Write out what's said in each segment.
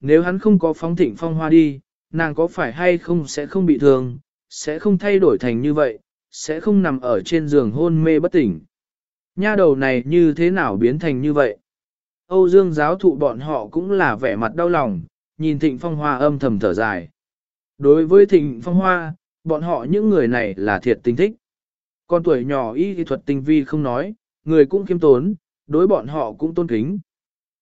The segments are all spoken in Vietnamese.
nếu hắn không có phóng thịnh phong hoa đi, nàng có phải hay không sẽ không bị thương, sẽ không thay đổi thành như vậy, sẽ không nằm ở trên giường hôn mê bất tỉnh. Nha đầu này như thế nào biến thành như vậy? Âu Dương giáo thụ bọn họ cũng là vẻ mặt đau lòng, nhìn Thịnh Phong Hoa âm thầm thở dài. Đối với Thịnh Phong Hoa, bọn họ những người này là thiệt tình thích. Con tuổi nhỏ y thuật tinh vi không nói, người cũng khiêm tốn, đối bọn họ cũng tôn kính.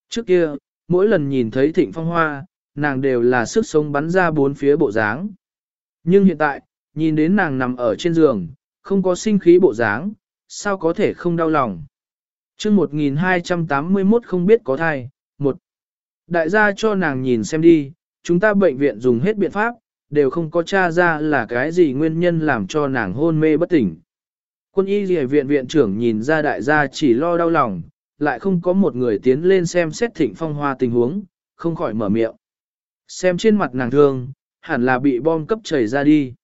Trước kia, mỗi lần nhìn thấy Thịnh Phong Hoa, nàng đều là sức sống bắn ra bốn phía bộ dáng. Nhưng hiện tại, nhìn đến nàng nằm ở trên giường, không có sinh khí bộ dáng, sao có thể không đau lòng. chương 1281 không biết có thai, một Đại gia cho nàng nhìn xem đi, chúng ta bệnh viện dùng hết biện pháp, đều không có tra ra là cái gì nguyên nhân làm cho nàng hôn mê bất tỉnh. Quân y dì viện viện trưởng nhìn ra đại gia chỉ lo đau lòng, lại không có một người tiến lên xem xét thịnh phong hoa tình huống, không khỏi mở miệng. Xem trên mặt nàng thương, hẳn là bị bom cấp chảy ra đi.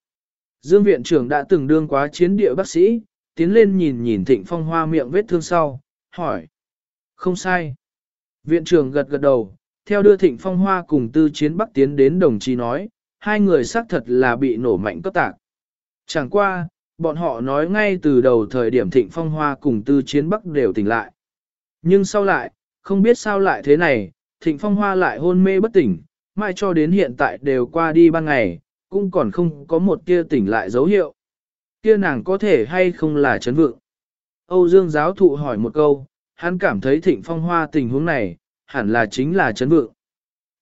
Dương viện trưởng đã từng đương quá chiến địa bác sĩ, tiến lên nhìn nhìn thịnh phong hoa miệng vết thương sau, hỏi. Không sai. Viện trưởng gật gật đầu, theo đưa thịnh phong hoa cùng tư chiến bắc tiến đến đồng chí nói, hai người xác thật là bị nổ mạnh cấp tạc. Chẳng qua, bọn họ nói ngay từ đầu thời điểm thịnh phong hoa cùng tư chiến bắc đều tỉnh lại. Nhưng sau lại, không biết sao lại thế này, thịnh phong hoa lại hôn mê bất tỉnh, mai cho đến hiện tại đều qua đi ban ngày, cũng còn không có một tia tỉnh lại dấu hiệu. Kia nàng có thể hay không là chấn vượng? Âu Dương giáo thụ hỏi một câu, hắn cảm thấy thịnh phong hoa tình huống này, hẳn là chính là chấn vượng.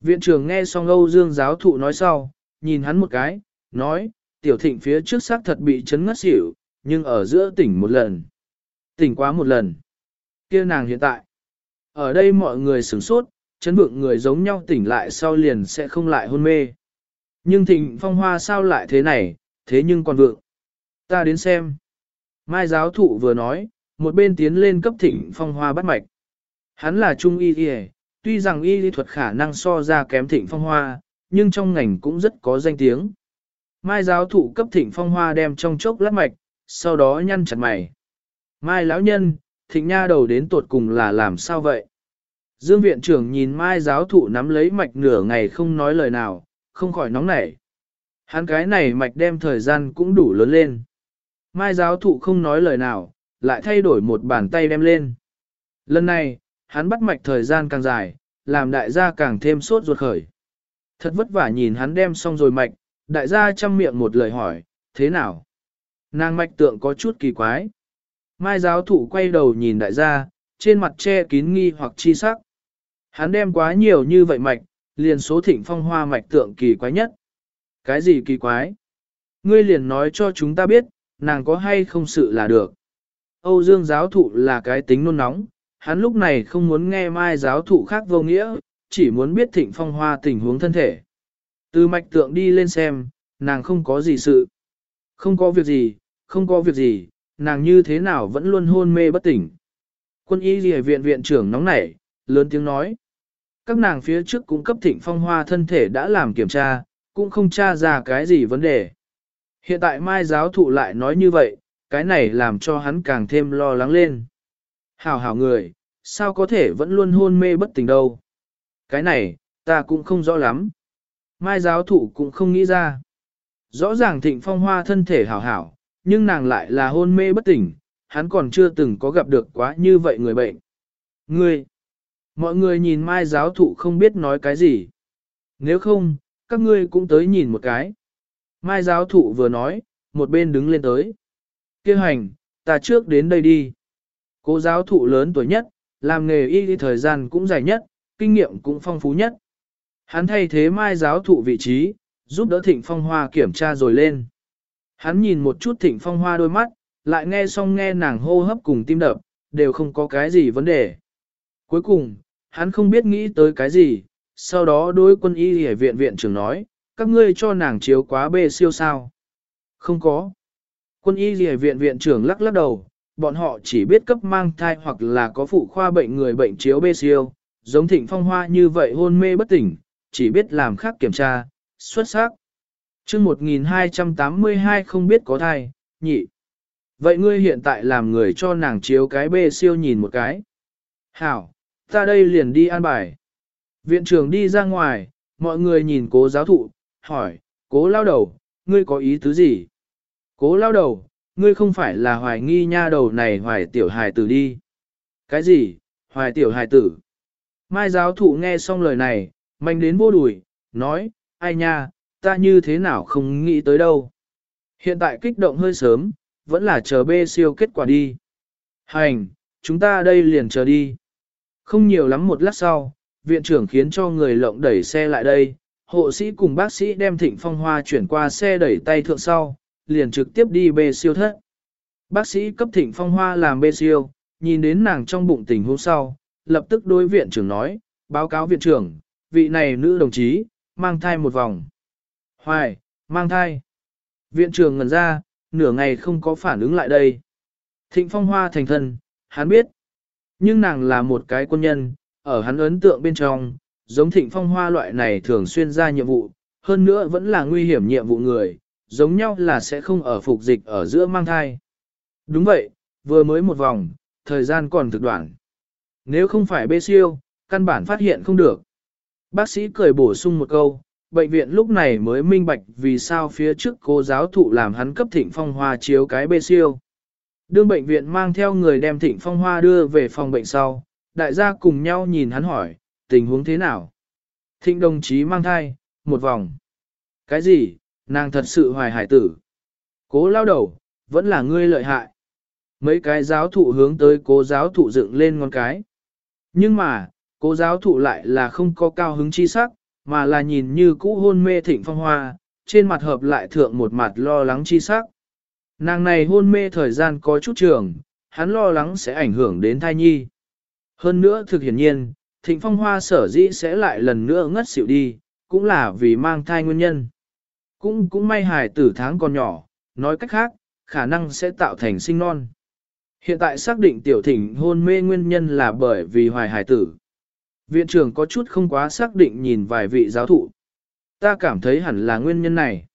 Viện trưởng nghe xong Âu Dương giáo thụ nói sau, nhìn hắn một cái, nói, tiểu thịnh phía trước xác thật bị chấn ngất xỉu, nhưng ở giữa tỉnh một lần. Tỉnh quá một lần kia nàng hiện tại. Ở đây mọi người sửng sốt, chấn vượng người giống nhau tỉnh lại sau liền sẽ không lại hôn mê. Nhưng thịnh phong hoa sao lại thế này, thế nhưng còn vượng. Ta đến xem. Mai giáo thụ vừa nói, một bên tiến lên cấp thịnh phong hoa bắt mạch. Hắn là trung y y, tuy rằng y lý thuật khả năng so ra kém thịnh phong hoa, nhưng trong ngành cũng rất có danh tiếng. Mai giáo thụ cấp thịnh phong hoa đem trong chốc lát mạch, sau đó nhăn chặt mày. Mai lão nhân, thịnh nha đầu đến tuột cùng là làm sao vậy? Dương viện trưởng nhìn mai giáo thụ nắm lấy mạch nửa ngày không nói lời nào, không khỏi nóng nảy. Hắn cái này mạch đem thời gian cũng đủ lớn lên. Mai giáo thụ không nói lời nào, lại thay đổi một bàn tay đem lên. Lần này, hắn bắt mạch thời gian càng dài, làm đại gia càng thêm sốt ruột khởi. Thật vất vả nhìn hắn đem xong rồi mạch, đại gia chăm miệng một lời hỏi, thế nào? Nàng mạch tượng có chút kỳ quái. Mai giáo thụ quay đầu nhìn đại gia, trên mặt che kín nghi hoặc chi sắc. Hắn đem quá nhiều như vậy mạch, liền số thịnh phong hoa mạch tượng kỳ quái nhất. Cái gì kỳ quái? Ngươi liền nói cho chúng ta biết, nàng có hay không sự là được. Âu Dương giáo thụ là cái tính nôn nóng, hắn lúc này không muốn nghe mai giáo thụ khác vô nghĩa, chỉ muốn biết thịnh phong hoa tình huống thân thể. Từ mạch tượng đi lên xem, nàng không có gì sự. Không có việc gì, không có việc gì, nàng như thế nào vẫn luôn hôn mê bất tỉnh. Quân y gì viện viện trưởng nóng nảy, lớn tiếng nói. Các nàng phía trước cũng cấp thịnh phong hoa thân thể đã làm kiểm tra, cũng không tra ra cái gì vấn đề. Hiện tại mai giáo thụ lại nói như vậy, cái này làm cho hắn càng thêm lo lắng lên. Hảo hảo người, sao có thể vẫn luôn hôn mê bất tỉnh đâu. Cái này, ta cũng không rõ lắm. Mai giáo thụ cũng không nghĩ ra. Rõ ràng thịnh phong hoa thân thể hảo hảo, nhưng nàng lại là hôn mê bất tỉnh, hắn còn chưa từng có gặp được quá như vậy người bệnh. Ngươi, mọi người nhìn mai giáo thụ không biết nói cái gì. Nếu không, các ngươi cũng tới nhìn một cái. Mai giáo thụ vừa nói, một bên đứng lên tới. Kêu hành, ta trước đến đây đi. Cô giáo thụ lớn tuổi nhất, làm nghề y thời gian cũng dài nhất, kinh nghiệm cũng phong phú nhất. Hắn thay thế mai giáo thụ vị trí, giúp đỡ thịnh phong hoa kiểm tra rồi lên. Hắn nhìn một chút thịnh phong hoa đôi mắt, lại nghe xong nghe nàng hô hấp cùng tim đập, đều không có cái gì vấn đề. Cuối cùng, hắn không biết nghĩ tới cái gì, sau đó đối quân y hệ viện viện trưởng nói, các ngươi cho nàng chiếu quá bê siêu sao. Không có. Quân y hệ viện viện trưởng lắc lắc đầu, bọn họ chỉ biết cấp mang thai hoặc là có phụ khoa bệnh người bệnh chiếu bê siêu, giống thịnh phong hoa như vậy hôn mê bất tỉnh, chỉ biết làm khác kiểm tra, xuất sắc chương 1282 không biết có thai, nhị. Vậy ngươi hiện tại làm người cho nàng chiếu cái bê siêu nhìn một cái. Hảo, ta đây liền đi an bài. Viện trưởng đi ra ngoài, Mọi người nhìn cố giáo thụ, hỏi, cố lao đầu, ngươi có ý tứ gì? Cố lao đầu, ngươi không phải là hoài nghi nha đầu này hoài tiểu hài tử đi. Cái gì, hoài tiểu hài tử? Mai giáo thụ nghe xong lời này, mạnh đến vô đùi, nói, ai nha, ta như thế nào không nghĩ tới đâu. Hiện tại kích động hơi sớm, vẫn là chờ bê siêu kết quả đi. Hành, chúng ta đây liền chờ đi. Không nhiều lắm một lát sau, viện trưởng khiến cho người lộng đẩy xe lại đây, hộ sĩ cùng bác sĩ đem thịnh phong hoa chuyển qua xe đẩy tay thượng sau, liền trực tiếp đi bê siêu thất. Bác sĩ cấp thịnh phong hoa làm bê siêu, nhìn đến nàng trong bụng tình hôm sau, lập tức đối viện trưởng nói, báo cáo viện trưởng, vị này nữ đồng chí, mang thai một vòng. Hoài, mang thai. Viện trưởng ngần ra, nửa ngày không có phản ứng lại đây. Thịnh phong hoa thành thân, hắn biết. Nhưng nàng là một cái quân nhân, ở hắn ấn tượng bên trong, giống thịnh phong hoa loại này thường xuyên ra nhiệm vụ, hơn nữa vẫn là nguy hiểm nhiệm vụ người, giống nhau là sẽ không ở phục dịch ở giữa mang thai. Đúng vậy, vừa mới một vòng, thời gian còn thực đoạn. Nếu không phải bê siêu, căn bản phát hiện không được. Bác sĩ cười bổ sung một câu, bệnh viện lúc này mới minh bạch vì sao phía trước cô giáo thụ làm hắn cấp thịnh phong hoa chiếu cái bê siêu. Đương bệnh viện mang theo người đem thịnh phong hoa đưa về phòng bệnh sau, đại gia cùng nhau nhìn hắn hỏi, tình huống thế nào? Thịnh đồng chí mang thai, một vòng. Cái gì, nàng thật sự hoài hải tử. Cố lao đầu, vẫn là ngươi lợi hại. Mấy cái giáo thụ hướng tới cố giáo thụ dựng lên ngón cái. Nhưng mà, cố giáo thụ lại là không có cao hứng chi sắc, mà là nhìn như cũ hôn mê thịnh phong hoa, trên mặt hợp lại thượng một mặt lo lắng chi sắc. Nàng này hôn mê thời gian có chút trường, hắn lo lắng sẽ ảnh hưởng đến thai nhi. Hơn nữa thực hiển nhiên, thịnh phong hoa sở dĩ sẽ lại lần nữa ngất xỉu đi, cũng là vì mang thai nguyên nhân. Cũng cũng may hài tử tháng còn nhỏ, nói cách khác, khả năng sẽ tạo thành sinh non. Hiện tại xác định tiểu thỉnh hôn mê nguyên nhân là bởi vì hoài hài tử. Viện trưởng có chút không quá xác định nhìn vài vị giáo thụ. Ta cảm thấy hẳn là nguyên nhân này.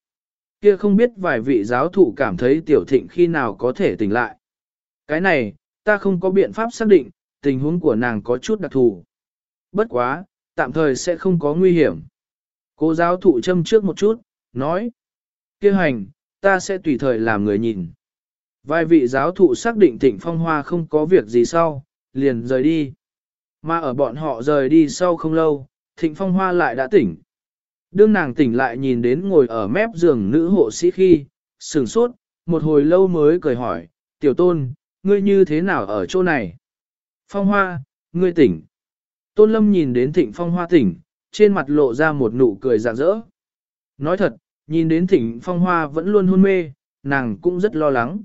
Kia không biết vài vị giáo thụ cảm thấy tiểu thịnh khi nào có thể tỉnh lại. Cái này, ta không có biện pháp xác định, tình huống của nàng có chút đặc thù. Bất quá, tạm thời sẽ không có nguy hiểm. Cô giáo thụ châm trước một chút, nói. kia hành, ta sẽ tùy thời làm người nhìn. Vài vị giáo thụ xác định thịnh phong hoa không có việc gì sau, liền rời đi. Mà ở bọn họ rời đi sau không lâu, thịnh phong hoa lại đã tỉnh. Đương nàng tỉnh lại nhìn đến ngồi ở mép giường nữ hộ sĩ khi, sửng sốt, một hồi lâu mới cười hỏi, tiểu tôn, ngươi như thế nào ở chỗ này? Phong hoa, ngươi tỉnh. Tôn lâm nhìn đến thịnh phong hoa tỉnh, trên mặt lộ ra một nụ cười rạng rỡ. Nói thật, nhìn đến thịnh phong hoa vẫn luôn hôn mê, nàng cũng rất lo lắng.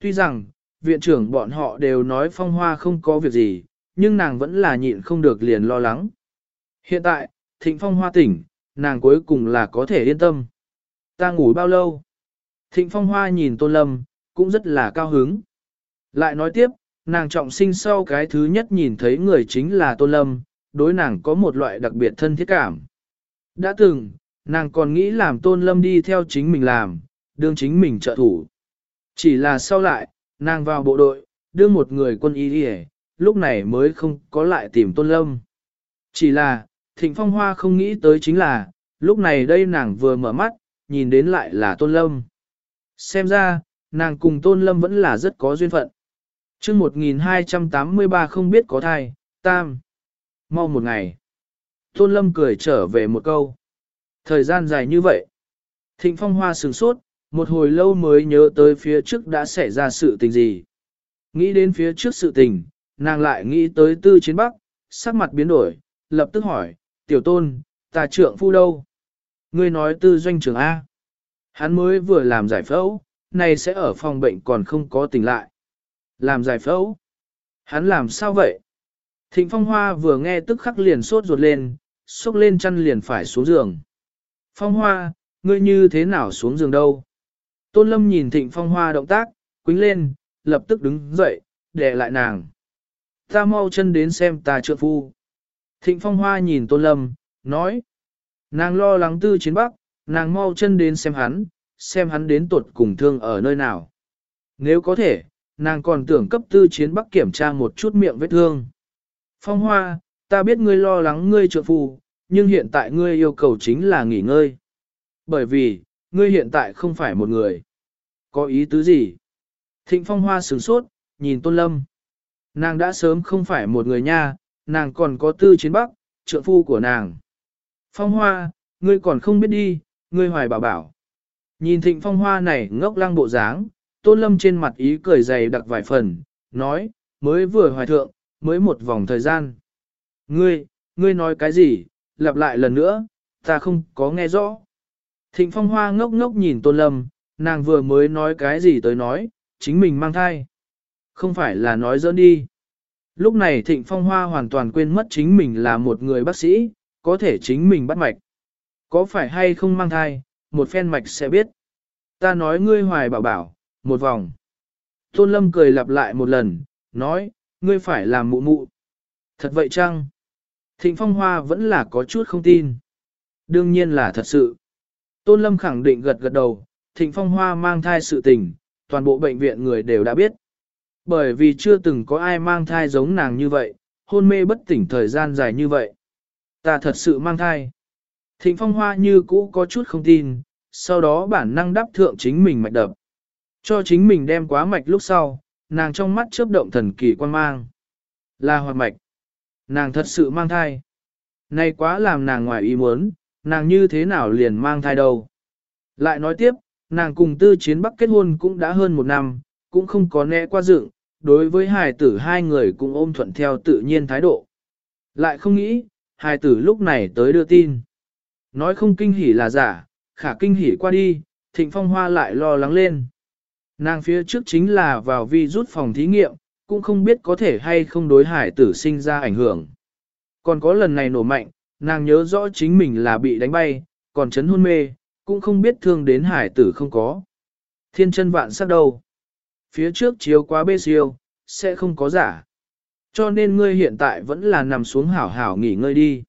Tuy rằng, viện trưởng bọn họ đều nói phong hoa không có việc gì, nhưng nàng vẫn là nhịn không được liền lo lắng. Hiện tại, thịnh phong hoa tỉnh, nàng cuối cùng là có thể yên tâm. Ta ngủ bao lâu? Thịnh phong hoa nhìn tôn lâm, cũng rất là cao hứng. Lại nói tiếp, nàng trọng sinh sau cái thứ nhất nhìn thấy người chính là tôn lâm, đối nàng có một loại đặc biệt thân thiết cảm. Đã từng, nàng còn nghĩ làm tôn lâm đi theo chính mình làm, đương chính mình trợ thủ. Chỉ là sau lại, nàng vào bộ đội, đưa một người quân y đi lúc này mới không có lại tìm tôn lâm. Chỉ là, thịnh phong hoa không nghĩ tới chính là, lúc này đây nàng vừa mở mắt, nhìn đến lại là tôn lâm. Xem ra, nàng cùng tôn lâm vẫn là rất có duyên phận. chương 1283 không biết có thai, tam. Mau một ngày. Tôn lâm cười trở về một câu. Thời gian dài như vậy. Thịnh phong hoa sừng sốt, một hồi lâu mới nhớ tới phía trước đã xảy ra sự tình gì. Nghĩ đến phía trước sự tình, nàng lại nghĩ tới tư chiến bắc, sắc mặt biến đổi, lập tức hỏi, tiểu tôn, ta trượng phu đâu? Ngươi nói tư doanh trưởng A. Hắn mới vừa làm giải phẫu, này sẽ ở phòng bệnh còn không có tỉnh lại. Làm giải phẫu? Hắn làm sao vậy? Thịnh Phong Hoa vừa nghe tức khắc liền sốt ruột lên, xúc lên chăn liền phải xuống giường. Phong Hoa, ngươi như thế nào xuống giường đâu? Tôn Lâm nhìn Thịnh Phong Hoa động tác, quính lên, lập tức đứng dậy, để lại nàng. Ta mau chân đến xem ta trượng phu. Thịnh Phong Hoa nhìn Tôn Lâm, nói. Nàng lo lắng tư chiến bắc, nàng mau chân đến xem hắn, xem hắn đến tuột cùng thương ở nơi nào. Nếu có thể, nàng còn tưởng cấp tư chiến bắc kiểm tra một chút miệng vết thương. Phong Hoa, ta biết ngươi lo lắng ngươi trượng phu, nhưng hiện tại ngươi yêu cầu chính là nghỉ ngơi. Bởi vì, ngươi hiện tại không phải một người. Có ý tứ gì? Thịnh phong hoa sửng sốt, nhìn tôn lâm. Nàng đã sớm không phải một người nha, nàng còn có tư chiến bắc, trượng phu của nàng. Phong hoa, ngươi còn không biết đi, ngươi hoài bảo bảo. Nhìn thịnh phong hoa này ngốc lăng bộ dáng, tôn lâm trên mặt ý cười dày đặc vài phần, nói, mới vừa hoài thượng, mới một vòng thời gian. Ngươi, ngươi nói cái gì, lặp lại lần nữa, ta không có nghe rõ. Thịnh phong hoa ngốc ngốc nhìn tôn lâm, nàng vừa mới nói cái gì tới nói, chính mình mang thai. Không phải là nói dỡn đi. Lúc này thịnh phong hoa hoàn toàn quên mất chính mình là một người bác sĩ, có thể chính mình bắt mạch. Có phải hay không mang thai, một phen mạch sẽ biết. Ta nói ngươi hoài bảo bảo, một vòng. Tôn lâm cười lặp lại một lần, nói, ngươi phải làm mụ mụ. Thật vậy chăng? Thịnh phong hoa vẫn là có chút không tin. Đương nhiên là thật sự. Tôn lâm khẳng định gật gật đầu, thịnh phong hoa mang thai sự tình, toàn bộ bệnh viện người đều đã biết. Bởi vì chưa từng có ai mang thai giống nàng như vậy, hôn mê bất tỉnh thời gian dài như vậy. Ta thật sự mang thai. Thịnh phong hoa như cũ có chút không tin, sau đó bản năng đáp thượng chính mình mạch đập. Cho chính mình đem quá mạch lúc sau, nàng trong mắt chớp động thần kỳ quan mang. Là hoạt mạch. Nàng thật sự mang thai. nay quá làm nàng ngoài ý muốn, nàng như thế nào liền mang thai đâu. Lại nói tiếp, nàng cùng tư chiến bắc kết hôn cũng đã hơn một năm, cũng không có né qua dựng, đối với hài tử hai người cũng ôm thuận theo tự nhiên thái độ. Lại không nghĩ, hài tử lúc này tới đưa tin. Nói không kinh hỉ là giả, khả kinh hỉ qua đi, thịnh phong hoa lại lo lắng lên. Nàng phía trước chính là vào vi rút phòng thí nghiệm, cũng không biết có thể hay không đối hải tử sinh ra ảnh hưởng. Còn có lần này nổ mạnh, nàng nhớ rõ chính mình là bị đánh bay, còn chấn hôn mê, cũng không biết thương đến hải tử không có. Thiên chân vạn sắc đâu. Phía trước chiếu quá bê siêu, sẽ không có giả. Cho nên ngươi hiện tại vẫn là nằm xuống hảo hảo nghỉ ngơi đi.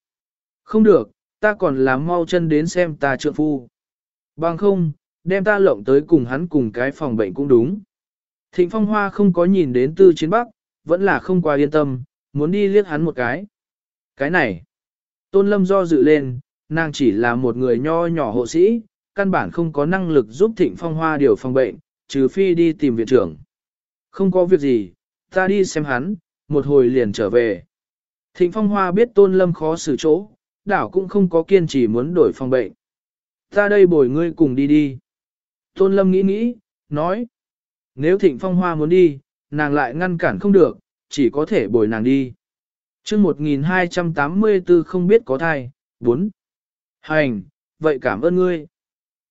Không được, ta còn làm mau chân đến xem ta trượng phu. Bằng không, đem ta lộng tới cùng hắn cùng cái phòng bệnh cũng đúng. Thịnh Phong Hoa không có nhìn đến tư chiến bắc, vẫn là không qua yên tâm, muốn đi liếc hắn một cái. Cái này, Tôn Lâm do dự lên, nàng chỉ là một người nho nhỏ hộ sĩ, căn bản không có năng lực giúp Thịnh Phong Hoa điều phòng bệnh, trừ phi đi tìm viện trưởng. Không có việc gì, ta đi xem hắn, một hồi liền trở về. Thịnh Phong Hoa biết Tôn Lâm khó xử chỗ, đảo cũng không có kiên trì muốn đổi phòng bệnh. Ta đây bồi ngươi cùng đi đi. Tôn Lâm nghĩ nghĩ, nói. Nếu Thịnh Phong Hoa muốn đi, nàng lại ngăn cản không được, chỉ có thể bồi nàng đi. chương 1284 không biết có thai, 4. Hành, vậy cảm ơn ngươi.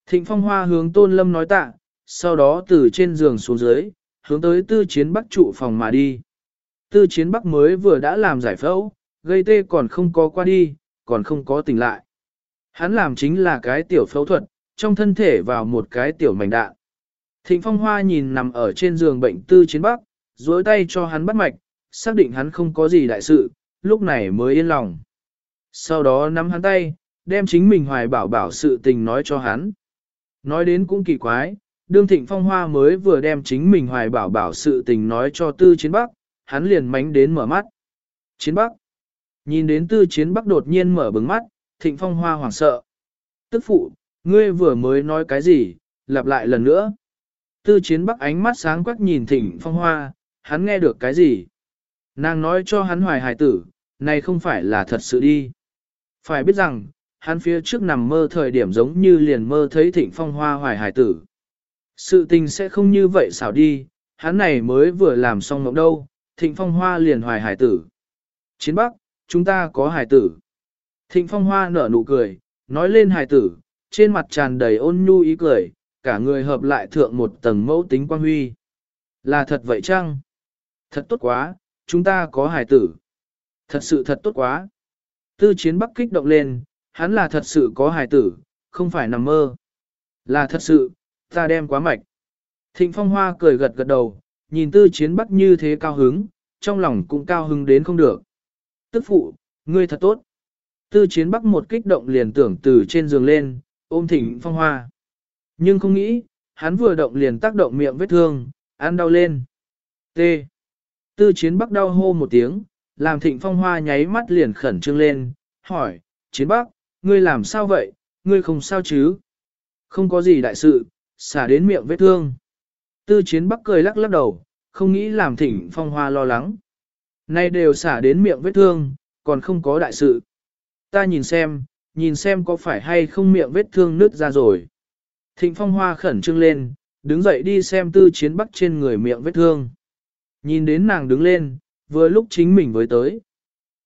Thịnh Phong Hoa hướng Tôn Lâm nói tạ, sau đó từ trên giường xuống dưới, hướng tới tư chiến bắc trụ phòng mà đi. Tư chiến bắc mới vừa đã làm giải phẫu, gây tê còn không có qua đi, còn không có tỉnh lại. Hắn làm chính là cái tiểu phẫu thuật, trong thân thể vào một cái tiểu mảnh đạn. Thịnh Phong Hoa nhìn nằm ở trên giường bệnh tư chiến bắc, dối tay cho hắn bắt mạch, xác định hắn không có gì đại sự, lúc này mới yên lòng. Sau đó nắm hắn tay, đem chính mình hoài bảo bảo sự tình nói cho hắn. Nói đến cũng kỳ quái, đương thịnh phong hoa mới vừa đem chính mình hoài bảo bảo sự tình nói cho tư chiến bắc, hắn liền mánh đến mở mắt. Chiến bắc. Nhìn đến tư chiến bắc đột nhiên mở bừng mắt, thịnh phong hoa hoảng sợ. Tức phụ, ngươi vừa mới nói cái gì, lặp lại lần nữa. Tư chiến bắc ánh mắt sáng quắc nhìn thịnh phong hoa, hắn nghe được cái gì? Nàng nói cho hắn hoài hài tử, này không phải là thật sự đi. Phải biết rằng, hắn phía trước nằm mơ thời điểm giống như liền mơ thấy thịnh phong hoa hoài hài tử. Sự tình sẽ không như vậy xảo đi, hắn này mới vừa làm xong mộng đâu, thịnh phong hoa liền hoài Hải tử. Chiến bắc, chúng ta có Hải tử. Thịnh phong hoa nở nụ cười, nói lên Hải tử, trên mặt tràn đầy ôn nhu ý cười, cả người hợp lại thượng một tầng mẫu tính quan huy. Là thật vậy chăng? Thật tốt quá, chúng ta có Hải tử. Thật sự thật tốt quá. Tư chiến bắc kích động lên, hắn là thật sự có Hải tử, không phải nằm mơ. Là thật sự, ta đem quá mạch. Thịnh phong hoa cười gật gật đầu, nhìn tư chiến bắc như thế cao hứng, trong lòng cũng cao hứng đến không được. Tức phụ, ngươi thật tốt. Tư chiến bắc một kích động liền tưởng từ trên giường lên, ôm thịnh phong hoa. Nhưng không nghĩ, hắn vừa động liền tác động miệng vết thương, ăn đau lên. T. Tư chiến bắc đau hô một tiếng, làm thịnh phong hoa nháy mắt liền khẩn trương lên, hỏi, chiến bắc, ngươi làm sao vậy, ngươi không sao chứ? Không có gì đại sự, xả đến miệng vết thương. Tư chiến bắc cười lắc lắc đầu, không nghĩ làm thỉnh phong hoa lo lắng. Nay đều xả đến miệng vết thương, còn không có đại sự. Ta nhìn xem, nhìn xem có phải hay không miệng vết thương nứt ra rồi. Thịnh phong hoa khẩn trương lên, đứng dậy đi xem tư chiến bắc trên người miệng vết thương. Nhìn đến nàng đứng lên, vừa lúc chính mình với tới.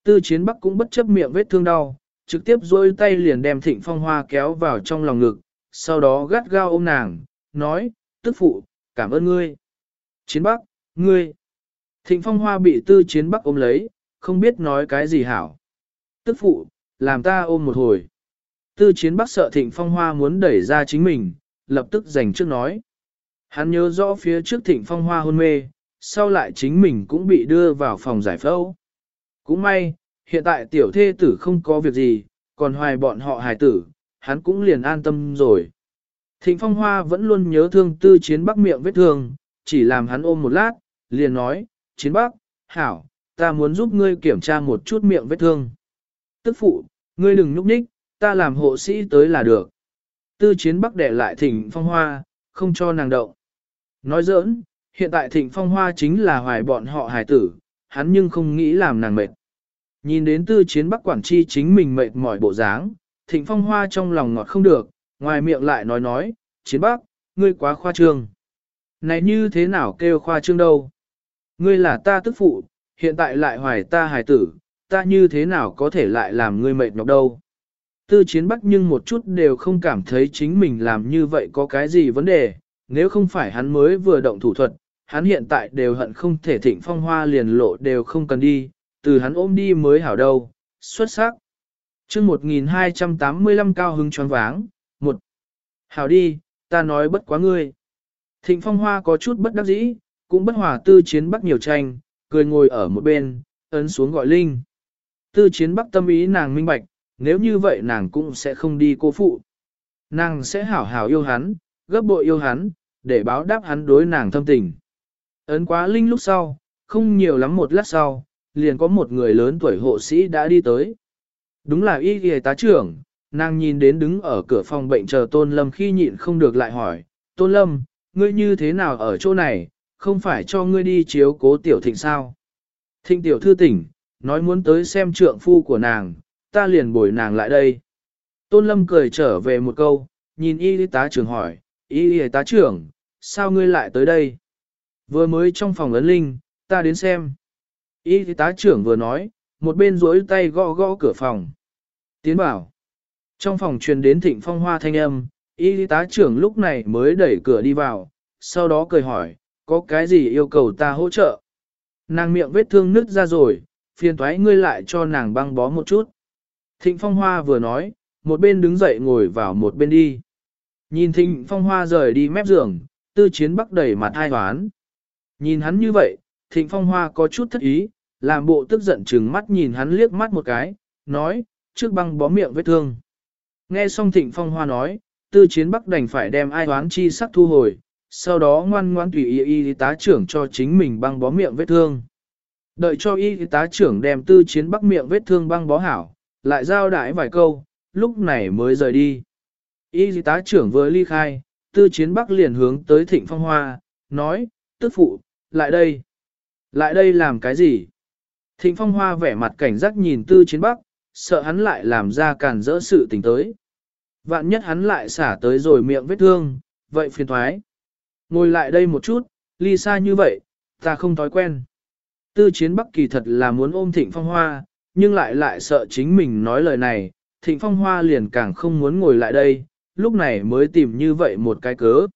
Tư chiến bắc cũng bất chấp miệng vết thương đau, trực tiếp dôi tay liền đem thịnh phong hoa kéo vào trong lòng ngực, sau đó gắt gao ôm nàng, nói, tức phụ, cảm ơn ngươi. Chiến bắc, ngươi. Thịnh phong hoa bị tư chiến bắc ôm lấy, không biết nói cái gì hảo. Tức phụ, làm ta ôm một hồi. Tư chiến bắc sợ thịnh phong hoa muốn đẩy ra chính mình, lập tức giành trước nói. Hắn nhớ rõ phía trước thịnh phong hoa hôn mê, sau lại chính mình cũng bị đưa vào phòng giải phẫu. Cũng may, hiện tại tiểu thê tử không có việc gì, còn hoài bọn họ hài tử, hắn cũng liền an tâm rồi. Thịnh phong hoa vẫn luôn nhớ thương tư chiến bắc miệng vết thương, chỉ làm hắn ôm một lát, liền nói, chiến bắc, hảo, ta muốn giúp ngươi kiểm tra một chút miệng vết thương. Tức phụ, ngươi đừng nhúc nhích, ta làm hộ sĩ tới là được. Tư chiến bắc để lại thịnh phong hoa, không cho nàng động. Nói giỡn, hiện tại thịnh phong hoa chính là hoài bọn họ hài tử, hắn nhưng không nghĩ làm nàng mệt. Nhìn đến tư chiến bắc quản chi chính mình mệt mỏi bộ dáng, thịnh phong hoa trong lòng ngọt không được, ngoài miệng lại nói nói, chiến bắc, ngươi quá khoa trương. Này như thế nào kêu khoa trương đâu? Ngươi là ta tức phụ, hiện tại lại hoài ta hài tử, ta như thế nào có thể lại làm ngươi mệt nhọc đâu? Tư chiến bắc nhưng một chút đều không cảm thấy chính mình làm như vậy có cái gì vấn đề, nếu không phải hắn mới vừa động thủ thuật, hắn hiện tại đều hận không thể thịnh phong hoa liền lộ đều không cần đi, từ hắn ôm đi mới hảo đâu, xuất sắc chương 1285 cao hứng choáng váng, một Hảo đi, ta nói bất quá ngươi. Thịnh phong hoa có chút bất đắc dĩ, cũng bất hòa tư chiến bắc nhiều tranh, cười ngồi ở một bên, ấn xuống gọi Linh. Tư chiến bắc tâm ý nàng minh bạch, nếu như vậy nàng cũng sẽ không đi cô phụ. Nàng sẽ hảo hảo yêu hắn, gấp bội yêu hắn, để báo đáp hắn đối nàng thâm tình. Ấn quá Linh lúc sau, không nhiều lắm một lát sau, liền có một người lớn tuổi hộ sĩ đã đi tới. Đúng là y y tá trưởng, nàng nhìn đến đứng ở cửa phòng bệnh chờ Tôn Lâm khi nhịn không được lại hỏi, Tôn Lâm, ngươi như thế nào ở chỗ này, không phải cho ngươi đi chiếu cố tiểu thịnh sao? Thịnh tiểu thư tỉnh, nói muốn tới xem trượng phu của nàng, ta liền bồi nàng lại đây. Tôn Lâm cười trở về một câu, nhìn y tá trưởng hỏi, y y tá trưởng, sao ngươi lại tới đây? Vừa mới trong phòng ấn linh, ta đến xem. Y tá trưởng vừa nói, một bên duỗi tay gõ gõ cửa phòng. Tiến bảo. Trong phòng truyền đến thịnh phong hoa thanh âm, y tá trưởng lúc này mới đẩy cửa đi vào, sau đó cười hỏi, có cái gì yêu cầu ta hỗ trợ? Nàng miệng vết thương nứt ra rồi, phiền thoái ngươi lại cho nàng băng bó một chút. Thịnh phong hoa vừa nói, một bên đứng dậy ngồi vào một bên đi. Nhìn thịnh phong hoa rời đi mép giường, tư chiến bắc đẩy mặt hai toán. Nhìn hắn như vậy, thịnh phong hoa có chút thất ý, làm bộ tức giận chừng mắt nhìn hắn liếc mắt một cái, nói, trước băng bó miệng vết thương. Nghe xong thịnh phong hoa nói, tư chiến bắc đành phải đem ai toán chi sắc thu hồi, sau đó ngoan ngoan tùy y y tá trưởng cho chính mình băng bó miệng vết thương. Đợi cho y tá trưởng đem tư chiến bắc miệng vết thương băng bó hảo, lại giao đãi vài câu, lúc này mới rời đi. Y tá trưởng vừa ly khai, tư chiến bắc liền hướng tới thịnh phong hoa, nói, tức phụ, lại đây. Lại đây làm cái gì? Thịnh phong hoa vẻ mặt cảnh giác nhìn tư chiến bắc, sợ hắn lại làm ra càn rỡ sự tình tới. Vạn nhất hắn lại xả tới rồi miệng vết thương, vậy phiền thoái. Ngồi lại đây một chút, ly xa như vậy, ta không thói quen. Tư chiến bắc kỳ thật là muốn ôm thịnh phong hoa, nhưng lại lại sợ chính mình nói lời này, thịnh phong hoa liền càng không muốn ngồi lại đây, lúc này mới tìm như vậy một cái cớ.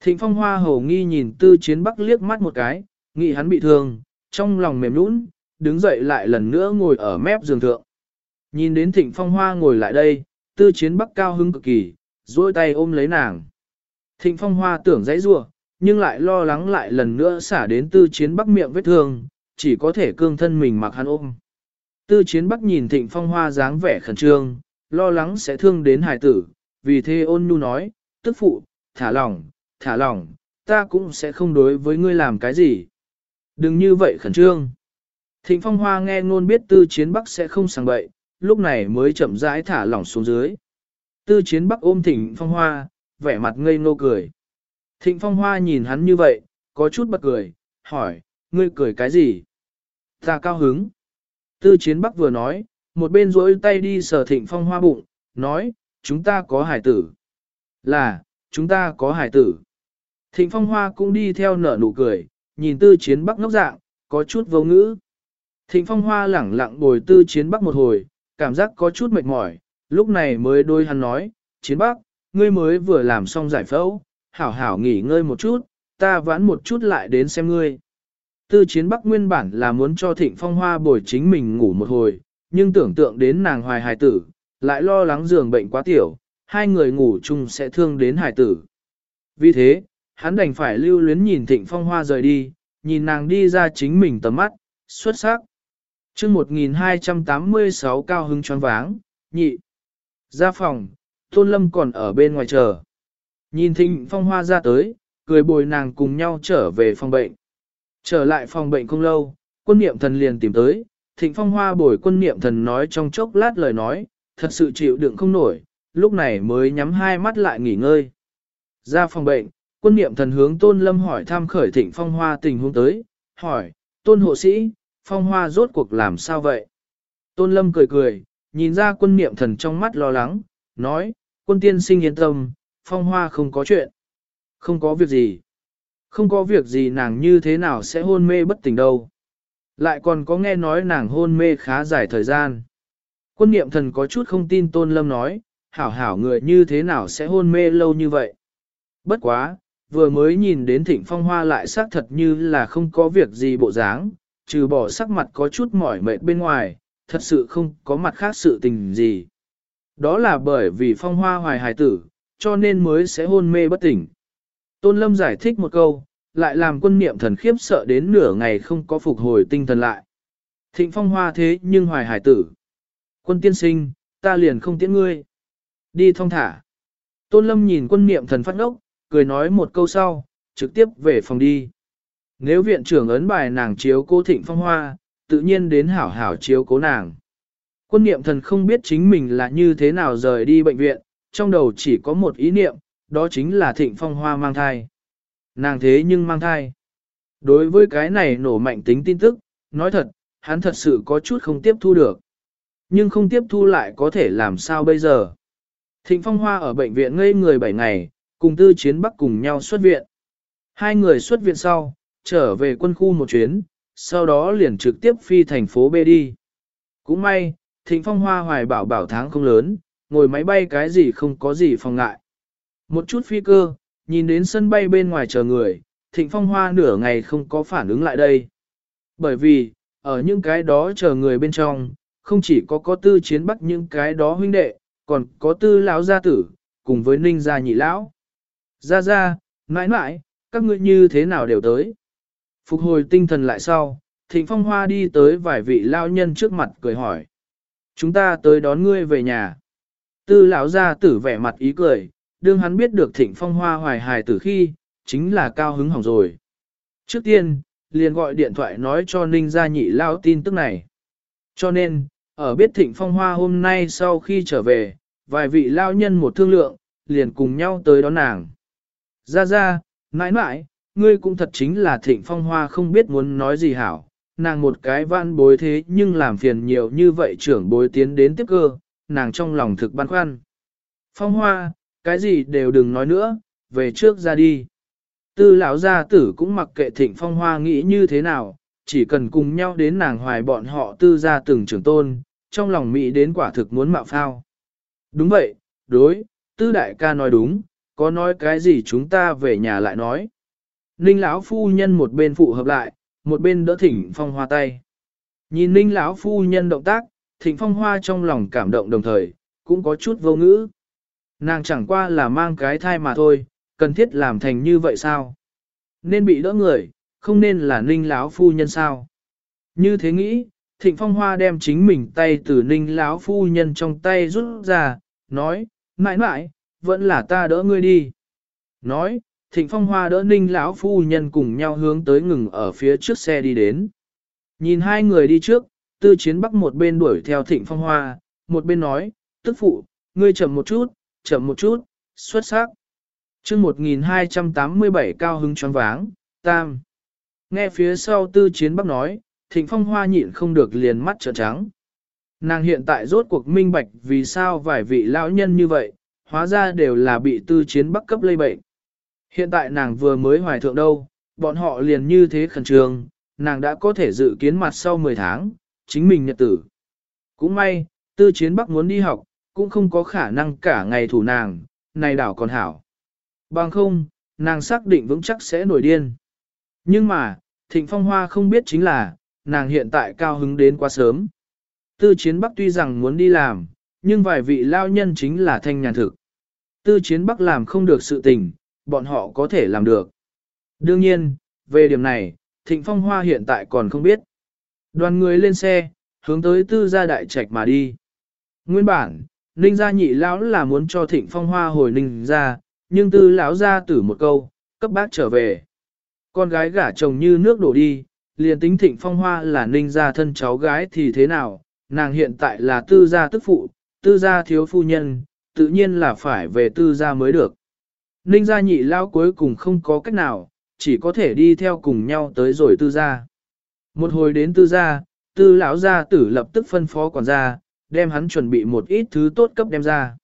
Thịnh phong hoa hầu nghi nhìn tư chiến bắc liếc mắt một cái, nghĩ hắn bị thương, trong lòng mềm nũng, đứng dậy lại lần nữa ngồi ở mép giường thượng. Nhìn đến thịnh phong hoa ngồi lại đây, tư chiến bắc cao hứng cực kỳ, duỗi tay ôm lấy nàng. Thịnh phong hoa tưởng dãy rua, nhưng lại lo lắng lại lần nữa xả đến tư chiến bắc miệng vết thương, chỉ có thể cương thân mình mặc hắn ôm. Tư chiến bắc nhìn thịnh phong hoa dáng vẻ khẩn trương, lo lắng sẽ thương đến hài tử, vì thế ôn nhu nói, tức phụ, thả lỏng, thả lỏng, ta cũng sẽ không đối với ngươi làm cái gì. Đừng như vậy khẩn trương. Thịnh phong hoa nghe ngôn biết tư chiến bắc sẽ không sảng bậy, lúc này mới chậm rãi thả lỏng xuống dưới. Tư chiến bắc ôm thịnh phong hoa, vẻ mặt ngây ngô cười. Thịnh phong hoa nhìn hắn như vậy, có chút bật cười, hỏi, ngươi cười cái gì? Ta cao hứng. Tư chiến bắc vừa nói, một bên rỗi tay đi sờ thịnh phong hoa bụng, nói, chúng ta có hải tử. Là, chúng ta có hải tử. Thịnh phong hoa cũng đi theo nở nụ cười, nhìn tư chiến bắc ngốc dạng, có chút vô ngữ. Thịnh phong hoa lẳng lặng bồi tư chiến bắc một hồi, cảm giác có chút mệt mỏi, lúc này mới đôi hắn nói, chiến bắc, ngươi mới vừa làm xong giải phẫu, hảo hảo nghỉ ngơi một chút, ta vãn một chút lại đến xem ngươi. Tư chiến bắc nguyên bản là muốn cho thịnh phong hoa bồi chính mình ngủ một hồi, nhưng tưởng tượng đến nàng hoài hài tử, lại lo lắng giường bệnh quá tiểu, hai người ngủ chung sẽ thương đến hài tử. Vì thế, hắn đành phải lưu luyến nhìn thịnh phong hoa rời đi, nhìn nàng đi ra chính mình tầm mắt, xuất sắc chương 1286 cao hứng choáng váng, nhị. Ra phòng, Tôn Lâm còn ở bên ngoài chờ. Nhìn thịnh phong hoa ra tới, cười bồi nàng cùng nhau trở về phòng bệnh. Trở lại phòng bệnh không lâu, quân niệm thần liền tìm tới, thịnh phong hoa bồi quân niệm thần nói trong chốc lát lời nói, thật sự chịu đựng không nổi, lúc này mới nhắm hai mắt lại nghỉ ngơi. Ra phòng bệnh, quân niệm thần hướng tôn lâm hỏi thăm khởi thịnh phong hoa tình huống tới, hỏi, tôn hộ sĩ, phong hoa rốt cuộc làm sao vậy? Tôn lâm cười cười, nhìn ra quân niệm thần trong mắt lo lắng, nói, quân tiên sinh yên tâm, phong hoa không có chuyện. Không có việc gì. Không có việc gì nàng như thế nào sẽ hôn mê bất tỉnh đâu. Lại còn có nghe nói nàng hôn mê khá dài thời gian. Quân niệm thần có chút không tin tôn lâm nói, hảo hảo người như thế nào sẽ hôn mê lâu như vậy. Bất quá, vừa mới nhìn đến thịnh phong hoa lại xác thật như là không có việc gì bộ dáng, trừ bỏ sắc mặt có chút mỏi mệt bên ngoài, thật sự không có mặt khác sự tình gì. Đó là bởi vì phong hoa hoài hài tử, cho nên mới sẽ hôn mê bất tỉnh. Tôn Lâm giải thích một câu, lại làm quân niệm thần khiếp sợ đến nửa ngày không có phục hồi tinh thần lại. Thịnh phong hoa thế nhưng hoài hải tử. Quân tiên sinh, ta liền không tiễn ngươi. Đi thong thả. Tôn Lâm nhìn quân niệm thần phát ngốc, cười nói một câu sau, trực tiếp về phòng đi. Nếu viện trưởng ấn bài nàng chiếu cố thịnh phong hoa, tự nhiên đến hảo hảo chiếu cố nàng. Quân niệm thần không biết chính mình là như thế nào rời đi bệnh viện, trong đầu chỉ có một ý niệm, đó chính là thịnh phong hoa mang thai. Nàng thế nhưng mang thai. Đối với cái này nổ mạnh tính tin tức, nói thật, hắn thật sự có chút không tiếp thu được. Nhưng không tiếp thu lại có thể làm sao bây giờ. Thịnh phong hoa ở bệnh viện ngây người 7 ngày, cùng tư chiến bắc cùng nhau xuất viện. Hai người xuất viện sau, trở về quân khu một chuyến, sau đó liền trực tiếp phi thành phố B đi. Cũng may, thịnh phong hoa hoài bảo bảo tháng không lớn, ngồi máy bay cái gì không có gì phòng ngại. Một chút phi cơ, nhìn đến sân bay bên ngoài chờ người, thịnh phong hoa nửa ngày không có phản ứng lại đây. Bởi vì, ở những cái đó chờ người bên trong, không chỉ có có tư chiến bắc những cái đó huynh đệ, còn có tư lão gia tử, cùng với ninh gia nhị lão. Gia Gia, mãi mãi, các ngươi như thế nào đều tới. Phục hồi tinh thần lại sau, thịnh phong hoa đi tới vài vị lao nhân trước mặt cười hỏi. Chúng ta tới đón ngươi về nhà. Tư lão gia tử vẻ mặt ý cười, đương hắn biết được thịnh phong hoa hoài hài từ khi, chính là cao hứng hỏng rồi. Trước tiên, liền gọi điện thoại nói cho Ninh gia nhị lao tin tức này. Cho nên, ở biết thịnh phong hoa hôm nay sau khi trở về, vài vị lao nhân một thương lượng, liền cùng nhau tới đón nàng. Ra ra, mãi mãi, ngươi cũng thật chính là thịnh phong hoa không biết muốn nói gì hảo, nàng một cái vãn bối thế nhưng làm phiền nhiều như vậy trưởng bối tiến đến tiếp cơ, nàng trong lòng thực băn khoăn. Phong hoa, cái gì đều đừng nói nữa, về trước ra đi. Tư lão gia tử cũng mặc kệ thịnh phong hoa nghĩ như thế nào, chỉ cần cùng nhau đến nàng hoài bọn họ tư gia từng trưởng tôn, trong lòng Mỹ đến quả thực muốn mạo phao. Đúng vậy, đối, tư đại ca nói đúng, có nói cái gì chúng ta về nhà lại nói. Ninh lão phu nhân một bên phụ hợp lại, một bên đỡ thịnh phong hoa tay. Nhìn ninh lão phu nhân động tác, thịnh phong hoa trong lòng cảm động đồng thời, cũng có chút vô ngữ. Nàng chẳng qua là mang cái thai mà thôi, cần thiết làm thành như vậy sao? Nên bị đỡ người, không nên là ninh lão phu nhân sao? Như thế nghĩ, thịnh phong hoa đem chính mình tay từ ninh lão phu nhân trong tay rút ra, nói, mãi mãi, vẫn là ta đỡ ngươi đi. Nói, thịnh phong hoa đỡ ninh lão phu nhân cùng nhau hướng tới ngừng ở phía trước xe đi đến. Nhìn hai người đi trước, tư chiến bắc một bên đuổi theo thịnh phong hoa, một bên nói, tức phụ, ngươi chậm một chút, chậm một chút, xuất sắc. chương 1287 cao hứng choáng váng, tam. Nghe phía sau tư chiến bắc nói, thịnh phong hoa nhịn không được liền mắt trợn trắng. Nàng hiện tại rốt cuộc minh bạch vì sao vài vị lão nhân như vậy, hóa ra đều là bị tư chiến bắc cấp lây bệnh. Hiện tại nàng vừa mới hoài thượng đâu, bọn họ liền như thế khẩn trương, nàng đã có thể dự kiến mặt sau 10 tháng, chính mình nhật tử. Cũng may, tư chiến bắc muốn đi học, cũng không có khả năng cả ngày thủ nàng, này đảo còn hảo. Bằng không, nàng xác định vững chắc sẽ nổi điên. Nhưng mà, thịnh phong hoa không biết chính là, nàng hiện tại cao hứng đến quá sớm. Tư chiến bắc tuy rằng muốn đi làm, nhưng vài vị lao nhân chính là thanh nhàn thực. Tư chiến bắc làm không được sự tình, bọn họ có thể làm được. Đương nhiên, về điểm này, thịnh phong hoa hiện tại còn không biết. Đoàn người lên xe, hướng tới tư gia đại trạch mà đi. Nguyên bản, ninh gia nhị lão là muốn cho thịnh phong hoa hồi ninh gia, nhưng tư lão gia tử một câu, cấp bác trở về. Con gái gả chồng như nước đổ đi, liền tính thịnh phong hoa là ninh gia thân cháu gái thì thế nào, nàng hiện tại là tư gia tức phụ, tư gia thiếu phu nhân, tự nhiên là phải về tư gia mới được. Ninh gia nhị lao cuối cùng không có cách nào, chỉ có thể đi theo cùng nhau tới rồi tư gia. Một hồi đến tư gia, tư lão gia tử lập tức phân phó quản gia, đem hắn chuẩn bị một ít thứ tốt cấp đem ra.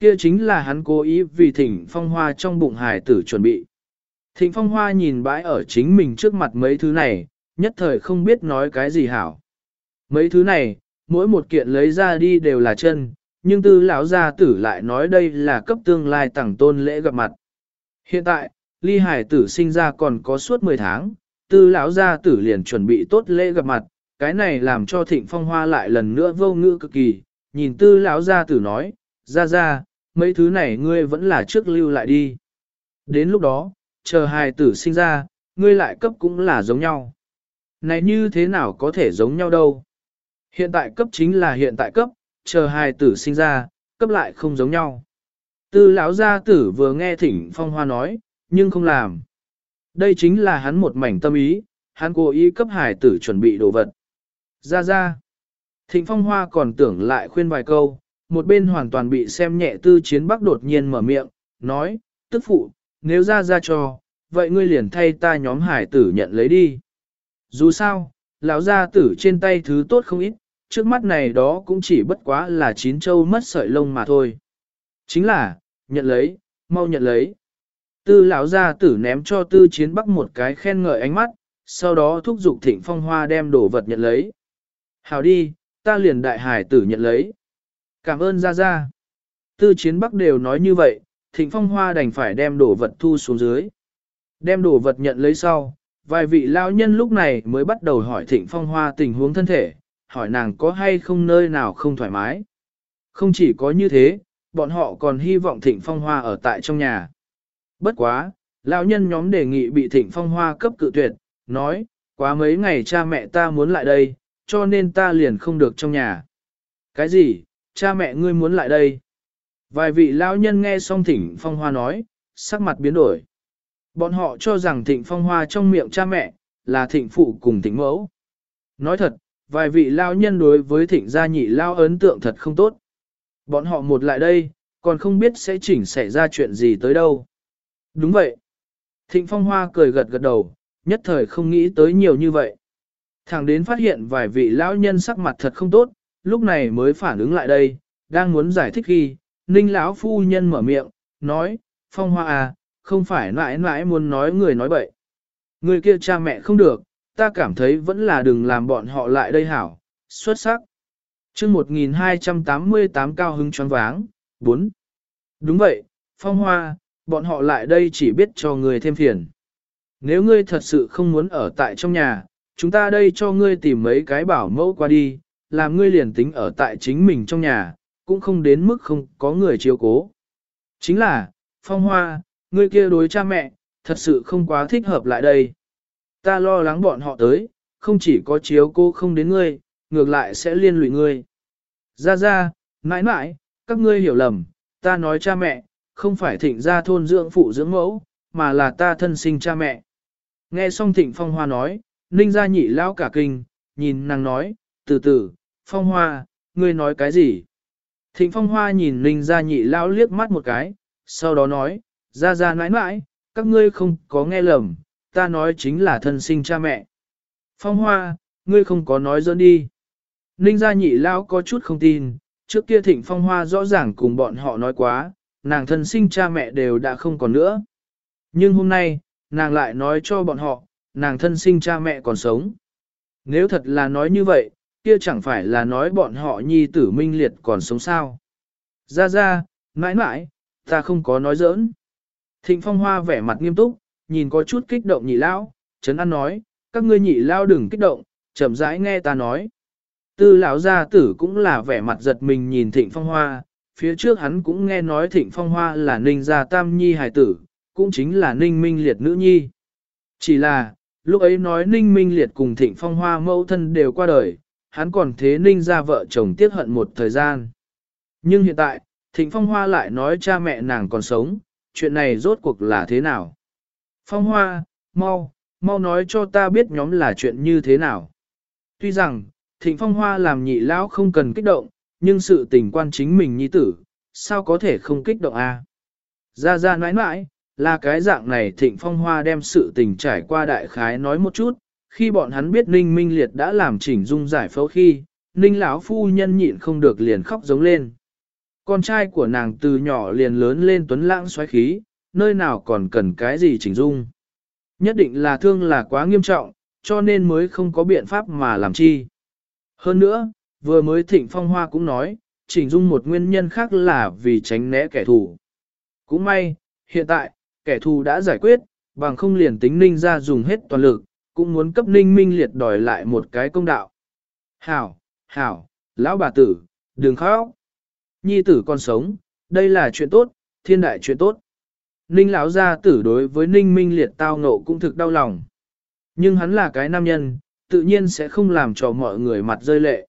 Kia chính là hắn cố ý vì thỉnh phong hoa trong bụng hải tử chuẩn bị. Thịnh phong hoa nhìn bãi ở chính mình trước mặt mấy thứ này, nhất thời không biết nói cái gì hảo. Mấy thứ này, mỗi một kiện lấy ra đi đều là chân, nhưng tư lão gia tử lại nói đây là cấp tương lai tặng tôn lễ gặp mặt. Hiện tại, ly hải tử sinh ra còn có suốt 10 tháng, tư lão gia tử liền chuẩn bị tốt lễ gặp mặt, cái này làm cho thịnh phong hoa lại lần nữa vô ngữ cực kỳ, nhìn tư lão gia tử nói, ra ra, mấy thứ này ngươi vẫn là trước lưu lại đi. Đến lúc đó, chờ hài tử sinh ra, ngươi lại cấp cũng là giống nhau. Này như thế nào có thể giống nhau đâu? Hiện tại cấp chính là hiện tại cấp, chờ hài tử sinh ra, cấp lại không giống nhau. Tư lão gia tử vừa nghe thỉnh phong hoa nói, nhưng không làm. Đây chính là hắn một mảnh tâm ý, hắn cố ý cấp hài tử chuẩn bị đồ vật. Ra ra. Thịnh phong hoa còn tưởng lại khuyên vài câu, một bên hoàn toàn bị xem nhẹ tư chiến bắc đột nhiên mở miệng, nói, tức phụ, nếu ra ra cho, vậy ngươi liền thay ta nhóm hải tử nhận lấy đi. Dù sao, lão gia tử trên tay thứ tốt không ít, trước mắt này đó cũng chỉ bất quá là chín châu mất sợi lông mà thôi. Chính là, nhận lấy, mau nhận lấy. Tư lão gia tử ném cho tư chiến bắc một cái khen ngợi ánh mắt, sau đó thúc giục thịnh phong hoa đem đồ vật nhận lấy. Hào đi, ta liền đại hải tử nhận lấy. Cảm ơn ra ra. Tư chiến bắc đều nói như vậy, thịnh phong hoa đành phải đem đồ vật thu xuống dưới. Đem đồ vật nhận lấy sau, vài vị lao nhân lúc này mới bắt đầu hỏi thịnh phong hoa tình huống thân thể, hỏi nàng có hay không nơi nào không thoải mái. Không chỉ có như thế, bọn họ còn hy vọng thịnh phong hoa ở tại trong nhà. Bất quá, lão nhân nhóm đề nghị bị thịnh phong hoa cấp cự tuyệt, nói, quá mấy ngày cha mẹ ta muốn lại đây, cho nên ta liền không được trong nhà. Cái gì, cha mẹ ngươi muốn lại đây? Vài vị lão nhân nghe xong thịnh phong hoa nói, sắc mặt biến đổi. Bọn họ cho rằng thịnh phong hoa trong miệng cha mẹ, là thịnh phụ cùng thịnh mẫu. Nói thật, vài vị lao nhân đối với thịnh gia nhị lao ấn tượng thật không tốt. Bọn họ một lại đây, còn không biết sẽ chỉnh xảy ra chuyện gì tới đâu. Đúng vậy. Thịnh phong hoa cười gật gật đầu, nhất thời không nghĩ tới nhiều như vậy. thằng đến phát hiện vài vị lão nhân sắc mặt thật không tốt, lúc này mới phản ứng lại đây, đang muốn giải thích khi, ninh lão phu nhân mở miệng, nói, phong hoa à, không phải mãi mãi muốn nói người nói bậy. Người kia cha mẹ không được, ta cảm thấy vẫn là đừng làm bọn họ lại đây hảo, xuất sắc. chương 1288 cao hứng choáng váng, 4. Đúng vậy, phong hoa, bọn họ lại đây chỉ biết cho người thêm phiền. Nếu ngươi thật sự không muốn ở tại trong nhà, chúng ta đây cho ngươi tìm mấy cái bảo mẫu qua đi, làm ngươi liền tính ở tại chính mình trong nhà, cũng không đến mức không có người chiếu cố. Chính là, phong hoa, ngươi kia đối cha mẹ, thật sự không quá thích hợp lại đây. Ta lo lắng bọn họ tới, không chỉ có chiếu cô không đến ngươi, ngược lại sẽ liên lụy ngươi. Ra ra, mãi mãi, các ngươi hiểu lầm, ta nói cha mẹ, không phải thịnh gia thôn dưỡng phụ dưỡng mẫu, mà là ta thân sinh cha mẹ. Nghe xong thịnh phong hoa nói, ninh ra nhị lao cả kinh, nhìn nàng nói, từ từ, phong hoa, ngươi nói cái gì? Thịnh phong hoa nhìn ninh ra nhị lão liếc mắt một cái, sau đó nói, ra ra nãi nãi, các ngươi không có nghe lầm, ta nói chính là thân sinh cha mẹ. Phong hoa, ngươi không có nói dẫn đi. Ninh gia nhị lão có chút không tin, trước kia thịnh phong hoa rõ ràng cùng bọn họ nói quá, nàng thân sinh cha mẹ đều đã không còn nữa. Nhưng hôm nay, nàng lại nói cho bọn họ, nàng thân sinh cha mẹ còn sống. Nếu thật là nói như vậy, kia chẳng phải là nói bọn họ nhi tử minh liệt còn sống sao. Ra ra, mãi mãi, ta không có nói giỡn. Thịnh phong hoa vẻ mặt nghiêm túc, nhìn có chút kích động nhị lão, Trấn An nói, các ngươi nhị lao đừng kích động, chậm rãi nghe ta nói. Tư lão gia tử cũng là vẻ mặt giật mình nhìn thịnh phong hoa, phía trước hắn cũng nghe nói thịnh phong hoa là ninh gia tam nhi hài tử, cũng chính là ninh minh liệt nữ nhi. Chỉ là, lúc ấy nói ninh minh liệt cùng thịnh phong hoa mẫu thân đều qua đời, hắn còn thế ninh gia vợ chồng tiếc hận một thời gian. Nhưng hiện tại, thịnh phong hoa lại nói cha mẹ nàng còn sống, chuyện này rốt cuộc là thế nào? Phong hoa, mau, mau nói cho ta biết nhóm là chuyện như thế nào. Tuy rằng, thịnh phong hoa làm nhị lão không cần kích động, nhưng sự tình quan chính mình nhi tử, sao có thể không kích động a? À? Ra ra nãi nãi, là cái dạng này thịnh phong hoa đem sự tình trải qua đại khái nói một chút, khi bọn hắn biết Ninh Minh Liệt đã làm chỉnh dung giải phẫu khi, Ninh lão phu nhân nhịn không được liền khóc giống lên. Con trai của nàng từ nhỏ liền lớn lên tuấn lãng xoáy khí, nơi nào còn cần cái gì chỉnh dung. Nhất định là thương là quá nghiêm trọng, cho nên mới không có biện pháp mà làm chi. Hơn nữa, vừa mới thịnh phong hoa cũng nói, chỉnh dung một nguyên nhân khác là vì tránh né kẻ thù. Cũng may, hiện tại, kẻ thù đã giải quyết, bằng không liền tính ninh ra dùng hết toàn lực, cũng muốn cấp ninh minh liệt đòi lại một cái công đạo. Hảo, hảo, lão bà tử, đừng khóc. Nhi tử còn sống, đây là chuyện tốt, thiên đại chuyện tốt. Ninh lão gia tử đối với Ninh Minh Liệt tao ngộ cũng thực đau lòng. Nhưng hắn là cái nam nhân, tự nhiên sẽ không làm cho mọi người mặt rơi lệ.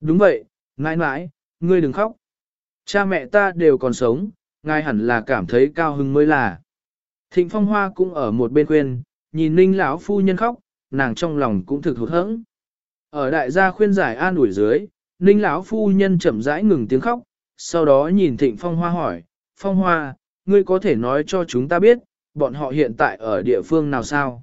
Đúng vậy, nãi nãi, ngươi đừng khóc. Cha mẹ ta đều còn sống, ngài hẳn là cảm thấy cao hứng mới là. Thịnh Phong Hoa cũng ở một bên khuyên, nhìn Ninh lão phu nhân khóc, nàng trong lòng cũng thực hụt hẫng. Ở đại gia khuyên giải an ủi dưới, Ninh lão phu nhân chậm rãi ngừng tiếng khóc, sau đó nhìn Thịnh Phong Hoa hỏi, Phong Hoa, ngươi có thể nói cho chúng ta biết, bọn họ hiện tại ở địa phương nào sao?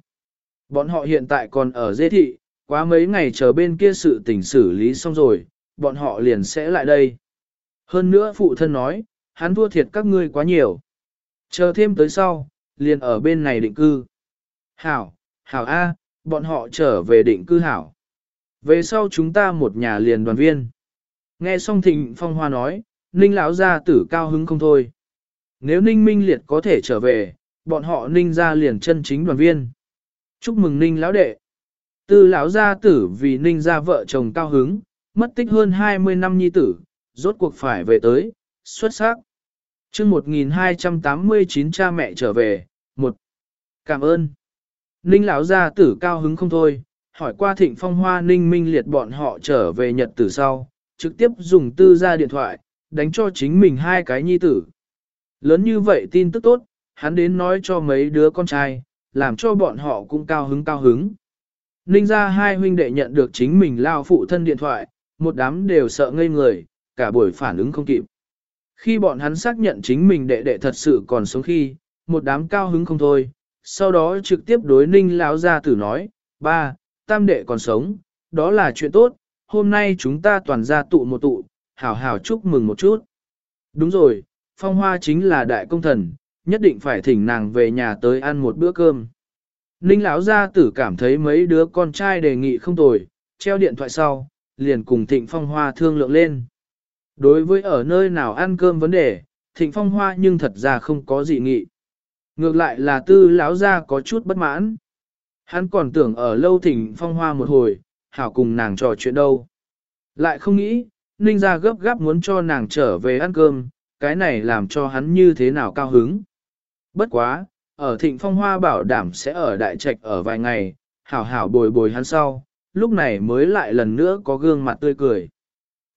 Bọn họ hiện tại còn ở dê thị, quá mấy ngày chờ bên kia sự tình xử lý xong rồi, bọn họ liền sẽ lại đây. Hơn nữa phụ thân nói, hắn thua thiệt các ngươi quá nhiều. Chờ thêm tới sau, liền ở bên này định cư. Hảo, hảo A, bọn họ trở về định cư hảo. Về sau chúng ta một nhà liền đoàn viên. Nghe xong thịnh phong hoa nói, ninh lão gia tử cao hứng không thôi. Nếu Ninh Minh Liệt có thể trở về, bọn họ Ninh ra liền chân chính đoàn viên. Chúc mừng Ninh lão đệ. Tư lão gia tử vì Ninh ra vợ chồng cao hứng, mất tích hơn 20 năm nhi tử, rốt cuộc phải về tới, xuất sắc. chương 1289 cha mẹ trở về, một Cảm ơn. Ninh lão gia tử cao hứng không thôi, hỏi qua thịnh phong hoa Ninh Minh Liệt bọn họ trở về nhật tử sau, trực tiếp dùng tư ra điện thoại, đánh cho chính mình hai cái nhi tử. Lớn như vậy tin tức tốt, hắn đến nói cho mấy đứa con trai, làm cho bọn họ cũng cao hứng cao hứng. Ninh ra hai huynh đệ nhận được chính mình lao phụ thân điện thoại, một đám đều sợ ngây người, cả buổi phản ứng không kịp. Khi bọn hắn xác nhận chính mình đệ đệ thật sự còn sống khi, một đám cao hứng không thôi, sau đó trực tiếp đối ninh lão gia tử nói, ba, tam đệ còn sống, đó là chuyện tốt, hôm nay chúng ta toàn ra tụ một tụ, hảo hảo chúc mừng một chút. Đúng rồi, phong hoa chính là đại công thần, nhất định phải thỉnh nàng về nhà tới ăn một bữa cơm. Ninh lão gia tử cảm thấy mấy đứa con trai đề nghị không tồi, treo điện thoại sau, liền cùng thịnh phong hoa thương lượng lên. Đối với ở nơi nào ăn cơm vấn đề, thịnh phong hoa nhưng thật ra không có gì nghị. Ngược lại là tư lão gia có chút bất mãn. Hắn còn tưởng ở lâu thịnh phong hoa một hồi, hảo cùng nàng trò chuyện đâu. Lại không nghĩ, ninh gia gấp gáp muốn cho nàng trở về ăn cơm, cái này làm cho hắn như thế nào cao hứng. Bất quá, ở thịnh phong hoa bảo đảm sẽ ở đại trạch ở vài ngày, hảo hảo bồi bồi hắn sau, lúc này mới lại lần nữa có gương mặt tươi cười.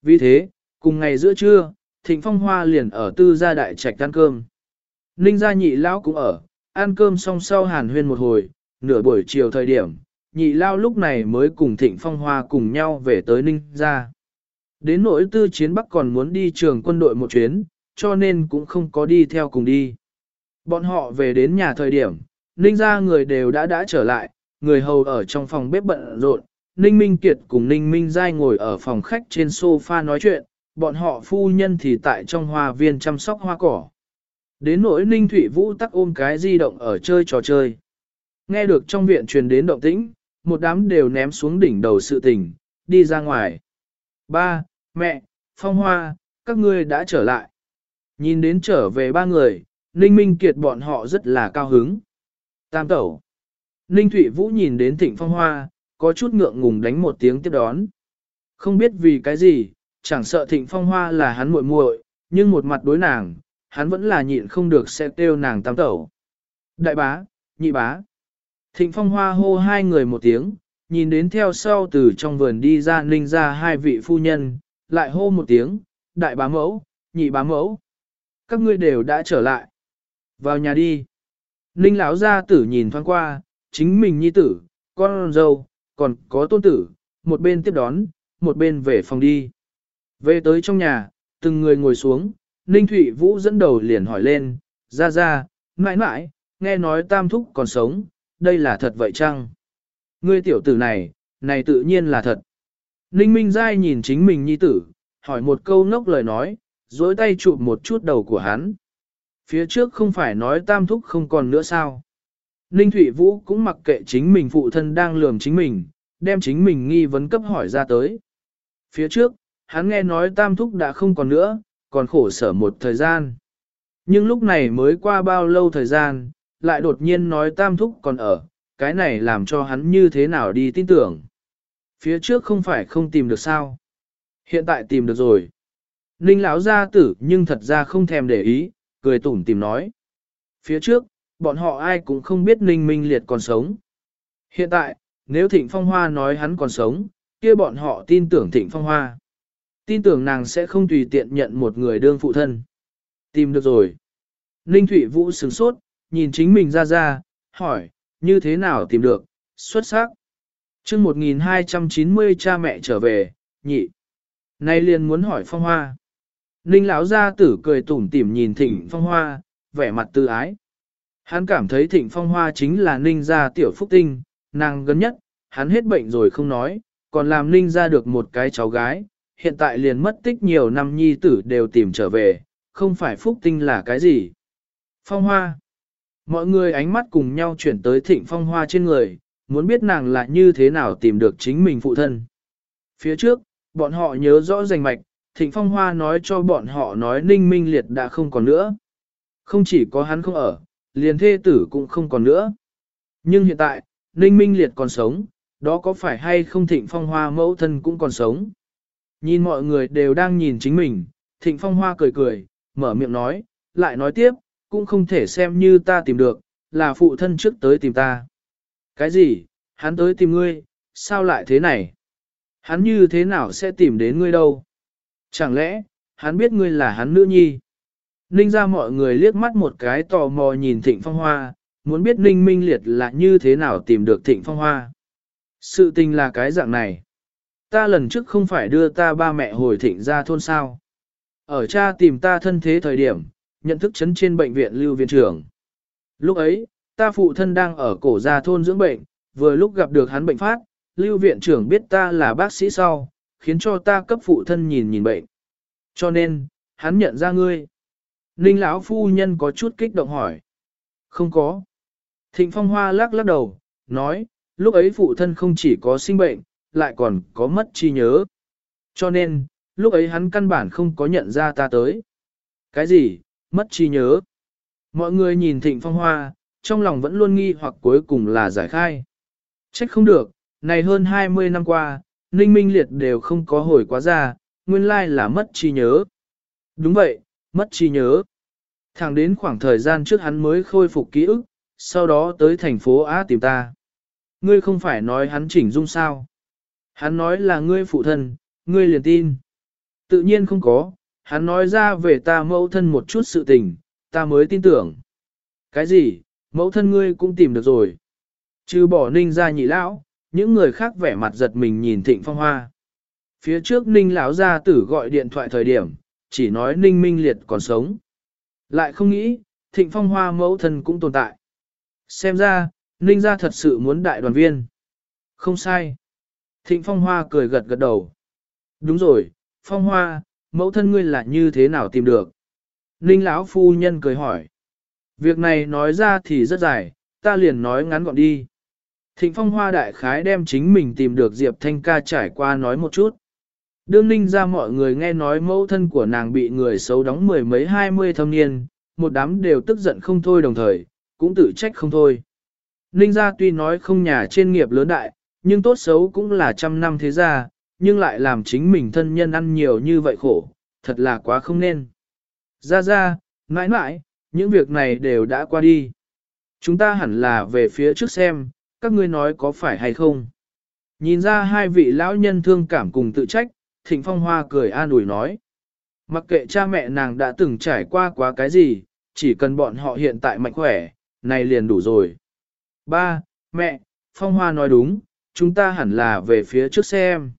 Vì thế, cùng ngày giữa trưa, thịnh phong hoa liền ở tư gia đại trạch ăn cơm. Ninh gia nhị lão cũng ở, ăn cơm xong sau hàn huyên một hồi, nửa buổi chiều thời điểm, nhị lao lúc này mới cùng thịnh phong hoa cùng nhau về tới ninh gia. Đến nỗi tư chiến bắc còn muốn đi trường quân đội một chuyến, cho nên cũng không có đi theo cùng đi. Bọn họ về đến nhà thời điểm, Ninh ra người đều đã đã trở lại, người hầu ở trong phòng bếp bận rộn, Ninh Minh Kiệt cùng Ninh Minh Giai ngồi ở phòng khách trên sofa nói chuyện, bọn họ phu nhân thì tại trong hoa viên chăm sóc hoa cỏ. Đến nỗi Ninh Thụy Vũ tắc ôm cái di động ở chơi trò chơi. Nghe được trong viện truyền đến động tĩnh, một đám đều ném xuống đỉnh đầu sự tình, đi ra ngoài. Ba, mẹ, Phong Hoa, các ngươi đã trở lại. Nhìn đến trở về ba người, Ninh Minh Kiệt bọn họ rất là cao hứng. Tam tẩu. Ninh Thụy Vũ nhìn đến Thịnh Phong Hoa, có chút ngượng ngùng đánh một tiếng tiếp đón. Không biết vì cái gì, chẳng sợ Thịnh Phong Hoa là hắn muội muội, nhưng một mặt đối nàng, hắn vẫn là nhịn không được sẽ kêu nàng tam tẩu. Đại bá, nhị bá. Thịnh Phong Hoa hô hai người một tiếng, nhìn đến theo sau từ trong vườn đi ra ninh ra hai vị phu nhân, lại hô một tiếng, đại bá mẫu, nhị bá mẫu. Các ngươi đều đã trở lại. Vào nhà đi. Ninh lão gia tử nhìn thoáng qua, chính mình nhi tử, con dâu, còn có tôn tử, một bên tiếp đón, một bên về phòng đi. Về tới trong nhà, từng người ngồi xuống, Ninh Thụy Vũ dẫn đầu liền hỏi lên, ra ra, mãi mãi, nghe nói tam thúc còn sống, đây là thật vậy chăng? Ngươi tiểu tử này, này tự nhiên là thật. Ninh Minh Giai nhìn chính mình nhi tử, hỏi một câu ngốc lời nói, dối tay chụp một chút đầu của hắn. Phía trước không phải nói tam thúc không còn nữa sao? Ninh Thụy Vũ cũng mặc kệ chính mình phụ thân đang lườm chính mình, đem chính mình nghi vấn cấp hỏi ra tới. Phía trước, hắn nghe nói tam thúc đã không còn nữa, còn khổ sở một thời gian. Nhưng lúc này mới qua bao lâu thời gian, lại đột nhiên nói tam thúc còn ở, cái này làm cho hắn như thế nào đi tin tưởng. Phía trước không phải không tìm được sao. Hiện tại tìm được rồi. Ninh lão gia tử nhưng thật ra không thèm để ý, cười tủm tìm nói. Phía trước, bọn họ ai cũng không biết Ninh Minh Liệt còn sống. Hiện tại, nếu Thịnh Phong Hoa nói hắn còn sống, kia bọn họ tin tưởng Thịnh Phong Hoa. Tin tưởng nàng sẽ không tùy tiện nhận một người đương phụ thân. Tìm được rồi. Ninh Thụy Vũ sửng sốt, nhìn chính mình ra ra, hỏi, như thế nào tìm được, xuất sắc. chương 1290 cha mẹ trở về, nhị. Nay liền muốn hỏi Phong Hoa. Ninh lão gia tử cười tủm tỉm nhìn Thịnh Phong Hoa, vẻ mặt tư ái. Hắn cảm thấy Thịnh Phong Hoa chính là Ninh gia tiểu phúc tinh, nàng gần nhất, hắn hết bệnh rồi không nói, còn làm Ninh gia được một cái cháu gái, hiện tại liền mất tích nhiều năm nhi tử đều tìm trở về, không phải phúc tinh là cái gì. Phong Hoa Mọi người ánh mắt cùng nhau chuyển tới Thịnh Phong Hoa trên người, muốn biết nàng là như thế nào tìm được chính mình phụ thân. Phía trước, bọn họ nhớ rõ rành mạch, Thịnh Phong Hoa nói cho bọn họ nói Ninh Minh Liệt đã không còn nữa. Không chỉ có hắn không ở, liền thê tử cũng không còn nữa. Nhưng hiện tại, Ninh Minh Liệt còn sống, đó có phải hay không Thịnh Phong Hoa mẫu thân cũng còn sống. Nhìn mọi người đều đang nhìn chính mình, Thịnh Phong Hoa cười cười, mở miệng nói, lại nói tiếp, cũng không thể xem như ta tìm được, là phụ thân trước tới tìm ta. Cái gì, hắn tới tìm ngươi, sao lại thế này? Hắn như thế nào sẽ tìm đến ngươi đâu? Chẳng lẽ, hắn biết ngươi là hắn nữ nhi? Ninh ra mọi người liếc mắt một cái tò mò nhìn Thịnh Phong Hoa, muốn biết Ninh Minh Liệt là như thế nào tìm được Thịnh Phong Hoa. Sự tình là cái dạng này. Ta lần trước không phải đưa ta ba mẹ hồi Thịnh ra thôn sao. Ở cha tìm ta thân thế thời điểm, nhận thức chấn trên bệnh viện lưu viện trưởng. Lúc ấy, ta phụ thân đang ở cổ gia thôn dưỡng bệnh, vừa lúc gặp được hắn bệnh phát, lưu viện trưởng biết ta là bác sĩ sau, khiến cho ta cấp phụ thân nhìn nhìn bệnh. Cho nên, hắn nhận ra ngươi. Ninh lão phu nhân có chút kích động hỏi. Không có. Thịnh Phong Hoa lắc lắc đầu, nói, lúc ấy phụ thân không chỉ có sinh bệnh, lại còn có mất trí nhớ. Cho nên, lúc ấy hắn căn bản không có nhận ra ta tới. Cái gì, mất trí nhớ? Mọi người nhìn Thịnh Phong Hoa, trong lòng vẫn luôn nghi hoặc cuối cùng là giải khai. Trách không được, này hơn 20 năm qua, Ninh Minh Liệt đều không có hồi quá ra, nguyên lai là mất trí nhớ. Đúng vậy, mất trí nhớ. Thẳng đến khoảng thời gian trước hắn mới khôi phục ký ức, sau đó tới thành phố Á tìm ta. Ngươi không phải nói hắn chỉnh dung sao? Hắn nói là ngươi phụ thân, ngươi liền tin. Tự nhiên không có, hắn nói ra về ta mẫu thân một chút sự tình, ta mới tin tưởng. Cái gì, mẫu thân ngươi cũng tìm được rồi. Chứ bỏ ninh ra nhị lão, những người khác vẻ mặt giật mình nhìn thịnh phong hoa. Phía trước Ninh lão gia tử gọi điện thoại thời điểm, chỉ nói Ninh Minh Liệt còn sống. Lại không nghĩ, Thịnh Phong Hoa mẫu thân cũng tồn tại. Xem ra, Ninh gia thật sự muốn đại đoàn viên. Không sai. Thịnh Phong Hoa cười gật gật đầu. Đúng rồi, Phong Hoa, mẫu thân ngươi là như thế nào tìm được? Ninh lão phu nhân cười hỏi. Việc này nói ra thì rất dài, ta liền nói ngắn gọn đi. Thịnh Phong Hoa đại khái đem chính mình tìm được Diệp Thanh ca trải qua nói một chút. Đương ninh ra mọi người nghe nói mẫu thân của nàng bị người xấu đóng mười mấy hai mươi thâm niên, một đám đều tức giận không thôi đồng thời, cũng tự trách không thôi. Ninh ra tuy nói không nhà trên nghiệp lớn đại, nhưng tốt xấu cũng là trăm năm thế gia, nhưng lại làm chính mình thân nhân ăn nhiều như vậy khổ, thật là quá không nên. Ra ra, mãi mãi, những việc này đều đã qua đi. Chúng ta hẳn là về phía trước xem, các ngươi nói có phải hay không. Nhìn ra hai vị lão nhân thương cảm cùng tự trách, Thịnh Phong Hoa cười an ủi nói. Mặc kệ cha mẹ nàng đã từng trải qua quá cái gì, chỉ cần bọn họ hiện tại mạnh khỏe, này liền đủ rồi. Ba, mẹ, Phong Hoa nói đúng, chúng ta hẳn là về phía trước xem.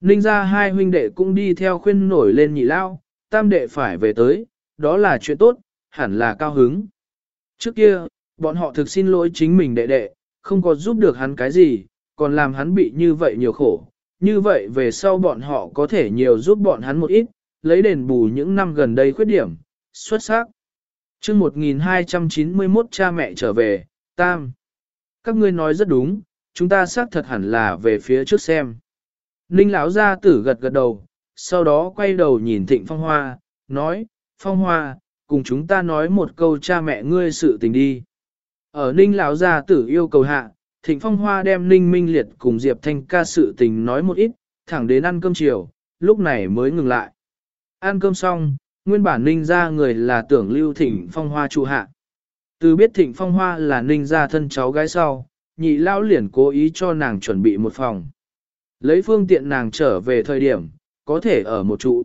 Ninh ra hai huynh đệ cũng đi theo khuyên nổi lên nhị lao, tam đệ phải về tới, đó là chuyện tốt, hẳn là cao hứng. Trước kia, bọn họ thực xin lỗi chính mình đệ đệ, không có giúp được hắn cái gì, còn làm hắn bị như vậy nhiều khổ. Như vậy về sau bọn họ có thể nhiều giúp bọn hắn một ít, lấy đền bù những năm gần đây khuyết điểm, xuất sắc. chương 1291 cha mẹ trở về, tam. Các ngươi nói rất đúng, chúng ta xác thật hẳn là về phía trước xem. Ninh lão gia tử gật gật đầu, sau đó quay đầu nhìn Thịnh Phong Hoa, nói, Phong Hoa, cùng chúng ta nói một câu cha mẹ ngươi sự tình đi. Ở Ninh lão gia tử yêu cầu hạ, Thịnh Phong Hoa đem Ninh Minh Liệt cùng Diệp Thanh ca sự tình nói một ít, thẳng đến ăn cơm chiều, lúc này mới ngừng lại. Ăn cơm xong, nguyên bản Ninh gia người là tưởng lưu Thịnh Phong Hoa trụ hạ. Từ biết Thịnh Phong Hoa là Ninh gia thân cháu gái sau, nhị lão liền cố ý cho nàng chuẩn bị một phòng. Lấy phương tiện nàng trở về thời điểm, có thể ở một trụ.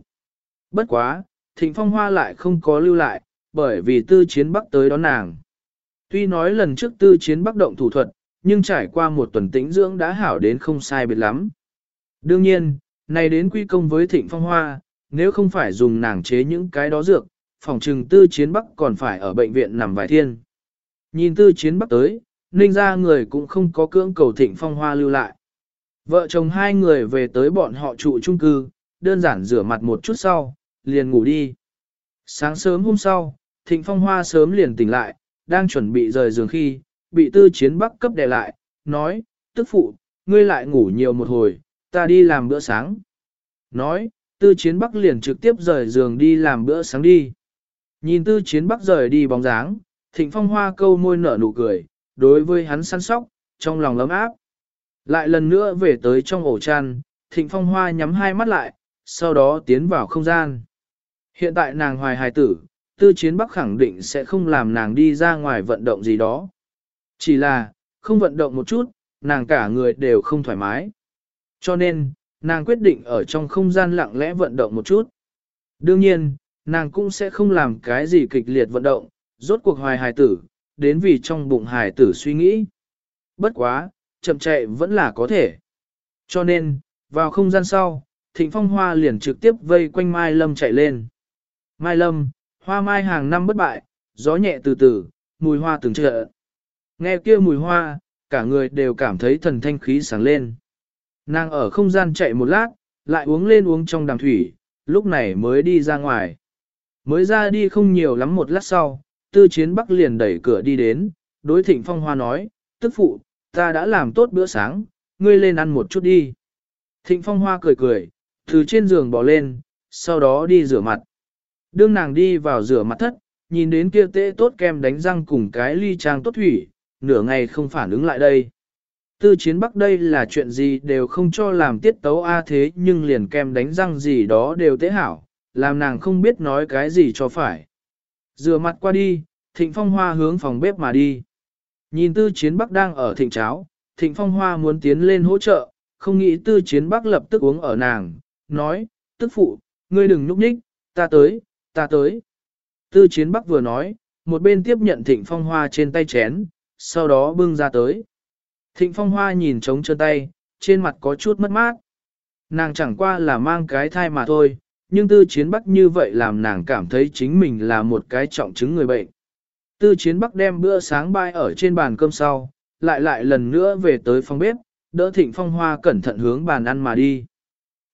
Bất quá, Thịnh Phong Hoa lại không có lưu lại, bởi vì tư chiến bắc tới đón nàng. Tuy nói lần trước tư chiến bắc động thủ thuật, nhưng trải qua một tuần tĩnh dưỡng đã hảo đến không sai biệt lắm. Đương nhiên, này đến quy công với Thịnh Phong Hoa, nếu không phải dùng nàng chế những cái đó dược, phòng trừng tư chiến bắc còn phải ở bệnh viện nằm vài thiên. Nhìn tư chiến bắc tới, ninh ra người cũng không có cưỡng cầu Thịnh Phong Hoa lưu lại. Vợ chồng hai người về tới bọn họ trụ chung cư, đơn giản rửa mặt một chút sau, liền ngủ đi. Sáng sớm hôm sau, Thịnh Phong Hoa sớm liền tỉnh lại, đang chuẩn bị rời giường khi, bị tư chiến bắc cấp đè lại, nói, tức phụ, ngươi lại ngủ nhiều một hồi, ta đi làm bữa sáng. Nói, tư chiến bắc liền trực tiếp rời giường đi làm bữa sáng đi. Nhìn tư chiến bắc rời đi bóng dáng, Thịnh Phong Hoa câu môi nở nụ cười, đối với hắn săn sóc, trong lòng lấm áp. Lại lần nữa về tới trong ổ chăn, Thịnh Phong Hoa nhắm hai mắt lại, sau đó tiến vào không gian. Hiện tại nàng hoài hài tử, tư chiến bắc khẳng định sẽ không làm nàng đi ra ngoài vận động gì đó. Chỉ là, không vận động một chút, nàng cả người đều không thoải mái. Cho nên, nàng quyết định ở trong không gian lặng lẽ vận động một chút. Đương nhiên, nàng cũng sẽ không làm cái gì kịch liệt vận động, rốt cuộc hoài hài tử, đến vì trong bụng hài tử suy nghĩ. Bất quá, chậm chạy vẫn là có thể. Cho nên, vào không gian sau, Thịnh Phong Hoa liền trực tiếp vây quanh Mai Lâm chạy lên. Mai Lâm, hoa mai hàng năm bất bại, gió nhẹ từ từ, mùi hoa từng trợ. Nghe kia mùi hoa, cả người đều cảm thấy thần thanh khí sáng lên. Nàng ở không gian chạy một lát, lại uống lên uống trong đàm thủy, lúc này mới đi ra ngoài. Mới ra đi không nhiều lắm một lát sau, tư chiến bắc liền đẩy cửa đi đến, đối thịnh phong hoa nói, tức phụ, ta đã làm tốt bữa sáng, ngươi lên ăn một chút đi. Thịnh phong hoa cười cười, từ trên giường bỏ lên, sau đó đi rửa mặt. Đương nàng đi vào rửa mặt thất, nhìn đến kia tê tốt kem đánh răng cùng cái ly trang tốt thủy, nửa ngày không phản ứng lại đây. Tư chiến bắc đây là chuyện gì đều không cho làm tiết tấu A thế nhưng liền kem đánh răng gì đó đều tế hảo, làm nàng không biết nói cái gì cho phải. Rửa mặt qua đi, thịnh phong hoa hướng phòng bếp mà đi. Nhìn tư chiến bắc đang ở thịnh cháo, thịnh phong hoa muốn tiến lên hỗ trợ, không nghĩ tư chiến bắc lập tức uống ở nàng, nói, tức phụ, ngươi đừng núp nhích, ta tới, ta tới. Tư chiến bắc vừa nói, một bên tiếp nhận thịnh phong hoa trên tay chén, sau đó bưng ra tới. Thịnh phong hoa nhìn trống chân tay, trên mặt có chút mất mát. Nàng chẳng qua là mang cái thai mà thôi, nhưng tư chiến bắc như vậy làm nàng cảm thấy chính mình là một cái trọng chứng người bệnh. Tư chiến bắc đem bữa sáng bay ở trên bàn cơm sau, lại lại lần nữa về tới phòng bếp, đỡ thịnh phong hoa cẩn thận hướng bàn ăn mà đi.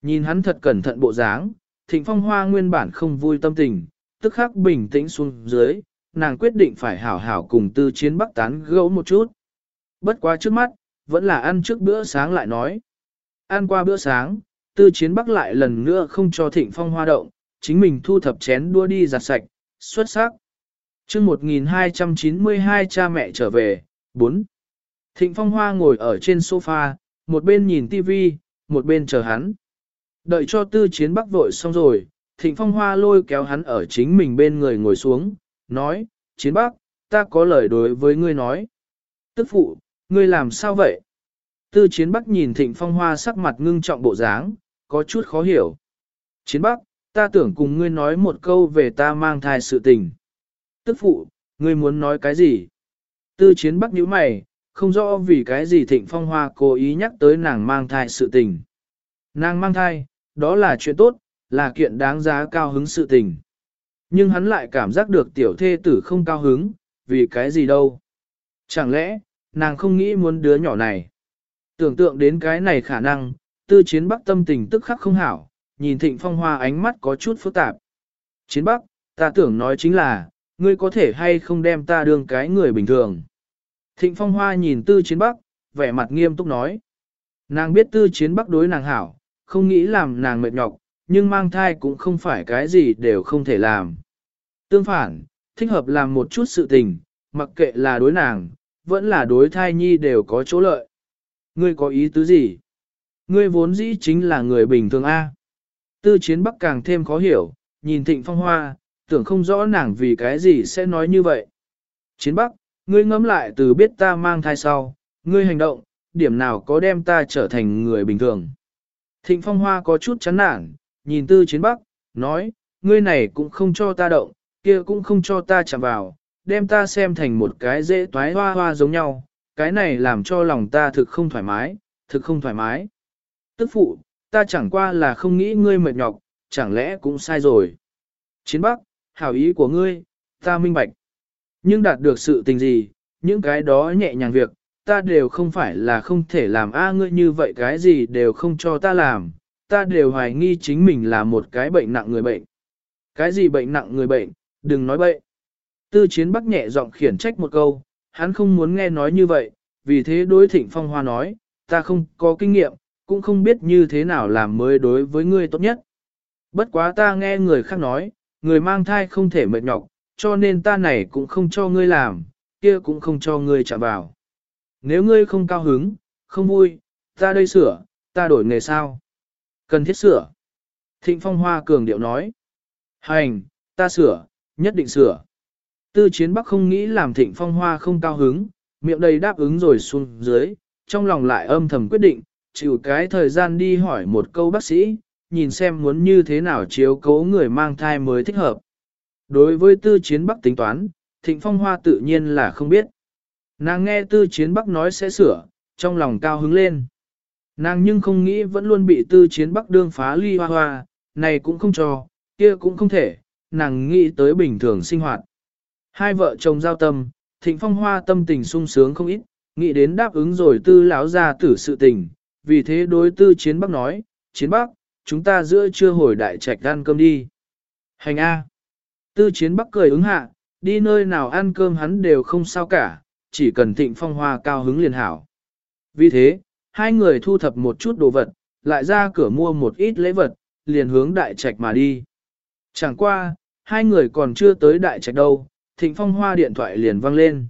Nhìn hắn thật cẩn thận bộ dáng, thịnh phong hoa nguyên bản không vui tâm tình, tức khắc bình tĩnh xuống dưới, nàng quyết định phải hảo hảo cùng tư chiến bắc tán gẫu một chút. Bất quá trước mắt, vẫn là ăn trước bữa sáng lại nói. Ăn qua bữa sáng, tư chiến bắc lại lần nữa không cho thịnh phong hoa động, chính mình thu thập chén đua đi giặt sạch, xuất sắc. chương 1292 cha mẹ trở về, 4. Thịnh phong hoa ngồi ở trên sofa, một bên nhìn tivi, một bên chờ hắn. Đợi cho tư chiến bắc vội xong rồi, thịnh phong hoa lôi kéo hắn ở chính mình bên người ngồi xuống, nói, chiến bắc, ta có lời đối với ngươi nói. Tức phụ, ngươi làm sao vậy? Tư chiến bắc nhìn thịnh phong hoa sắc mặt ngưng trọng bộ dáng, có chút khó hiểu. Chiến bắc, ta tưởng cùng ngươi nói một câu về ta mang thai sự tình. Tức phụ, ngươi muốn nói cái gì? Tư chiến bắc nhíu mày, không rõ vì cái gì thịnh phong hoa cố ý nhắc tới nàng mang thai sự tình. Nàng mang thai, đó là chuyện tốt, là kiện đáng giá cao hứng sự tình. Nhưng hắn lại cảm giác được tiểu thê tử không cao hứng, vì cái gì đâu. Chẳng lẽ, nàng không nghĩ muốn đứa nhỏ này. Tưởng tượng đến cái này khả năng, tư chiến bắc tâm tình tức khắc không hảo, nhìn thịnh phong hoa ánh mắt có chút phức tạp. Chiến bắc, ta tưởng nói chính là, ngươi có thể hay không đem ta đương cái người bình thường. Thịnh phong hoa nhìn tư chiến bắc, vẻ mặt nghiêm túc nói. Nàng biết tư chiến bắc đối nàng hảo, không nghĩ làm nàng mệt nhọc, nhưng mang thai cũng không phải cái gì đều không thể làm. Tương phản, thích hợp làm một chút sự tình, mặc kệ là đối nàng, vẫn là đối thai nhi đều có chỗ lợi. Ngươi có ý tứ gì? Ngươi vốn dĩ chính là người bình thường A. Tư chiến bắc càng thêm khó hiểu, nhìn thịnh phong hoa, tưởng không rõ nàng vì cái gì sẽ nói như vậy. Chiến bắc, ngươi ngẫm lại từ biết ta mang thai sau, ngươi hành động, điểm nào có đem ta trở thành người bình thường. Thịnh phong hoa có chút chán nản, nhìn tư chiến bắc, nói, ngươi này cũng không cho ta động, kia cũng không cho ta chạm vào, đem ta xem thành một cái dễ toái hoa hoa giống nhau, cái này làm cho lòng ta thực không thoải mái, thực không thoải mái. Tức phụ, ta chẳng qua là không nghĩ ngươi mệt nhọc, chẳng lẽ cũng sai rồi. Chiến bắc, hảo ý của ngươi, ta minh bạch. Nhưng đạt được sự tình gì, những cái đó nhẹ nhàng việc, ta đều không phải là không thể làm a ngươi như vậy cái gì đều không cho ta làm, ta đều hoài nghi chính mình là một cái bệnh nặng người bệnh. Cái gì bệnh nặng người bệnh, đừng nói bậy. Tư chiến bắc nhẹ giọng khiển trách một câu, hắn không muốn nghe nói như vậy, vì thế đối thịnh phong hoa nói, ta không có kinh nghiệm, cũng không biết như thế nào làm mới đối với ngươi tốt nhất. Bất quá ta nghe người khác nói, người mang thai không thể mệt nhọc, cho nên ta này cũng không cho ngươi làm, kia cũng không cho ngươi chạm vào. Nếu ngươi không cao hứng, không vui, ta đây sửa, ta đổi nghề sao? Cần thiết sửa. Thịnh Phong Hoa cường điệu nói. Hành, ta sửa, nhất định sửa. Tư chiến bắc không nghĩ làm thịnh Phong Hoa không cao hứng, miệng đầy đáp ứng rồi xuống dưới, trong lòng lại âm thầm quyết định, chịu cái thời gian đi hỏi một câu bác sĩ, nhìn xem muốn như thế nào chiếu cố người mang thai mới thích hợp. Đối với tư chiến bắc tính toán, thịnh phong hoa tự nhiên là không biết. Nàng nghe tư chiến bắc nói sẽ sửa, trong lòng cao hứng lên. Nàng nhưng không nghĩ vẫn luôn bị tư chiến bắc đương phá ly hoa hoa, này cũng không cho, kia cũng không thể, nàng nghĩ tới bình thường sinh hoạt. Hai vợ chồng giao tâm, thịnh phong hoa tâm tình sung sướng không ít, nghĩ đến đáp ứng rồi tư lão ra tử sự tình, vì thế đối tư chiến bắc nói, chiến bắc, chúng ta giữa trưa hồi đại trạch ăn cơm đi. Hành A. Tư chiến bắc cười ứng hạ, đi nơi nào ăn cơm hắn đều không sao cả, chỉ cần thịnh phong hoa cao hứng liền hảo. Vì thế, hai người thu thập một chút đồ vật, lại ra cửa mua một ít lễ vật, liền hướng đại trạch mà đi. Chẳng qua, hai người còn chưa tới đại trạch đâu, thịnh phong hoa điện thoại liền vang lên.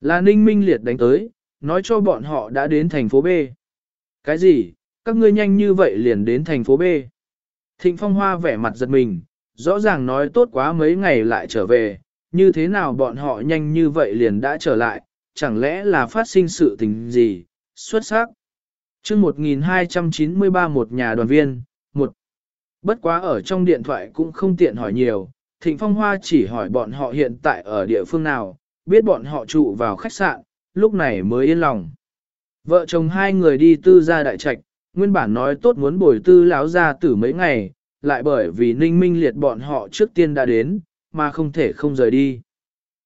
Là ninh minh liệt đánh tới, nói cho bọn họ đã đến thành phố B. Cái gì, các ngươi nhanh như vậy liền đến thành phố B. Thịnh phong hoa vẻ mặt giật mình, rõ ràng nói tốt quá mấy ngày lại trở về, như thế nào bọn họ nhanh như vậy liền đã trở lại, chẳng lẽ là phát sinh sự tình gì, xuất sắc. chương 1293 một nhà đoàn viên, một. Bất quá ở trong điện thoại cũng không tiện hỏi nhiều, Thịnh Phong Hoa chỉ hỏi bọn họ hiện tại ở địa phương nào, biết bọn họ trụ vào khách sạn, lúc này mới yên lòng. Vợ chồng hai người đi tư gia đại trạch, nguyên bản nói tốt muốn bồi tư lão ra tử mấy ngày, lại bởi vì ninh minh liệt bọn họ trước tiên đã đến, mà không thể không rời đi.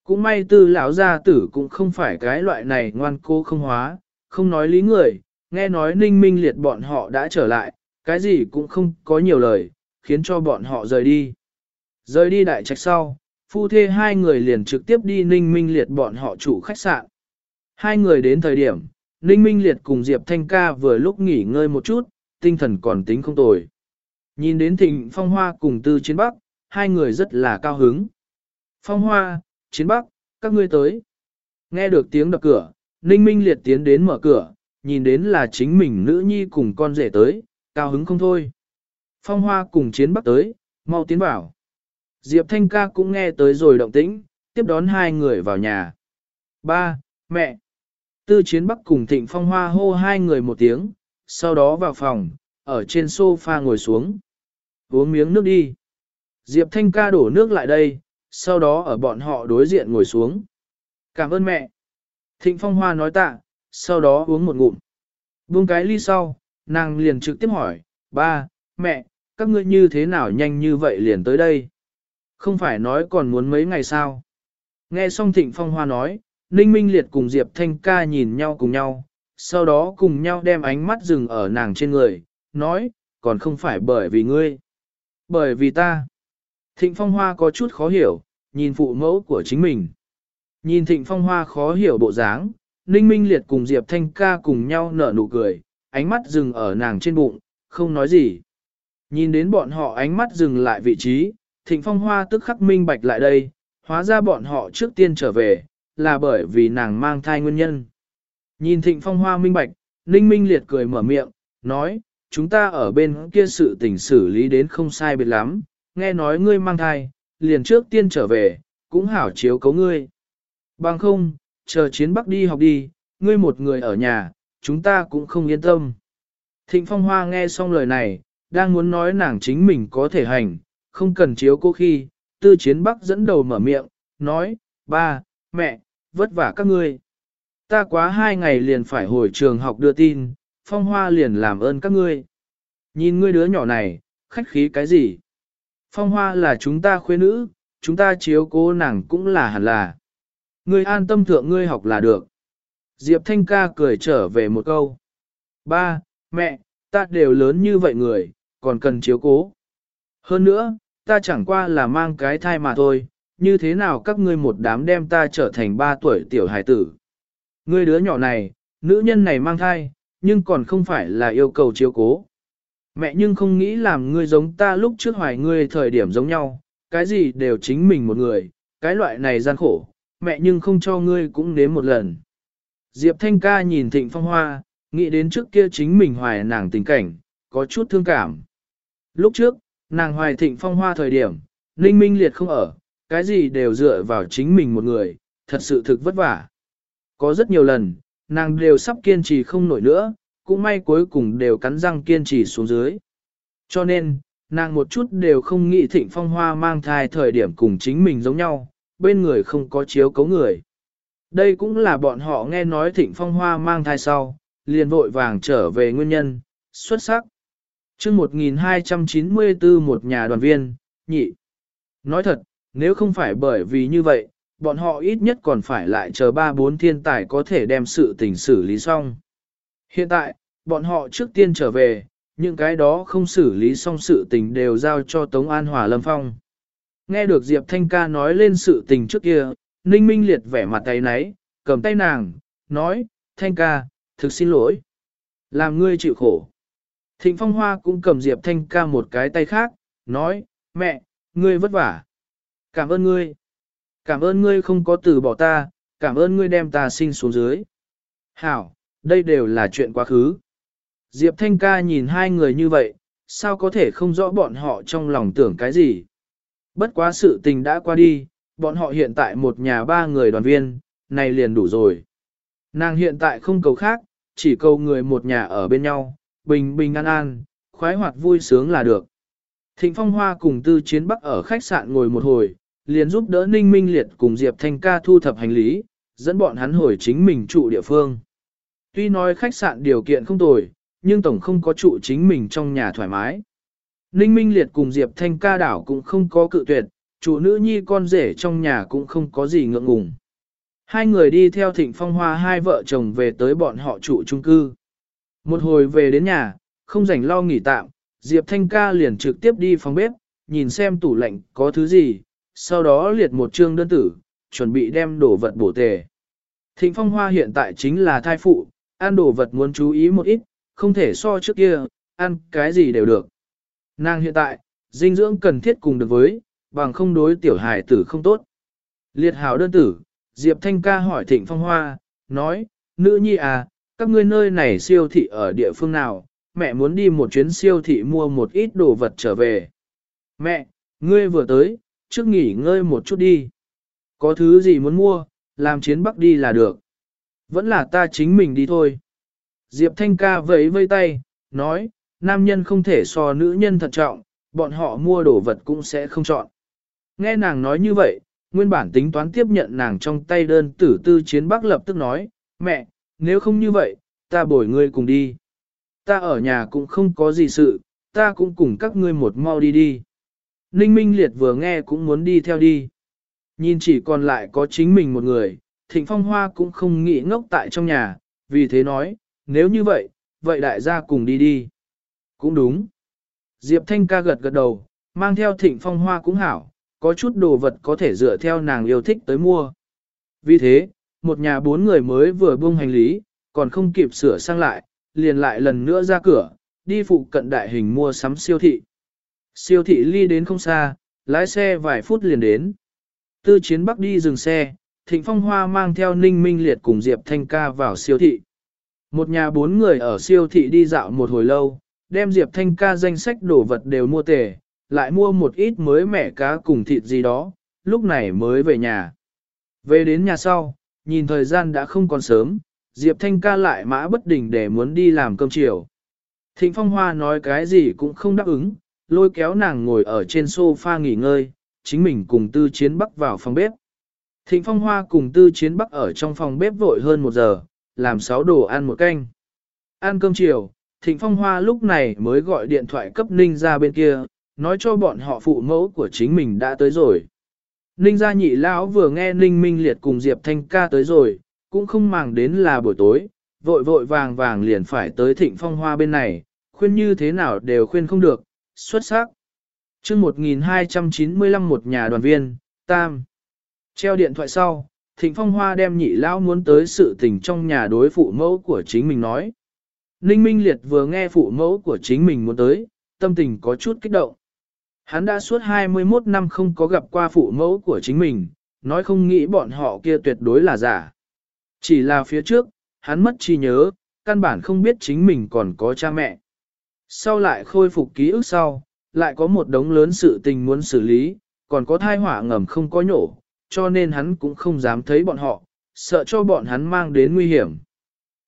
Cũng may tư lão gia tử cũng không phải cái loại này ngoan cố không hóa, không nói lý người, nghe nói ninh minh liệt bọn họ đã trở lại, cái gì cũng không có nhiều lời, khiến cho bọn họ rời đi. Rời đi đại trạch sau, phu thê hai người liền trực tiếp đi ninh minh liệt bọn họ chủ khách sạn. Hai người đến thời điểm, ninh minh liệt cùng Diệp Thanh Ca vừa lúc nghỉ ngơi một chút, tinh thần còn tính không tồi. Nhìn đến thịnh phong hoa cùng tư chiến bắc, hai người rất là cao hứng. Phong hoa, chiến bắc, các ngươi tới. Nghe được tiếng đập cửa, ninh minh liệt tiến đến mở cửa, nhìn đến là chính mình nữ nhi cùng con rể tới, cao hứng không thôi. Phong hoa cùng chiến bắc tới, mau tiến vào. Diệp Thanh ca cũng nghe tới rồi động tĩnh, tiếp đón hai người vào nhà. Ba, mẹ. Tư chiến bắc cùng thịnh phong hoa hô hai người một tiếng, sau đó vào phòng, ở trên sofa ngồi xuống. Uống miếng nước đi. Diệp Thanh ca đổ nước lại đây, sau đó ở bọn họ đối diện ngồi xuống. Cảm ơn mẹ. Thịnh phong hoa nói tạ, sau đó uống một ngụm. Buông cái ly sau, nàng liền trực tiếp hỏi, ba, mẹ, các ngươi như thế nào nhanh như vậy liền tới đây? Không phải nói còn muốn mấy ngày sao? Nghe xong thịnh phong hoa nói, Ninh Minh Liệt cùng Diệp Thanh ca nhìn nhau cùng nhau, sau đó cùng nhau đem ánh mắt dừng ở nàng trên người, nói, còn không phải bởi vì ngươi. Bởi vì ta. Thịnh phong hoa có chút khó hiểu, nhìn phụ mẫu của chính mình. Nhìn thịnh phong hoa khó hiểu bộ dáng, Ninh Minh Liệt cùng Diệp Thanh ca cùng nhau nở nụ cười, ánh mắt dừng ở nàng trên bụng, không nói gì. Nhìn đến bọn họ ánh mắt dừng lại vị trí, thịnh phong hoa tức khắc minh bạch lại đây, hóa ra bọn họ trước tiên trở về, là bởi vì nàng mang thai nguyên nhân. Nhìn thịnh phong hoa minh bạch, Ninh Minh Liệt cười mở miệng, nói, chúng ta ở bên kia sự tình xử lý đến không sai biệt lắm, nghe nói ngươi mang thai, liền trước tiên trở về, cũng hảo chiếu cấu ngươi. Bằng không, chờ chiến bắc đi học đi, ngươi một người ở nhà, chúng ta cũng không yên tâm. Thịnh Phong Hoa nghe xong lời này, đang muốn nói nàng chính mình có thể hành, không cần chiếu cô khi, tư chiến bắc dẫn đầu mở miệng, nói, ba, mẹ, vất vả các ngươi. Ta quá hai ngày liền phải hồi trường học đưa tin, Phong Hoa liền làm ơn các ngươi. Nhìn ngươi đứa nhỏ này, khách khí cái gì? Phong Hoa là chúng ta khuê nữ, chúng ta chiếu cố nàng cũng là hẳn là. Ngươi an tâm thượng ngươi học là được. Diệp Thanh ca cười trở về một câu. Ba, mẹ, ta đều lớn như vậy người, còn cần chiếu cố. Hơn nữa, ta chẳng qua là mang cái thai mà thôi, như thế nào các ngươi một đám đem ta trở thành ba tuổi tiểu hài tử. Ngươi đứa nhỏ này, nữ nhân này mang thai, nhưng còn không phải là yêu cầu chiếu cố. Mẹ nhưng không nghĩ làm ngươi giống ta lúc trước hoài ngươi thời điểm giống nhau, cái gì đều chính mình một người, cái loại này gian khổ, mẹ nhưng không cho ngươi cũng nếm một lần. Diệp Thanh ca nhìn Thịnh Phong Hoa, nghĩ đến trước kia chính mình hoài nàng tình cảnh, có chút thương cảm. Lúc trước, nàng hoài Thịnh Phong Hoa thời điểm, Ninh Minh Liệt không ở, cái gì đều dựa vào chính mình một người, thật sự thực vất vả. Có rất nhiều lần, nàng đều sắp kiên trì không nổi nữa, cũng may cuối cùng đều cắn răng kiên trì xuống dưới. Cho nên, nàng một chút đều không nghĩ Thịnh Phong Hoa mang thai thời điểm cùng chính mình giống nhau, bên người không có chiếu cấu người. Đây cũng là bọn họ nghe nói thịnh phong hoa mang thai sau, liền vội vàng trở về nguyên nhân, xuất sắc. chương 1294 một nhà đoàn viên, nhị. Nói thật, nếu không phải bởi vì như vậy, bọn họ ít nhất còn phải lại chờ ba bốn thiên tài có thể đem sự tình xử lý xong. Hiện tại, bọn họ trước tiên trở về, những cái đó không xử lý xong sự tình đều giao cho Tống An Hòa Lâm Phong. Nghe được Diệp Thanh ca nói lên sự tình trước kia, Ninh Minh liệt vẻ mặt tay náy, cầm tay nàng, nói, Thanh ca, thực xin lỗi. Làm ngươi chịu khổ. Thịnh Phong Hoa cũng cầm Diệp Thanh ca một cái tay khác, nói, mẹ, ngươi vất vả. Cảm ơn ngươi. Cảm ơn ngươi không có từ bỏ ta, cảm ơn ngươi đem ta sinh xuống dưới. Hảo, đây đều là chuyện quá khứ. Diệp Thanh ca nhìn hai người như vậy, sao có thể không rõ bọn họ trong lòng tưởng cái gì. Bất quá sự tình đã qua đi, bọn họ hiện tại một nhà ba người đoàn viên, này liền đủ rồi. Nàng hiện tại không cầu khác, chỉ cầu người một nhà ở bên nhau, bình bình an an, khoái hoạt vui sướng là được. Thịnh Phong Hoa cùng Tư Chiến Bắc ở khách sạn ngồi một hồi, liền giúp đỡ Ninh Minh Liệt cùng Diệp Thanh ca thu thập hành lý, dẫn bọn hắn hồi chính mình trụ địa phương. Tuy nói khách sạn điều kiện không tồi, nhưng tổng không có trụ chính mình trong nhà thoải mái. Ninh Minh Liệt cùng Diệp Thanh ca đảo cũng không có cự tuyệt, chủ nữ nhi con rể trong nhà cũng không có gì ngượng ngùng. Hai người đi theo thịnh phong hoa hai vợ chồng về tới bọn họ trụ chung cư. Một hồi về đến nhà, không rảnh lo nghỉ tạm, Diệp Thanh ca liền trực tiếp đi phòng bếp, nhìn xem tủ lạnh có thứ gì, sau đó liệt một chương đơn tử, chuẩn bị đem đồ vật bổ tề. Thịnh phong hoa hiện tại chính là thai phụ, ăn đồ vật muốn chú ý một ít, không thể so trước kia, ăn cái gì đều được. Nàng hiện tại, dinh dưỡng cần thiết cùng được với, bằng không đối tiểu hài tử không tốt. Liệt hào đơn tử, Diệp Thanh ca hỏi Thịnh Phong Hoa, nói, nữ nhi à, các ngươi nơi này siêu thị ở địa phương nào, mẹ muốn đi một chuyến siêu thị mua một ít đồ vật trở về. Mẹ, ngươi vừa tới, trước nghỉ ngơi một chút đi. Có thứ gì muốn mua, làm chiến bắc đi là được. Vẫn là ta chính mình đi thôi. Diệp Thanh ca vẫy vây tay, nói, nam nhân không thể so nữ nhân thật trọng, bọn họ mua đồ vật cũng sẽ không chọn. Nghe nàng nói như vậy, nguyên bản tính toán tiếp nhận nàng trong tay đơn tử tư chiến bắc lập tức nói, mẹ, nếu không như vậy, ta bồi ngươi cùng đi. Ta ở nhà cũng không có gì sự, ta cũng cùng các ngươi một mau đi đi. Ninh Minh Liệt vừa nghe cũng muốn đi theo đi. Nhìn chỉ còn lại có chính mình một người, Thịnh Phong Hoa cũng không nghĩ ngốc tại trong nhà, vì thế nói, nếu như vậy, vậy đại gia cùng đi đi. Cũng đúng. Diệp Thanh ca gật gật đầu, mang theo Thịnh Phong Hoa cũng hảo, có chút đồ vật có thể dựa theo nàng yêu thích tới mua. Vì thế, một nhà bốn người mới vừa buông hành lý, còn không kịp sửa sang lại, liền lại lần nữa ra cửa, đi phụ cận đại hình mua sắm siêu thị. Siêu thị ly đến không xa, lái xe vài phút liền đến. Tư chiến bắc đi dừng xe, Thịnh Phong Hoa mang theo Ninh Minh Liệt cùng Diệp Thanh Ca vào siêu thị. Một nhà bốn người ở siêu thị đi dạo một hồi lâu, đem Diệp Thanh Ca danh sách đồ vật đều mua tề, lại mua một ít mới mẻ cá cùng thịt gì đó, lúc này mới về nhà. Về đến nhà sau, nhìn thời gian đã không còn sớm, Diệp Thanh ca lại mã bất đình để muốn đi làm cơm chiều. Thịnh Phong Hoa nói cái gì cũng không đáp ứng, lôi kéo nàng ngồi ở trên sofa nghỉ ngơi, chính mình cùng Tư Chiến Bắc vào phòng bếp. Thịnh Phong Hoa cùng Tư Chiến Bắc ở trong phòng bếp vội hơn một giờ, làm sáu đồ ăn một canh. Ăn cơm chiều, Thịnh Phong Hoa lúc này mới gọi điện thoại cấp Ninh ra bên kia, nói cho bọn họ phụ mẫu của chính mình đã tới rồi. Ninh gia nhị lão vừa nghe Ninh Minh Liệt cùng Diệp Thanh ca tới rồi, cũng không màng đến là buổi tối, vội vội vàng vàng liền phải tới thịnh phong hoa bên này, khuyên như thế nào đều khuyên không được, xuất sắc. chương 1295 một nhà đoàn viên, Tam. Treo điện thoại sau, thịnh phong hoa đem nhị lão muốn tới sự tình trong nhà đối phụ mẫu của chính mình nói. Ninh Minh Liệt vừa nghe phụ mẫu của chính mình muốn tới, tâm tình có chút kích động. Hắn đã suốt 21 năm không có gặp qua phụ mẫu của chính mình, nói không nghĩ bọn họ kia tuyệt đối là giả. Chỉ là phía trước, hắn mất trí nhớ, căn bản không biết chính mình còn có cha mẹ. Sau lại khôi phục ký ức sau, lại có một đống lớn sự tình muốn xử lý, còn có thai hỏa ngầm không có nhổ, cho nên hắn cũng không dám thấy bọn họ, sợ cho bọn hắn mang đến nguy hiểm.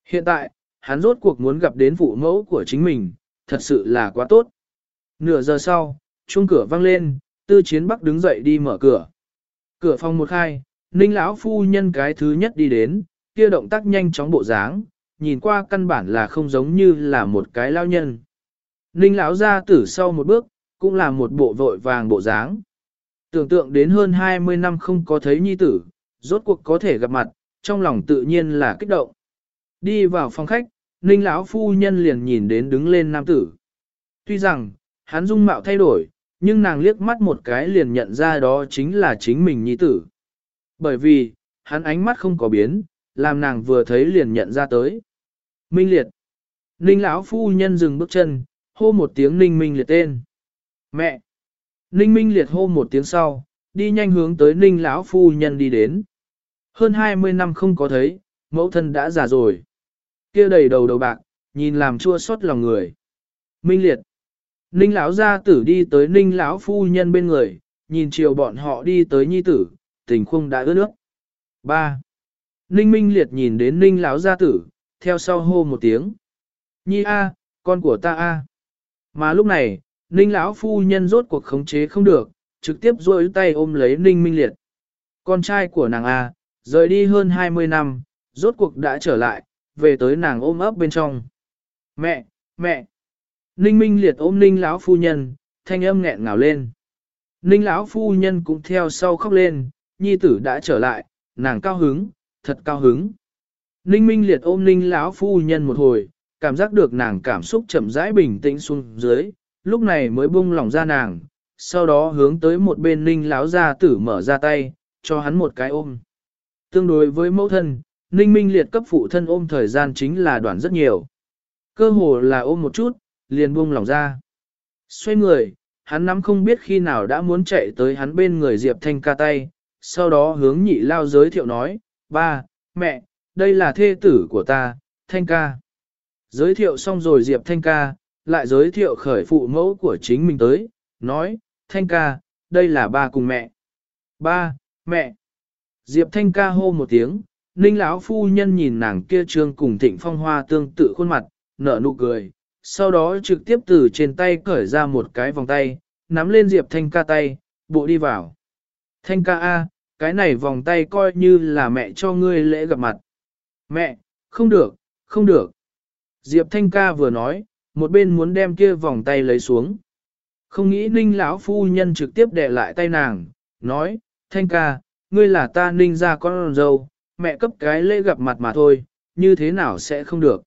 Hiện tại, hắn rốt cuộc muốn gặp đến phụ mẫu của chính mình, thật sự là quá tốt. Nửa giờ sau, chuông cửa vang lên, tư chiến bắc đứng dậy đi mở cửa. Cửa phòng một khai, ninh lão phu nhân cái thứ nhất đi đến, kia động tác nhanh chóng bộ dáng, nhìn qua căn bản là không giống như là một cái lao nhân. Ninh lão ra tử sau một bước, cũng là một bộ vội vàng bộ dáng. Tưởng tượng đến hơn 20 năm không có thấy nhi tử, rốt cuộc có thể gặp mặt, trong lòng tự nhiên là kích động. Đi vào phòng khách, Ninh lão phu nhân liền nhìn đến đứng lên nam tử. Tuy rằng, hắn dung mạo thay đổi, nhưng nàng liếc mắt một cái liền nhận ra đó chính là chính mình nhi tử. Bởi vì, hắn ánh mắt không có biến, làm nàng vừa thấy liền nhận ra tới. Minh liệt. Ninh lão phu nhân dừng bước chân, hô một tiếng ninh minh liệt tên. Mẹ. Ninh minh liệt hô một tiếng sau, đi nhanh hướng tới ninh lão phu nhân đi đến. Hơn 20 năm không có thấy, mẫu thân đã già rồi. kia đầy đầu đầu bạc, nhìn làm chua xót lòng người. Minh liệt. Ninh lão gia tử đi tới ninh lão phu nhân bên người, nhìn chiều bọn họ đi tới nhi tử, tình khung đã ướt nước. 3. Ninh Minh Liệt nhìn đến Ninh lão gia tử, theo sau hô một tiếng. Nhi a, con của ta a. Mà lúc này, Ninh lão phu nhân rốt cuộc khống chế không được, trực tiếp duỗi tay ôm lấy Ninh Minh Liệt. Con trai của nàng a, rời đi hơn 20 năm, rốt cuộc đã trở lại, về tới nàng ôm ấp bên trong. Mẹ, mẹ. Ninh Minh liệt ôm Ninh lão phu nhân, thanh âm nghẹn ngào lên. Ninh lão phu nhân cũng theo sau khóc lên, nhi tử đã trở lại, nàng cao hứng, thật cao hứng. Ninh Minh liệt ôm Ninh lão phu nhân một hồi, cảm giác được nàng cảm xúc chậm rãi bình tĩnh xuống dưới, lúc này mới buông lỏng ra nàng, sau đó hướng tới một bên Ninh lão ra tử mở ra tay, cho hắn một cái ôm. Tương đối với mẫu thân, Ninh Minh liệt cấp phụ thân ôm thời gian chính là đoạn rất nhiều. Cơ hồ là ôm một chút, liền buông lỏng ra. Xoay người, hắn nắm không biết khi nào đã muốn chạy tới hắn bên người Diệp Thanh ca tay, sau đó hướng nhị lao giới thiệu nói, ba, mẹ, đây là thê tử của ta, Thanh ca. Giới thiệu xong rồi Diệp Thanh ca, lại giới thiệu khởi phụ mẫu của chính mình tới, nói, Thanh ca, đây là ba cùng mẹ. Ba, mẹ. Diệp Thanh ca hô một tiếng, Ninh lão phu nhân nhìn nàng kia trương cùng Thịnh Phong Hoa tương tự khuôn mặt, nở nụ cười, sau đó trực tiếp từ trên tay cởi ra một cái vòng tay, nắm lên Diệp Thanh ca tay, bộ đi vào. Thanh ca A, cái này vòng tay coi như là mẹ cho ngươi lễ gặp mặt. Mẹ, không được, không được. Diệp Thanh ca vừa nói, một bên muốn đem kia vòng tay lấy xuống. Không nghĩ ninh lão phu nhân trực tiếp đè lại tay nàng, nói, Thanh ca, ngươi là ta ninh ra con dâu, mẹ cấp cái lễ gặp mặt mà thôi, như thế nào sẽ không được.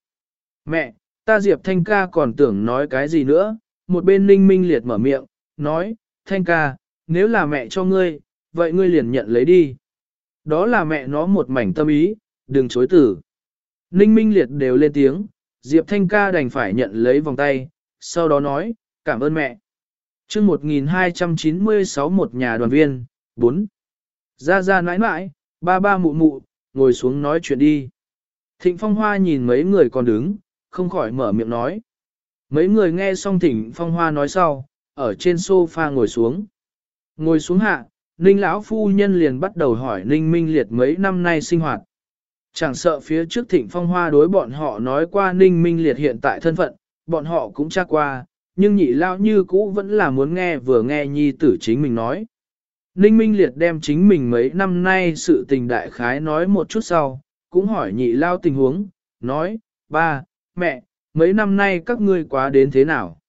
Mẹ, ta Diệp Thanh ca còn tưởng nói cái gì nữa, một bên ninh minh liệt mở miệng, nói, Thanh ca, nếu là mẹ cho ngươi, vậy ngươi liền nhận lấy đi. Đó là mẹ nó một mảnh tâm ý, đừng chối tử. Ninh minh liệt đều lên tiếng, Diệp Thanh ca đành phải nhận lấy vòng tay, sau đó nói, cảm ơn mẹ. chương 1296 một nhà đoàn viên, 4. Ra ra nãi nãi, ba ba mụ mụ, ngồi xuống nói chuyện đi. Thịnh Phong Hoa nhìn mấy người còn đứng, không khỏi mở miệng nói. Mấy người nghe xong Thịnh Phong Hoa nói sau, ở trên sofa ngồi xuống. Ngồi xuống hạ, Ninh lão phu nhân liền bắt đầu hỏi Ninh Minh Liệt mấy năm nay sinh hoạt. Chẳng sợ phía trước Thịnh Phong Hoa đối bọn họ nói qua Ninh Minh Liệt hiện tại thân phận, bọn họ cũng chắc qua, nhưng nhị lao như cũ vẫn là muốn nghe vừa nghe nhi tử chính mình nói. Ninh Minh Liệt đem chính mình mấy năm nay sự tình đại khái nói một chút sau, cũng hỏi nhị lao tình huống, nói, ba, mẹ, mấy năm nay các ngươi quá đến thế nào?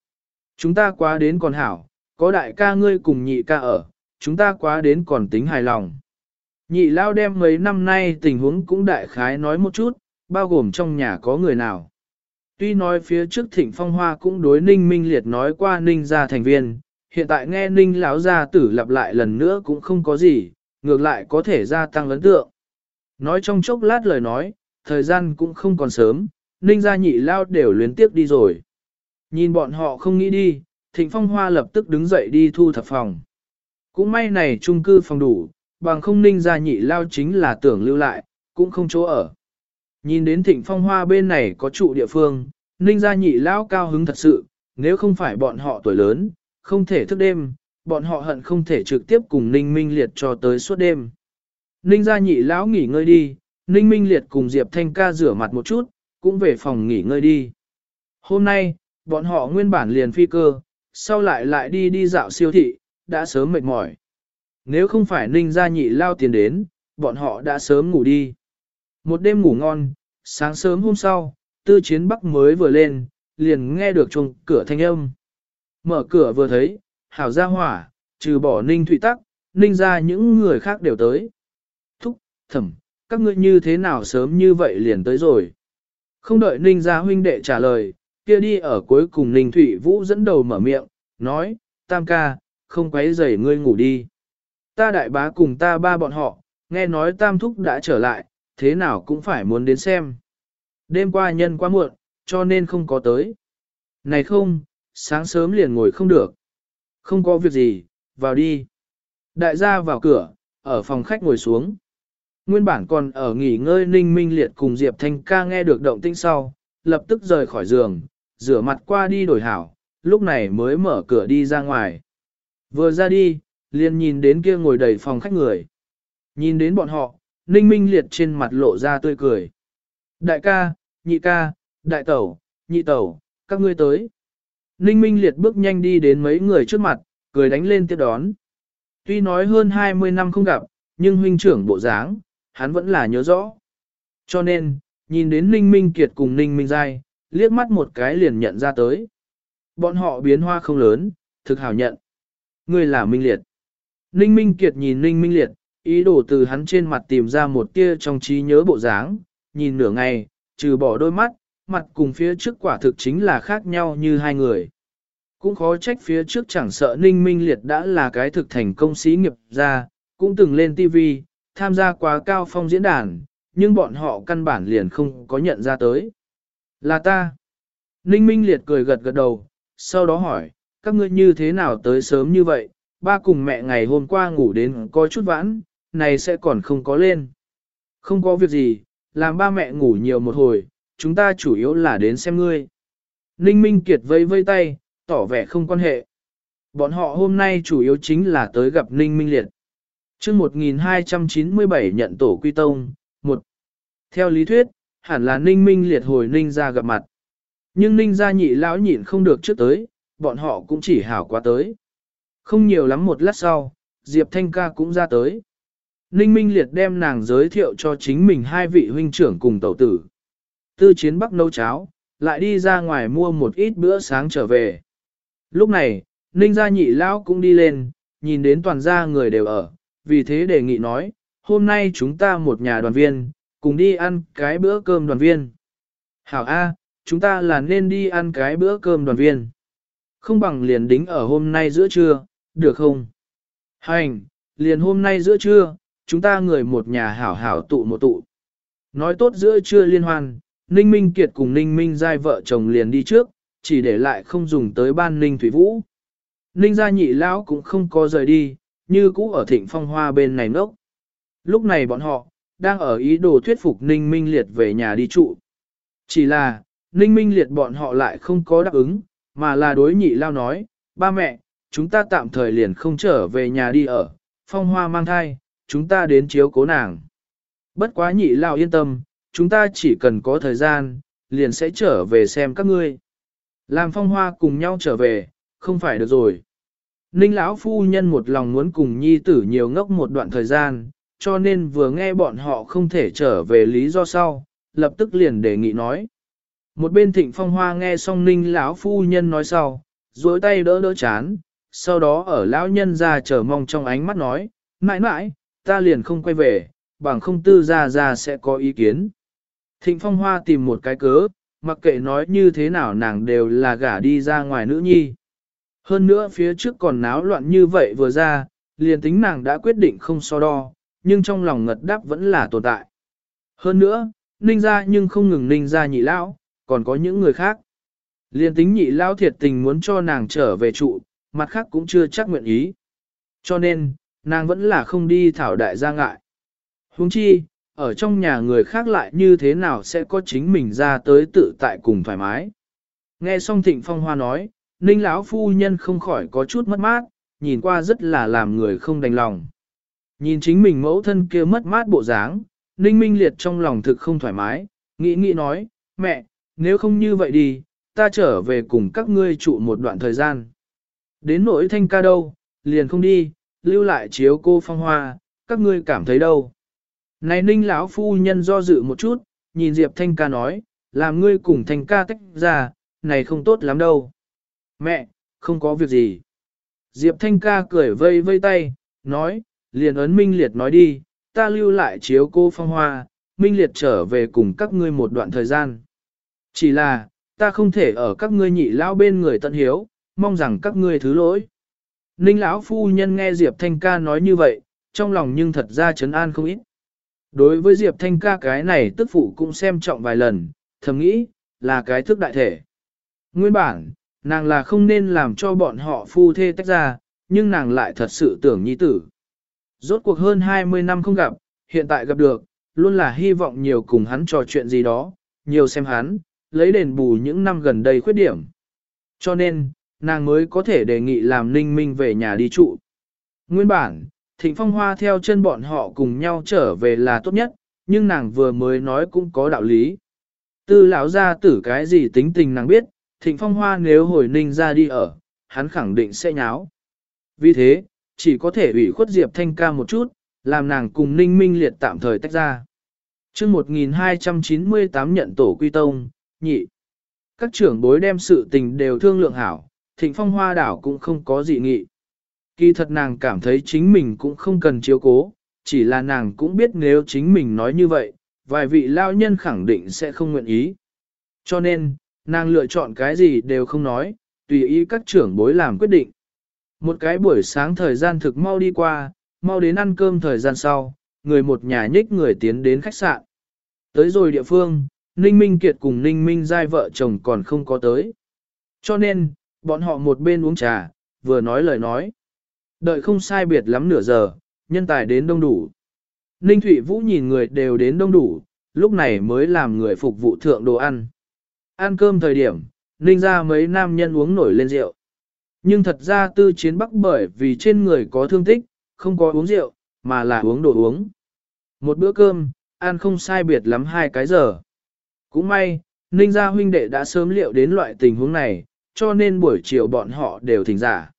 Chúng ta quá đến còn hảo, có đại ca ngươi cùng nhị ca ở, chúng ta quá đến còn tính hài lòng. Nhị lao đem mấy năm nay tình huống cũng đại khái nói một chút, bao gồm trong nhà có người nào. Tuy nói phía trước thịnh phong hoa cũng đối ninh minh liệt nói qua ninh gia thành viên, hiện tại nghe ninh lão gia tử lặp lại lần nữa cũng không có gì, ngược lại có thể gia tăng ấn tượng. Nói trong chốc lát lời nói, thời gian cũng không còn sớm, ninh gia nhị lao đều luyến tiếp đi rồi. Nhìn bọn họ không nghĩ đi, thịnh phong hoa lập tức đứng dậy đi thu thập phòng. Cũng may này chung cư phòng đủ, bằng không ninh gia nhị lao chính là tưởng lưu lại, cũng không chỗ ở. Nhìn đến thịnh phong hoa bên này có trụ địa phương, ninh gia nhị lao cao hứng thật sự, nếu không phải bọn họ tuổi lớn, không thể thức đêm, bọn họ hận không thể trực tiếp cùng Ninh Minh Liệt cho tới suốt đêm. Ninh gia nhị lão nghỉ ngơi đi, Ninh Minh Liệt cùng Diệp Thanh ca rửa mặt một chút, cũng về phòng nghỉ ngơi đi. Hôm nay, bọn họ nguyên bản liền phi cơ, sau lại lại đi đi dạo siêu thị, đã sớm mệt mỏi. Nếu không phải Ninh gia nhị lao tiền đến, bọn họ đã sớm ngủ đi. Một đêm ngủ ngon, sáng sớm hôm sau, tư chiến bắc mới vừa lên, liền nghe được chuông cửa thanh âm. Mở cửa vừa thấy, hảo ra hỏa, trừ bỏ ninh thụy tắc, ninh ra những người khác đều tới. Thúc, thẩm, các ngươi như thế nào sớm như vậy liền tới rồi. Không đợi ninh ra huynh đệ trả lời, kia đi ở cuối cùng ninh thụy vũ dẫn đầu mở miệng, nói, tam ca, không quấy rầy ngươi ngủ đi. Ta đại bá cùng ta ba bọn họ, nghe nói tam thúc đã trở lại, thế nào cũng phải muốn đến xem. Đêm qua nhân quá muộn, cho nên không có tới. Này không, sáng sớm liền ngồi không được. Không có việc gì, vào đi. Đại gia vào cửa, ở phòng khách ngồi xuống. Nguyên bản còn ở nghỉ ngơi ninh minh liệt cùng Diệp Thanh ca nghe được động tĩnh sau, lập tức rời khỏi giường, rửa mặt qua đi đổi hảo, lúc này mới mở cửa đi ra ngoài. Vừa ra đi, liền nhìn đến kia ngồi đầy phòng khách người. Nhìn đến bọn họ, ninh minh liệt trên mặt lộ ra tươi cười. Đại ca, nhị ca, đại tẩu, nhị tẩu, các ngươi tới. Ninh Minh Liệt bước nhanh đi đến mấy người trước mặt, cười đánh lên tiếp đón. Tuy nói hơn 20 năm không gặp, nhưng huynh trưởng bộ dáng, hắn vẫn là nhớ rõ. Cho nên, nhìn đến Ninh Minh Kiệt cùng Ninh Minh Giai, liếc mắt một cái liền nhận ra tới. Bọn họ biến hoa không lớn, thực hảo nhận. Người là Minh Liệt. Ninh Minh Kiệt nhìn Ninh Minh Liệt, ý đồ từ hắn trên mặt tìm ra một tia trong trí nhớ bộ dáng, nhìn nửa ngày, trừ bỏ đôi mắt, mặt cùng phía trước quả thực chính là khác nhau như hai người. Cũng khó trách phía trước chẳng sợ Ninh Minh Liệt đã là cái thực thành công sĩ nghiệp ra, cũng từng lên TV, tham gia quá cao phong diễn đàn, nhưng bọn họ căn bản liền không có nhận ra tới. Là ta. Ninh Minh Liệt cười gật gật đầu, sau đó hỏi, các ngươi như thế nào tới sớm như vậy, ba cùng mẹ ngày hôm qua ngủ đến có chút vãn, này sẽ còn không có lên. Không có việc gì, làm ba mẹ ngủ nhiều một hồi, chúng ta chủ yếu là đến xem ngươi. Ninh Minh Kiệt vây vây tay, tỏ vẻ không quan hệ. Bọn họ hôm nay chủ yếu chính là tới gặp Ninh Minh Liệt. chương 1297 nhận tổ quy tông, một Theo lý thuyết, hẳn là Ninh Minh Liệt hồi Ninh ra gặp mặt. Nhưng Ninh ra nhị lão nhịn không được trước tới, bọn họ cũng chỉ hảo quá tới. Không nhiều lắm một lát sau, Diệp Thanh ca cũng ra tới. Ninh Minh Liệt đem nàng giới thiệu cho chính mình hai vị huynh trưởng cùng tẩu tử. Tư chiến bắc nấu cháo, lại đi ra ngoài mua một ít bữa sáng trở về. Lúc này, Ninh gia nhị lão cũng đi lên, nhìn đến toàn gia người đều ở, vì thế đề nghị nói, hôm nay chúng ta một nhà đoàn viên, cùng đi ăn cái bữa cơm đoàn viên. Hảo A, chúng ta là nên đi ăn cái bữa cơm đoàn viên. Không bằng liền đính ở hôm nay giữa trưa, được không? Hành, liền hôm nay giữa trưa, chúng ta người một nhà hảo hảo tụ một tụ. Nói tốt giữa trưa liên hoan, Ninh Minh Kiệt cùng Ninh Minh giai vợ chồng liền đi trước, chỉ để lại không dùng tới ban Ninh Thủy Vũ. Ninh gia nhị lão cũng không có rời đi, như cũ ở thịnh phong hoa bên này nốc. Lúc này bọn họ, đang ở ý đồ thuyết phục Ninh Minh Liệt về nhà đi trụ. Chỉ là, Ninh Minh Liệt bọn họ lại không có đáp ứng, mà là đối nhị lao nói, ba mẹ, chúng ta tạm thời liền không trở về nhà đi ở, phong hoa mang thai, chúng ta đến chiếu cố nàng. Bất quá nhị lão yên tâm, chúng ta chỉ cần có thời gian, liền sẽ trở về xem các ngươi. Làm phong hoa cùng nhau trở về, không phải được rồi. Ninh lão phu nhân một lòng muốn cùng nhi tử nhiều ngốc một đoạn thời gian, cho nên vừa nghe bọn họ không thể trở về lý do sau, lập tức liền đề nghị nói. Một bên thịnh phong hoa nghe xong ninh lão phu nhân nói sau, duỗi tay đỡ đỡ chán, sau đó ở lão nhân ra chờ mong trong ánh mắt nói, mãi mãi, ta liền không quay về, bằng không tư ra ra sẽ có ý kiến. Thịnh phong hoa tìm một cái cớ, mặc kệ nói như thế nào nàng đều là gả đi ra ngoài nữ nhi. Hơn nữa phía trước còn náo loạn như vậy vừa ra, liền tính nàng đã quyết định không so đo, nhưng trong lòng ngật đáp vẫn là tồn tại. Hơn nữa, ninh ra nhưng không ngừng ninh ra nhị lão, còn có những người khác. Liền tính nhị lão thiệt tình muốn cho nàng trở về trụ, mặt khác cũng chưa chắc nguyện ý. Cho nên, nàng vẫn là không đi thảo đại gia ngại. huống chi, ở trong nhà người khác lại như thế nào sẽ có chính mình ra tới tự tại cùng thoải mái. Nghe xong thịnh phong hoa nói, ninh lão phu nhân không khỏi có chút mất mát, nhìn qua rất là làm người không đành lòng. Nhìn chính mình mẫu thân kia mất mát bộ dáng, ninh minh liệt trong lòng thực không thoải mái, nghĩ nghĩ nói, mẹ, nếu không như vậy đi, ta trở về cùng các ngươi trụ một đoạn thời gian. Đến nỗi thanh ca đâu, liền không đi, lưu lại chiếu cô phong hoa, các ngươi cảm thấy đâu. Này ninh lão phu nhân do dự một chút, nhìn Diệp Thanh ca nói, làm ngươi cùng Thanh ca tách ra, này không tốt lắm đâu. Mẹ, không có việc gì. Diệp Thanh ca cười vây vây tay, nói, liền ấn Minh Liệt nói đi, ta lưu lại chiếu cô phong hoa, Minh Liệt trở về cùng các ngươi một đoạn thời gian. Chỉ là, ta không thể ở các ngươi nhị lão bên người tận hiếu, mong rằng các ngươi thứ lỗi. Ninh lão phu nhân nghe Diệp Thanh ca nói như vậy, trong lòng nhưng thật ra trấn an không ít. Đối với Diệp Thanh ca cái này tức phụ cũng xem trọng vài lần, thầm nghĩ, là cái thức đại thể. Nguyên bản, nàng là không nên làm cho bọn họ phu thê tách ra, nhưng nàng lại thật sự tưởng nhi tử. Rốt cuộc hơn 20 năm không gặp, hiện tại gặp được, luôn là hy vọng nhiều cùng hắn trò chuyện gì đó, nhiều xem hắn, lấy đền bù những năm gần đây khuyết điểm. Cho nên, nàng mới có thể đề nghị làm ninh minh về nhà đi trụ. Nguyên bản, Thịnh Phong Hoa theo chân bọn họ cùng nhau trở về là tốt nhất, nhưng nàng vừa mới nói cũng có đạo lý. Tư lão gia tử cái gì tính tình nàng biết, Thịnh Phong Hoa nếu hồi ninh ra đi ở, hắn khẳng định sẽ nháo. Vì thế, chỉ có thể ủy khuất Diệp Thanh ca một chút, làm nàng cùng ninh minh liệt tạm thời tách ra. chương 1298 nhận tổ quy tông, nhị. các trưởng bối đem sự tình đều thương lượng hảo, thịnh phong hoa đảo cũng không có gì nghị. Kỳ thật nàng cảm thấy chính mình cũng không cần chiếu cố, chỉ là nàng cũng biết nếu chính mình nói như vậy, vài vị lao nhân khẳng định sẽ không nguyện ý. Cho nên, nàng lựa chọn cái gì đều không nói, tùy ý các trưởng bối làm quyết định. Một cái buổi sáng thời gian thực mau đi qua, mau đến ăn cơm thời gian sau, người một nhà nhích người tiến đến khách sạn. Tới rồi địa phương, Ninh Minh Kiệt cùng Ninh Minh giai vợ chồng còn không có tới. Cho nên, bọn họ một bên uống trà, vừa nói lời nói. Đợi không sai biệt lắm nửa giờ, nhân tài đến đông đủ. Ninh Thụy Vũ nhìn người đều đến đông đủ, lúc này mới làm người phục vụ thượng đồ ăn. Ăn cơm thời điểm, Ninh ra mấy nam nhân uống nổi lên rượu. Nhưng thật ra tư chiến bắc bởi vì trên người có thương tích, không có uống rượu, mà là uống đồ uống. Một bữa cơm, ăn không sai biệt lắm hai cái giờ. Cũng may, Ninh gia huynh đệ đã sớm liệu đến loại tình huống này, cho nên buổi chiều bọn họ đều thỉnh giả.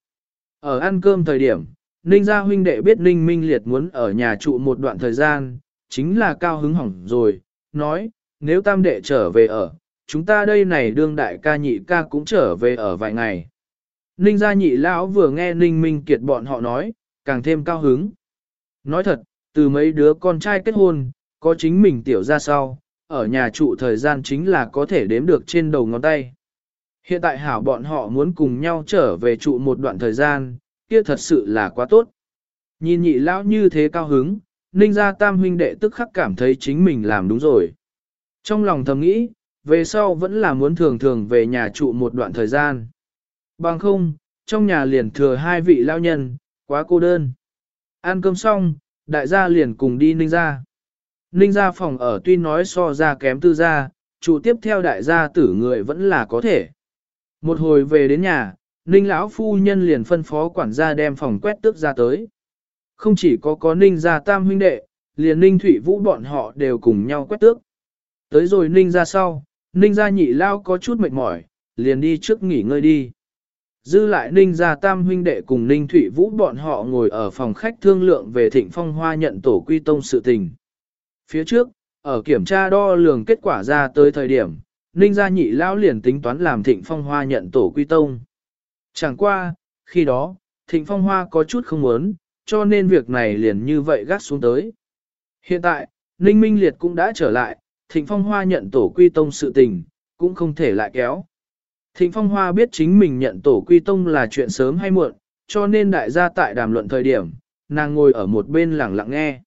Ở ăn cơm thời điểm, Ninh gia huynh đệ biết Ninh Minh Liệt muốn ở nhà trụ một đoạn thời gian, chính là cao hứng hỏng rồi, nói, nếu tam đệ trở về ở, chúng ta đây này đương đại ca nhị ca cũng trở về ở vài ngày. Ninh gia nhị lão vừa nghe Ninh Minh Kiệt bọn họ nói, càng thêm cao hứng. Nói thật, từ mấy đứa con trai kết hôn, có chính mình tiểu ra sau, ở nhà trụ thời gian chính là có thể đếm được trên đầu ngón tay. Hiện tại hảo bọn họ muốn cùng nhau trở về trụ một đoạn thời gian, kia thật sự là quá tốt. Nhìn nhị lão như thế cao hứng, ninh gia tam huynh đệ tức khắc cảm thấy chính mình làm đúng rồi. Trong lòng thầm nghĩ, về sau vẫn là muốn thường thường về nhà trụ một đoạn thời gian. Bằng không, trong nhà liền thừa hai vị lao nhân, quá cô đơn. Ăn cơm xong, đại gia liền cùng đi ninh gia. Ninh gia phòng ở tuy nói so ra kém tư gia, trụ tiếp theo đại gia tử người vẫn là có thể. Một hồi về đến nhà, Ninh lão phu nhân liền phân phó quản gia đem phòng quét tước ra tới. Không chỉ có có Ninh gia tam huynh đệ, liền Ninh Thủy Vũ bọn họ đều cùng nhau quét tước. Tới rồi Ninh gia sau, Ninh gia nhị lao có chút mệt mỏi, liền đi trước nghỉ ngơi đi. Dư lại Ninh gia tam huynh đệ cùng Ninh Thủy Vũ bọn họ ngồi ở phòng khách thương lượng về thịnh phong hoa nhận tổ quy tông sự tình. Phía trước, ở kiểm tra đo lường kết quả ra tới thời điểm, Ninh gia nhị lão liền tính toán làm thịnh phong hoa nhận tổ quy tông. Chẳng qua, khi đó, thịnh phong hoa có chút không muốn, cho nên việc này liền như vậy gác xuống tới. Hiện tại, Ninh Minh Liệt cũng đã trở lại, thịnh phong hoa nhận tổ quy tông sự tình, cũng không thể lại kéo. Thịnh phong hoa biết chính mình nhận tổ quy tông là chuyện sớm hay muộn, cho nên đại gia tại đàm luận thời điểm, nàng ngồi ở một bên lặng lặng nghe.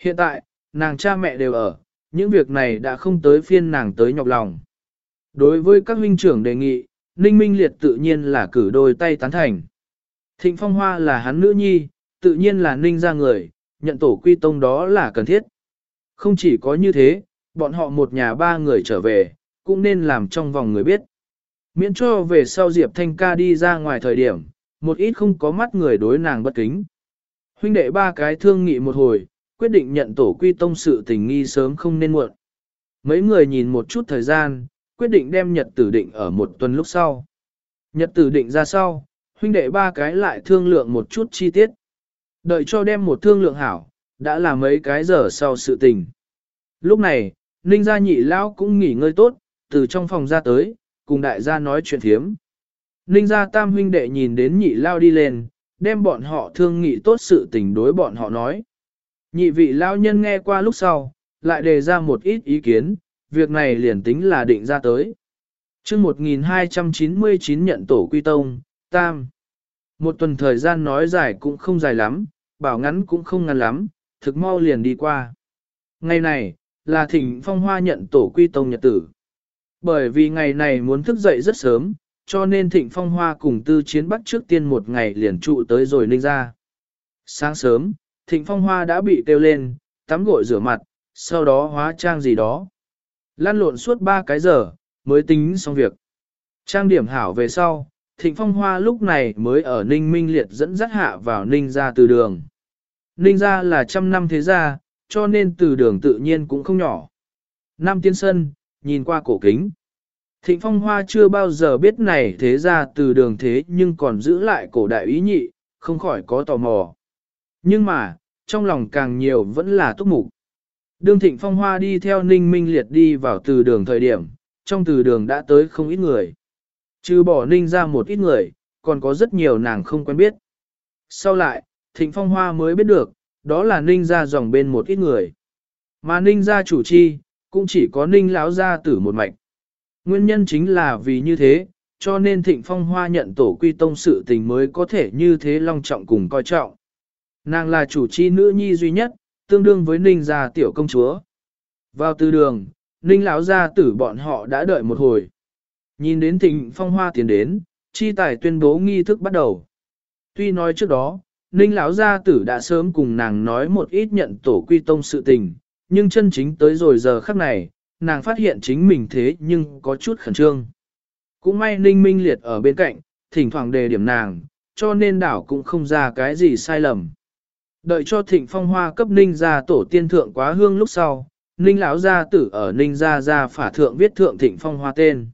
Hiện tại, nàng cha mẹ đều ở, những việc này đã không tới phiên nàng tới nhọc lòng. Đối với các huynh trưởng đề nghị, Ninh Minh Liệt tự nhiên là cử đôi tay tán thành. Thịnh Phong Hoa là hắn nữ nhi, tự nhiên là Ninh ra người, nhận tổ quy tông đó là cần thiết. Không chỉ có như thế, bọn họ một nhà ba người trở về, cũng nên làm trong vòng người biết. Miễn cho về sau Diệp Thanh ca đi ra ngoài thời điểm, một ít không có mắt người đối nàng bất kính. Huynh đệ ba cái thương nghị một hồi, quyết định nhận tổ quy tông sự tình nghi sớm không nên muộn. Mấy người nhìn một chút thời gian, quyết định đem nhật tử định ở một tuần lúc sau. Nhật tử định ra sau, huynh đệ ba cái lại thương lượng một chút chi tiết. Đợi cho đem một thương lượng hảo, đã là mấy cái giờ sau sự tình. Lúc này, Ninh gia nhị lão cũng nghỉ ngơi tốt, từ trong phòng ra tới, cùng đại gia nói chuyện thiếm. Ninh gia tam huynh đệ nhìn đến nhị lao đi lên, đem bọn họ thương nghị tốt sự tình đối bọn họ nói. Nhị vị lao nhân nghe qua lúc sau, lại đề ra một ít ý kiến, việc này liền tính là định ra tới. chương 1299 nhận tổ quy tông, tam. Một tuần thời gian nói dài cũng không dài lắm, bảo ngắn cũng không ngắn lắm, thực mau liền đi qua. Ngày này, là thỉnh phong hoa nhận tổ quy tông nhật tử. Bởi vì ngày này muốn thức dậy rất sớm, cho nên thịnh phong hoa cùng tư chiến bắt trước tiên một ngày liền trụ tới rồi ninh ra. Sáng sớm, thịnh phong hoa đã bị kêu lên, tắm gội rửa mặt, sau đó hóa trang gì đó. Lan lộn suốt ba cái giờ, mới tính xong việc. Trang điểm hảo về sau, thịnh phong hoa lúc này mới ở ninh minh liệt dẫn dắt hạ vào ninh ra từ đường. Ninh ra là trăm năm thế gia, cho nên từ đường tự nhiên cũng không nhỏ. Nam tiên sân, nhìn qua cổ kính. Thịnh phong hoa chưa bao giờ biết này thế ra từ đường thế nhưng còn giữ lại cổ đại ý nhị, không khỏi có tò mò. Nhưng mà, trong lòng càng nhiều vẫn là túc mục. Đương thịnh phong hoa đi theo ninh minh liệt đi vào từ đường thời điểm, trong từ đường đã tới không ít người. Trừ bỏ ninh ra một ít người, còn có rất nhiều nàng không quen biết. Sau lại, Thịnh Phong Hoa mới biết được, đó là ninh ra dòng bên một ít người. Mà ninh ra chủ chi, cũng chỉ có ninh lão gia tử một mạch. Nguyên nhân chính là vì như thế, cho nên Thịnh Phong Hoa nhận tổ quy tông sự tình mới có thể như thế long trọng cùng coi trọng. Nàng là chủ chi nữ nhi duy nhất, tương đương với ninh gia tiểu công chúa. Vào từ đường, ninh lão gia tử bọn họ đã đợi một hồi. Nhìn đến Thịnh Phong Hoa tiến đến, chi tài tuyên bố nghi thức bắt đầu. Tuy nói trước đó, Ninh lão gia tử đã sớm cùng nàng nói một ít nhận tổ quy tông sự tình, nhưng chân chính tới rồi giờ khắc này, nàng phát hiện chính mình thế nhưng có chút khẩn trương. Cũng may Ninh Minh Liệt ở bên cạnh, thỉnh thoảng đề điểm nàng, cho nên đảo cũng không ra cái gì sai lầm. Đợi cho thịnh phong hoa cấp Ninh gia tổ tiên thượng quá hương lúc sau, Ninh lão gia tử ở Ninh gia gia phả thượng viết thượng thịnh phong hoa tên.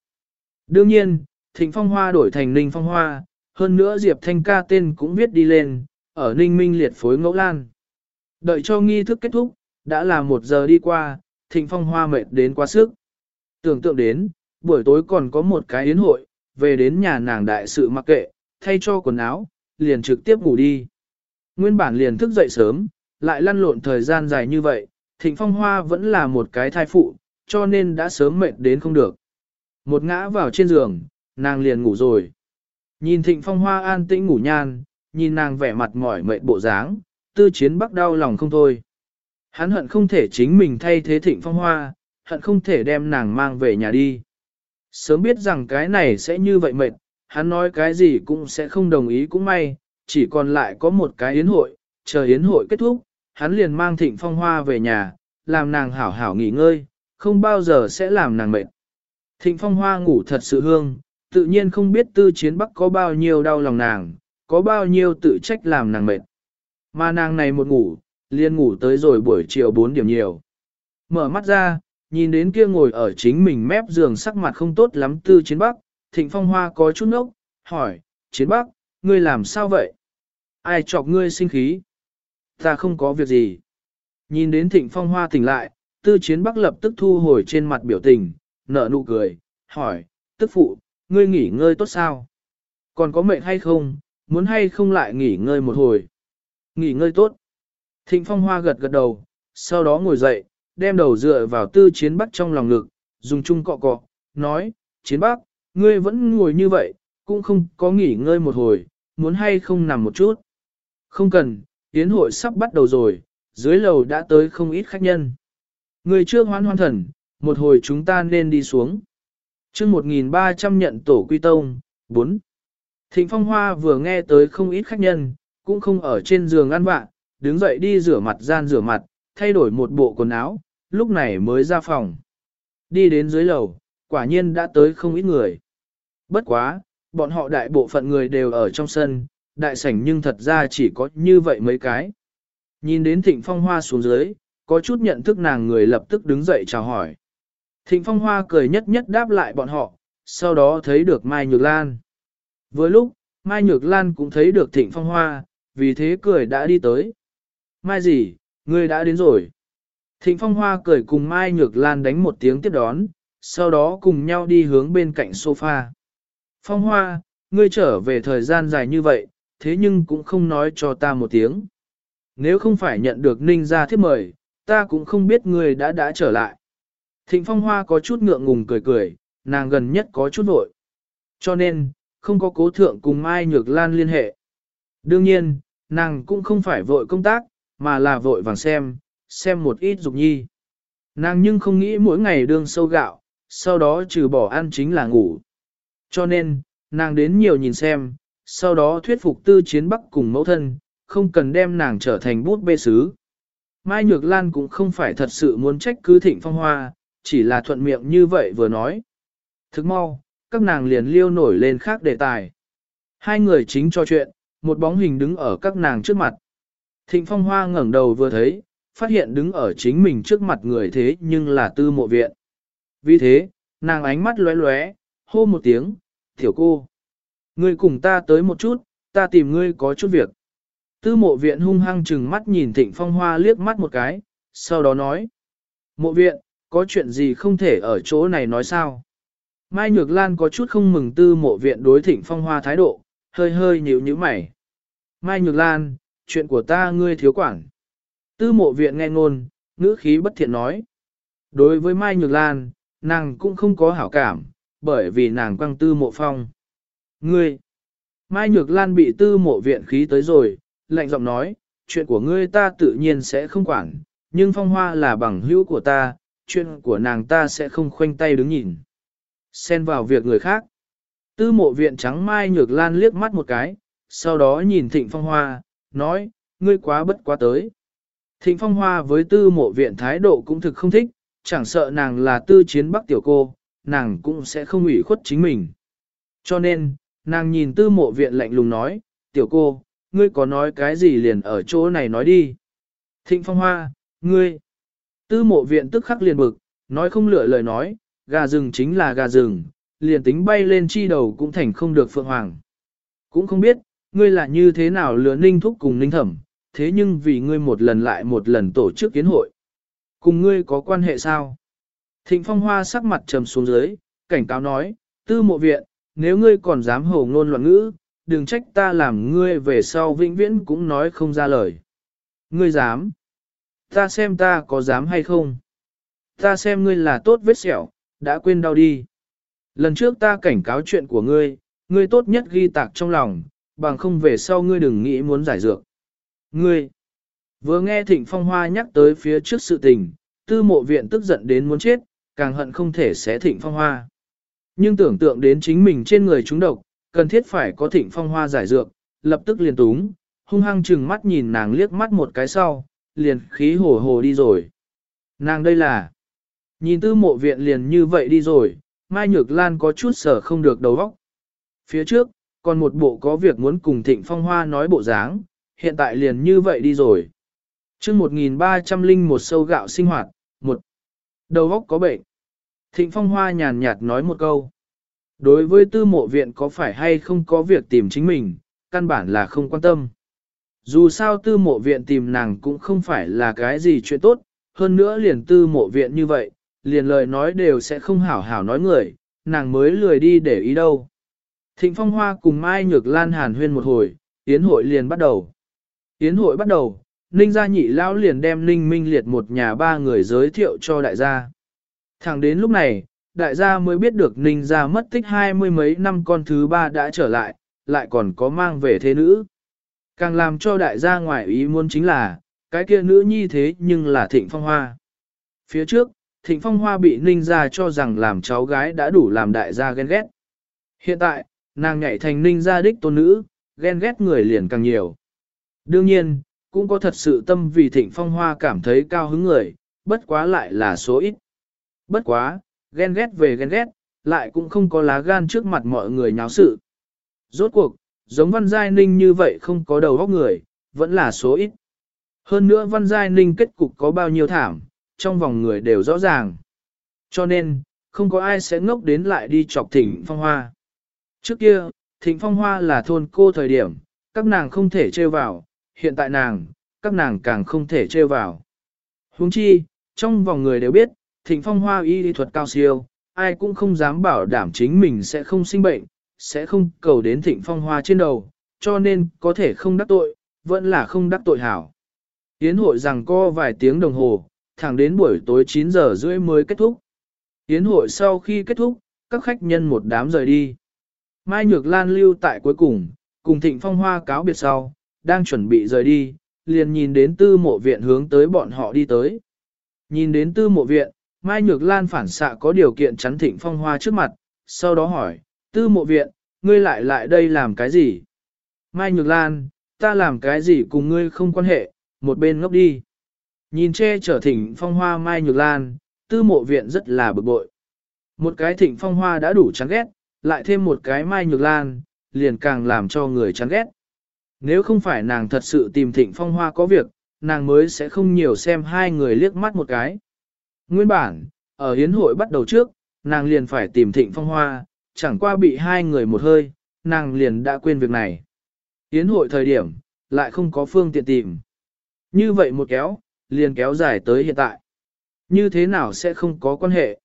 Đương nhiên, thịnh phong hoa đổi thành Ninh phong hoa, hơn nữa Diệp Thanh ca tên cũng viết đi lên, ở Ninh Minh liệt phối ngẫu lan. Đợi cho nghi thức kết thúc, đã là một giờ đi qua, thịnh phong hoa mệt đến quá sức. Tưởng tượng đến, buổi tối còn có một cái yến hội, về đến nhà nàng đại sự mặc kệ, thay cho quần áo, liền trực tiếp ngủ đi. Nguyên bản liền thức dậy sớm, lại lăn lộn thời gian dài như vậy, thịnh phong hoa vẫn là một cái thai phụ, cho nên đã sớm mệt đến không được. Một ngã vào trên giường, nàng liền ngủ rồi. Nhìn thịnh phong hoa an tĩnh ngủ nhan, nhìn nàng vẻ mặt mỏi mệt bộ dáng, tư chiến bắc đau lòng không thôi. Hắn hận không thể chính mình thay thế thịnh phong hoa, hận không thể đem nàng mang về nhà đi. Sớm biết rằng cái này sẽ như vậy mệt, hắn nói cái gì cũng sẽ không đồng ý cũng may, chỉ còn lại có một cái yến hội, chờ yến hội kết thúc, hắn liền mang thịnh phong hoa về nhà, làm nàng hảo hảo nghỉ ngơi, không bao giờ sẽ làm nàng mệt. Thịnh phong hoa ngủ thật sự hương, tự nhiên không biết tư chiến bắc có bao nhiêu đau lòng nàng, có bao nhiêu tự trách làm nàng mệt. Mà nàng này một ngủ, liền ngủ tới rồi buổi chiều 4 điểm nhiều. Mở mắt ra, nhìn đến kia ngồi ở chính mình mép giường sắc mặt không tốt lắm tư chiến bắc, thịnh phong hoa có chút nốc, hỏi, chiến bắc, ngươi làm sao vậy? Ai chọc ngươi sinh khí? Ta không có việc gì. Nhìn đến thịnh phong hoa tỉnh lại, tư chiến bắc lập tức thu hồi trên mặt biểu tình, nở nụ cười, hỏi, tức phụ, ngươi nghỉ ngơi tốt sao? Còn có mệt hay không, muốn hay không lại nghỉ ngơi một hồi? Nghỉ ngơi tốt. Thịnh phong hoa gật gật đầu, sau đó ngồi dậy, đem đầu dựa vào tư chiến bắc trong lòng ngực, dùng chung cọ cọ, nói, chiến bắc, ngươi vẫn ngồi như vậy, cũng không có nghỉ ngơi một hồi, muốn hay không nằm một chút. Không cần, yến hội sắp bắt đầu rồi, dưới lầu đã tới không ít khách nhân. Người chưa hoan hoan thần, một hồi chúng ta nên đi xuống. chương 1300 nhận tổ quy tông, 4. Thịnh Phong Hoa vừa nghe tới không ít khách nhân, cũng không ở trên giường ăn vạ, đứng dậy đi rửa mặt gian rửa mặt, thay đổi một bộ quần áo, lúc này mới ra phòng. Đi đến dưới lầu, quả nhiên đã tới không ít người. Bất quá, bọn họ đại bộ phận người đều ở trong sân, đại sảnh nhưng thật ra chỉ có như vậy mấy cái. Nhìn đến thịnh phong hoa xuống dưới, có chút nhận thức nàng người lập tức đứng dậy chào hỏi. Thịnh phong hoa cười nhất nhất đáp lại bọn họ, sau đó thấy được Mai Nhược Lan. Với lúc, Mai Nhược Lan cũng thấy được thịnh phong hoa, vì thế cười đã đi tới. Mai gì, ngươi đã đến rồi. Thịnh phong hoa cười cùng Mai Nhược Lan đánh một tiếng tiếp đón, sau đó cùng nhau đi hướng bên cạnh sofa. Phong hoa, ngươi trở về thời gian dài như vậy, thế nhưng cũng không nói cho ta một tiếng. Nếu không phải nhận được ninh ra thiết mời, ta cũng không biết ngươi đã đã trở lại. Thịnh phong hoa có chút ngượng ngùng cười cười, nàng gần nhất có chút vội. Cho nên, không có cố thượng cùng Mai Nhược Lan liên hệ. Đương nhiên, nàng cũng không phải vội công tác, mà là vội vàng xem, xem một ít dục nhi. Nàng nhưng không nghĩ mỗi ngày đương sâu gạo, sau đó trừ bỏ ăn chính là ngủ. Cho nên, nàng đến nhiều nhìn xem, sau đó thuyết phục tư chiến bắc cùng mẫu thân, không cần đem nàng trở thành bút bê sứ. Mai Nhược Lan cũng không phải thật sự muốn trách cứ thịnh phong hoa, chỉ là thuận miệng như vậy vừa nói. Thức mau, các nàng liền liêu nổi lên khác đề tài. Hai người chính cho chuyện, một bóng hình đứng ở các nàng trước mặt. Thịnh phong hoa ngẩng đầu vừa thấy, phát hiện đứng ở chính mình trước mặt người thế nhưng là tư mộ viện. Vì thế, nàng ánh mắt lóe lóe, hô một tiếng, tiểu cô. Ngươi cùng ta tới một chút, ta tìm ngươi có chút việc. Tư mộ viện hung hăng chừng mắt nhìn thịnh phong hoa liếc mắt một cái, sau đó nói. Mộ viện, có chuyện gì không thể ở chỗ này nói sao? Mai Nhược Lan có chút không mừng tư mộ viện đối thịnh phong hoa thái độ, hơi hơi nhíu nhíu mày. Mai Nhược Lan, chuyện của ta ngươi thiếu quản. Tư mộ viện nghe ngôn, ngữ khí bất thiện nói. Đối với Mai Nhược Lan, nàng cũng không có hảo cảm, bởi vì nàng quăng tư mộ phong. Ngươi! Mai Nhược Lan bị tư mộ viện khí tới rồi, lạnh giọng nói, chuyện của ngươi ta tự nhiên sẽ không quản, nhưng phong hoa là bằng hữu của ta, chuyện của nàng ta sẽ không khoanh tay đứng nhìn. Xen vào việc người khác. Tư mộ viện trắng Mai Nhược Lan liếc mắt một cái, sau đó nhìn Thịnh Phong Hoa, nói, ngươi quá bất quá tới. Thịnh Phong Hoa với tư mộ viện thái độ cũng thực không thích, chẳng sợ nàng là tư chiến bắc tiểu cô, nàng cũng sẽ không ủy khuất chính mình. Cho nên, nàng nhìn tư mộ viện lạnh lùng nói, tiểu cô, ngươi có nói cái gì liền ở chỗ này nói đi. Thịnh Phong Hoa, ngươi. Tư mộ viện tức khắc liền bực, nói không lựa lời nói, gà rừng chính là gà rừng, liền tính bay lên chi đầu cũng thành không được phượng hoàng. Cũng không biết, ngươi là như thế nào lừa ninh thúc cùng ninh thẩm, thế nhưng vì ngươi một lần lại một lần tổ chức kiến hội. Cùng ngươi có quan hệ sao? Thịnh phong hoa sắc mặt trầm xuống dưới, cảnh cáo nói, tư mộ viện, nếu ngươi còn dám hồ ngôn loạn ngữ, đừng trách ta làm ngươi về sau vĩnh viễn cũng nói không ra lời. Ngươi dám? Ta xem ta có dám hay không? Ta xem ngươi là tốt vết sẹo, đã quên đau đi. Lần trước ta cảnh cáo chuyện của ngươi, ngươi tốt nhất ghi tạc trong lòng, bằng không về sau ngươi đừng nghĩ muốn giải dược. Ngươi, vừa nghe Thịnh Phong Hoa nhắc tới phía trước sự tình, tư mộ viện tức giận đến muốn chết, càng hận không thể xé Thịnh Phong Hoa. Nhưng tưởng tượng đến chính mình trên người chúng độc, cần thiết phải có Thịnh Phong Hoa giải dược, lập tức liền túng, hung hăng chừng mắt nhìn nàng liếc mắt một cái sau, liền khí hổ hồ đi rồi. Nàng đây là, nhìn tư mộ viện liền như vậy đi rồi, Mai Nhược Lan có chút sở không được đầu óc. Phía trước, còn một bộ có việc muốn cùng Thịnh Phong Hoa nói bộ dáng, hiện tại liền như vậy đi rồi. chương 1300 linh một sâu gạo sinh hoạt, một đầu óc có bệnh. Thịnh Phong Hoa nhàn nhạt nói một câu. Đối với tư mộ viện có phải hay không có việc tìm chính mình, căn bản là không quan tâm. Dù sao tư mộ viện tìm nàng cũng không phải là cái gì chuyện tốt, hơn nữa liền tư mộ viện như vậy, liền lời nói đều sẽ không hảo hảo nói người, nàng mới lười đi để ý đâu. Thịnh Phong Hoa cùng Mai Nhược Lan hàn huyên một hồi, yến hội liền bắt đầu. Yến hội bắt đầu, Ninh gia nhị lão liền đem Ninh Minh Liệt một nhà ba người giới thiệu cho đại gia. Thẳng đến lúc này, đại gia mới biết được Ninh gia mất tích hai mươi mấy năm con thứ ba đã trở lại, lại còn có mang về thế nữ. Càng làm cho đại gia ngoại ý muốn chính là, cái kia nữ nhi thế nhưng là Thịnh Phong Hoa. Phía trước, Thịnh Phong Hoa bị Ninh gia cho rằng làm cháu gái đã đủ làm đại gia ghen ghét. Hiện tại, nàng nhảy thành Ninh gia đích tôn nữ, ghen ghét người liền càng nhiều. Đương nhiên, cũng có thật sự tâm vì Thịnh Phong Hoa cảm thấy cao hứng người, bất quá lại là số ít. Bất quá, ghen ghét về ghen ghét, lại cũng không có lá gan trước mặt mọi người nháo sự. Rốt cuộc, giống Văn Giai Ninh như vậy không có đầu óc người, vẫn là số ít. Hơn nữa Văn Giai Ninh kết cục có bao nhiêu thảm, trong vòng người đều rõ ràng. Cho nên, không có ai sẽ ngốc đến lại đi chọc thịnh phong hoa. Trước kia, thịnh phong hoa là thôn cô thời điểm, các nàng không thể trêu vào, hiện tại nàng, các nàng càng không thể trêu vào. Huống chi, trong vòng người đều biết, thịnh phong hoa y lý thuật cao siêu, ai cũng không dám bảo đảm chính mình sẽ không sinh bệnh, sẽ không cầu đến thịnh phong hoa trên đầu, cho nên có thể không đắc tội, vẫn là không đắc tội hảo. Yến hội rằng co vài tiếng đồng hồ, thẳng đến buổi tối 9 giờ rưỡi mới kết thúc. Yến hội sau khi kết thúc, các khách nhân một đám rời đi. Mai Nhược Lan lưu tại cuối cùng, cùng Thịnh Phong Hoa cáo biệt sau, đang chuẩn bị rời đi, liền nhìn đến tư mộ viện hướng tới bọn họ đi tới. Nhìn đến tư mộ viện, Mai Nhược Lan phản xạ có điều kiện chắn Thịnh Phong Hoa trước mặt, sau đó hỏi, tư mộ viện, ngươi lại lại đây làm cái gì? Mai Nhược Lan, ta làm cái gì cùng ngươi không quan hệ, một bên ngốc đi. Nhìn che chở thịnh phong hoa mai nhược lan, tư mộ viện rất là bực bội. Một cái thịnh phong hoa đã đủ chán ghét, lại thêm một cái mai nhược lan, liền càng làm cho người chán ghét. Nếu không phải nàng thật sự tìm thịnh phong hoa có việc, nàng mới sẽ không nhiều xem hai người liếc mắt một cái. Nguyên bản, ở hiến hội bắt đầu trước, nàng liền phải tìm thịnh phong hoa, chẳng qua bị hai người một hơi, nàng liền đã quên việc này. Hiến hội thời điểm, lại không có phương tiện tìm. Như vậy một kéo, liền kéo dài tới hiện tại. Như thế nào sẽ không có quan hệ?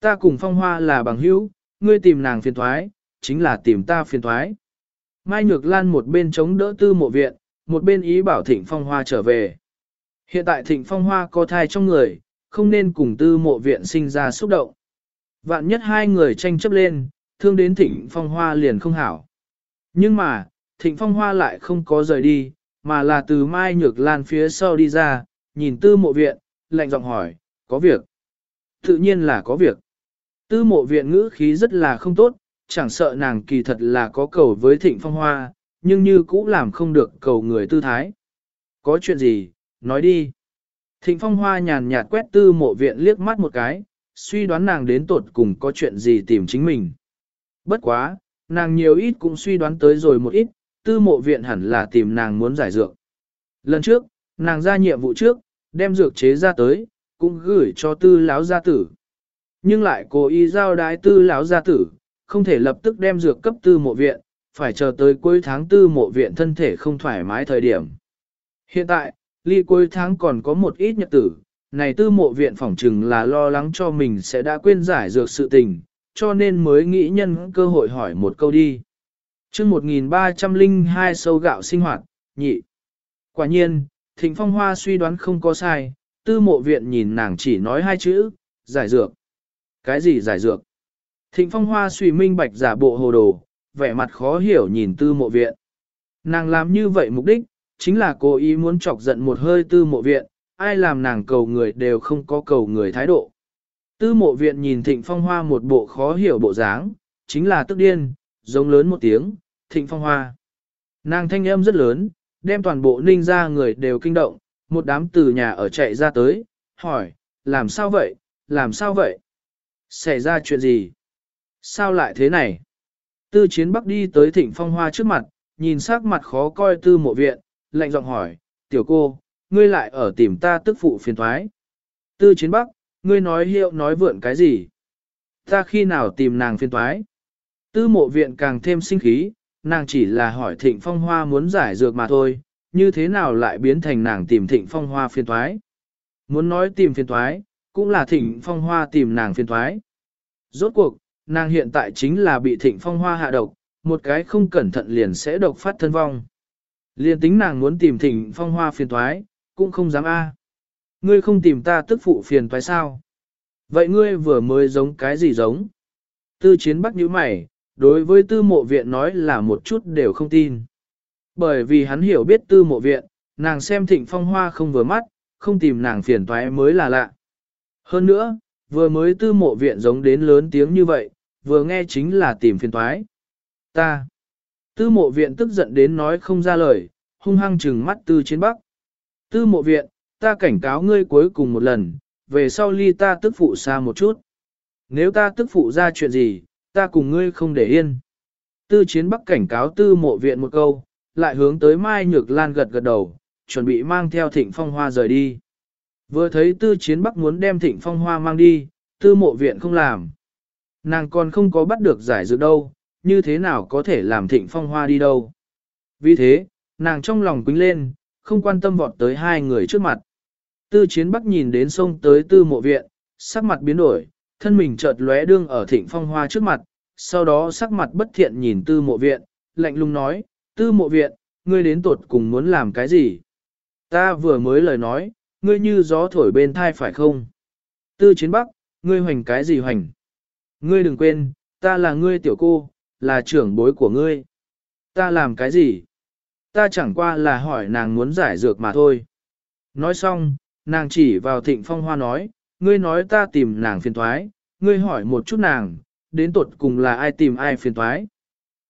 Ta cùng phong hoa là bằng hữu, ngươi tìm nàng phiền thoái, chính là tìm ta phiền thoái. Mai Nhược Lan một bên chống đỡ tư mộ viện, một bên ý bảo Thịnh Phong Hoa trở về. Hiện tại Thịnh Phong Hoa có thai trong người, không nên cùng tư mộ viện sinh ra xúc động. Vạn nhất hai người tranh chấp lên, thương đến Thịnh Phong Hoa liền không hảo. Nhưng mà, Thịnh Phong Hoa lại không có rời đi, mà là từ Mai Nhược Lan phía sau đi ra, nhìn tư mộ viện, lạnh giọng hỏi, có việc. Tự nhiên là có việc. Tư mộ viện ngữ khí rất là không tốt, chẳng sợ nàng kỳ thật là có cầu với thịnh phong hoa, nhưng như cũ làm không được cầu người tư thái. Có chuyện gì, nói đi. Thịnh phong hoa nhàn nhạt quét tư mộ viện liếc mắt một cái, suy đoán nàng đến tột cùng có chuyện gì tìm chính mình. Bất quá, nàng nhiều ít cũng suy đoán tới rồi một ít, tư mộ viện hẳn là tìm nàng muốn giải dược. Lần trước, nàng ra nhiệm vụ trước, đem dược chế ra tới, cũng gửi cho tư lão gia tử. Nhưng lại cố ý giao đái tư lão gia tử, không thể lập tức đem dược cấp tư mộ viện, phải chờ tới cuối tháng tư mộ viện thân thể không thoải mái thời điểm. Hiện tại, ly cuối tháng còn có một ít nhật tử, này tư mộ viện phỏng chừng là lo lắng cho mình sẽ đã quên giải dược sự tình, cho nên mới nghĩ nhân cơ hội hỏi một câu đi. chương 1302 sâu gạo sinh hoạt, nhị. Quả nhiên, Thịnh Phong Hoa suy đoán không có sai, tư mộ viện nhìn nàng chỉ nói hai chữ, giải dược. Cái gì giải dược? Thịnh phong hoa suy minh bạch giả bộ hồ đồ, vẻ mặt khó hiểu nhìn tư mộ viện. Nàng làm như vậy mục đích, chính là cố ý muốn chọc giận một hơi tư mộ viện, ai làm nàng cầu người đều không có cầu người thái độ. Tư mộ viện nhìn thịnh phong hoa một bộ khó hiểu bộ dáng, chính là tức điên, giống lớn một tiếng, thịnh phong hoa. Nàng thanh âm rất lớn, đem toàn bộ ninh ra người đều kinh động, một đám từ nhà ở chạy ra tới, hỏi, làm sao vậy, làm sao vậy? Xảy ra chuyện gì? Sao lại thế này? Tư chiến bắc đi tới thịnh phong hoa trước mặt, nhìn sắc mặt khó coi tư mộ viện, lạnh giọng hỏi, tiểu cô, ngươi lại ở tìm ta tức phụ phiền thoái. Tư chiến bắc, ngươi nói hiệu nói vượn cái gì? Ta khi nào tìm nàng phiền thoái? Tư mộ viện càng thêm sinh khí, nàng chỉ là hỏi thịnh phong hoa muốn giải dược mà thôi, như thế nào lại biến thành nàng tìm thịnh phong hoa phiền thoái? Muốn nói tìm phiền thoái, cũng là thịnh phong hoa tìm nàng phiền thoái. Rốt cuộc, nàng hiện tại chính là bị thịnh phong hoa hạ độc, một cái không cẩn thận liền sẽ độc phát thân vong. Liền tính nàng muốn tìm thịnh phong hoa phiền thoái, cũng không dám a. Ngươi không tìm ta tức phụ phiền thoái sao? Vậy ngươi vừa mới giống cái gì giống? Tư chiến bắc như mày, đối với tư mộ viện nói là một chút đều không tin. Bởi vì hắn hiểu biết tư mộ viện, nàng xem thịnh phong hoa không vừa mắt, không tìm nàng phiền toái mới là lạ. Hơn nữa, vừa mới tư mộ viện giống đến lớn tiếng như vậy, vừa nghe chính là tìm phiền toái. Ta. Tư mộ viện tức giận đến nói không ra lời, hung hăng trừng mắt tư chiến bắc. Tư mộ viện, ta cảnh cáo ngươi cuối cùng một lần, về sau ly ta tức phụ xa một chút. Nếu ta tức phụ ra chuyện gì, ta cùng ngươi không để yên. Tư chiến bắc cảnh cáo tư mộ viện một câu, lại hướng tới Mai Nhược Lan gật gật đầu, chuẩn bị mang theo thịnh phong hoa rời đi. Vừa thấy tư chiến bắc muốn đem thịnh phong hoa mang đi, tư mộ viện không làm. Nàng còn không có bắt được giải dược đâu, như thế nào có thể làm thịnh phong hoa đi đâu. Vì thế, nàng trong lòng quính lên, không quan tâm vọt tới hai người trước mặt. Tư chiến bắc nhìn đến sông tới tư mộ viện, sắc mặt biến đổi, thân mình chợt lóe đương ở thịnh phong hoa trước mặt, sau đó sắc mặt bất thiện nhìn tư mộ viện, lạnh lùng nói, tư mộ viện, ngươi đến tột cùng muốn làm cái gì? Ta vừa mới lời nói, ngươi như gió thổi bên thai phải không? Tư chiến bắc, ngươi hoành cái gì hoành? Ngươi đừng quên, ta là ngươi tiểu cô, là trưởng bối của ngươi. Ta làm cái gì? Ta chẳng qua là hỏi nàng muốn giải dược mà thôi. Nói xong, nàng chỉ vào thịnh phong hoa nói, ngươi nói ta tìm nàng phiền thoái, ngươi hỏi một chút nàng, đến tột cùng là ai tìm ai phiền thoái.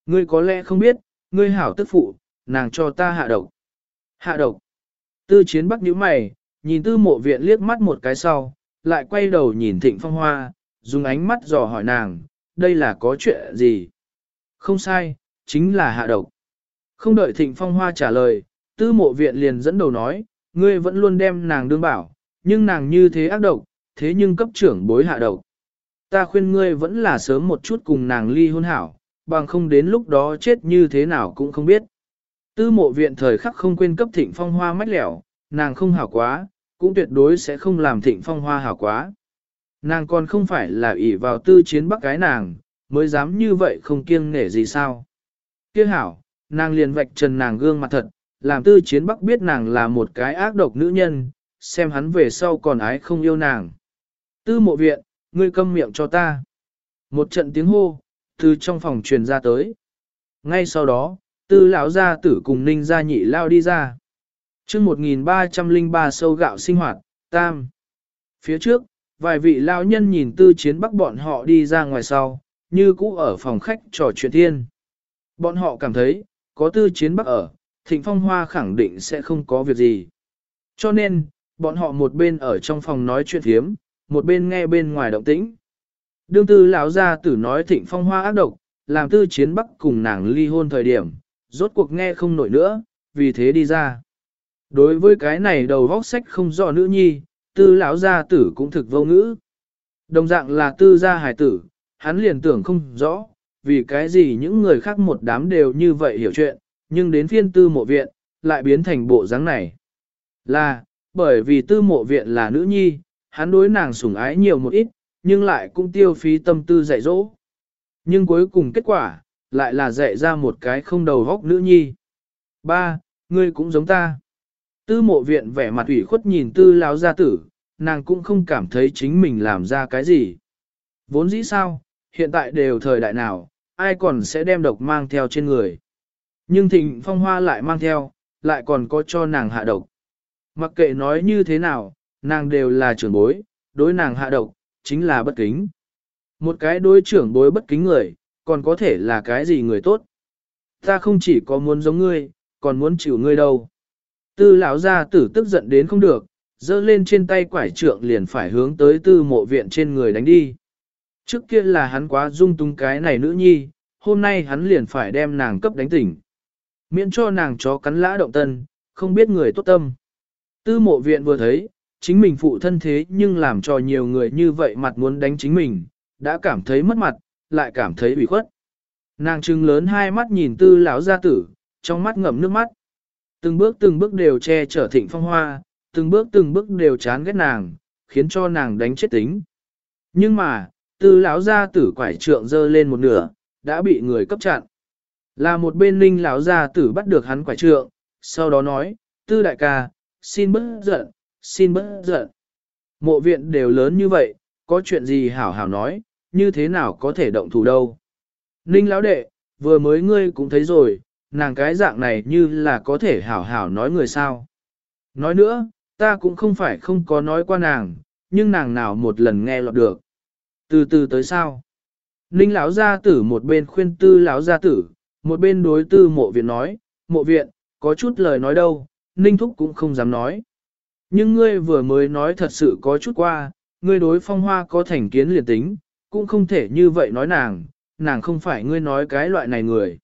Ngươi có lẽ không biết, ngươi hảo tức phụ, nàng cho ta hạ độc. Hạ độc. Tư chiến bắc nhíu mày, nhìn tư mộ viện liếc mắt một cái sau, lại quay đầu nhìn thịnh phong hoa, dùng ánh mắt dò hỏi nàng, đây là có chuyện gì? Không sai, chính là hạ độc. Không đợi thịnh phong hoa trả lời, tư mộ viện liền dẫn đầu nói, ngươi vẫn luôn đem nàng đương bảo, nhưng nàng như thế ác độc, thế nhưng cấp trưởng bối hạ độc. Ta khuyên ngươi vẫn là sớm một chút cùng nàng ly hôn hảo, bằng không đến lúc đó chết như thế nào cũng không biết. Tư mộ viện thời khắc không quên cấp thịnh phong hoa mách lẻo, nàng không hảo quá, cũng tuyệt đối sẽ không làm thịnh phong hoa hảo quá. Nàng còn không phải là ỷ vào tư chiến bắc cái nàng, mới dám như vậy không kiêng nể gì sao. Kia hảo, nàng liền vạch trần nàng gương mặt thật, làm tư chiến bắc biết nàng là một cái ác độc nữ nhân, xem hắn về sau còn ái không yêu nàng. Tư mộ viện, ngươi câm miệng cho ta. Một trận tiếng hô, từ trong phòng truyền ra tới. Ngay sau đó, tư lão gia tử cùng ninh gia nhị lao đi ra. chương 1303 sâu gạo sinh hoạt, tam. Phía trước, vài vị lao nhân nhìn tư chiến bắc bọn họ đi ra ngoài sau, như cũ ở phòng khách trò chuyện thiên. Bọn họ cảm thấy, có tư chiến bắc ở, thịnh phong hoa khẳng định sẽ không có việc gì. Cho nên, bọn họ một bên ở trong phòng nói chuyện thiếm, một bên nghe bên ngoài động tĩnh. Đương tư lão gia tử nói thịnh phong hoa ác độc, làm tư chiến bắc cùng nàng ly hôn thời điểm, rốt cuộc nghe không nổi nữa, vì thế đi ra. Đối với cái này đầu vóc sách không rõ nữ nhi, tư lão gia tử cũng thực vô ngữ. Đồng dạng là tư gia hài tử, hắn liền tưởng không rõ, vì cái gì những người khác một đám đều như vậy hiểu chuyện, nhưng đến phiên tư mộ viện, lại biến thành bộ dáng này. Là, bởi vì tư mộ viện là nữ nhi, hắn đối nàng sủng ái nhiều một ít, nhưng lại cũng tiêu phí tâm tư dạy dỗ. Nhưng cuối cùng kết quả, lại là dạy ra một cái không đầu góc nữ nhi. Ba, ngươi cũng giống ta. Tư mộ viện vẻ mặt ủy khuất nhìn tư lão gia tử, nàng cũng không cảm thấy chính mình làm ra cái gì. Vốn dĩ sao, hiện tại đều thời đại nào, ai còn sẽ đem độc mang theo trên người. Nhưng thịnh phong hoa lại mang theo, lại còn có cho nàng hạ độc. Mặc kệ nói như thế nào, nàng đều là trưởng bối, đối nàng hạ độc, chính là bất kính. Một cái đối trưởng bối bất kính người, còn có thể là cái gì người tốt. Ta không chỉ có muốn giống ngươi, còn muốn chịu ngươi đâu. Tư lão gia tử tức giận đến không được, giơ lên trên tay quải trượng liền phải hướng tới tư mộ viện trên người đánh đi. Trước kia là hắn quá dung túng cái này nữ nhi, hôm nay hắn liền phải đem nàng cấp đánh tỉnh. Miễn cho nàng chó cắn lã động tân, không biết người tốt tâm. Tư mộ viện vừa thấy, chính mình phụ thân thế nhưng làm cho nhiều người như vậy mặt muốn đánh chính mình, đã cảm thấy mất mặt, lại cảm thấy ủy khuất. Nàng trừng lớn hai mắt nhìn tư lão gia tử, trong mắt ngậm nước mắt. Từng bước từng bước đều che chở thịnh phong hoa, từng bước từng bước đều chán ghét nàng, khiến cho nàng đánh chết tính. Nhưng mà, tư lão gia tử quải trượng dơ lên một nửa, đã bị người cấp chặn. Là một bên linh lão gia tử bắt được hắn quải trượng, sau đó nói, tư đại ca, xin bớt giận, xin bớt giận. Mộ viện đều lớn như vậy, có chuyện gì hảo hảo nói, như thế nào có thể động thủ đâu. Ninh lão đệ, vừa mới ngươi cũng thấy rồi, nàng cái dạng này như là có thể hảo hảo nói người sao. Nói nữa, ta cũng không phải không có nói qua nàng, nhưng nàng nào một lần nghe lọt được. Từ từ tới sao? Ninh lão gia tử một bên khuyên tư lão gia tử, một bên đối tư mộ viện nói, mộ viện, có chút lời nói đâu, Ninh thúc cũng không dám nói. Nhưng ngươi vừa mới nói thật sự có chút qua, ngươi đối phong hoa có thành kiến liền tính, cũng không thể như vậy nói nàng, nàng không phải ngươi nói cái loại này người.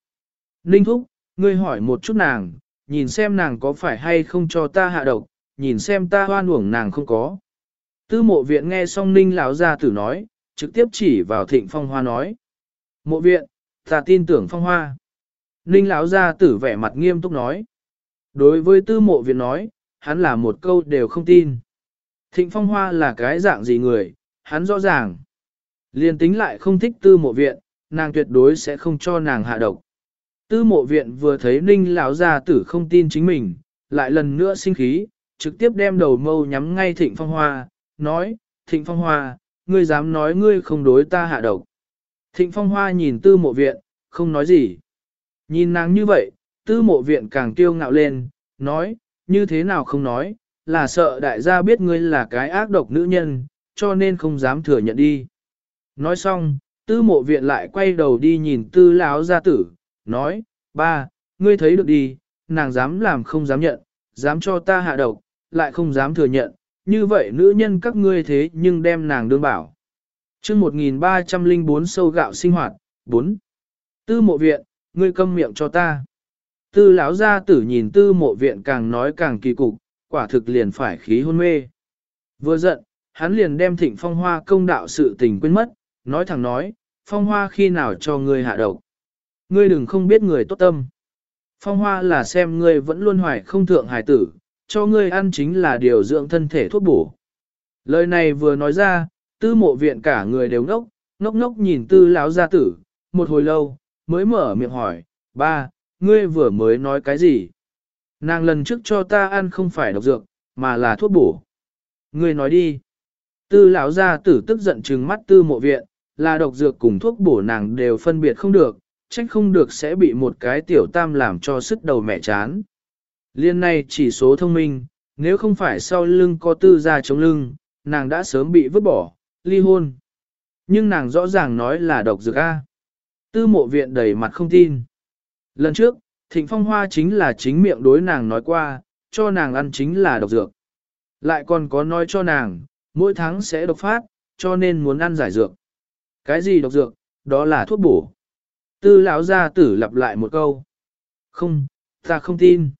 Ninh thúc, ngươi hỏi một chút nàng, nhìn xem nàng có phải hay không cho ta hạ độc, nhìn xem ta hoan uổng nàng không có. Tư mộ viện nghe xong ninh lão gia tử nói, trực tiếp chỉ vào thịnh phong hoa nói. Mộ viện, ta tin tưởng phong hoa. Ninh lão gia tử vẻ mặt nghiêm túc nói. Đối với tư mộ viện nói, hắn là một câu đều không tin. Thịnh phong hoa là cái dạng gì người, hắn rõ ràng. Liên tính lại không thích tư mộ viện, nàng tuyệt đối sẽ không cho nàng hạ độc. Tư mộ viện vừa thấy ninh lão gia tử không tin chính mình, lại lần nữa sinh khí, trực tiếp đem đầu mâu nhắm ngay thịnh phong hoa, nói, thịnh phong hoa, ngươi dám nói ngươi không đối ta hạ độc. Thịnh phong hoa nhìn tư mộ viện, không nói gì. Nhìn nàng như vậy, tư mộ viện càng tiêu ngạo lên, nói, như thế nào không nói, là sợ đại gia biết ngươi là cái ác độc nữ nhân, cho nên không dám thừa nhận đi. Nói xong, tư mộ viện lại quay đầu đi nhìn tư lão gia tử, nói, ba, ngươi thấy được đi, nàng dám làm không dám nhận, dám cho ta hạ độc, lại không dám thừa nhận, như vậy nữ nhân các ngươi thế nhưng đem nàng đương bảo. chương 1304 sâu gạo sinh hoạt, 4. Tư mộ viện, ngươi câm miệng cho ta. Tư lão gia tử nhìn tư mộ viện càng nói càng kỳ cục, quả thực liền phải khí hôn mê. Vừa giận, hắn liền đem thịnh phong hoa công đạo sự tình quên mất, nói thẳng nói, phong hoa khi nào cho ngươi hạ độc. Ngươi đừng không biết người tốt tâm. Phong hoa là xem ngươi vẫn luôn hoài không thượng hài tử, cho ngươi ăn chính là điều dưỡng thân thể thuốc bổ. Lời này vừa nói ra, tư mộ viện cả người đều ngốc, ngốc ngốc nhìn tư lão gia tử, một hồi lâu, mới mở miệng hỏi, ba, ngươi vừa mới nói cái gì? Nàng lần trước cho ta ăn không phải độc dược, mà là thuốc bổ. Ngươi nói đi. Tư lão gia tử tức giận trừng mắt tư mộ viện, là độc dược cùng thuốc bổ nàng đều phân biệt không được, trách không được sẽ bị một cái tiểu tam làm cho sức đầu mẹ chán. Liên này chỉ số thông minh, nếu không phải sau lưng có tư gia chống lưng, nàng đã sớm bị vứt bỏ, ly hôn. Nhưng nàng rõ ràng nói là độc dược A. Tư mộ viện đầy mặt không tin. Lần trước, thịnh phong hoa chính là chính miệng đối nàng nói qua, cho nàng ăn chính là độc dược. Lại còn có nói cho nàng, mỗi tháng sẽ độc phát, cho nên muốn ăn giải dược. Cái gì độc dược, đó là thuốc bổ. Tư lão gia tử lặp lại một câu. Không, ta không tin.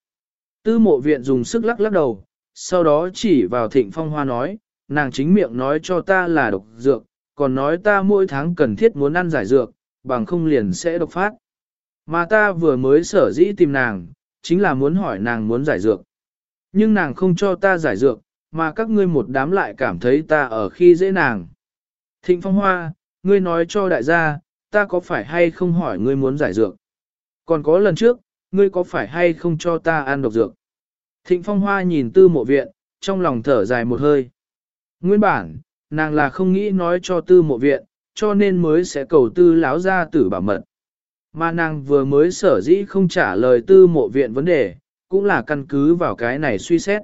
Tư mộ viện dùng sức lắc lắc đầu, sau đó chỉ vào thịnh phong hoa nói, nàng chính miệng nói cho ta là độc dược, còn nói ta mỗi tháng cần thiết muốn ăn giải dược, bằng không liền sẽ độc phát. Mà ta vừa mới sở dĩ tìm nàng, chính là muốn hỏi nàng muốn giải dược. Nhưng nàng không cho ta giải dược, mà các ngươi một đám lại cảm thấy ta ở khi dễ nàng. Thịnh phong hoa, ngươi nói cho đại gia, ta có phải hay không hỏi ngươi muốn giải dược? Còn có lần trước, ngươi có phải hay không cho ta ăn độc dược? Thịnh phong hoa nhìn tư mộ viện, trong lòng thở dài một hơi. Nguyên bản, nàng là không nghĩ nói cho tư mộ viện, cho nên mới sẽ cầu tư láo ra tử bảo mật. Mà nàng vừa mới sở dĩ không trả lời tư mộ viện vấn đề, cũng là căn cứ vào cái này suy xét.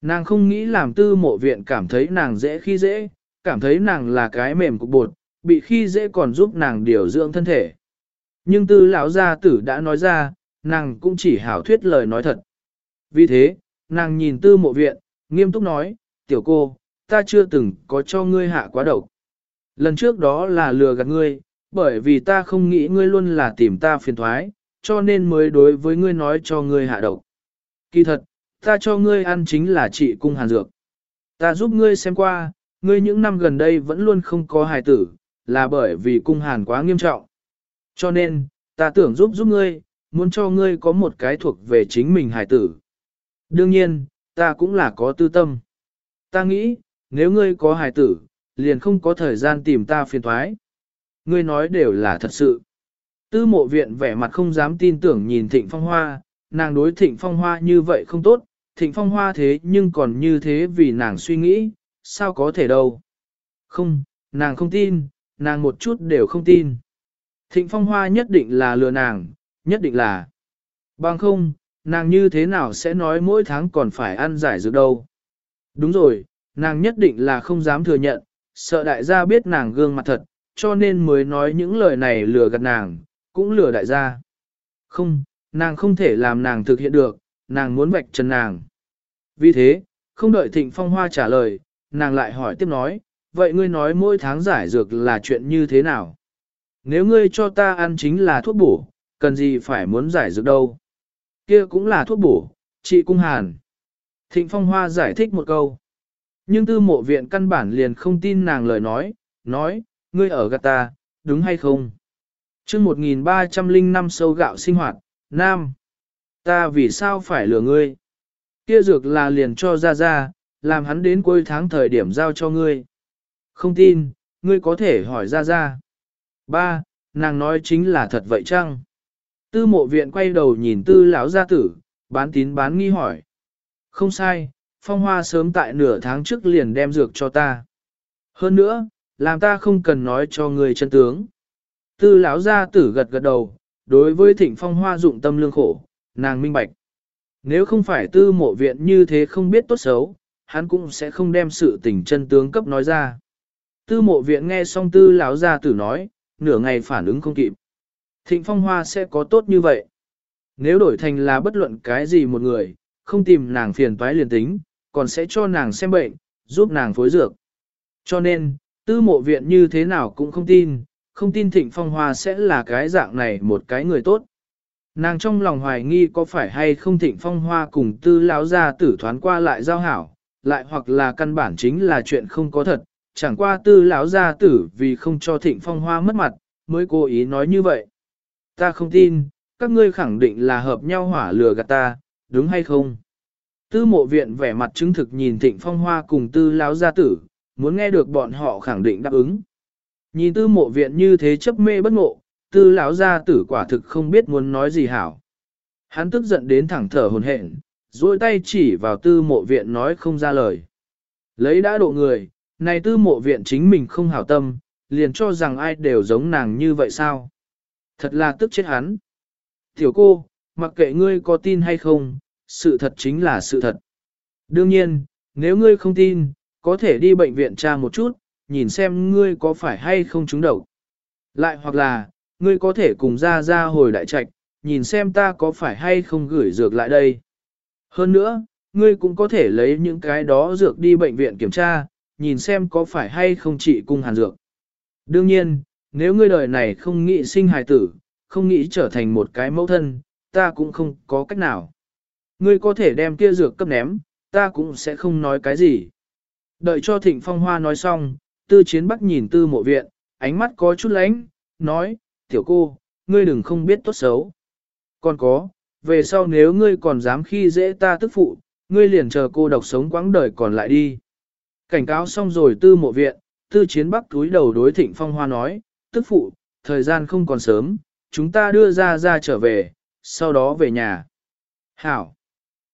Nàng không nghĩ làm tư mộ viện cảm thấy nàng dễ khi dễ, cảm thấy nàng là cái mềm cục bột, bị khi dễ còn giúp nàng điều dưỡng thân thể. Nhưng tư lão gia tử đã nói ra, nàng cũng chỉ hảo thuyết lời nói thật. Vì thế, nàng nhìn tư mộ viện, nghiêm túc nói, tiểu cô, ta chưa từng có cho ngươi hạ quá độc. Lần trước đó là lừa gạt ngươi, bởi vì ta không nghĩ ngươi luôn là tìm ta phiền thoái, cho nên mới đối với ngươi nói cho ngươi hạ độc. Kỳ thật, ta cho ngươi ăn chính là trị cung hàn dược. Ta giúp ngươi xem qua, ngươi những năm gần đây vẫn luôn không có hài tử, là bởi vì cung hàn quá nghiêm trọng. Cho nên, ta tưởng giúp giúp ngươi, muốn cho ngươi có một cái thuộc về chính mình hài tử. Đương nhiên, ta cũng là có tư tâm. Ta nghĩ, nếu ngươi có hài tử, liền không có thời gian tìm ta phiền thoái. Ngươi nói đều là thật sự. Tư mộ viện vẻ mặt không dám tin tưởng nhìn thịnh phong hoa, nàng đối thịnh phong hoa như vậy không tốt, thịnh phong hoa thế nhưng còn như thế vì nàng suy nghĩ, sao có thể đâu. Không, nàng không tin, nàng một chút đều không tin. Thịnh phong hoa nhất định là lừa nàng, nhất định là. Bằng không, nàng như thế nào sẽ nói mỗi tháng còn phải ăn giải dược đâu. Đúng rồi, nàng nhất định là không dám thừa nhận, sợ đại gia biết nàng gương mặt thật, cho nên mới nói những lời này lừa gạt nàng, cũng lừa đại gia. Không, nàng không thể làm nàng thực hiện được, nàng muốn vạch trần nàng. Vì thế, không đợi thịnh phong hoa trả lời, nàng lại hỏi tiếp nói, vậy ngươi nói mỗi tháng giải dược là chuyện như thế nào? Nếu ngươi cho ta ăn chính là thuốc bổ, cần gì phải muốn giải dược đâu? Kia cũng là thuốc bổ, chị cung hàn. Thịnh phong hoa giải thích một câu. Nhưng tư mộ viện căn bản liền không tin nàng lời nói, nói, ngươi ở gạt ta, đúng hay không? chương 1305 sâu gạo sinh hoạt, Nam. Ta vì sao phải lừa ngươi? Kia dược là liền cho ra ra, làm hắn đến cuối tháng thời điểm giao cho ngươi. Không tin, ngươi có thể hỏi ra ra. Ba, nàng nói chính là thật vậy chăng? Tư mộ viện quay đầu nhìn tư lão gia tử, bán tín bán nghi hỏi. Không sai, phong hoa sớm tại nửa tháng trước liền đem dược cho ta. Hơn nữa, làm ta không cần nói cho người chân tướng. Tư lão gia tử gật gật đầu, đối với thịnh phong hoa dụng tâm lương khổ, nàng minh bạch. Nếu không phải tư mộ viện như thế không biết tốt xấu, hắn cũng sẽ không đem sự tình chân tướng cấp nói ra. Tư mộ viện nghe xong tư lão gia tử nói, nửa ngày phản ứng không kịp. Thịnh phong hoa sẽ có tốt như vậy. Nếu đổi thành là bất luận cái gì một người, không tìm nàng phiền toái liền tính, còn sẽ cho nàng xem bệnh, giúp nàng phối dược. Cho nên, tư mộ viện như thế nào cũng không tin, không tin thịnh phong hoa sẽ là cái dạng này một cái người tốt. Nàng trong lòng hoài nghi có phải hay không thịnh phong hoa cùng tư lão gia tử thoán qua lại giao hảo, lại hoặc là căn bản chính là chuyện không có thật, chẳng qua tư lão gia tử vì không cho thịnh phong hoa mất mặt, mới cố ý nói như vậy. Ta không tin, các ngươi khẳng định là hợp nhau hỏa lừa gạt ta, đúng hay không? Tư mộ viện vẻ mặt chứng thực nhìn thịnh phong hoa cùng tư lão gia tử, muốn nghe được bọn họ khẳng định đáp ứng. Nhìn tư mộ viện như thế chấp mê bất ngộ, tư lão gia tử quả thực không biết muốn nói gì hảo. Hắn tức giận đến thẳng thở hồn hển, duỗi tay chỉ vào tư mộ viện nói không ra lời. Lấy đã độ người, này tư mộ viện chính mình không hảo tâm, liền cho rằng ai đều giống nàng như vậy sao. Thật là tức chết hắn. Tiểu cô, mặc kệ ngươi có tin hay không, sự thật chính là sự thật. Đương nhiên, nếu ngươi không tin, có thể đi bệnh viện tra một chút, nhìn xem ngươi có phải hay không trúng độc. Lại hoặc là, ngươi có thể cùng ra ra hồi đại trạch, nhìn xem ta có phải hay không gửi dược lại đây. Hơn nữa, ngươi cũng có thể lấy những cái đó dược đi bệnh viện kiểm tra, nhìn xem có phải hay không trị cung hàn dược. Đương nhiên, nếu ngươi đời này không nghĩ sinh hài tử, không nghĩ trở thành một cái mẫu thân, ta cũng không có cách nào. Ngươi có thể đem kia dược cấp ném, ta cũng sẽ không nói cái gì. Đợi cho thịnh phong hoa nói xong, tư chiến bắc nhìn tư mộ viện, ánh mắt có chút lánh, nói, tiểu cô, ngươi đừng không biết tốt xấu. Còn có, về sau nếu ngươi còn dám khi dễ ta tức phụ, ngươi liền chờ cô độc sống quãng đời còn lại đi. Cảnh cáo xong rồi tư mộ viện, tư chiến bắc túi đầu đối thịnh phong hoa nói, tức phụ, thời gian không còn sớm, chúng ta đưa ra ra trở về, sau đó về nhà. Hảo.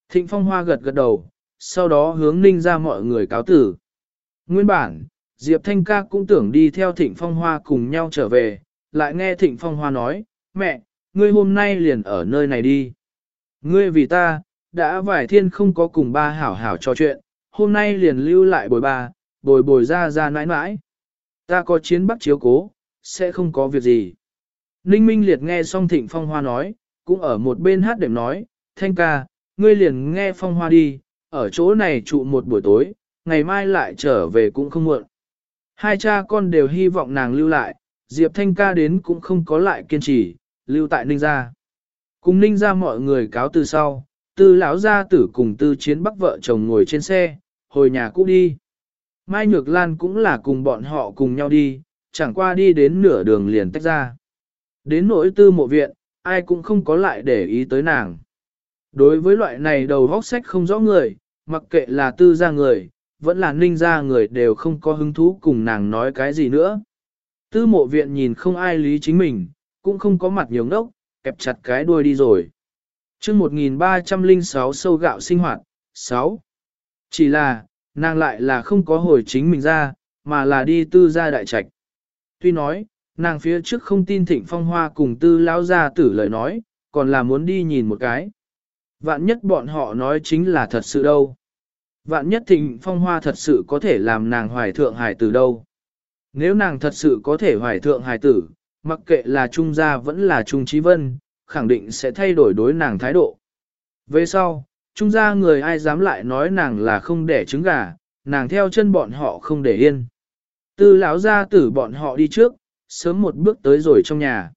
Thịnh phong hoa gật gật đầu, sau đó hướng ninh ra mọi người cáo tử. Nguyên bản, Diệp Thanh ca cũng tưởng đi theo thịnh phong hoa cùng nhau trở về, lại nghe thịnh phong hoa nói, mẹ, ngươi hôm nay liền ở nơi này đi. Ngươi vì ta, đã vài thiên không có cùng ba hảo hảo trò chuyện, hôm nay liền lưu lại bồi ba, bồi bồi ra ra nãi nãi. Ta có chiến bắc chiếu cố, sẽ không có việc gì. Ninh Minh Liệt nghe xong thịnh phong hoa nói, cũng ở một bên hát đệm nói, thanh ca, ngươi liền nghe phong hoa đi, ở chỗ này trụ một buổi tối, ngày mai lại trở về cũng không muộn. Hai cha con đều hy vọng nàng lưu lại, Diệp Thanh ca đến cũng không có lại kiên trì, lưu tại Ninh gia. Cùng Ninh gia mọi người cáo từ sau, tư lão gia tử cùng tư chiến bắc vợ chồng ngồi trên xe, hồi nhà cũ đi. Mai Nhược Lan cũng là cùng bọn họ cùng nhau đi, chẳng qua đi đến nửa đường liền tách ra. Đến nỗi tư mộ viện, ai cũng không có lại để ý tới nàng. Đối với loại này đầu vóc sách không rõ người, mặc kệ là tư gia người, vẫn là ninh gia người đều không có hứng thú cùng nàng nói cái gì nữa. Tư mộ viện nhìn không ai lý chính mình, cũng không có mặt nhiều ngốc, kẹp chặt cái đuôi đi rồi. chương 1306 sâu gạo sinh hoạt, 6. Chỉ là, nàng lại là không có hồi chính mình ra, mà là đi tư gia đại trạch. Tuy nói, nàng phía trước không tin thịnh phong hoa cùng tư lão gia tử lời nói, còn là muốn đi nhìn một cái. Vạn nhất bọn họ nói chính là thật sự đâu. Vạn nhất thịnh phong hoa thật sự có thể làm nàng hoài thượng hải tử đâu. Nếu nàng thật sự có thể hoài thượng hải tử, mặc kệ là trung gia vẫn là trung trí vân, khẳng định sẽ thay đổi đối nàng thái độ. Về sau, trung gia người ai dám lại nói nàng là không để trứng gà, nàng theo chân bọn họ không để yên. Tư lão gia tử bọn họ đi trước, sớm một bước tới rồi trong nhà.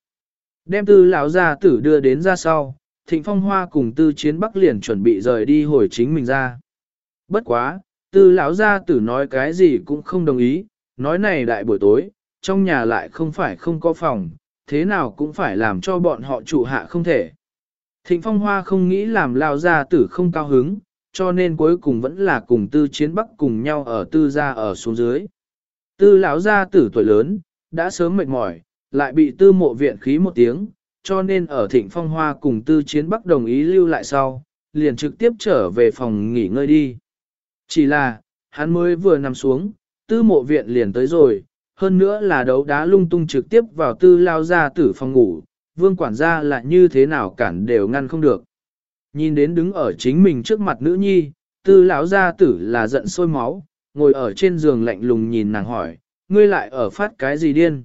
Đem tư lão gia tử đưa đến ra sau, thịnh phong hoa cùng tư chiến bắc liền chuẩn bị rời đi hồi chính mình ra. Bất quá, tư lão gia tử nói cái gì cũng không đồng ý, nói này đại buổi tối, trong nhà lại không phải không có phòng, thế nào cũng phải làm cho bọn họ trụ hạ không thể. Thịnh phong hoa không nghĩ làm lao gia tử không cao hứng, cho nên cuối cùng vẫn là cùng tư chiến bắc cùng nhau ở tư gia ở xuống dưới. Tư lão gia tử tuổi lớn, đã sớm mệt mỏi, lại bị tư mộ viện khí một tiếng, cho nên ở thịnh phong hoa cùng tư chiến bắc đồng ý lưu lại sau, liền trực tiếp trở về phòng nghỉ ngơi đi. Chỉ là, hắn mới vừa nằm xuống, tư mộ viện liền tới rồi, hơn nữa là đấu đá lung tung trực tiếp vào tư lao Gia tử phòng ngủ, vương quản gia lại như thế nào cản đều ngăn không được. Nhìn đến đứng ở chính mình trước mặt nữ nhi, tư lão gia tử là giận sôi máu, ngồi ở trên giường lạnh lùng nhìn nàng hỏi, ngươi lại ở phát cái gì điên?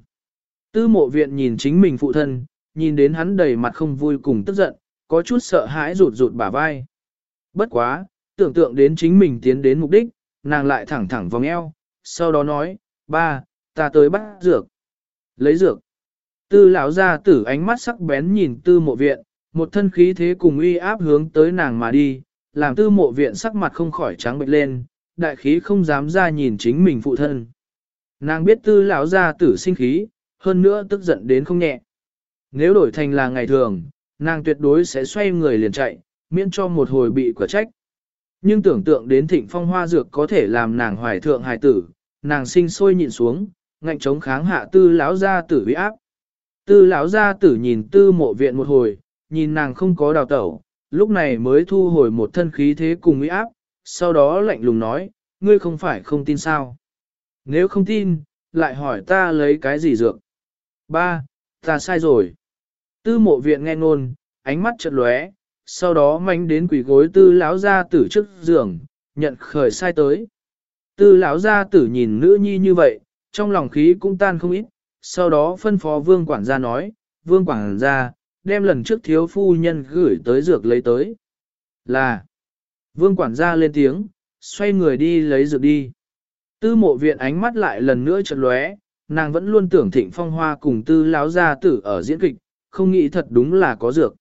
Tư mộ viện nhìn chính mình phụ thân, nhìn đến hắn đầy mặt không vui cùng tức giận, có chút sợ hãi rụt rụt bả vai. Bất quá, tưởng tượng đến chính mình tiến đến mục đích, nàng lại thẳng thẳng vòng eo, sau đó nói, ba, ta tới bắt dược. Lấy dược. Tư lão ra tử ánh mắt sắc bén nhìn tư mộ viện, một thân khí thế cùng uy áp hướng tới nàng mà đi, làm tư mộ viện sắc mặt không khỏi trắng bệch lên, đại khí không dám ra nhìn chính mình phụ thân. Nàng biết tư lão ra tử sinh khí, hơn nữa tức giận đến không nhẹ. Nếu đổi thành là ngày thường, nàng tuyệt đối sẽ xoay người liền chạy, miễn cho một hồi bị quả trách. Nhưng tưởng tượng đến thịnh phong hoa dược có thể làm nàng hoài thượng hài tử, nàng sinh sôi nhịn xuống, ngạnh chống kháng hạ tư lão gia tử uy áp. Tư lão gia tử nhìn tư mộ viện một hồi, nhìn nàng không có đào tẩu, lúc này mới thu hồi một thân khí thế cùng uy áp, sau đó lạnh lùng nói, ngươi không phải không tin sao. Nếu không tin, lại hỏi ta lấy cái gì dược. Ba, ta sai rồi. Tư mộ viện nghe ngôn, ánh mắt chợt lóe, sau đó manh đến quỷ gối tư lão gia tử trước giường, nhận khởi sai tới. Tư lão gia tử nhìn nữ nhi như vậy, trong lòng khí cũng tan không ít, sau đó phân phó vương quản gia nói, vương quản gia, đem lần trước thiếu phu nhân gửi tới dược lấy tới. Là, vương quản gia lên tiếng, xoay người đi lấy dược đi. Tư mộ viện ánh mắt lại lần nữa chợt lóe, nàng vẫn luôn tưởng thịnh phong hoa cùng tư lão gia tử ở diễn kịch, không nghĩ thật đúng là có dược.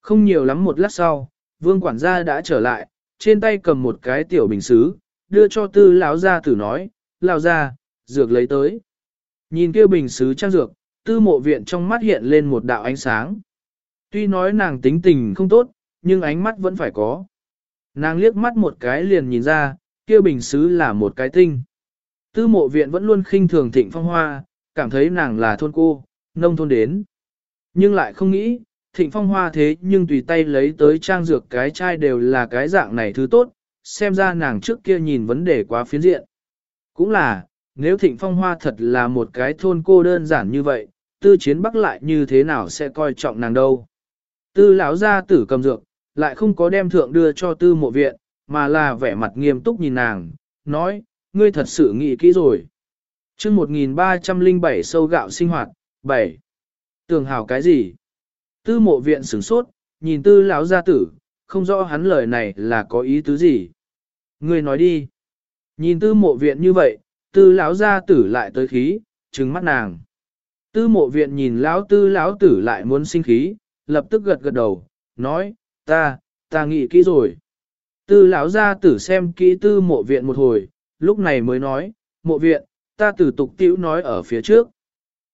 Không nhiều lắm một lát sau, vương quản gia đã trở lại, trên tay cầm một cái tiểu bình xứ, đưa cho tư lão gia tử nói, lão gia, dược lấy tới. Nhìn kia bình xứ trang dược, tư mộ viện trong mắt hiện lên một đạo ánh sáng. Tuy nói nàng tính tình không tốt, nhưng ánh mắt vẫn phải có. Nàng liếc mắt một cái liền nhìn ra, kia bình xứ là một cái tinh. Tư mộ viện vẫn luôn khinh thường thịnh phong hoa, cảm thấy nàng là thôn cô, nông thôn đến. Nhưng lại không nghĩ, thịnh phong hoa thế nhưng tùy tay lấy tới trang dược cái chai đều là cái dạng này thứ tốt, xem ra nàng trước kia nhìn vấn đề quá phiến diện. Cũng là, nếu thịnh phong hoa thật là một cái thôn cô đơn giản như vậy, tư chiến bắc lại như thế nào sẽ coi trọng nàng đâu. Tư lão gia tử cầm dược, lại không có đem thượng đưa cho tư mộ viện, mà là vẻ mặt nghiêm túc nhìn nàng, nói, ngươi thật sự nghĩ kỹ rồi. chương 1307 sâu gạo sinh hoạt, 7. Tường hào cái gì? Tư mộ viện sửng sốt, nhìn tư lão gia tử, không rõ hắn lời này là có ý tứ gì. Ngươi nói đi. Nhìn tư mộ viện như vậy, tư lão gia tử lại tới khí, trừng mắt nàng. Tư mộ viện nhìn lão tư lão tử lại muốn sinh khí, lập tức gật gật đầu, nói, ta, ta nghĩ kỹ rồi. Tư lão gia tử xem kỹ tư mộ viện một hồi, lúc này mới nói, mộ viện, ta tử tục tiểu nói ở phía trước.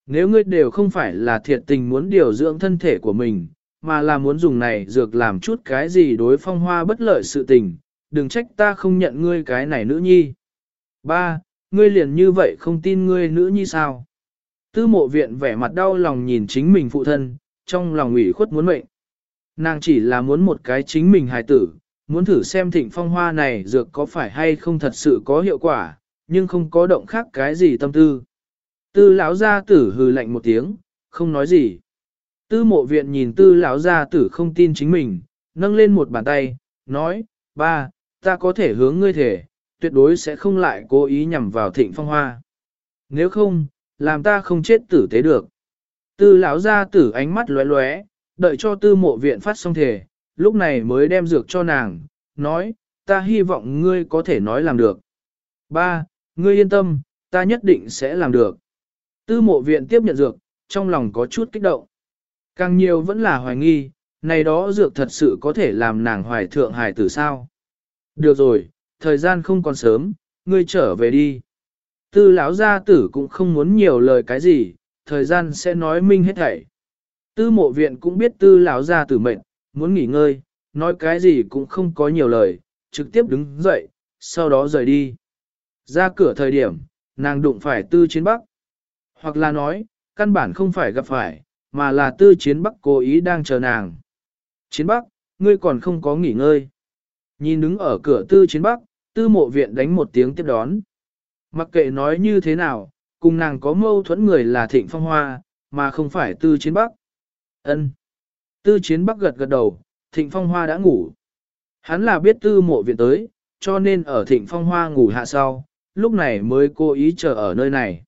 Nếu ngươi đều không phải là thiệt tình muốn điều dưỡng thân thể của mình, mà là muốn dùng này dược làm chút cái gì đối phong hoa bất lợi sự tình, đừng trách ta không nhận ngươi cái này nữ nhi. Ba, ngươi liền như vậy không tin ngươi nữ nhi sao? Tư mộ viện vẻ mặt đau lòng nhìn chính mình phụ thân, trong lòng ủy khuất muốn mệnh. Nàng chỉ là muốn một cái chính mình hài tử, muốn thử xem thịnh phong hoa này dược có phải hay không thật sự có hiệu quả, nhưng không có động khác cái gì tâm tư. Tư lão gia tử hừ lạnh một tiếng, không nói gì. Tư mộ viện nhìn tư lão gia tử không tin chính mình, nâng lên một bàn tay, nói, ba, ta có thể hướng ngươi thể, tuyệt đối sẽ không lại cố ý nhằm vào thịnh phong hoa. Nếu không, làm ta không chết tử tế được. Tư lão ra tử ánh mắt lóe lóe, đợi cho tư mộ viện phát xong thể, lúc này mới đem dược cho nàng, nói, ta hy vọng ngươi có thể nói làm được. Ba, ngươi yên tâm, ta nhất định sẽ làm được. Tư mộ viện tiếp nhận dược, trong lòng có chút kích động. Càng nhiều vẫn là hoài nghi, này đó dược thật sự có thể làm nàng hoài thượng hài tử sao. Được rồi, thời gian không còn sớm, ngươi trở về đi. Tư lão gia tử cũng không muốn nhiều lời cái gì, thời gian sẽ nói minh hết thảy. Tư mộ viện cũng biết tư lão gia tử mệnh, muốn nghỉ ngơi, nói cái gì cũng không có nhiều lời, trực tiếp đứng dậy, sau đó rời đi. Ra cửa thời điểm, nàng đụng phải tư chiến bắc. Hoặc là nói, căn bản không phải gặp phải, mà là tư chiến bắc cố ý đang chờ nàng. Chiến bắc, ngươi còn không có nghỉ ngơi. Nhìn đứng ở cửa tư chiến bắc, tư mộ viện đánh một tiếng tiếp đón. Mặc kệ nói như thế nào, cùng nàng có mâu thuẫn người là thịnh phong hoa, mà không phải tư chiến bắc. ân Tư chiến bắc gật gật đầu, thịnh phong hoa đã ngủ. Hắn là biết tư mộ viện tới, cho nên ở thịnh phong hoa ngủ hạ sau, lúc này mới cố ý chờ ở nơi này.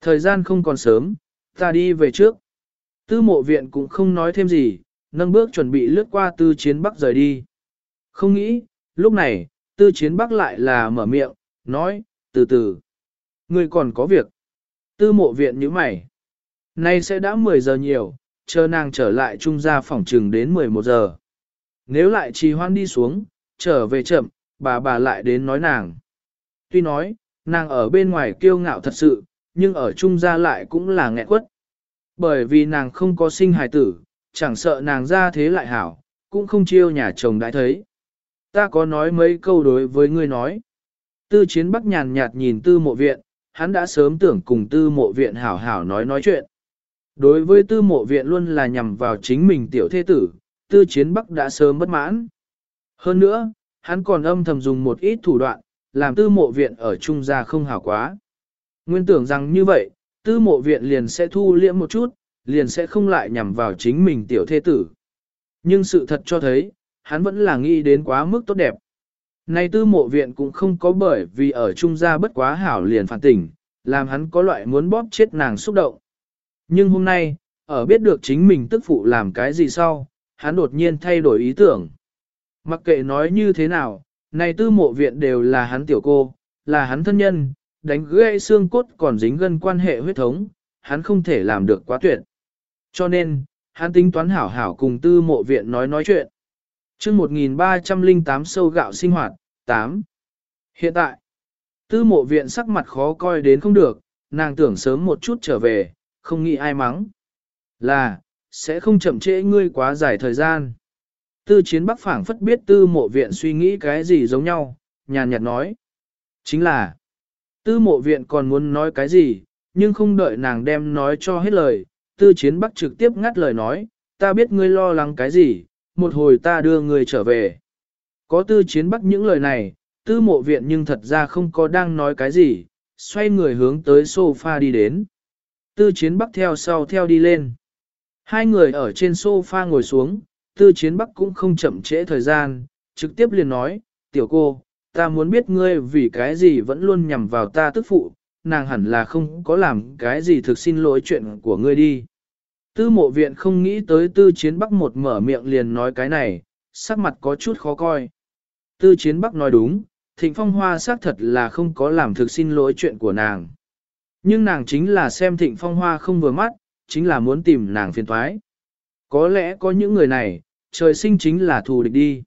Thời gian không còn sớm, ta đi về trước. Tư mộ viện cũng không nói thêm gì, nâng bước chuẩn bị lướt qua tư chiến bắc rời đi. Không nghĩ, lúc này, tư chiến bắc lại là mở miệng, nói, từ từ. Ngươi còn có việc. Tư mộ viện như mày. Nay sẽ đã 10 giờ nhiều, chờ nàng trở lại trung gia phòng trừng đến 11 giờ. Nếu lại trì hoan đi xuống, trở về chậm, bà bà lại đến nói nàng. Tuy nói, nàng ở bên ngoài kiêu ngạo thật sự, nhưng ở trung gia lại cũng là nghẹn quất. Bởi vì nàng không có sinh hài tử, chẳng sợ nàng ra thế lại hảo, cũng không chiêu nhà chồng đã thấy. Ta có nói mấy câu đối với ngươi nói. Tư chiến bắc nhàn nhạt nhìn tư mộ viện, hắn đã sớm tưởng cùng tư mộ viện hảo hảo nói nói chuyện. Đối với tư mộ viện luôn là nhằm vào chính mình tiểu thế tử, tư chiến bắc đã sớm bất mãn. Hơn nữa, hắn còn âm thầm dùng một ít thủ đoạn, làm tư mộ viện ở trung gia không hảo quá. Nguyên tưởng rằng như vậy, tư mộ viện liền sẽ thu liễm một chút, liền sẽ không lại nhằm vào chính mình tiểu thế tử. Nhưng sự thật cho thấy, hắn vẫn là nghĩ đến quá mức tốt đẹp. Nay tư mộ viện cũng không có bởi vì ở trung gia bất quá hảo liền phản tỉnh, làm hắn có loại muốn bóp chết nàng xúc động. Nhưng hôm nay, ở biết được chính mình tức phụ làm cái gì sau, hắn đột nhiên thay đổi ý tưởng. Mặc kệ nói như thế nào, này tư mộ viện đều là hắn tiểu cô, là hắn thân nhân, đánh gãy xương cốt còn dính gân quan hệ huyết thống, hắn không thể làm được quá tuyệt. Cho nên, hắn tính toán hảo hảo cùng tư mộ viện nói nói chuyện chương 1308 sâu gạo sinh hoạt, 8. Hiện tại, tư mộ viện sắc mặt khó coi đến không được, nàng tưởng sớm một chút trở về, không nghĩ ai mắng. Là, sẽ không chậm trễ ngươi quá dài thời gian. Tư chiến bắc phảng phất biết tư mộ viện suy nghĩ cái gì giống nhau, nhàn nhạt nói. Chính là, tư mộ viện còn muốn nói cái gì, nhưng không đợi nàng đem nói cho hết lời, tư chiến bắc trực tiếp ngắt lời nói, ta biết ngươi lo lắng cái gì, một hồi ta đưa người trở về. Có tư chiến bắt những lời này, tư mộ viện nhưng thật ra không có đang nói cái gì, xoay người hướng tới sofa đi đến. Tư chiến bắc theo sau theo đi lên. Hai người ở trên sofa ngồi xuống, tư chiến bắc cũng không chậm trễ thời gian, trực tiếp liền nói, tiểu cô, ta muốn biết ngươi vì cái gì vẫn luôn nhằm vào ta tức phụ, nàng hẳn là không có làm cái gì thực xin lỗi chuyện của ngươi đi. Tư mộ viện không nghĩ tới tư chiến bắc một mở miệng liền nói cái này, sắc mặt có chút khó coi. Tư chiến bắc nói đúng, thịnh phong hoa xác thật là không có làm thực xin lỗi chuyện của nàng. Nhưng nàng chính là xem thịnh phong hoa không vừa mắt, chính là muốn tìm nàng phiền thoái. Có lẽ có những người này, trời sinh chính là thù địch đi.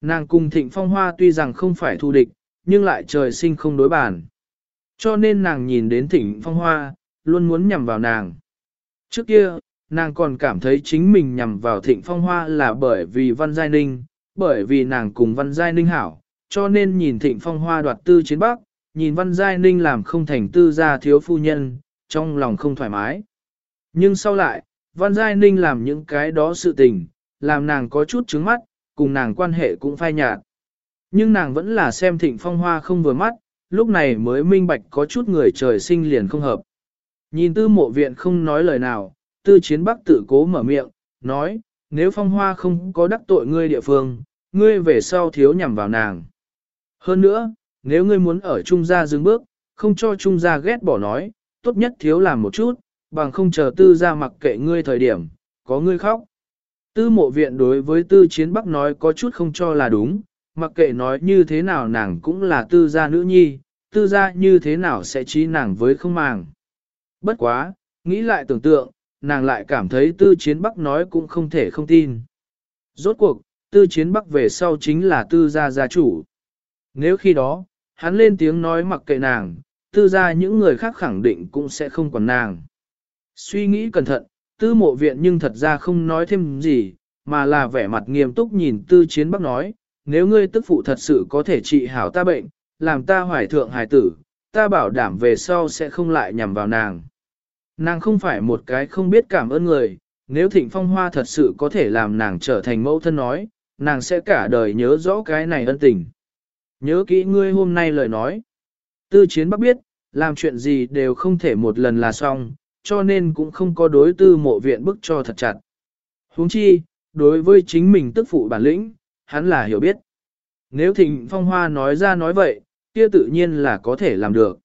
Nàng cùng thịnh phong hoa tuy rằng không phải thù địch, nhưng lại trời sinh không đối bản. Cho nên nàng nhìn đến thịnh phong hoa, luôn muốn nhằm vào nàng. Trước kia, nàng còn cảm thấy chính mình nhằm vào thịnh phong hoa là bởi vì văn giai ninh, bởi vì nàng cùng văn giai ninh hảo, cho nên nhìn thịnh phong hoa đoạt tư chiến bắc, nhìn văn giai ninh làm không thành tư gia thiếu phu nhân, trong lòng không thoải mái. Nhưng sau lại, văn giai ninh làm những cái đó sự tình, làm nàng có chút trứng mắt, cùng nàng quan hệ cũng phai nhạt. Nhưng nàng vẫn là xem thịnh phong hoa không vừa mắt, lúc này mới minh bạch có chút người trời sinh liền không hợp. Nhìn tư mộ viện không nói lời nào, tư chiến bắc tự cố mở miệng, nói, nếu phong hoa không có đắc tội ngươi địa phương, ngươi về sau thiếu nhằm vào nàng. Hơn nữa, nếu ngươi muốn ở trung gia dừng bước, không cho trung gia ghét bỏ nói, tốt nhất thiếu làm một chút, bằng không chờ tư gia mặc kệ ngươi thời điểm, có ngươi khóc. Tư mộ viện đối với tư chiến bắc nói có chút không cho là đúng, mặc kệ nói như thế nào nàng cũng là tư gia nữ nhi, tư gia như thế nào sẽ trí nàng với không màng. Bất quá, nghĩ lại tưởng tượng, nàng lại cảm thấy tư chiến bắc nói cũng không thể không tin. Rốt cuộc, tư chiến bắc về sau chính là tư gia gia chủ. Nếu khi đó, hắn lên tiếng nói mặc kệ nàng, tư gia những người khác khẳng định cũng sẽ không còn nàng. Suy nghĩ cẩn thận, tư mộ viện nhưng thật ra không nói thêm gì, mà là vẻ mặt nghiêm túc nhìn tư chiến bắc nói, nếu ngươi tức phụ thật sự có thể trị hảo ta bệnh, làm ta hoài thượng hài tử, ta bảo đảm về sau sẽ không lại nhằm vào nàng. Nàng không phải một cái không biết cảm ơn người, nếu thịnh phong hoa thật sự có thể làm nàng trở thành mẫu thân nói, nàng sẽ cả đời nhớ rõ cái này ân tình. Nhớ kỹ ngươi hôm nay lời nói. Tư chiến bác biết, làm chuyện gì đều không thể một lần là xong, cho nên cũng không có đối tư mộ viện bức cho thật chặt. huống chi, đối với chính mình tức phụ bản lĩnh, hắn là hiểu biết. Nếu thịnh phong hoa nói ra nói vậy, kia tự nhiên là có thể làm được.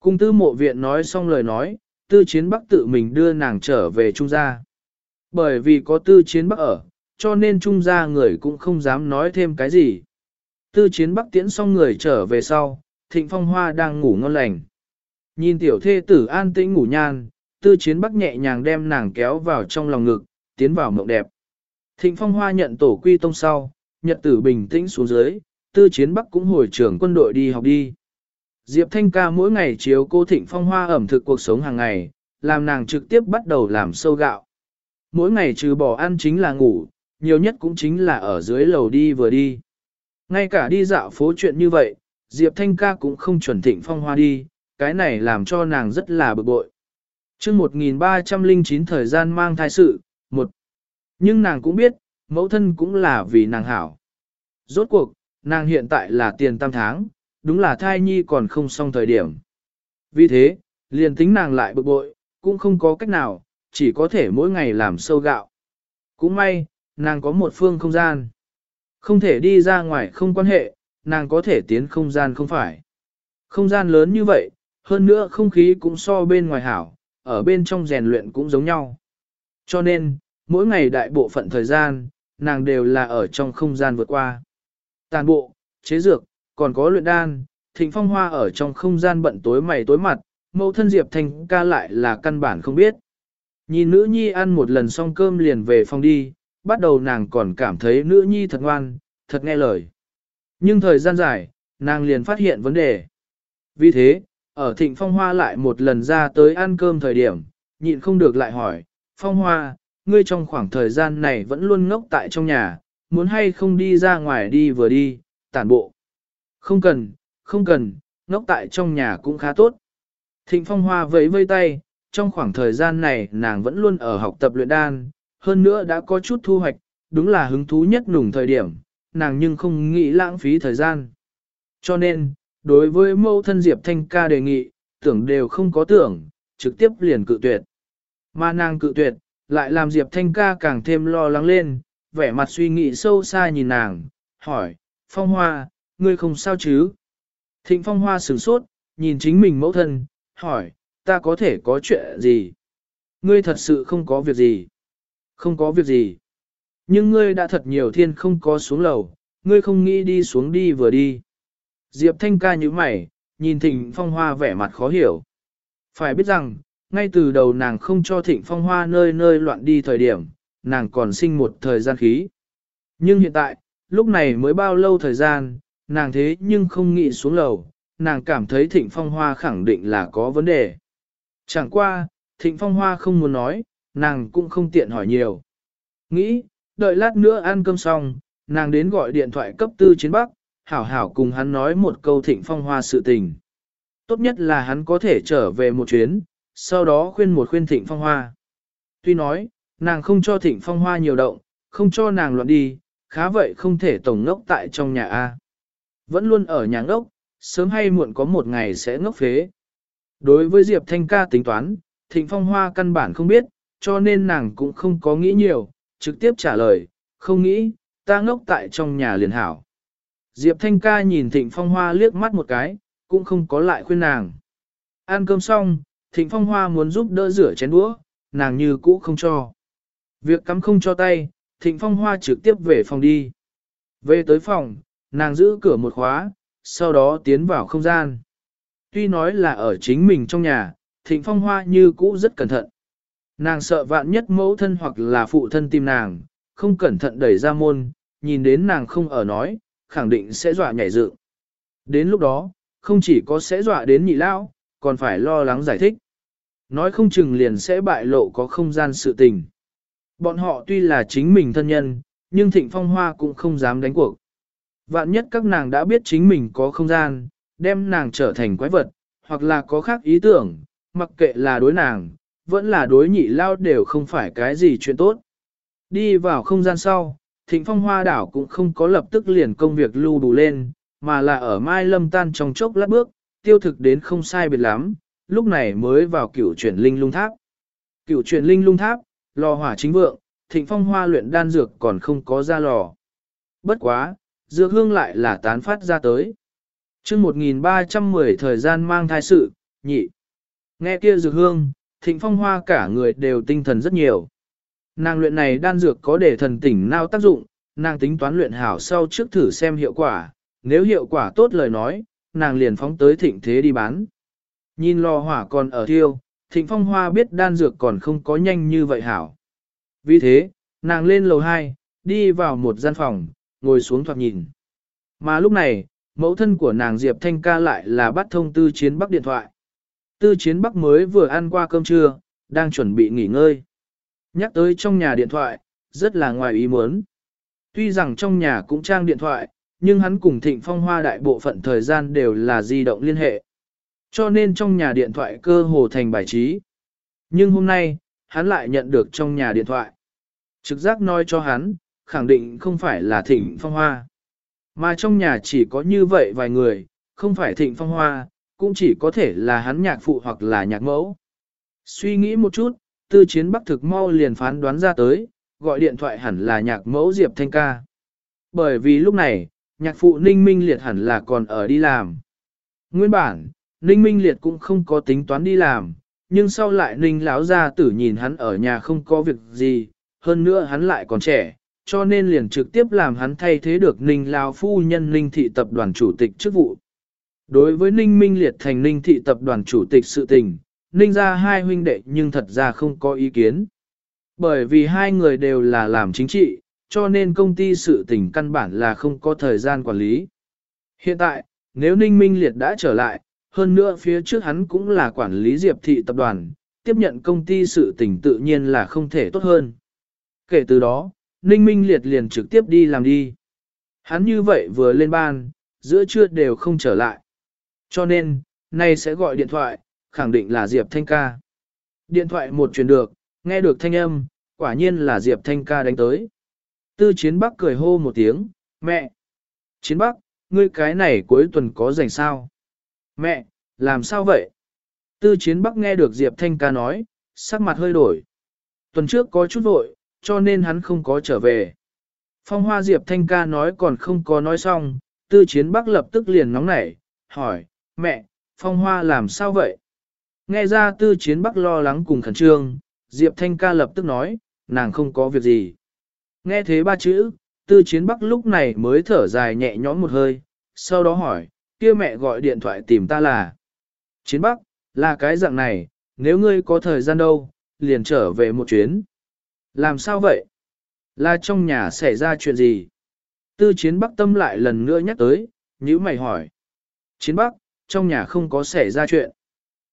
Cung tư mộ viện nói xong lời nói, tư chiến bắc tự mình đưa nàng trở về trung gia. Bởi vì có tư chiến bắc ở, cho nên trung gia người cũng không dám nói thêm cái gì. Tư chiến bắc tiễn xong người trở về sau, thịnh phong hoa đang ngủ ngon lành. Nhìn tiểu thê tử an tĩnh ngủ nhan, tư chiến bắc nhẹ nhàng đem nàng kéo vào trong lòng ngực, tiến vào mộng đẹp. Thịnh phong hoa nhận tổ quy tông sau, nhật tử bình tĩnh xuống dưới, tư chiến bắc cũng hồi trưởng quân đội đi học đi. Diệp Thanh ca mỗi ngày chiếu cô thịnh phong hoa ẩm thực cuộc sống hàng ngày, làm nàng trực tiếp bắt đầu làm sâu gạo. Mỗi ngày trừ bỏ ăn chính là ngủ, nhiều nhất cũng chính là ở dưới lầu đi vừa đi. Ngay cả đi dạo phố chuyện như vậy, Diệp Thanh ca cũng không chuẩn thịnh phong hoa đi, cái này làm cho nàng rất là bực bội. chương 1309 thời gian mang thai sự, một. Nhưng nàng cũng biết, mẫu thân cũng là vì nàng hảo. Rốt cuộc, nàng hiện tại là tiền tam tháng, đúng là thai nhi còn không xong thời điểm. Vì thế, liền tính nàng lại bực bội, cũng không có cách nào, chỉ có thể mỗi ngày làm sâu gạo. Cũng may, nàng có một phương không gian. Không thể đi ra ngoài không quan hệ, nàng có thể tiến không gian không phải. Không gian lớn như vậy, hơn nữa không khí cũng so bên ngoài hảo, ở bên trong rèn luyện cũng giống nhau. Cho nên, mỗi ngày đại bộ phận thời gian, nàng đều là ở trong không gian vượt qua. Tàn bộ, chế dược, còn có luyện đan, thịnh phong hoa ở trong không gian bận tối mày tối mặt, mẫu thân Diệp Thanh ca lại là căn bản không biết. Nhìn nữ nhi ăn một lần xong cơm liền về phòng đi, bắt đầu nàng còn cảm thấy nữ nhi thật ngoan, thật nghe lời. Nhưng thời gian dài, nàng liền phát hiện vấn đề. Vì thế, ở thịnh phong hoa lại một lần ra tới ăn cơm thời điểm, nhịn không được lại hỏi, phong hoa, ngươi trong khoảng thời gian này vẫn luôn ngốc tại trong nhà, muốn hay không đi ra ngoài đi vừa đi, tản bộ. Không cần, không cần, ngốc tại trong nhà cũng khá tốt. Thịnh phong hoa vẫy vây tay, trong khoảng thời gian này nàng vẫn luôn ở học tập luyện đan, hơn nữa đã có chút thu hoạch, đúng là hứng thú nhất nùng thời điểm, nàng nhưng không nghĩ lãng phí thời gian. Cho nên, đối với mẫu thân Diệp Thanh ca đề nghị, tưởng đều không có tưởng, trực tiếp liền cự tuyệt. Mà nàng cự tuyệt, lại làm Diệp Thanh ca càng thêm lo lắng lên, vẻ mặt suy nghĩ sâu xa nhìn nàng, hỏi, Phong Hoa, ngươi không sao chứ? Thịnh Phong Hoa sửng sốt, nhìn chính mình mẫu thân, hỏi, ta có thể có chuyện gì? Ngươi thật sự không có việc gì? Không có việc gì. Nhưng ngươi đã thật nhiều thiên không có xuống lầu, ngươi không nghĩ đi xuống đi vừa đi. Diệp Thanh ca như mày, nhìn Thịnh Phong Hoa vẻ mặt khó hiểu. Phải biết rằng, ngay từ đầu nàng không cho Thịnh Phong Hoa nơi nơi loạn đi thời điểm, nàng còn sinh một thời gian khí. Nhưng hiện tại, lúc này mới bao lâu thời gian, nàng thế nhưng không nghĩ xuống lầu, nàng cảm thấy Thịnh Phong Hoa khẳng định là có vấn đề. Chẳng qua, Thịnh Phong Hoa không muốn nói, nàng cũng không tiện hỏi nhiều. Nghĩ, đợi lát nữa ăn cơm xong, nàng đến gọi điện thoại cấp tư chiến Bắc, hảo hảo cùng hắn nói một câu thịnh phong hoa sự tình. Tốt nhất là hắn có thể trở về một chuyến, sau đó khuyên một khuyên thịnh phong hoa. Tuy nói, nàng không cho thịnh phong hoa nhiều động, không cho nàng loạn đi, khá vậy không thể tổng ngốc tại trong nhà A. Vẫn luôn ở nhà ngốc, sớm hay muộn có một ngày sẽ ngốc phế. Đối với Diệp Thanh ca tính toán, thịnh phong hoa căn bản không biết, cho nên nàng cũng không có nghĩ nhiều, trực tiếp trả lời, không nghĩ, ta ngốc tại trong nhà liền hảo. Diệp Thanh ca nhìn Thịnh Phong Hoa liếc mắt một cái, cũng không có lại khuyên nàng. Ăn cơm xong, Thịnh Phong Hoa muốn giúp đỡ rửa chén đũa, nàng như cũ không cho. Việc cắm không cho tay, Thịnh Phong Hoa trực tiếp về phòng đi. Về tới phòng, nàng giữ cửa một khóa, sau đó tiến vào không gian. Tuy nói là ở chính mình trong nhà, Thịnh Phong Hoa như cũ rất cẩn thận. Nàng sợ vạn nhất mẫu thân hoặc là phụ thân tìm nàng, không cẩn thận đẩy ra môn, nhìn đến nàng không ở nói, khẳng định sẽ dọa nhảy dựng. Đến lúc đó, không chỉ có sẽ dọa đến nhị lão, còn phải lo lắng giải thích. Nói không chừng liền sẽ bại lộ có không gian sự tình. Bọn họ tuy là chính mình thân nhân, nhưng thịnh phong hoa cũng không dám đánh cuộc. Vạn nhất các nàng đã biết chính mình có không gian, đem nàng trở thành quái vật, hoặc là có khác ý tưởng, mặc kệ là đối nàng, vẫn là đối nhị lao đều không phải cái gì chuyện tốt. Đi vào không gian sau, thịnh phong hoa đảo cũng không có lập tức liền công việc lưu đủ lên, mà là ở mai lâm tan trong chốc lát bước, tiêu thực đến không sai biệt lắm, lúc này mới vào cửu chuyển linh lung tháp. Cửu chuyển linh lung tháp, lò hỏa chính vượng, thịnh phong hoa luyện đan dược còn không có ra lò. Bất quá, dược hương lại là tán phát ra tới. chương 1310 thời gian mang thai sự, nhị. Nghe kia dược hương, thịnh phong hoa cả người đều tinh thần rất nhiều. Nàng luyện này đan dược có để thần tỉnh nào tác dụng, nàng tính toán luyện hảo sau trước thử xem hiệu quả, nếu hiệu quả tốt lời nói, nàng liền phóng tới thịnh thế đi bán. Nhìn lò hỏa còn ở thiêu, thịnh phong hoa biết đan dược còn không có nhanh như vậy hảo. Vì thế, nàng lên lầu 2, đi vào một gian phòng, ngồi xuống thoạt nhìn. Mà lúc này, mẫu thân của nàng Diệp Thanh ca lại là bắt thông tư chiến bắc điện thoại. Tư chiến bắc mới vừa ăn qua cơm trưa, đang chuẩn bị nghỉ ngơi. Nhắc tới trong nhà điện thoại, rất là ngoài ý muốn. Tuy rằng trong nhà cũng trang điện thoại, nhưng hắn cùng Thịnh Phong Hoa đại bộ phận thời gian đều là di động liên hệ. Cho nên trong nhà điện thoại cơ hồ thành bài trí. Nhưng hôm nay, hắn lại nhận được trong nhà điện thoại. Trực giác nói cho hắn, khẳng định không phải là thịnh phong hoa. Mà trong nhà chỉ có như vậy vài người, không phải thịnh phong hoa, cũng chỉ có thể là hắn nhạc phụ hoặc là nhạc mẫu. Suy nghĩ một chút, tư chiến bắc thực mau liền phán đoán ra tới, gọi điện thoại hẳn là nhạc mẫu Diệp Thanh ca. Bởi vì lúc này, nhạc phụ Ninh Minh Liệt hẳn là còn ở đi làm. Nguyên bản, Ninh Minh Liệt cũng không có tính toán đi làm, nhưng sau lại Ninh lão gia tử nhìn hắn ở nhà không có việc gì, hơn nữa hắn lại còn trẻ, cho nên liền trực tiếp làm hắn thay thế được Ninh lão phu nhân Ninh thị tập đoàn chủ tịch chức vụ. Đối với Ninh Minh Liệt thành Ninh thị tập đoàn chủ tịch sự tình, Ninh ra hai huynh đệ nhưng thật ra không có ý kiến. Bởi vì hai người đều là làm chính trị, cho nên công ty sự tình căn bản là không có thời gian quản lý. Hiện tại, nếu Ninh Minh Liệt đã trở lại, hơn nữa phía trước hắn cũng là quản lý Diệp thị tập đoàn, tiếp nhận công ty sự tình tự nhiên là không thể tốt hơn. Kể từ đó, Ninh Minh Liệt liền trực tiếp đi làm đi. Hắn như vậy vừa lên ban, giữa trưa đều không trở lại. Cho nên, nay sẽ gọi điện thoại, khẳng định là Diệp Thanh ca. Điện thoại một truyền được, nghe được thanh âm, quả nhiên là Diệp Thanh ca đánh tới. Tư Chiến Bắc cười hô một tiếng, mẹ. Chiến Bắc, ngươi cái này cuối tuần có rảnh sao? Mẹ, làm sao vậy? Tư Chiến Bắc nghe được Diệp Thanh ca nói, sắc mặt hơi đổi. Tuần trước có chút vội, cho nên hắn không có trở về. Phong Hoa Diệp Thanh ca nói còn không có nói xong, Tư Chiến Bắc lập tức liền nóng nảy, hỏi, mẹ, Phong Hoa làm sao vậy? Nghe ra Tư Chiến Bắc lo lắng cùng khẩn trương, Diệp Thanh ca lập tức nói, nàng không có việc gì. Nghe thế ba chữ, Tư Chiến Bắc lúc này mới thở dài nhẹ nhõm một hơi, sau đó hỏi, kia mẹ gọi điện thoại tìm ta là. Chiến Bắc, là cái dạng này, nếu ngươi có thời gian đâu, liền trở về một chuyến. Làm sao vậy? Là trong nhà xảy ra chuyện gì? Tư Chiến Bắc tâm lại lần nữa nhắc tới, nhữ mày hỏi. Chiến Bắc, trong nhà không có xảy ra chuyện.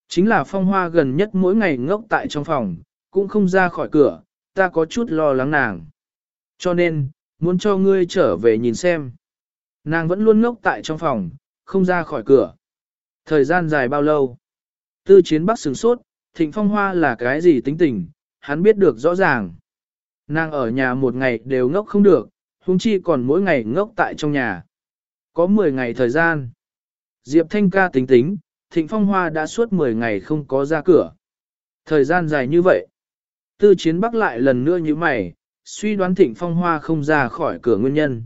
Chính là phong hoa gần nhất mỗi ngày ngốc tại trong phòng, cũng không ra khỏi cửa, ta có chút lo lắng nàng. Cho nên, muốn cho ngươi trở về nhìn xem. Nàng vẫn luôn ngốc tại trong phòng, không ra khỏi cửa. Thời gian dài bao lâu? Tư chiến bắc sừng sốt, thịnh phong hoa là cái gì tính tình, hắn biết được rõ ràng. Nàng ở nhà một ngày đều ngốc không được, huống chi còn mỗi ngày ngốc tại trong nhà. Có 10 ngày thời gian. Diệp Thanh ca tính tính, thịnh phong hoa đã suốt 10 ngày không có ra cửa. Thời gian dài như vậy. Tư chiến bắc lại lần nữa như mày, suy đoán thịnh phong hoa không ra khỏi cửa nguyên nhân.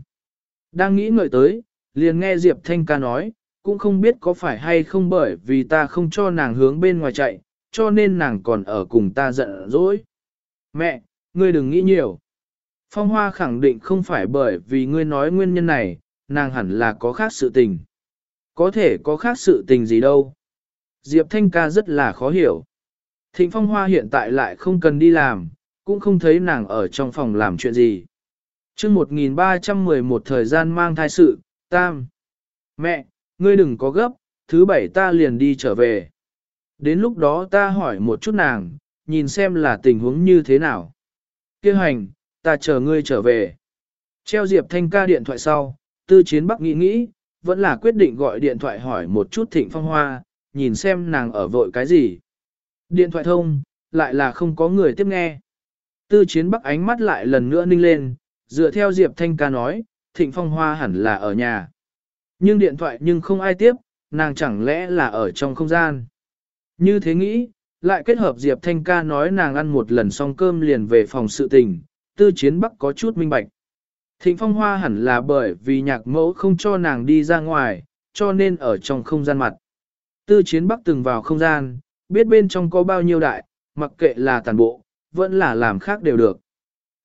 Đang nghĩ ngợi tới, liền nghe Diệp Thanh ca nói, cũng không biết có phải hay không bởi vì ta không cho nàng hướng bên ngoài chạy, cho nên nàng còn ở cùng ta giận dỗi. Mẹ, ngươi đừng nghĩ nhiều. Phong Hoa khẳng định không phải bởi vì ngươi nói nguyên nhân này, nàng hẳn là có khác sự tình. Có thể có khác sự tình gì đâu. Diệp Thanh ca rất là khó hiểu. Thịnh Phong Hoa hiện tại lại không cần đi làm, cũng không thấy nàng ở trong phòng làm chuyện gì. chương 1311 thời gian mang thai sự, tam. Mẹ, ngươi đừng có gấp, thứ bảy ta liền đi trở về. Đến lúc đó ta hỏi một chút nàng, nhìn xem là tình huống như thế nào. Kêu hành, ta chờ ngươi trở về. Treo Diệp Thanh ca điện thoại sau, tư chiến bắc nghĩ nghĩ, vẫn là quyết định gọi điện thoại hỏi một chút thịnh phong hoa, nhìn xem nàng ở vội cái gì. Điện thoại thông, lại là không có người tiếp nghe. Tư chiến bắc ánh mắt lại lần nữa ninh lên, dựa theo Diệp Thanh ca nói, thịnh phong hoa hẳn là ở nhà. Nhưng điện thoại nhưng không ai tiếp, nàng chẳng lẽ là ở trong không gian. Như thế nghĩ, lại kết hợp Diệp Thanh ca nói nàng ăn một lần xong cơm liền về phòng sự tình, tư chiến bắc có chút minh bạch. Thịnh phong hoa hẳn là bởi vì nhạc mẫu không cho nàng đi ra ngoài, cho nên ở trong không gian mặt. Tư chiến bắc từng vào không gian, biết bên trong có bao nhiêu đại, mặc kệ là tàn bộ, vẫn là làm khác đều được.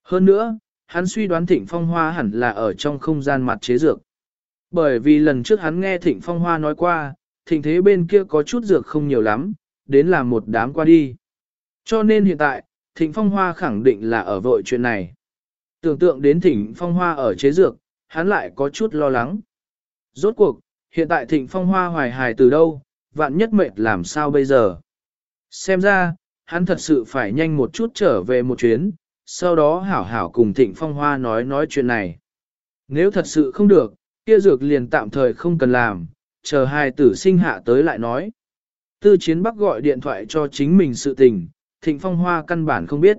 Hơn nữa, hắn suy đoán thịnh phong hoa hẳn là ở trong không gian mặt chế dược. Bởi vì lần trước hắn nghe thịnh phong hoa nói qua, thịnh thế bên kia có chút dược không nhiều lắm, đến làm một đám qua đi. Cho nên hiện tại, thịnh phong hoa khẳng định là ở vội chuyện này. Tưởng tượng đến thịnh phong hoa ở chế dược, hắn lại có chút lo lắng. Rốt cuộc, hiện tại thịnh phong hoa hoài hài từ đâu, vạn nhất mệt làm sao bây giờ. Xem ra, hắn thật sự phải nhanh một chút trở về một chuyến, sau đó hảo hảo cùng thịnh phong hoa nói nói chuyện này. Nếu thật sự không được, kia dược liền tạm thời không cần làm, chờ hai tử sinh hạ tới lại nói tư chiến bắc gọi điện thoại cho chính mình sự tình, thịnh phong hoa căn bản không biết.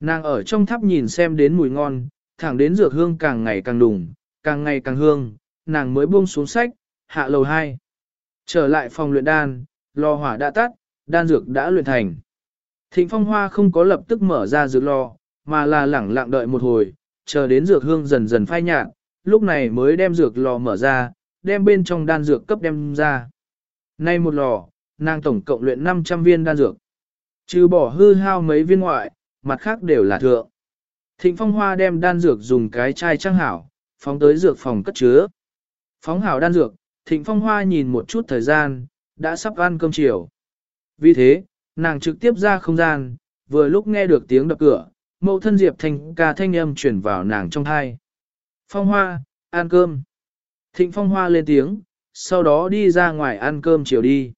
Nàng ở trong tháp nhìn xem đến mùi ngon, thẳng đến dược hương càng ngày càng đùng, càng ngày càng hương, nàng mới buông xuống sách, hạ lầu 2. Trở lại phòng luyện đan, lò hỏa đã tắt, đan dược đã luyện thành. Thịnh phong hoa không có lập tức mở ra dược lò, mà là lẳng lặng đợi một hồi, chờ đến dược hương dần dần phai nhạt, lúc này mới đem dược lò mở ra, đem bên trong đan dược cấp đem ra. Nay một lò, nàng tổng cộng luyện 500 viên đan dược. Trừ bỏ hư hao mấy viên ngoại, mặt khác đều là thượng. Thịnh phong hoa đem đan dược dùng cái chai trang hảo, phóng tới dược phòng cất chứa. Phóng hảo đan dược, thịnh phong hoa nhìn một chút thời gian, đã sắp ăn cơm chiều. Vì thế, nàng trực tiếp ra không gian, vừa lúc nghe được tiếng đập cửa, mẫu thân Diệp Thanh ca thanh âm chuyển vào nàng trong thai. Phong hoa, ăn cơm. Thịnh phong hoa lên tiếng, sau đó đi ra ngoài ăn cơm chiều đi.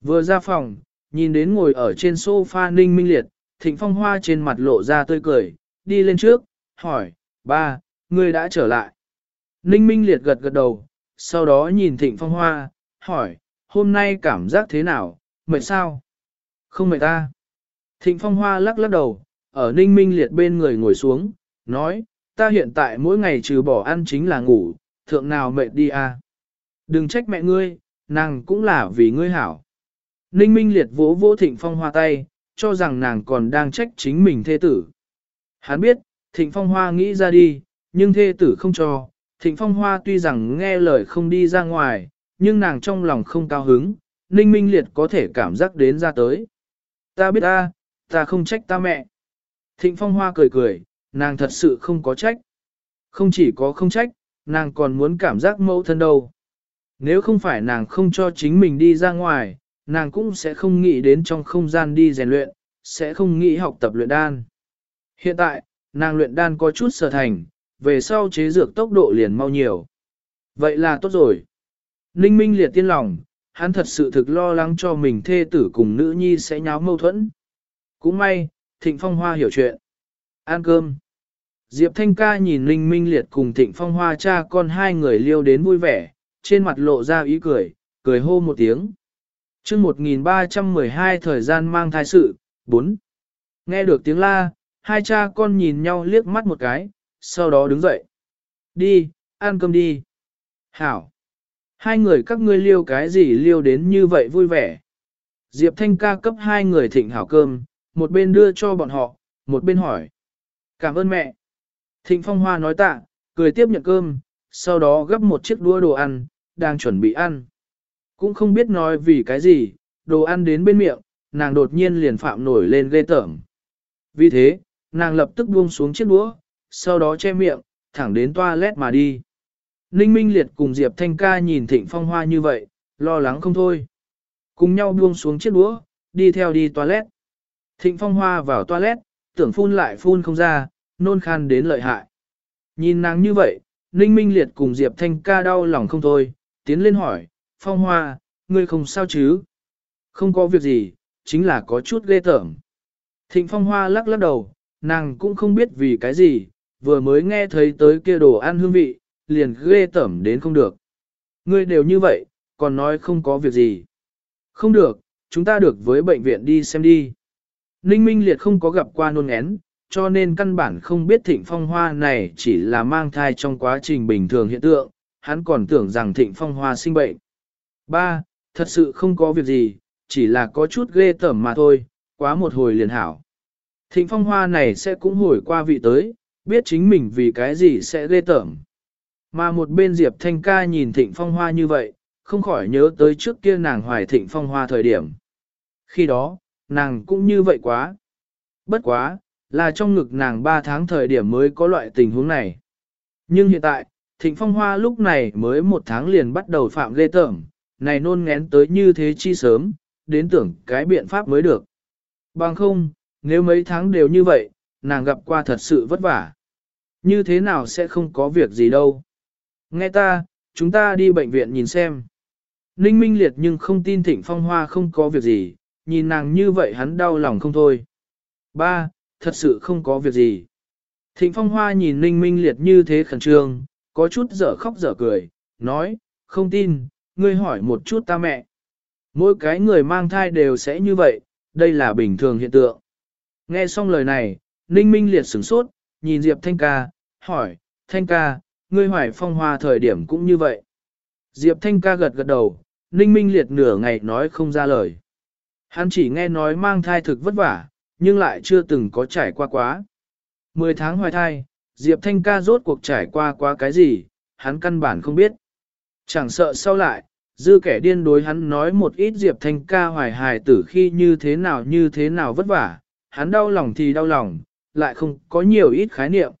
Vừa ra phòng, nhìn đến ngồi ở trên sofa ninh minh liệt, thịnh phong hoa trên mặt lộ ra tươi cười, đi lên trước, hỏi, ba, ngươi đã trở lại. Ninh minh liệt gật gật đầu, sau đó nhìn thịnh phong hoa, hỏi, hôm nay cảm giác thế nào, mệt sao? Không mệt ta. Thịnh phong hoa lắc lắc đầu, ở ninh minh liệt bên người ngồi xuống, nói, ta hiện tại mỗi ngày trừ bỏ ăn chính là ngủ, thượng nào mệt đi à. Đừng trách mẹ ngươi, nàng cũng là vì ngươi hảo. Ninh minh liệt vỗ vỗ thịnh phong hoa tay, cho rằng nàng còn đang trách chính mình thê tử. Hắn biết, thịnh phong hoa nghĩ ra đi, nhưng thê tử không cho. Thịnh phong hoa tuy rằng nghe lời không đi ra ngoài, nhưng nàng trong lòng không cao hứng, ninh minh liệt có thể cảm giác đến ra tới. Ta biết ta, ta không trách ta mẹ. Thịnh phong hoa cười cười, nàng thật sự không có trách. Không chỉ có không trách, nàng còn muốn cảm giác mẫu thân đâu. Nếu không phải nàng không cho chính mình đi ra ngoài, nàng cũng sẽ không nghĩ đến trong không gian đi rèn luyện, sẽ không nghĩ học tập luyện đan. Hiện tại, nàng luyện đan có chút sở thành, về sau chế dược tốc độ liền mau nhiều. Vậy là tốt rồi. Ninh Minh liệt tiên lòng, hắn thật sự thực lo lắng cho mình thê tử cùng nữ nhi sẽ nháo mâu thuẫn. Cũng may, Thịnh Phong Hoa hiểu chuyện. Ăn cơm. Diệp Thanh ca nhìn Ninh Minh liệt cùng Thịnh Phong Hoa cha con hai người liêu đến vui vẻ, trên mặt lộ ra ý cười, cười hô một tiếng chương 1312 thời gian mang thai sự, 4. Nghe được tiếng la, hai cha con nhìn nhau liếc mắt một cái, sau đó đứng dậy. Đi, ăn cơm đi. Hảo. Hai người các ngươi liêu cái gì liêu đến như vậy vui vẻ. Diệp Thanh ca cấp hai người thịnh hảo cơm, một bên đưa cho bọn họ, một bên hỏi. Cảm ơn mẹ. Thịnh Phong Hoa nói tạ, cười tiếp nhận cơm, sau đó gấp một chiếc đũa đồ ăn, đang chuẩn bị ăn. Cũng không biết nói vì cái gì, đồ ăn đến bên miệng, nàng đột nhiên liền phạm nổi lên ghê tởm. Vì thế, nàng lập tức buông xuống chiếc đũa, sau đó che miệng, thẳng đến toilet mà đi. Ninh Minh Liệt cùng Diệp Thanh Ca nhìn Thịnh Phong Hoa như vậy, lo lắng không thôi. Cùng nhau buông xuống chiếc đũa, đi theo đi toilet. Thịnh Phong Hoa vào toilet, tưởng phun lại phun không ra, nôn khan đến lợi hại. Nhìn nàng như vậy, Ninh Minh Liệt cùng Diệp Thanh Ca đau lòng không thôi, tiến lên hỏi, Phong Hoa, ngươi không sao chứ? Không có việc gì, chính là có chút ghê tởm. Thịnh Phong Hoa lắc lắc đầu, nàng cũng không biết vì cái gì, vừa mới nghe thấy tới kia đồ ăn hương vị, liền ghê tởm đến không được. Ngươi đều như vậy, còn nói không có việc gì. Không được, chúng ta được với bệnh viện đi xem đi. Ninh Minh Liệt không có gặp qua nôn én, cho nên căn bản không biết thịnh phong hoa này chỉ là mang thai trong quá trình bình thường hiện tượng, hắn còn tưởng rằng thịnh phong hoa sinh bệnh. Ba, thật sự không có việc gì, chỉ là có chút ghê tởm mà thôi, quá một hồi liền hảo. Thịnh phong hoa này sẽ cũng hồi qua vị tới, biết chính mình vì cái gì sẽ ghê tởm. Mà một bên Diệp Thanh ca nhìn thịnh phong hoa như vậy, không khỏi nhớ tới trước kia nàng hoài thịnh phong hoa thời điểm. Khi đó, nàng cũng như vậy quá. Bất quá, là trong ngực nàng 3 tháng thời điểm mới có loại tình huống này. Nhưng hiện tại, thịnh phong hoa lúc này mới một tháng liền bắt đầu phạm ghê tởm, này nôn ngén tới như thế chi sớm, đến tưởng cái biện pháp mới được. Bằng không, nếu mấy tháng đều như vậy, nàng gặp qua thật sự vất vả. Như thế nào sẽ không có việc gì đâu. Nghe ta, chúng ta đi bệnh viện nhìn xem. Ninh Minh Liệt nhưng không tin Thịnh Phong Hoa không có việc gì, nhìn nàng như vậy hắn đau lòng không thôi. Ba, thật sự không có việc gì. Thịnh Phong Hoa nhìn Ninh Minh Liệt như thế khẩn trương, có chút dở khóc dở cười, nói, không tin, ngươi hỏi một chút ta mẹ. Mỗi cái người mang thai đều sẽ như vậy, đây là bình thường hiện tượng. Nghe xong lời này, Ninh Minh liệt sửng sốt, nhìn Diệp Thanh ca, hỏi, Thanh ca, ngươi hoài phong hoa thời điểm cũng như vậy. Diệp Thanh ca gật gật đầu, Ninh Minh liệt nửa ngày nói không ra lời. Hắn chỉ nghe nói mang thai thực vất vả, nhưng lại chưa từng có trải qua quá. Mười tháng hoài thai, Diệp Thanh ca rốt cuộc trải qua quá cái gì, hắn căn bản không biết. Chẳng sợ sau lại, dư kẻ điên đối hắn nói một ít Diệp Thanh ca hoài hài tử khi như thế nào như thế nào vất vả, hắn đau lòng thì đau lòng, lại không có nhiều ít khái niệm.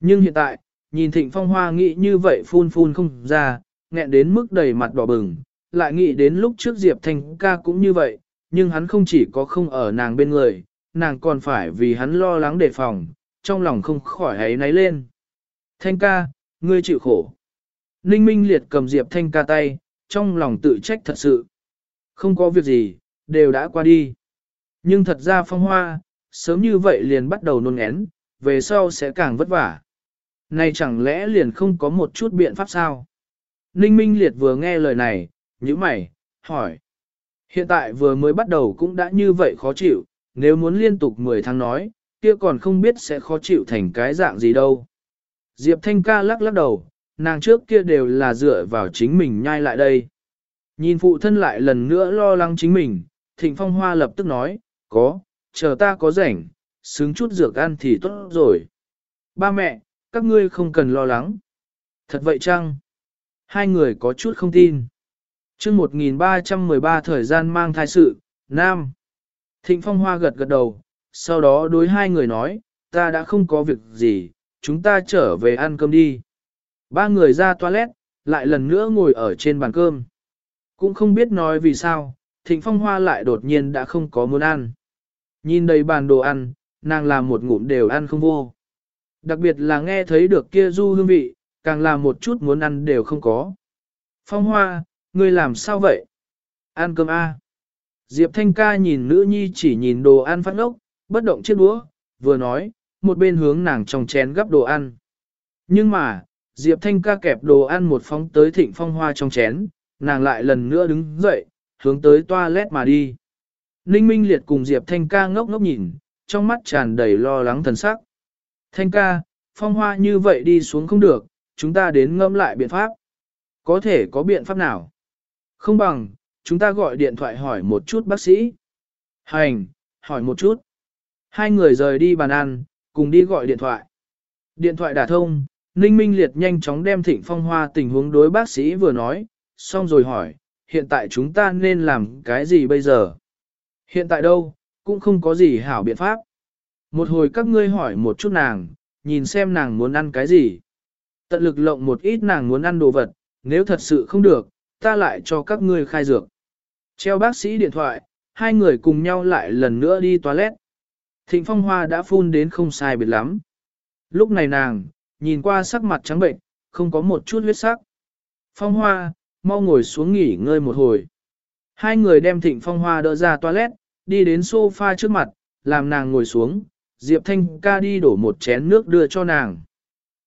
Nhưng hiện tại, nhìn Thịnh Phong Hoa nghĩ như vậy phun phun không ra, nghẹn đến mức đầy mặt đỏ bừng, lại nghĩ đến lúc trước Diệp Thanh ca cũng như vậy, nhưng hắn không chỉ có không ở nàng bên người, nàng còn phải vì hắn lo lắng đề phòng, trong lòng không khỏi ấy náy lên. Thanh ca, ngươi chịu khổ. Ninh Minh Liệt cầm Diệp Thanh ca tay, trong lòng tự trách thật sự. Không có việc gì, đều đã qua đi. Nhưng thật ra phong hoa, sớm như vậy liền bắt đầu nôn ngén, về sau sẽ càng vất vả. Này chẳng lẽ liền không có một chút biện pháp sao? Ninh Minh Liệt vừa nghe lời này, như mày, hỏi. Hiện tại vừa mới bắt đầu cũng đã như vậy khó chịu, nếu muốn liên tục 10 tháng nói, kia còn không biết sẽ khó chịu thành cái dạng gì đâu. Diệp Thanh ca lắc lắc đầu, nàng trước kia đều là dựa vào chính mình nhai lại đây. Nhìn phụ thân lại lần nữa lo lắng chính mình, Thịnh Phong Hoa lập tức nói, có, chờ ta có rảnh, xứng chút dược ăn thì tốt rồi. Ba mẹ, các ngươi không cần lo lắng. Thật vậy chăng? Hai người có chút không tin. chương 1313 thời gian mang thai sự, Nam. Thịnh Phong Hoa gật gật đầu, sau đó đối hai người nói, ta đã không có việc gì, chúng ta trở về ăn cơm đi. Ba người ra toilet, lại lần nữa ngồi ở trên bàn cơm. Cũng không biết nói vì sao, Thịnh Phong Hoa lại đột nhiên đã không có muốn ăn. Nhìn đầy bàn đồ ăn, nàng làm một ngụm đều ăn không vô. Đặc biệt là nghe thấy được kia du hương vị, càng làm một chút muốn ăn đều không có. Phong Hoa, ngươi làm sao vậy? Ăn cơm A. Diệp Thanh ca nhìn nữ nhi chỉ nhìn đồ ăn phát ngốc, bất động chiếc đũa, vừa nói, một bên hướng nàng trong chén gắp đồ ăn. Nhưng mà, Diệp Thanh ca kẹp đồ ăn một phóng tới thịnh phong hoa trong chén, nàng lại lần nữa đứng dậy, hướng tới toilet mà đi. Ninh Minh Liệt cùng Diệp Thanh ca ngốc ngốc nhìn, trong mắt tràn đầy lo lắng thần sắc. Thanh ca, phong hoa như vậy đi xuống không được, chúng ta đến ngâm lại biện pháp. Có thể có biện pháp nào? Không bằng, chúng ta gọi điện thoại hỏi một chút bác sĩ. Hành, hỏi một chút. Hai người rời đi bàn ăn, cùng đi gọi điện thoại. Điện thoại đả thông, Ninh Minh Liệt nhanh chóng đem Thịnh Phong Hoa tình huống đối bác sĩ vừa nói, xong rồi hỏi, hiện tại chúng ta nên làm cái gì bây giờ? Hiện tại đâu, cũng không có gì hảo biện pháp. Một hồi các ngươi hỏi một chút nàng, nhìn xem nàng muốn ăn cái gì. Tận lực lộng một ít nàng muốn ăn đồ vật, nếu thật sự không được, ta lại cho các ngươi khai dược. Treo bác sĩ điện thoại, hai người cùng nhau lại lần nữa đi toilet. Thịnh Phong Hoa đã phun đến không sai biệt lắm. Lúc này nàng, nhìn qua sắc mặt trắng bệnh, không có một chút huyết sắc. Phong Hoa, mau ngồi xuống nghỉ ngơi một hồi. Hai người đem Thịnh Phong Hoa đỡ ra toilet, đi đến sofa trước mặt, làm nàng ngồi xuống, Diệp Thanh ca đi đổ một chén nước đưa cho nàng.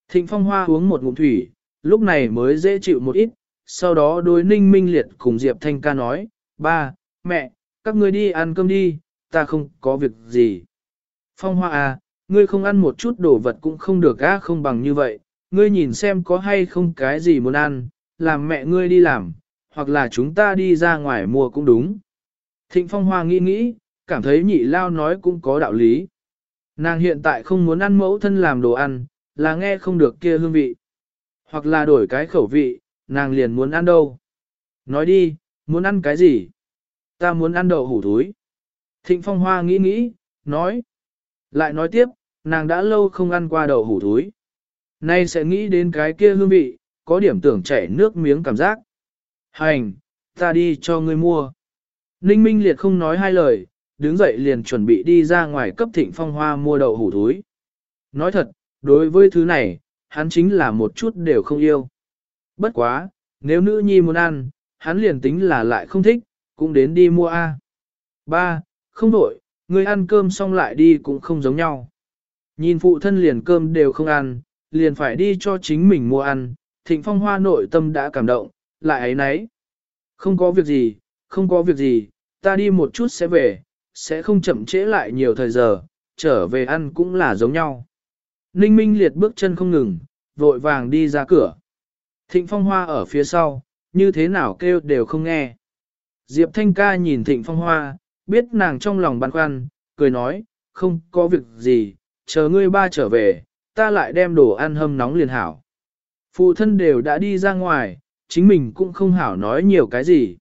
Thịnh Phong Hoa uống một ngụm thủy, lúc này mới dễ chịu một ít, sau đó đối ninh minh liệt cùng Diệp Thanh ca nói, ba, mẹ, các ngươi đi ăn cơm đi, ta không có việc gì. Phong Hoa à, ngươi không ăn một chút đồ vật cũng không được á không bằng như vậy, ngươi nhìn xem có hay không cái gì muốn ăn, làm mẹ ngươi đi làm, hoặc là chúng ta đi ra ngoài mua cũng đúng. Thịnh Phong Hoa nghĩ nghĩ, cảm thấy nhị lao nói cũng có đạo lý. Nàng hiện tại không muốn ăn mẫu thân làm đồ ăn, là nghe không được kia hương vị. Hoặc là đổi cái khẩu vị, nàng liền muốn ăn đâu. Nói đi, muốn ăn cái gì? Ta muốn ăn đậu hủ thúi. Thịnh Phong Hoa nghĩ nghĩ, nói. Lại nói tiếp, nàng đã lâu không ăn qua đậu hủ thúi. Nay sẽ nghĩ đến cái kia hương vị, có điểm tưởng chảy nước miếng cảm giác. Hành, ta đi cho ngươi mua. Ninh Minh Liệt không nói hai lời, đứng dậy liền chuẩn bị đi ra ngoài cấp thịnh phong hoa mua đậu hủ thúi. Nói thật, đối với thứ này, hắn chính là một chút đều không yêu. Bất quá, nếu nữ nhi muốn ăn, hắn liền tính là lại không thích, cũng đến đi mua A. Ba, không đổi, người ăn cơm xong lại đi cũng không giống nhau. Nhìn phụ thân liền cơm đều không ăn, liền phải đi cho chính mình mua ăn, thịnh phong hoa nội tâm đã cảm động, lại ấy nấy. Không có việc gì, không có việc gì, ta đi một chút sẽ về, sẽ không chậm trễ lại nhiều thời giờ, trở về ăn cũng là giống nhau. Ninh Minh liệt bước chân không ngừng, vội vàng đi ra cửa. Thịnh Phong Hoa ở phía sau, như thế nào kêu đều không nghe. Diệp Thanh ca nhìn Thịnh Phong Hoa, biết nàng trong lòng băn khoăn, cười nói, không có việc gì, chờ ngươi ba trở về, ta lại đem đồ ăn hâm nóng liền hảo. Phụ thân đều đã đi ra ngoài, chính mình cũng không hảo nói nhiều cái gì.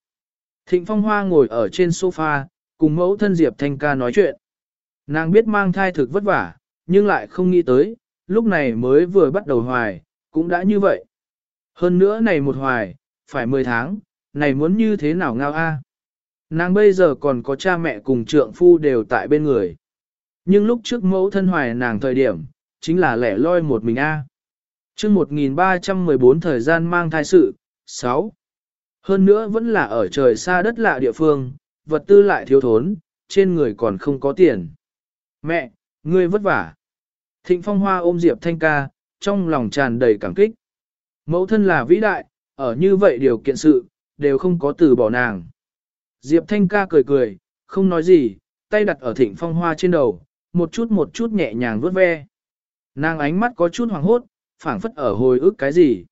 Thịnh Phong Hoa ngồi ở trên sofa, cùng mẫu thân Diệp Thanh ca nói chuyện. Nàng biết mang thai thực vất vả, nhưng lại không nghĩ tới, lúc này mới vừa bắt đầu hoài, cũng đã như vậy. Hơn nữa này một hoài, phải 10 tháng, này muốn như thế nào ngao a? Nàng bây giờ còn có cha mẹ cùng trượng phu đều tại bên người. Nhưng lúc trước mẫu thân hoài nàng thời điểm, chính là lẻ loi một mình a. À. Trước 1314 thời gian mang thai sự, 6. Hơn nữa vẫn là ở trời xa đất lạ địa phương, vật tư lại thiếu thốn, trên người còn không có tiền. Mẹ, ngươi vất vả. Thịnh Phong Hoa ôm Diệp Thanh ca, trong lòng tràn đầy cảm kích. Mẫu thân là vĩ đại, ở như vậy điều kiện sự, đều không có từ bỏ nàng. Diệp Thanh ca cười cười, không nói gì, tay đặt ở Thịnh Phong Hoa trên đầu, một chút một chút nhẹ nhàng vuốt ve. Nàng ánh mắt có chút hoàng hốt, phảng phất ở hồi ức cái gì.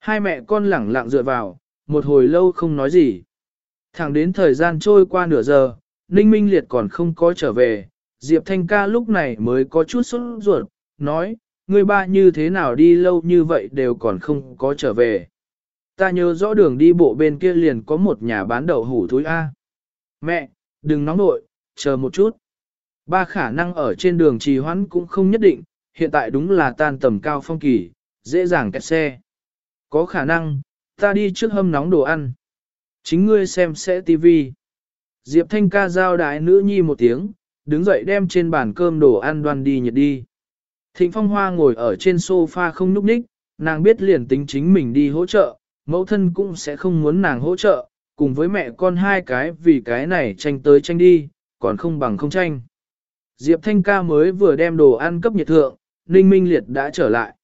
Hai mẹ con lẳng lặng dựa vào, một hồi lâu không nói gì. Thẳng đến thời gian trôi qua nửa giờ, Ninh Minh Liệt còn không có trở về, Diệp Thanh ca lúc này mới có chút sốt ruột, nói, người ba như thế nào đi lâu như vậy đều còn không có trở về. Ta nhớ rõ đường đi bộ bên kia liền có một nhà bán đậu hủ thúi A. Mẹ, đừng nóng nội, chờ một chút. Ba khả năng ở trên đường trì hoãn cũng không nhất định, hiện tại đúng là tan tầm cao phong kỳ, dễ dàng kẹt xe. Có khả năng, ta đi trước hâm nóng đồ ăn. Chính ngươi xem sẽ tivi. Diệp Thanh ca giao đại nữ nhi một tiếng, đứng dậy đem trên bàn cơm đồ ăn đoan đi nhiệt đi. Thịnh Phong Hoa ngồi ở trên sofa không núp ních, nàng biết liền tính chính mình đi hỗ trợ, mẫu thân cũng sẽ không muốn nàng hỗ trợ, cùng với mẹ con hai cái vì cái này tranh tới tranh đi, còn không bằng không tranh. Diệp Thanh ca mới vừa đem đồ ăn cấp nhiệt thượng, Ninh Minh Liệt đã trở lại.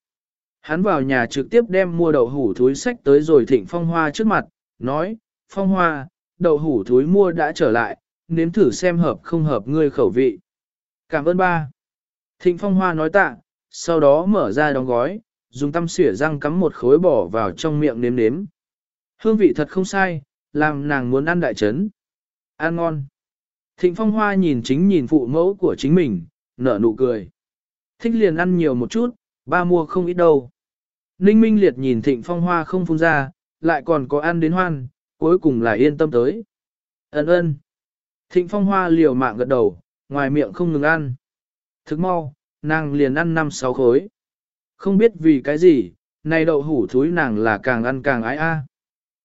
Hắn vào nhà trực tiếp đem mua đậu hủ thúi sách tới rồi thịnh Phong Hoa trước mặt, nói, Phong Hoa, đậu hủ thúi mua đã trở lại, nếm thử xem hợp không hợp ngươi khẩu vị. Cảm ơn ba. Thịnh Phong Hoa nói tạ, sau đó mở ra đóng gói, dùng tăm xỉa răng cắm một khối bỏ vào trong miệng nếm nếm. Hương vị thật không sai, làm nàng muốn ăn đại trấn. Ăn ngon. Thịnh Phong Hoa nhìn chính nhìn phụ mẫu của chính mình, nở nụ cười. Thích liền ăn nhiều một chút, ba mua không ít đâu. Ninh Minh Liệt nhìn Thịnh Phong Hoa không phun ra, lại còn có ăn đến hoan, cuối cùng là yên tâm tới. Ấn ơn. Thịnh Phong Hoa liều mạng gật đầu, ngoài miệng không ngừng ăn. Thức mau, nàng liền ăn năm sáu khối. Không biết vì cái gì, này đậu hủ thúi nàng là càng ăn càng ái a.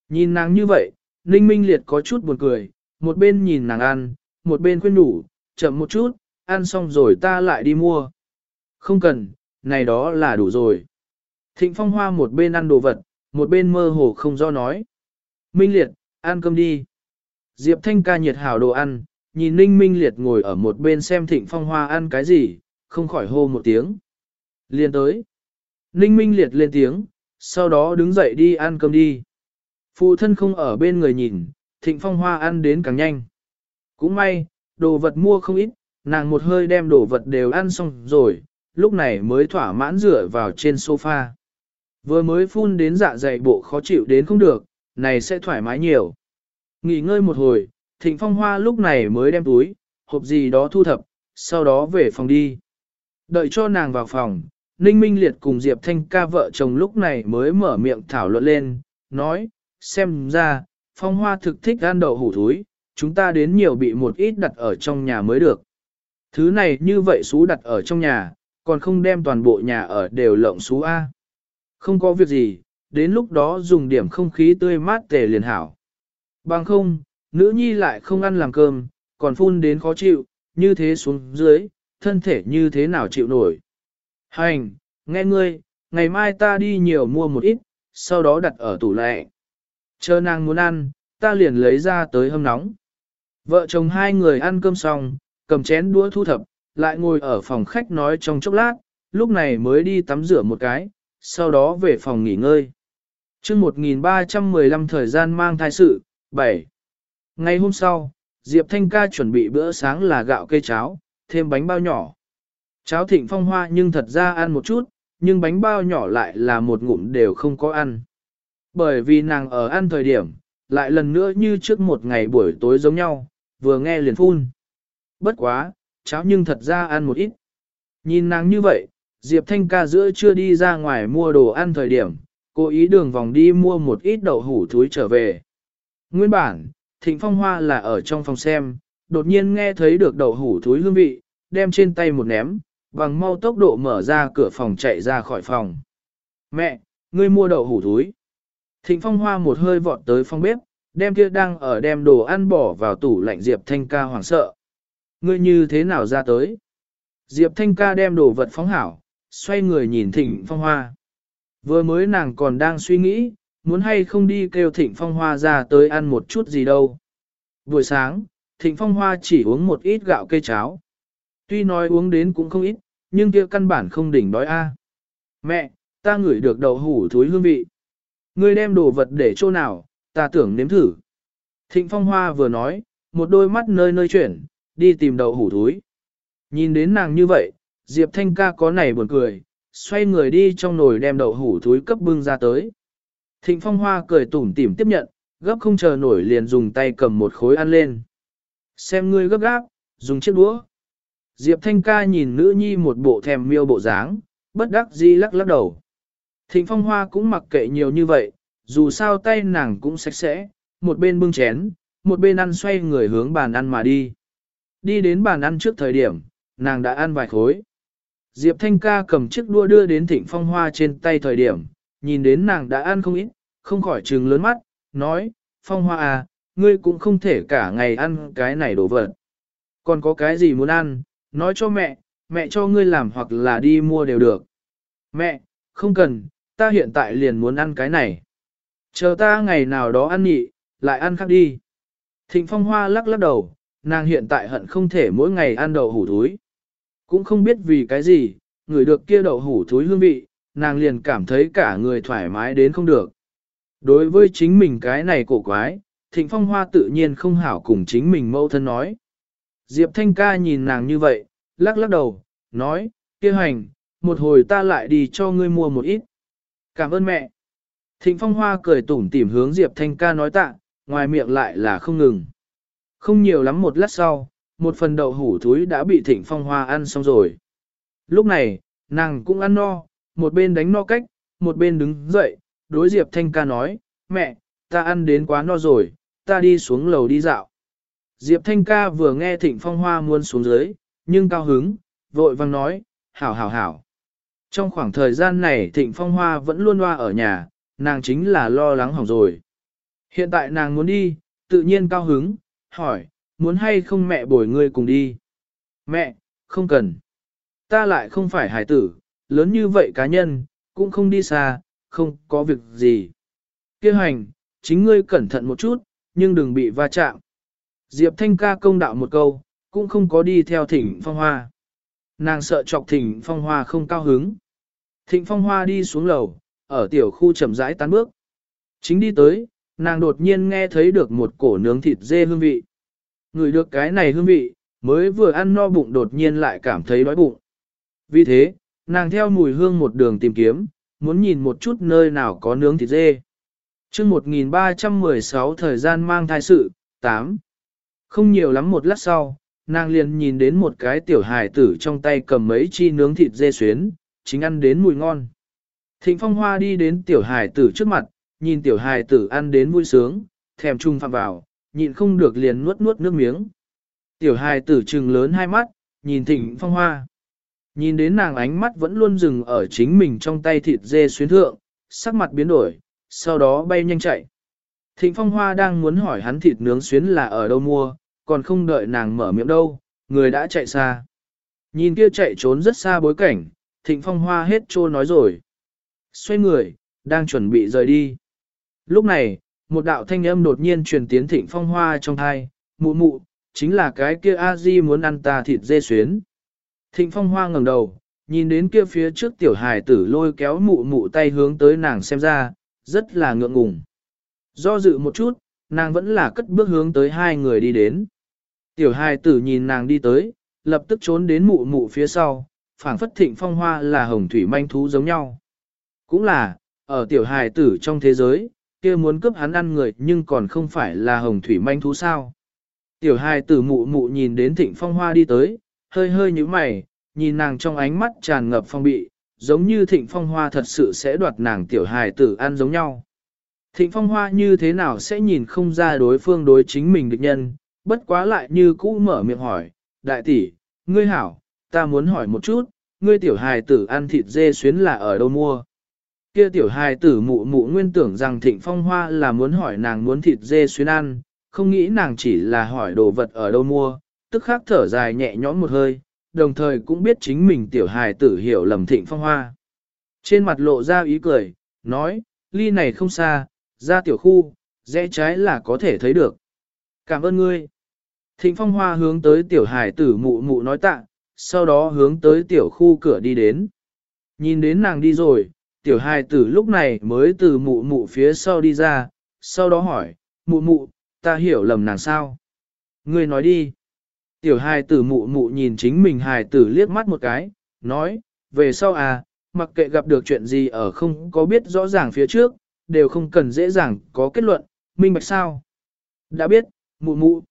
Nhìn nàng như vậy, Ninh Minh Liệt có chút buồn cười, một bên nhìn nàng ăn, một bên khuyên đủ, chậm một chút, ăn xong rồi ta lại đi mua. Không cần, này đó là đủ rồi. Thịnh Phong Hoa một bên ăn đồ vật, một bên mơ hồ không do nói. Minh Liệt, ăn cơm đi. Diệp Thanh ca nhiệt hảo đồ ăn, nhìn Ninh Minh Liệt ngồi ở một bên xem Thịnh Phong Hoa ăn cái gì, không khỏi hô một tiếng. Liên tới. Ninh Minh Liệt lên tiếng, sau đó đứng dậy đi ăn cơm đi. Phụ thân không ở bên người nhìn, Thịnh Phong Hoa ăn đến càng nhanh. Cũng may, đồ vật mua không ít, nàng một hơi đem đồ vật đều ăn xong rồi, lúc này mới thỏa mãn rửa vào trên sofa. Vừa mới phun đến dạ dày bộ khó chịu đến không được, này sẽ thoải mái nhiều. Nghỉ ngơi một hồi, Thịnh Phong Hoa lúc này mới đem túi, hộp gì đó thu thập, sau đó về phòng đi. Đợi cho nàng vào phòng, Ninh Minh Liệt cùng Diệp Thanh ca vợ chồng lúc này mới mở miệng thảo luận lên, nói, xem ra, Phong Hoa thực thích ăn đậu hủ thúi, chúng ta đến nhiều bị một ít đặt ở trong nhà mới được. Thứ này như vậy xú đặt ở trong nhà, còn không đem toàn bộ nhà ở đều lộng xú A. Không có việc gì, đến lúc đó dùng điểm không khí tươi mát tề liền hảo. Bằng không, nữ nhi lại không ăn làm cơm, còn phun đến khó chịu, như thế xuống dưới, thân thể như thế nào chịu nổi. Hành, nghe ngươi, ngày mai ta đi nhiều mua một ít, sau đó đặt ở tủ lạnh. Chờ nàng muốn ăn, ta liền lấy ra tới hâm nóng. Vợ chồng hai người ăn cơm xong, cầm chén đũa thu thập, lại ngồi ở phòng khách nói trong chốc lát, lúc này mới đi tắm rửa một cái, sau đó về phòng nghỉ ngơi. chương 1315 thời gian mang thai sự, 7. Ngày hôm sau, Diệp Thanh ca chuẩn bị bữa sáng là gạo cây cháo, thêm bánh bao nhỏ. Cháo thịnh phong hoa nhưng thật ra ăn một chút, nhưng bánh bao nhỏ lại là một ngụm đều không có ăn. Bởi vì nàng ở ăn thời điểm, lại lần nữa như trước một ngày buổi tối giống nhau, vừa nghe liền phun. Bất quá, cháo nhưng thật ra ăn một ít. Nhìn nàng như vậy, Diệp Thanh ca giữa chưa đi ra ngoài mua đồ ăn thời điểm, cố ý đường vòng đi mua một ít đậu hủ thúi trở về. Nguyên bản, Thịnh Phong Hoa là ở trong phòng xem, đột nhiên nghe thấy được đậu hủ thúi hương vị, đem trên tay một ném, bằng mau tốc độ mở ra cửa phòng chạy ra khỏi phòng. Mẹ, ngươi mua đậu hủ thúi. Thịnh Phong Hoa một hơi vọt tới phòng bếp, đem kia đang ở đem đồ ăn bỏ vào tủ lạnh Diệp Thanh ca hoảng sợ. Ngươi như thế nào ra tới? Diệp Thanh ca đem đồ vật phóng hảo, xoay người nhìn Thịnh Phong Hoa. Vừa mới nàng còn đang suy nghĩ, muốn hay không đi kêu Thịnh Phong Hoa ra tới ăn một chút gì đâu. Buổi sáng, Thịnh Phong Hoa chỉ uống một ít gạo cây cháo. Tuy nói uống đến cũng không ít, nhưng kia căn bản không đỉnh đói a. Mẹ, ta ngửi được đậu hủ thối hương vị. Ngươi đem đồ vật để chỗ nào, ta tưởng nếm thử. Thịnh Phong Hoa vừa nói, một đôi mắt nơi nơi chuyển, đi tìm đậu hủ thúi. Nhìn đến nàng như vậy, Diệp Thanh ca có nảy buồn cười, xoay người đi trong nồi đem đậu hủ thúi cấp bưng ra tới. Thịnh Phong Hoa cười tủm tỉm tiếp nhận, gấp không chờ nổi liền dùng tay cầm một khối ăn lên. Xem ngươi gấp gáp, dùng chiếc đũa. Diệp Thanh ca nhìn nữ nhi một bộ thèm miêu bộ dáng, bất đắc dĩ lắc lắc đầu. Thịnh Phong Hoa cũng mặc kệ nhiều như vậy, dù sao tay nàng cũng sạch sẽ, một bên bưng chén, một bên ăn xoay người hướng bàn ăn mà đi. Đi đến bàn ăn trước thời điểm, nàng đã ăn vài khối. Diệp Thanh ca cầm chiếc đua đưa đến thịnh phong hoa trên tay thời điểm, nhìn đến nàng đã ăn không ít, không khỏi trừng lớn mắt, nói, phong hoa à, ngươi cũng không thể cả ngày ăn cái này đồ vật. Còn có cái gì muốn ăn, nói cho mẹ, mẹ cho ngươi làm hoặc là đi mua đều được. Mẹ, không cần, ta hiện tại liền muốn ăn cái này. Chờ ta ngày nào đó ăn nhị, lại ăn khác đi. Thịnh phong hoa lắc lắc đầu, nàng hiện tại hận không thể mỗi ngày ăn đậu hủ thúi. Cũng không biết vì cái gì, người được kia đậu hủ thúi hương vị, nàng liền cảm thấy cả người thoải mái đến không được. Đối với chính mình cái này cổ quái, thịnh phong hoa tự nhiên không hảo cùng chính mình mâu thân nói. Diệp Thanh ca nhìn nàng như vậy, lắc lắc đầu, nói, kia hành, một hồi ta lại đi cho ngươi mua một ít. Cảm ơn mẹ. Thịnh phong hoa cười tủm tỉm hướng Diệp Thanh ca nói tạ, ngoài miệng lại là không ngừng. Không nhiều lắm một lát sau, một phần đậu hủ thúi đã bị thịnh phong hoa ăn xong rồi. Lúc này, nàng cũng ăn no, một bên đánh no cách, một bên đứng dậy, đối Diệp Thanh ca nói, mẹ, ta ăn đến quá no rồi, ta đi xuống lầu đi dạo. Diệp Thanh ca vừa nghe thịnh phong hoa muốn xuống dưới, nhưng cao hứng, vội vang nói, hảo hảo hảo. Trong khoảng thời gian này thịnh phong hoa vẫn luôn loa ở nhà, nàng chính là lo lắng hỏng rồi. Hiện tại nàng muốn đi, tự nhiên cao hứng, hỏi, muốn hay không mẹ bồi ngươi cùng đi? Mẹ, không cần. Ta lại không phải hải tử, lớn như vậy cá nhân, cũng không đi xa, không có việc gì. Kêu hành, chính ngươi cẩn thận một chút, nhưng đừng bị va chạm. Diệp Thanh ca công đạo một câu, cũng không có đi theo thỉnh phong hoa. Nàng sợ chọc thỉnh phong hoa không cao hứng. Thịnh phong hoa đi xuống lầu, ở tiểu khu chậm rãi tán bước. Chính đi tới, nàng đột nhiên nghe thấy được một cổ nướng thịt dê hương vị. Người được cái này hương vị, mới vừa ăn no bụng đột nhiên lại cảm thấy đói bụng. Vì thế, nàng theo mùi hương một đường tìm kiếm, muốn nhìn một chút nơi nào có nướng thịt dê. chương 1316 thời gian mang thai sự, 8. Không nhiều lắm một lát sau, nàng liền nhìn đến một cái tiểu hài tử trong tay cầm mấy chi nướng thịt dê xuyến, chính ăn đến mùi ngon. Thịnh phong hoa đi đến tiểu hài tử trước mặt, nhìn tiểu hài tử ăn đến vui sướng, thèm chung phạm vào, nhịn không được liền nuốt nuốt nước miếng. Tiểu hài tử trừng lớn hai mắt, nhìn thịnh phong hoa. Nhìn đến nàng ánh mắt vẫn luôn dừng ở chính mình trong tay thịt dê xuyến thượng, sắc mặt biến đổi, sau đó bay nhanh chạy. Thịnh phong hoa đang muốn hỏi hắn thịt nướng xuyến là ở đâu mua, còn không đợi nàng mở miệng đâu, người đã chạy xa. Nhìn kia chạy trốn rất xa bối cảnh, thịnh phong hoa hết trô nói rồi. Xoay người, đang chuẩn bị rời đi. Lúc này, một đạo thanh âm đột nhiên truyền tiến thịnh phong hoa trong thai, mụ mụ, chính là cái kia a di muốn ăn ta thịt dê xuyến. Thịnh phong hoa ngẩng đầu, nhìn đến kia phía trước tiểu hài tử lôi kéo mụ mụ tay hướng tới nàng xem ra, rất là ngượng ngùng. Do dự một chút, nàng vẫn là cất bước hướng tới hai người đi đến. Tiểu hài tử nhìn nàng đi tới, lập tức trốn đến mụ mụ phía sau, phảng phất thịnh phong hoa là hồng thủy manh thú giống nhau. Cũng là, ở tiểu hài tử trong thế giới, kia muốn cướp hắn ăn người nhưng còn không phải là hồng thủy manh thú sao. Tiểu hài tử mụ mụ nhìn đến thịnh phong hoa đi tới, hơi hơi như mày, nhìn nàng trong ánh mắt tràn ngập phong bị, giống như thịnh phong hoa thật sự sẽ đoạt nàng tiểu hài tử ăn giống nhau. Thịnh phong hoa như thế nào sẽ nhìn không ra đối phương đối chính mình địch nhân, bất quá lại như cũ mở miệng hỏi, đại tỷ, ngươi hảo, ta muốn hỏi một chút, ngươi tiểu hài tử ăn thịt dê xuyến là ở đâu mua? Kia tiểu hài tử mụ mụ nguyên tưởng rằng thịnh phong hoa là muốn hỏi nàng muốn thịt dê xuyến ăn, không nghĩ nàng chỉ là hỏi đồ vật ở đâu mua, tức khắc thở dài nhẹ nhõm một hơi, đồng thời cũng biết chính mình tiểu hài tử hiểu lầm thịnh phong hoa. Trên mặt lộ ra ý cười, nói, ly này không xa, ra tiểu khu, rẽ trái là có thể thấy được. Cảm ơn ngươi. Thịnh phong hoa hướng tới tiểu hài tử mụ mụ nói tạ, sau đó hướng tới tiểu khu cửa đi đến. Nhìn đến nàng đi rồi, tiểu hài tử lúc này mới từ mụ mụ phía sau đi ra, sau đó hỏi, mụ mụ, ta hiểu lầm nàng sao? Ngươi nói đi. Tiểu hài tử mụ mụ nhìn chính mình hài tử liếc mắt một cái, nói, về sau à, mặc kệ gặp được chuyện gì ở không có biết rõ ràng phía trước, đều không cần dễ dàng có kết luận, minh bạch sao. Đã biết, mụ mụ.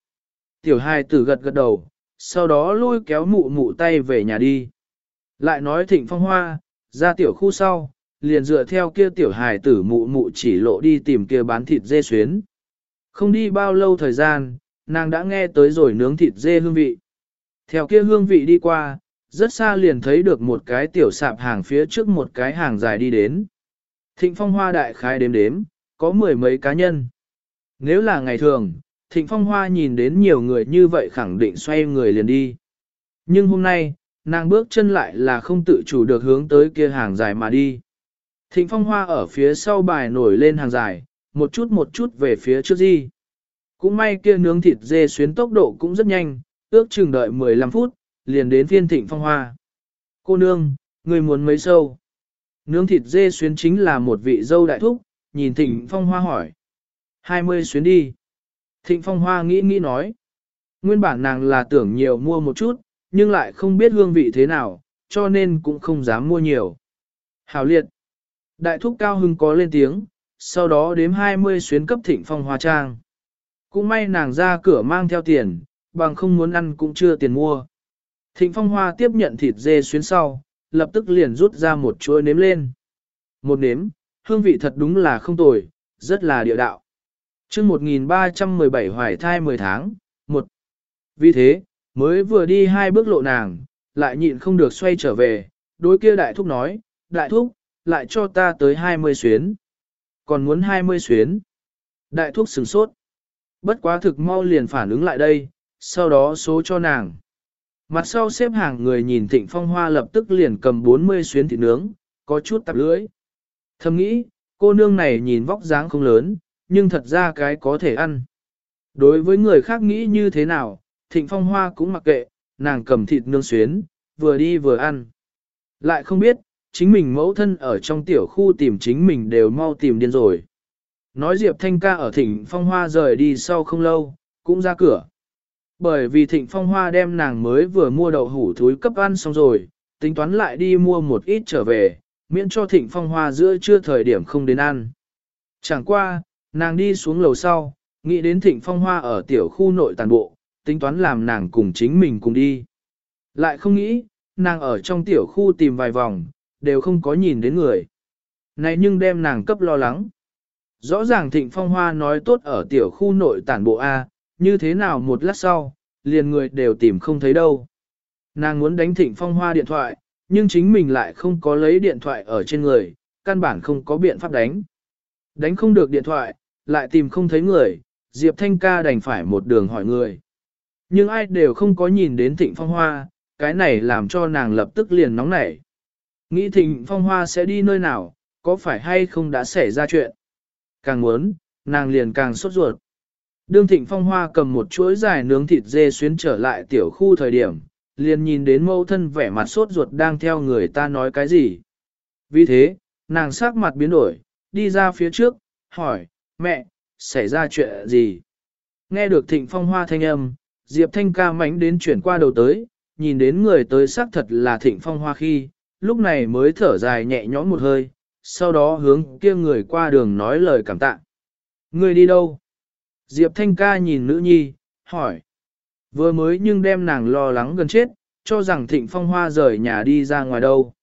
Tiểu hài tử gật gật đầu, sau đó lôi kéo mụ mụ tay về nhà đi. Lại nói thịnh phong hoa, ra tiểu khu sau, liền dựa theo kia tiểu hài tử mụ mụ chỉ lộ đi tìm kia bán thịt dê xuyến. Không đi bao lâu thời gian, nàng đã nghe tới rồi nướng thịt dê hương vị. Theo kia hương vị đi qua, rất xa liền thấy được một cái tiểu sạp hàng phía trước một cái hàng dài đi đến. Thịnh phong hoa đại khái đếm đếm, có mười mấy cá nhân. Nếu là ngày thường, thịnh phong hoa nhìn đến nhiều người như vậy khẳng định xoay người liền đi. Nhưng hôm nay, nàng bước chân lại là không tự chủ được hướng tới kia hàng dài mà đi. Thịnh phong hoa ở phía sau bài nổi lên hàng dài, một chút một chút về phía trước đi. Cũng may kia nướng thịt dê xuyến tốc độ cũng rất nhanh, ước chừng đợi 15 phút, liền đến phiên thịnh phong hoa. Cô nương, người muốn mấy sâu? Nướng thịt dê xuyến chính là một vị dâu đại thúc, nhìn thịnh phong hoa hỏi. 20 xuyến đi. Thịnh phong hoa nghĩ nghĩ nói. Nguyên bản nàng là tưởng nhiều mua một chút, nhưng lại không biết hương vị thế nào, cho nên cũng không dám mua nhiều. Hảo liệt. Đại thúc cao hưng có lên tiếng, sau đó đếm 20 xuyến cấp thịnh phong hoa trang. Cũng may nàng ra cửa mang theo tiền, bằng không muốn ăn cũng chưa tiền mua. Thịnh phong hoa tiếp nhận thịt dê xuyến sau, lập tức liền rút ra một chuỗi nếm lên. Một nếm, hương vị thật đúng là không tồi, rất là địa đạo. chương 1317 hoài thai 10 tháng, một. Vì thế, mới vừa đi hai bước lộ nàng, lại nhịn không được xoay trở về, đối kia đại thúc nói, đại thúc, lại cho ta tới 20 xuyến. Còn muốn 20 xuyến. Đại thuốc sừng sốt. Bất quá thực mau liền phản ứng lại đây, sau đó số cho nàng. Mặt sau xếp hàng người nhìn thịnh phong hoa lập tức liền cầm 40 xuyến thịt nướng, có chút tạp lưỡi. Thầm nghĩ, cô nương này nhìn vóc dáng không lớn, nhưng thật ra cái có thể ăn. Đối với người khác nghĩ như thế nào, thịnh phong hoa cũng mặc kệ, nàng cầm thịt nướng xuyến, vừa đi vừa ăn. Lại không biết, chính mình mẫu thân ở trong tiểu khu tìm chính mình đều mau tìm điên rồi. Nói Diệp Thanh ca ở thịnh phong hoa rời đi sau không lâu, cũng ra cửa. Bởi vì thịnh phong hoa đem nàng mới vừa mua đậu hủ thúi cấp ăn xong rồi, tính toán lại đi mua một ít trở về, miễn cho thịnh phong hoa giữa trưa thời điểm không đến ăn. Chẳng qua, nàng đi xuống lầu sau, nghĩ đến thịnh phong hoa ở tiểu khu nội tàn bộ, tính toán làm nàng cùng chính mình cùng đi. Lại không nghĩ, nàng ở trong tiểu khu tìm vài vòng, đều không có nhìn đến người. Này nhưng đem nàng cấp lo lắng. Rõ ràng thịnh phong hoa nói tốt ở tiểu khu nội tản bộ A, như thế nào một lát sau, liền người đều tìm không thấy đâu. Nàng muốn đánh thịnh phong hoa điện thoại, nhưng chính mình lại không có lấy điện thoại ở trên người, căn bản không có biện pháp đánh. Đánh không được điện thoại, lại tìm không thấy người, Diệp Thanh ca đành phải một đường hỏi người. Nhưng ai đều không có nhìn đến thịnh phong hoa, cái này làm cho nàng lập tức liền nóng nảy. Nghĩ thịnh phong hoa sẽ đi nơi nào, có phải hay không đã xảy ra chuyện. Càng muốn, nàng liền càng sốt ruột. Đương thịnh phong hoa cầm một chuỗi dài nướng thịt dê xuyến trở lại tiểu khu thời điểm, liền nhìn đến mâu thân vẻ mặt sốt ruột đang theo người ta nói cái gì. Vì thế, nàng sắc mặt biến đổi, đi ra phía trước, hỏi, mẹ, xảy ra chuyện gì? Nghe được thịnh phong hoa thanh âm, Diệp Thanh ca mánh đến chuyển qua đầu tới, nhìn đến người tới xác thật là thịnh phong hoa khi, lúc này mới thở dài nhẹ nhõm một hơi, sau đó hướng kia người qua đường nói lời cảm tạ. Người đi đâu? Diệp Thanh ca nhìn nữ nhi, hỏi. Vừa mới nhưng đem nàng lo lắng gần chết, cho rằng thịnh phong hoa rời nhà đi ra ngoài đâu.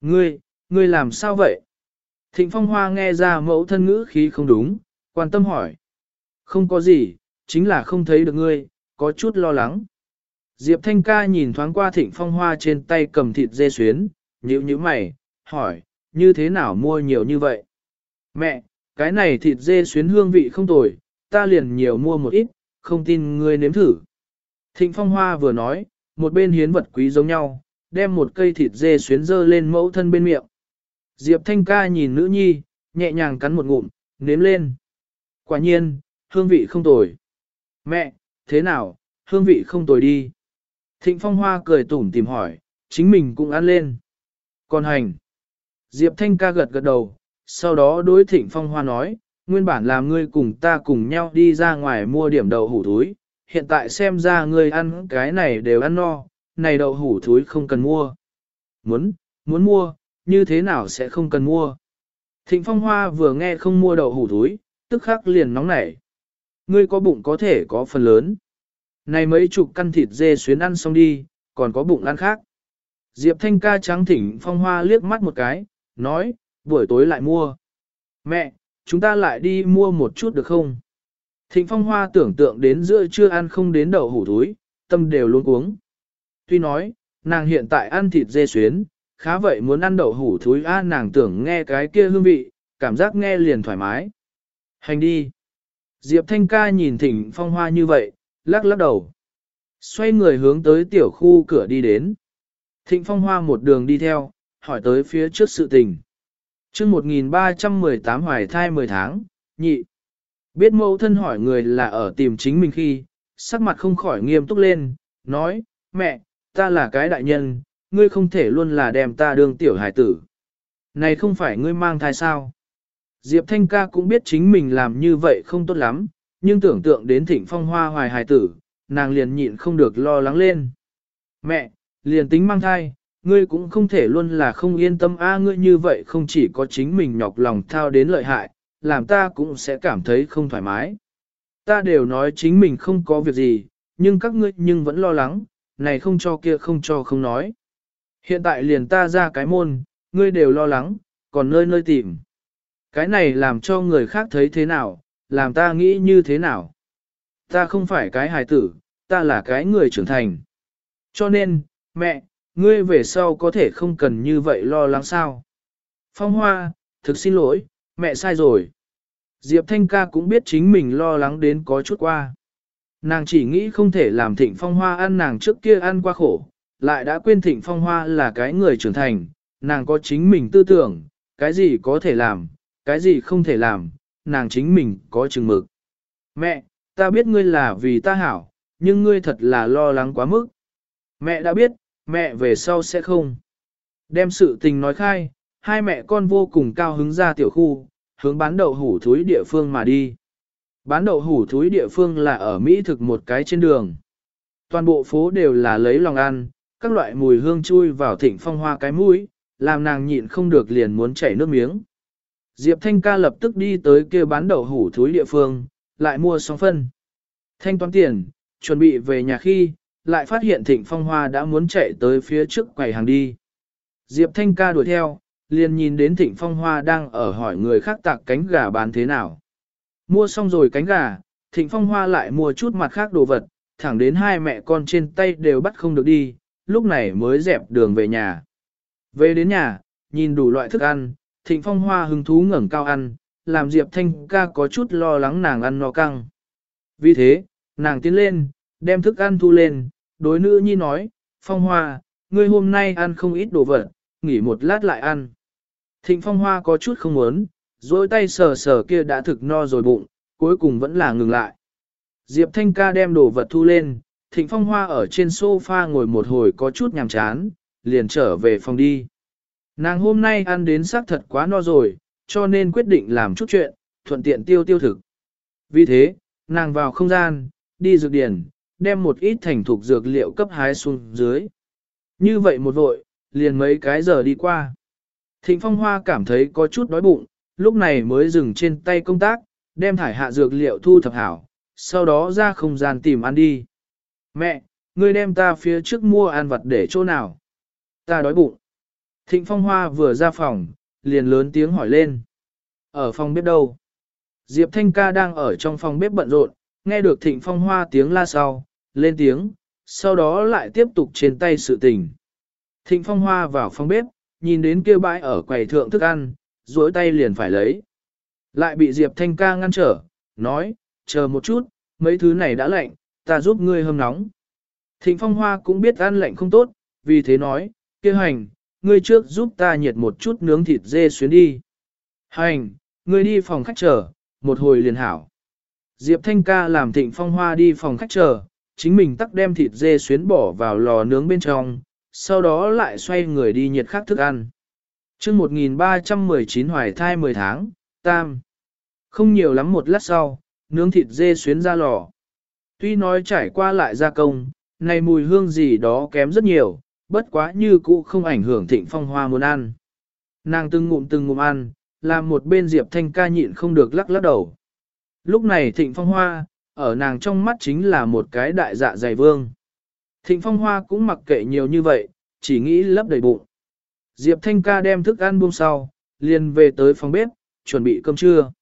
Ngươi, ngươi làm sao vậy? Thịnh phong hoa nghe ra mẫu thân ngữ khí không đúng, quan tâm hỏi. Không có gì, chính là không thấy được ngươi, có chút lo lắng. Diệp Thanh ca nhìn thoáng qua thịnh phong hoa trên tay cầm thịt dê xuyến, nhữ nhữ mày, hỏi, như thế nào mua nhiều như vậy? Mẹ, cái này thịt dê xuyến hương vị không tồi, ta liền nhiều mua một ít, không tin ngươi nếm thử. Thịnh phong hoa vừa nói, một bên hiến vật quý giống nhau, đem một cây thịt dê xuyến dơ lên mẫu thân bên miệng. Diệp Thanh ca nhìn nữ nhi, nhẹ nhàng cắn một ngụm, nếm lên. Quả nhiên, hương vị không tồi. Mẹ, thế nào, hương vị không tồi đi. Thịnh Phong Hoa cười tủm tìm hỏi, chính mình cũng ăn lên. Còn hành. Diệp Thanh ca gật gật đầu, sau đó đối Thịnh Phong Hoa nói, nguyên bản là ngươi cùng ta cùng nhau đi ra ngoài mua điểm đậu hủ thúi, hiện tại xem ra ngươi ăn cái này đều ăn no, này đậu hủ thúi không cần mua. Muốn, muốn mua, như thế nào sẽ không cần mua. Thịnh Phong Hoa vừa nghe không mua đậu hủ thúi, tức khắc liền nóng nảy. Ngươi có bụng có thể có phần lớn. Này mấy chục căn thịt dê xuyến ăn xong đi, còn có bụng ăn khác. Diệp Thanh ca trắng thỉnh Phong Hoa liếc mắt một cái, nói, buổi tối lại mua. Mẹ, chúng ta lại đi mua một chút được không? Thịnh Phong Hoa tưởng tượng đến giữa trưa ăn không đến đậu hủ thúi, tâm đều luôn cuống. Tuy nói, nàng hiện tại ăn thịt dê xuyến, khá vậy muốn ăn đậu hủ thúi a nàng tưởng nghe cái kia hương vị, cảm giác nghe liền thoải mái. Hành đi. Diệp Thanh ca nhìn Thịnh Phong Hoa như vậy, lắc lắc đầu. Xoay người hướng tới tiểu khu cửa đi đến. Thịnh Phong Hoa một đường đi theo, hỏi tới phía trước sự tình. chương 1318 hoài thai 10 tháng, nhị. Biết mẫu thân hỏi người là ở tìm chính mình khi, sắc mặt không khỏi nghiêm túc lên, nói, mẹ, ta là cái đại nhân, ngươi không thể luôn là đem ta đương tiểu hải tử. Này không phải ngươi mang thai sao? Diệp Thanh ca cũng biết chính mình làm như vậy không tốt lắm, nhưng tưởng tượng đến thịnh phong hoa hoài hài tử, nàng liền nhịn không được lo lắng lên. Mẹ, liền tính mang thai, ngươi cũng không thể luôn là không yên tâm a ngươi như vậy không chỉ có chính mình nhọc lòng thao đến lợi hại, làm ta cũng sẽ cảm thấy không thoải mái. Ta đều nói chính mình không có việc gì, nhưng các ngươi nhưng vẫn lo lắng, này không cho kia không cho không nói. Hiện tại liền ta ra cái môn, ngươi đều lo lắng, còn nơi nơi tìm. Cái này làm cho người khác thấy thế nào, làm ta nghĩ như thế nào. Ta không phải cái hài tử, ta là cái người trưởng thành. Cho nên, mẹ, ngươi về sau có thể không cần như vậy lo lắng sao. Phong Hoa, thực xin lỗi, mẹ sai rồi. Diệp Thanh ca cũng biết chính mình lo lắng đến có chút qua. Nàng chỉ nghĩ không thể làm thịnh Phong Hoa ăn nàng trước kia ăn qua khổ, lại đã quên thịnh Phong Hoa là cái người trưởng thành, nàng có chính mình tư tưởng, cái gì có thể làm, cái gì không thể làm, nàng chính mình có chừng mực. Mẹ, ta biết ngươi là vì ta hảo, nhưng ngươi thật là lo lắng quá mức. Mẹ đã biết, mẹ về sau sẽ không. Đem sự tình nói khai, hai mẹ con vô cùng cao hứng ra tiểu khu, hướng bán đậu hủ thúi địa phương mà đi. Bán đậu hủ thúi địa phương là ở Mỹ thực một cái trên đường. Toàn bộ phố đều là lấy lòng ăn, các loại mùi hương chui vào thịnh phong hoa cái mũi, làm nàng nhịn không được liền muốn chảy nước miếng. Diệp Thanh ca lập tức đi tới kia bán đậu hủ thúi địa phương, lại mua xong phân. Thanh toán tiền, chuẩn bị về nhà khi, lại phát hiện thịnh phong hoa đã muốn chạy tới phía trước quầy hàng đi. Diệp Thanh ca đuổi theo, liền nhìn đến thịnh phong hoa đang ở hỏi người khác tạc cánh gà bán thế nào. Mua xong rồi cánh gà, thịnh phong hoa lại mua chút mặt khác đồ vật, thẳng đến hai mẹ con trên tay đều bắt không được đi, lúc này mới dẹp đường về nhà. Về đến nhà, nhìn đủ loại thức ăn, thịnh phong hoa hứng thú ngẩng cao ăn, làm Diệp Thanh ca có chút lo lắng nàng ăn no căng. Vì thế, nàng tiến lên, đem thức ăn thu lên, đối nữ nhi nói, phong hoa, ngươi hôm nay ăn không ít đồ vật, nghỉ một lát lại ăn. Thịnh phong hoa có chút không muốn, dối tay sờ sờ kia đã thực no rồi bụng, cuối cùng vẫn là ngừng lại. Diệp Thanh ca đem đồ vật thu lên, thịnh phong hoa ở trên sofa ngồi một hồi có chút nhàm chán, liền trở về phòng đi. Nàng hôm nay ăn đến xác thật quá no rồi, cho nên quyết định làm chút chuyện, thuận tiện tiêu tiêu thực. Vì thế, nàng vào không gian, đi dược điển, đem một ít thành thục dược liệu cấp hái xuống dưới. Như vậy một vội, liền mấy cái giờ đi qua. Thịnh Phong Hoa cảm thấy có chút đói bụng, lúc này mới dừng trên tay công tác, đem thải hạ dược liệu thu thập hảo, sau đó ra không gian tìm ăn đi. Mẹ, ngươi đem ta phía trước mua ăn vật để chỗ nào? Ta đói bụng. Thịnh Phong Hoa vừa ra phòng, liền lớn tiếng hỏi lên. Ở phòng bếp đâu? Diệp Thanh ca đang ở trong phòng bếp bận rộn, nghe được Thịnh Phong Hoa tiếng la sau, lên tiếng, sau đó lại tiếp tục trên tay sự tình. Thịnh Phong Hoa vào phòng bếp, nhìn đến kia bãi ở quầy thượng thức ăn, duỗi tay liền phải lấy. Lại bị Diệp Thanh ca ngăn trở, nói, chờ một chút, mấy thứ này đã lạnh, ta giúp ngươi hâm nóng. Thịnh Phong Hoa cũng biết ăn lạnh không tốt, vì thế nói, kia hành, ngươi trước giúp ta nhiệt một chút nướng thịt dê xuyến đi. Hành, ngươi đi phòng khách chờ, một hồi liền hảo. Diệp Thanh ca làm Thịnh Phong Hoa đi phòng khách chờ, chính mình tắc đem thịt dê xuyến bỏ vào lò nướng bên trong, sau đó lại xoay người đi nhiệt khác thức ăn. chương 1319 hoài thai 10 tháng, tam. Không nhiều lắm một lát sau, nướng thịt dê xuyến ra lò. Tuy nói trải qua lại gia công, này mùi hương gì đó kém rất nhiều, bất quá như cũ không ảnh hưởng thịnh phong hoa muốn ăn. Nàng từng ngụm từng ngụm ăn, làm một bên Diệp Thanh ca nhịn không được lắc lắc đầu. Lúc này thịnh phong hoa, ở nàng trong mắt chính là một cái đại dạ dày vương. Thịnh phong hoa cũng mặc kệ nhiều như vậy, chỉ nghĩ lấp đầy bụng. Diệp Thanh ca đem thức ăn buông sau, liền về tới phòng bếp, chuẩn bị cơm trưa.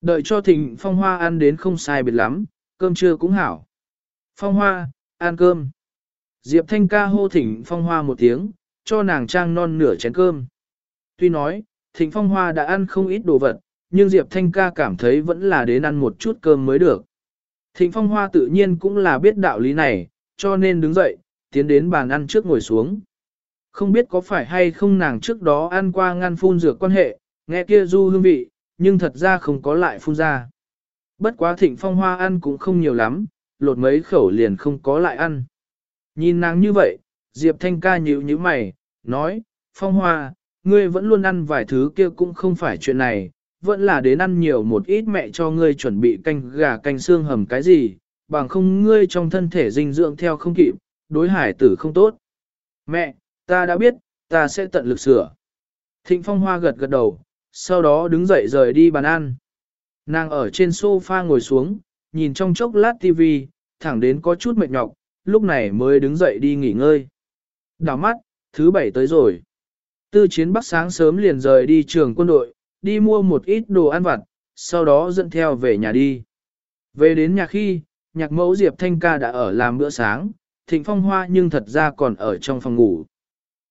Đợi cho thịnh phong hoa ăn đến không sai biệt lắm, cơm trưa cũng hảo. Phong hoa, ăn cơm. Diệp Thanh ca hô thịnh phong hoa một tiếng, cho nàng trang non nửa chén cơm. Tuy nói, thịnh phong hoa đã ăn không ít đồ vật, nhưng Diệp Thanh ca cảm thấy vẫn là đến ăn một chút cơm mới được. Thịnh phong hoa tự nhiên cũng là biết đạo lý này, cho nên đứng dậy, tiến đến bàn ăn trước ngồi xuống. Không biết có phải hay không nàng trước đó ăn qua ngăn phun dược quan hệ, nghe kia du hương vị, nhưng thật ra không có lại phun ra. Bất quá thịnh phong hoa ăn cũng không nhiều lắm, lột mấy khẩu liền không có lại ăn. Nhìn nàng như vậy, Diệp Thanh ca nhíu như mày, nói, phong hoa, ngươi vẫn luôn ăn vài thứ kia cũng không phải chuyện này, vẫn là đến ăn nhiều một ít mẹ cho ngươi chuẩn bị canh gà canh xương hầm cái gì, bằng không ngươi trong thân thể dinh dưỡng theo không kịp, đối hải tử không tốt. Mẹ, ta đã biết, ta sẽ tận lực sửa. Thịnh phong hoa gật gật đầu, sau đó đứng dậy rời đi bàn ăn. Nàng ở trên sofa ngồi xuống, nhìn trong chốc lát tivi, thẳng đến có chút mệt nhọc, lúc này mới đứng dậy đi nghỉ ngơi. Đào mắt, thứ bảy tới rồi. Tư chiến bắc sáng sớm liền rời đi trường quân đội, đi mua một ít đồ ăn vặt, sau đó dẫn theo về nhà đi. Về đến nhà khi, nhạc mẫu Diệp Thanh ca đã ở làm bữa sáng, thịnh phong hoa nhưng thật ra còn ở trong phòng ngủ.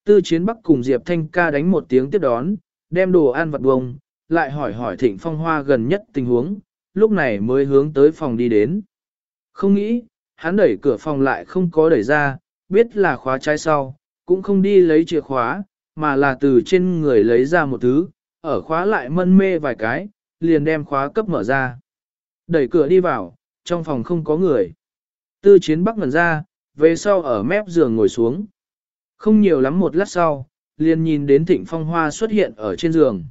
Tư chiến bắc cùng Diệp Thanh ca đánh một tiếng tiếp đón, đem đồ ăn vặt bông, lại hỏi hỏi thịnh phong hoa gần nhất tình huống, lúc này mới hướng tới phòng đi đến. Không nghĩ, hắn đẩy cửa phòng lại không có đẩy ra, biết là khóa trái sau, cũng không đi lấy chìa khóa, mà là từ trên người lấy ra một thứ, ở khóa lại mân mê vài cái, liền đem khóa cấp mở ra. Đẩy cửa đi vào, trong phòng không có người. Tư chiến bắc ngẩn ra, về sau ở mép giường ngồi xuống. Không nhiều lắm một lát sau, liền nhìn đến thịnh phong hoa xuất hiện ở trên giường.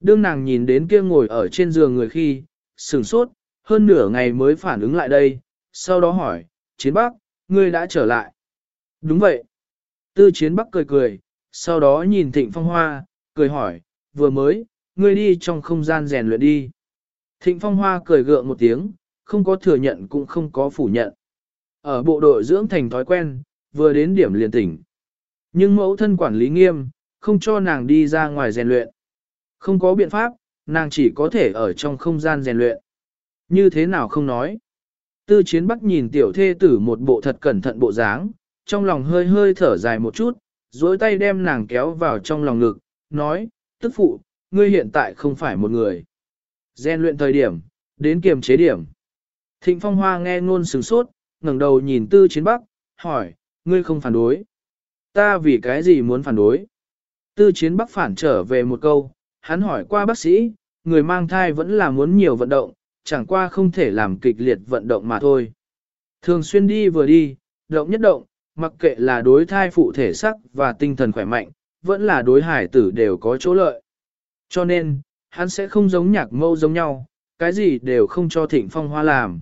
Đương nàng nhìn đến kia ngồi ở trên giường người khi, sửng sốt, hơn nửa ngày mới phản ứng lại đây, sau đó hỏi, chiến bắc, ngươi đã trở lại. Đúng vậy. Tư chiến bắc cười cười, sau đó nhìn thịnh phong hoa, cười hỏi, vừa mới, ngươi đi trong không gian rèn luyện đi. Thịnh phong hoa cười gượng một tiếng, không có thừa nhận cũng không có phủ nhận. Ở bộ đội dưỡng thành thói quen, vừa đến điểm liền tỉnh. Nhưng mẫu thân quản lý nghiêm, không cho nàng đi ra ngoài rèn luyện. Không có biện pháp, nàng chỉ có thể ở trong không gian rèn luyện. Như thế nào không nói. Tư chiến bắc nhìn tiểu thê tử một bộ thật cẩn thận bộ dáng, trong lòng hơi hơi thở dài một chút, duỗi tay đem nàng kéo vào trong lòng ngực, nói, tức phụ, ngươi hiện tại không phải một người. Gen luyện thời điểm, đến kiềm chế điểm. Thịnh phong hoa nghe ngôn sừng sốt, ngẩng đầu nhìn tư chiến bắc, hỏi, ngươi không phản đối. Ta vì cái gì muốn phản đối? Tư chiến bắc phản trở về một câu, hắn hỏi qua bác sĩ, người mang thai vẫn là muốn nhiều vận động, chẳng qua không thể làm kịch liệt vận động mà thôi. Thường xuyên đi vừa đi, động nhất động, mặc kệ là đối thai phụ thể sắc và tinh thần khỏe mạnh, vẫn là đối hải tử đều có chỗ lợi. Cho nên, hắn sẽ không giống nhạc mâu giống nhau, cái gì đều không cho thịnh phong hoa làm.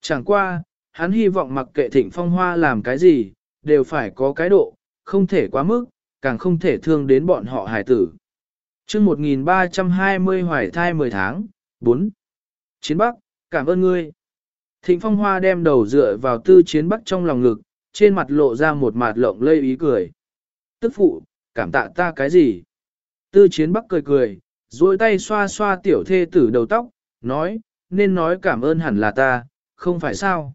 Chẳng qua, hắn hy vọng mặc kệ thịnh phong hoa làm cái gì, đều phải có cái độ, không thể quá mức, càng không thể thương đến bọn họ hải tử. chương 1320 hoài thai 10 tháng, 4. Chiến Bắc, cảm ơn ngươi. Thịnh phong hoa đem đầu dựa vào tư chiến Bắc trong lòng ngực, trên mặt lộ ra một mặt lộng lây ý cười. Tức phụ, cảm tạ ta cái gì? Tư chiến Bắc cười cười, duỗi tay xoa xoa tiểu thê tử đầu tóc, nói, nên nói cảm ơn hẳn là ta, không phải sao?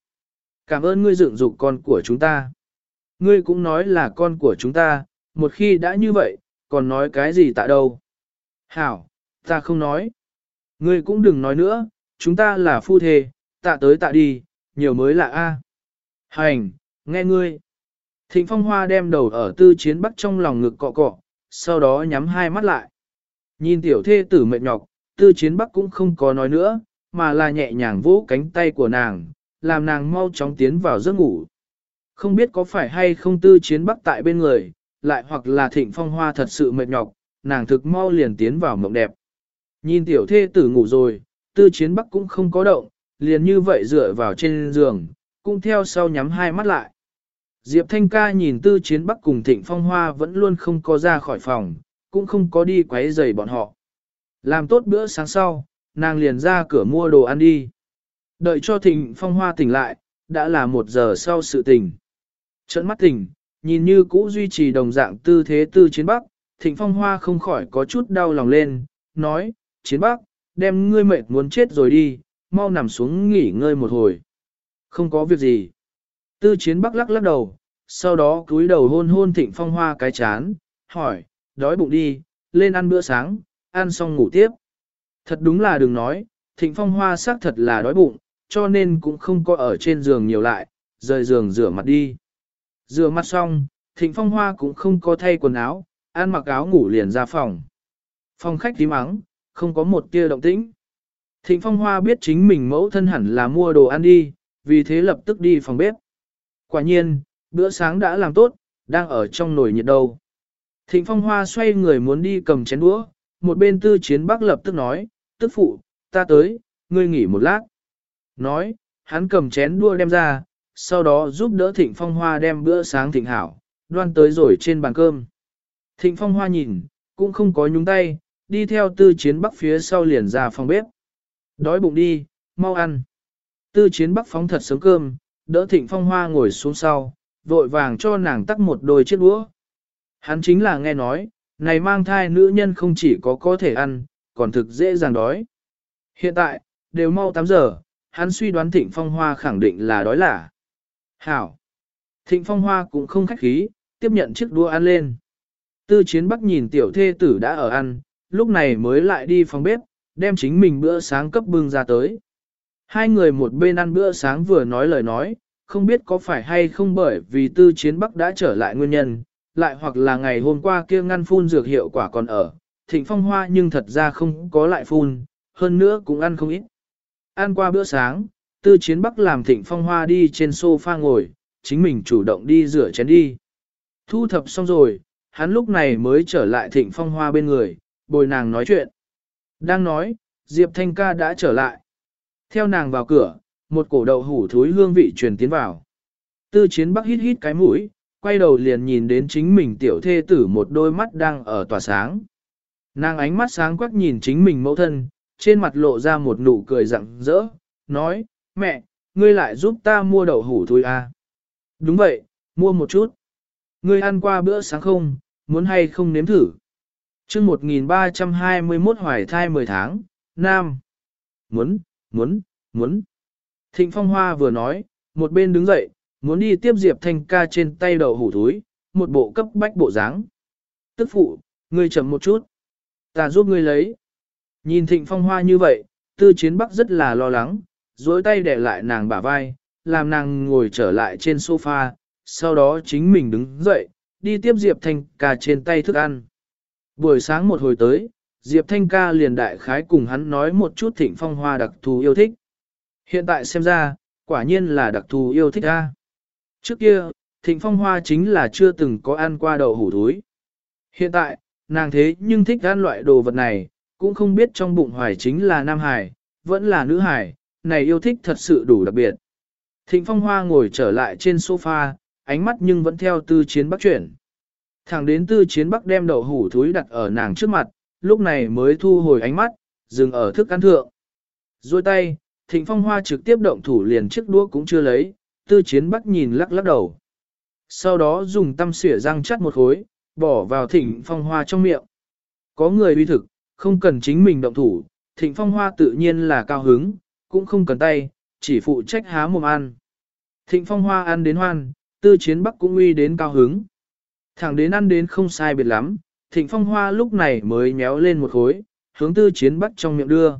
Cảm ơn ngươi dựng dục con của chúng ta. Ngươi cũng nói là con của chúng ta, một khi đã như vậy, còn nói cái gì tạ đâu. Hảo, ta không nói. Ngươi cũng đừng nói nữa, chúng ta là phu thê, tạ tới tạ đi, nhiều mới là A. Hành, nghe ngươi. Thịnh phong hoa đem đầu ở tư chiến bắc trong lòng ngực cọ cọ, sau đó nhắm hai mắt lại. Nhìn tiểu thê tử mệt nhọc, tư chiến bắc cũng không có nói nữa, mà là nhẹ nhàng vỗ cánh tay của nàng, làm nàng mau chóng tiến vào giấc ngủ. Không biết có phải hay không tư chiến bắc tại bên người, lại hoặc là thịnh phong hoa thật sự mệt nhọc, nàng thực mau liền tiến vào mộng đẹp. Nhìn tiểu thê tử ngủ rồi, tư chiến bắc cũng không có động, liền như vậy dựa vào trên giường, cũng theo sau nhắm hai mắt lại. Diệp Thanh ca nhìn tư chiến bắc cùng thịnh phong hoa vẫn luôn không có ra khỏi phòng, cũng không có đi quấy rầy bọn họ. Làm tốt bữa sáng sau, nàng liền ra cửa mua đồ ăn đi. Đợi cho thịnh phong hoa tỉnh lại, đã là một giờ sau sự tỉnh. Trận mắt tỉnh, nhìn như cũ duy trì đồng dạng tư thế tư chiến bắc, thịnh phong hoa không khỏi có chút đau lòng lên, nói, chiến bắc, đem ngươi mệt muốn chết rồi đi, mau nằm xuống nghỉ ngơi một hồi. Không có việc gì. Tư chiến bắc lắc lắc đầu, sau đó cúi đầu hôn hôn thịnh phong hoa cái chán, hỏi, đói bụng đi, lên ăn bữa sáng, ăn xong ngủ tiếp. Thật đúng là đừng nói, thịnh phong hoa xác thật là đói bụng, cho nên cũng không có ở trên giường nhiều lại, rời giường rửa mặt đi. Rửa mặt xong, thịnh phong hoa cũng không có thay quần áo, ăn mặc áo ngủ liền ra phòng. Phòng khách tím ắng, không có một tia động tĩnh. Thịnh phong hoa biết chính mình mẫu thân hẳn là mua đồ ăn đi, vì thế lập tức đi phòng bếp. Quả nhiên, bữa sáng đã làm tốt, đang ở trong nồi nhiệt đâu. Thịnh phong hoa xoay người muốn đi cầm chén đũa, một bên tư chiến bắc lập tức nói, tức phụ, ta tới, ngươi nghỉ một lát. Nói, hắn cầm chén đua đem ra, sau đó giúp đỡ thịnh phong hoa đem bữa sáng thịnh hảo, đoan tới rồi trên bàn cơm. Thịnh phong hoa nhìn, cũng không có nhúng tay, đi theo tư chiến bắc phía sau liền ra phòng bếp. Đói bụng đi, mau ăn. Tư chiến bắc phóng thật sớm cơm, đỡ thịnh phong hoa ngồi xuống sau, vội vàng cho nàng tắt một đôi chiếc đũa. Hắn chính là nghe nói, này mang thai nữ nhân không chỉ có có thể ăn, còn thực dễ dàng đói. Hiện tại, đều mau 8 giờ, hắn suy đoán thịnh phong hoa khẳng định là đói lả. Hảo! Thịnh phong hoa cũng không khách khí, tiếp nhận chiếc đũa ăn lên. Tư chiến bắc nhìn tiểu thê tử đã ở ăn, lúc này mới lại đi phòng bếp, đem chính mình bữa sáng cấp bưng ra tới. Hai người một bên ăn bữa sáng vừa nói lời nói, không biết có phải hay không bởi vì tư chiến bắc đã trở lại nguyên nhân, lại hoặc là ngày hôm qua kia ngăn phun dược hiệu quả còn ở, thịnh phong hoa nhưng thật ra không có lại phun, hơn nữa cũng ăn không ít. Ăn qua bữa sáng, tư chiến bắc làm thịnh phong hoa đi trên sofa ngồi, chính mình chủ động đi rửa chén đi. Thu thập xong rồi, hắn lúc này mới trở lại thịnh phong hoa bên người, bồi nàng nói chuyện. Đang nói, Diệp Thanh ca đã trở lại. Theo nàng vào cửa, một cổ đậu hủ thối hương vị truyền tiến vào. Tư chiến bắc hít hít cái mũi, quay đầu liền nhìn đến chính mình tiểu thê tử một đôi mắt đang ở tỏa sáng. Nàng ánh mắt sáng quắc nhìn chính mình mẫu thân, trên mặt lộ ra một nụ cười rặng rỡ, nói, mẹ, ngươi lại giúp ta mua đậu hủ thôi à. Đúng vậy, mua một chút. Ngươi ăn qua bữa sáng không, muốn hay không nếm thử. chương 1321 hoài thai 10 tháng, Nam. Muốn, muốn, muốn. Thịnh Phong Hoa vừa nói, một bên đứng dậy, muốn đi tiếp Diệp Thanh ca trên tay đầu hủ túi, một bộ cấp bách bộ dáng. Tức phụ, ngươi chậm một chút. Ta giúp ngươi lấy. Nhìn Thịnh Phong Hoa như vậy, Tư Chiến Bắc rất là lo lắng, dối tay để lại nàng bả vai, làm nàng ngồi trở lại trên sofa, sau đó chính mình đứng dậy, đi tiếp Diệp Thanh ca trên tay thức ăn. Buổi sáng một hồi tới, Diệp Thanh ca liền đại khái cùng hắn nói một chút Thịnh Phong Hoa đặc thù yêu thích. Hiện tại xem ra, quả nhiên là đặc thù yêu thích a. Trước kia, Thịnh Phong Hoa chính là chưa từng có ăn qua đậu hủ túi. Hiện tại, nàng thế nhưng thích ăn loại đồ vật này, cũng không biết trong bụng hoài chính là Nam Hải, vẫn là nữ hải, này yêu thích thật sự đủ đặc biệt. Thịnh Phong Hoa ngồi trở lại trên sofa, ánh mắt nhưng vẫn theo tư chiến bắc chuyển. Thẳng đến tư chiến bắc đem đậu hủ thúi đặt ở nàng trước mặt, lúc này mới thu hồi ánh mắt, dừng ở thức ăn thượng. Rồi tay, Thịnh Phong Hoa trực tiếp động thủ liền chiếc đũa cũng chưa lấy, tư chiến bắc nhìn lắc lắc đầu. Sau đó dùng tăm xỉa răng chắt một khối, bỏ vào Thịnh Phong Hoa trong miệng. Có người uy thực, không cần chính mình động thủ, Thịnh Phong Hoa tự nhiên là cao hứng, cũng không cần tay, chỉ phụ trách há mồm ăn. Thịnh Phong Hoa ăn đến hoan, tư chiến bắc cũng uy đến cao hứng. Thẳng đến ăn đến không sai biệt lắm, Thịnh Phong Hoa lúc này mới nhéo lên một khối, hướng tư chiến bắc trong miệng đưa.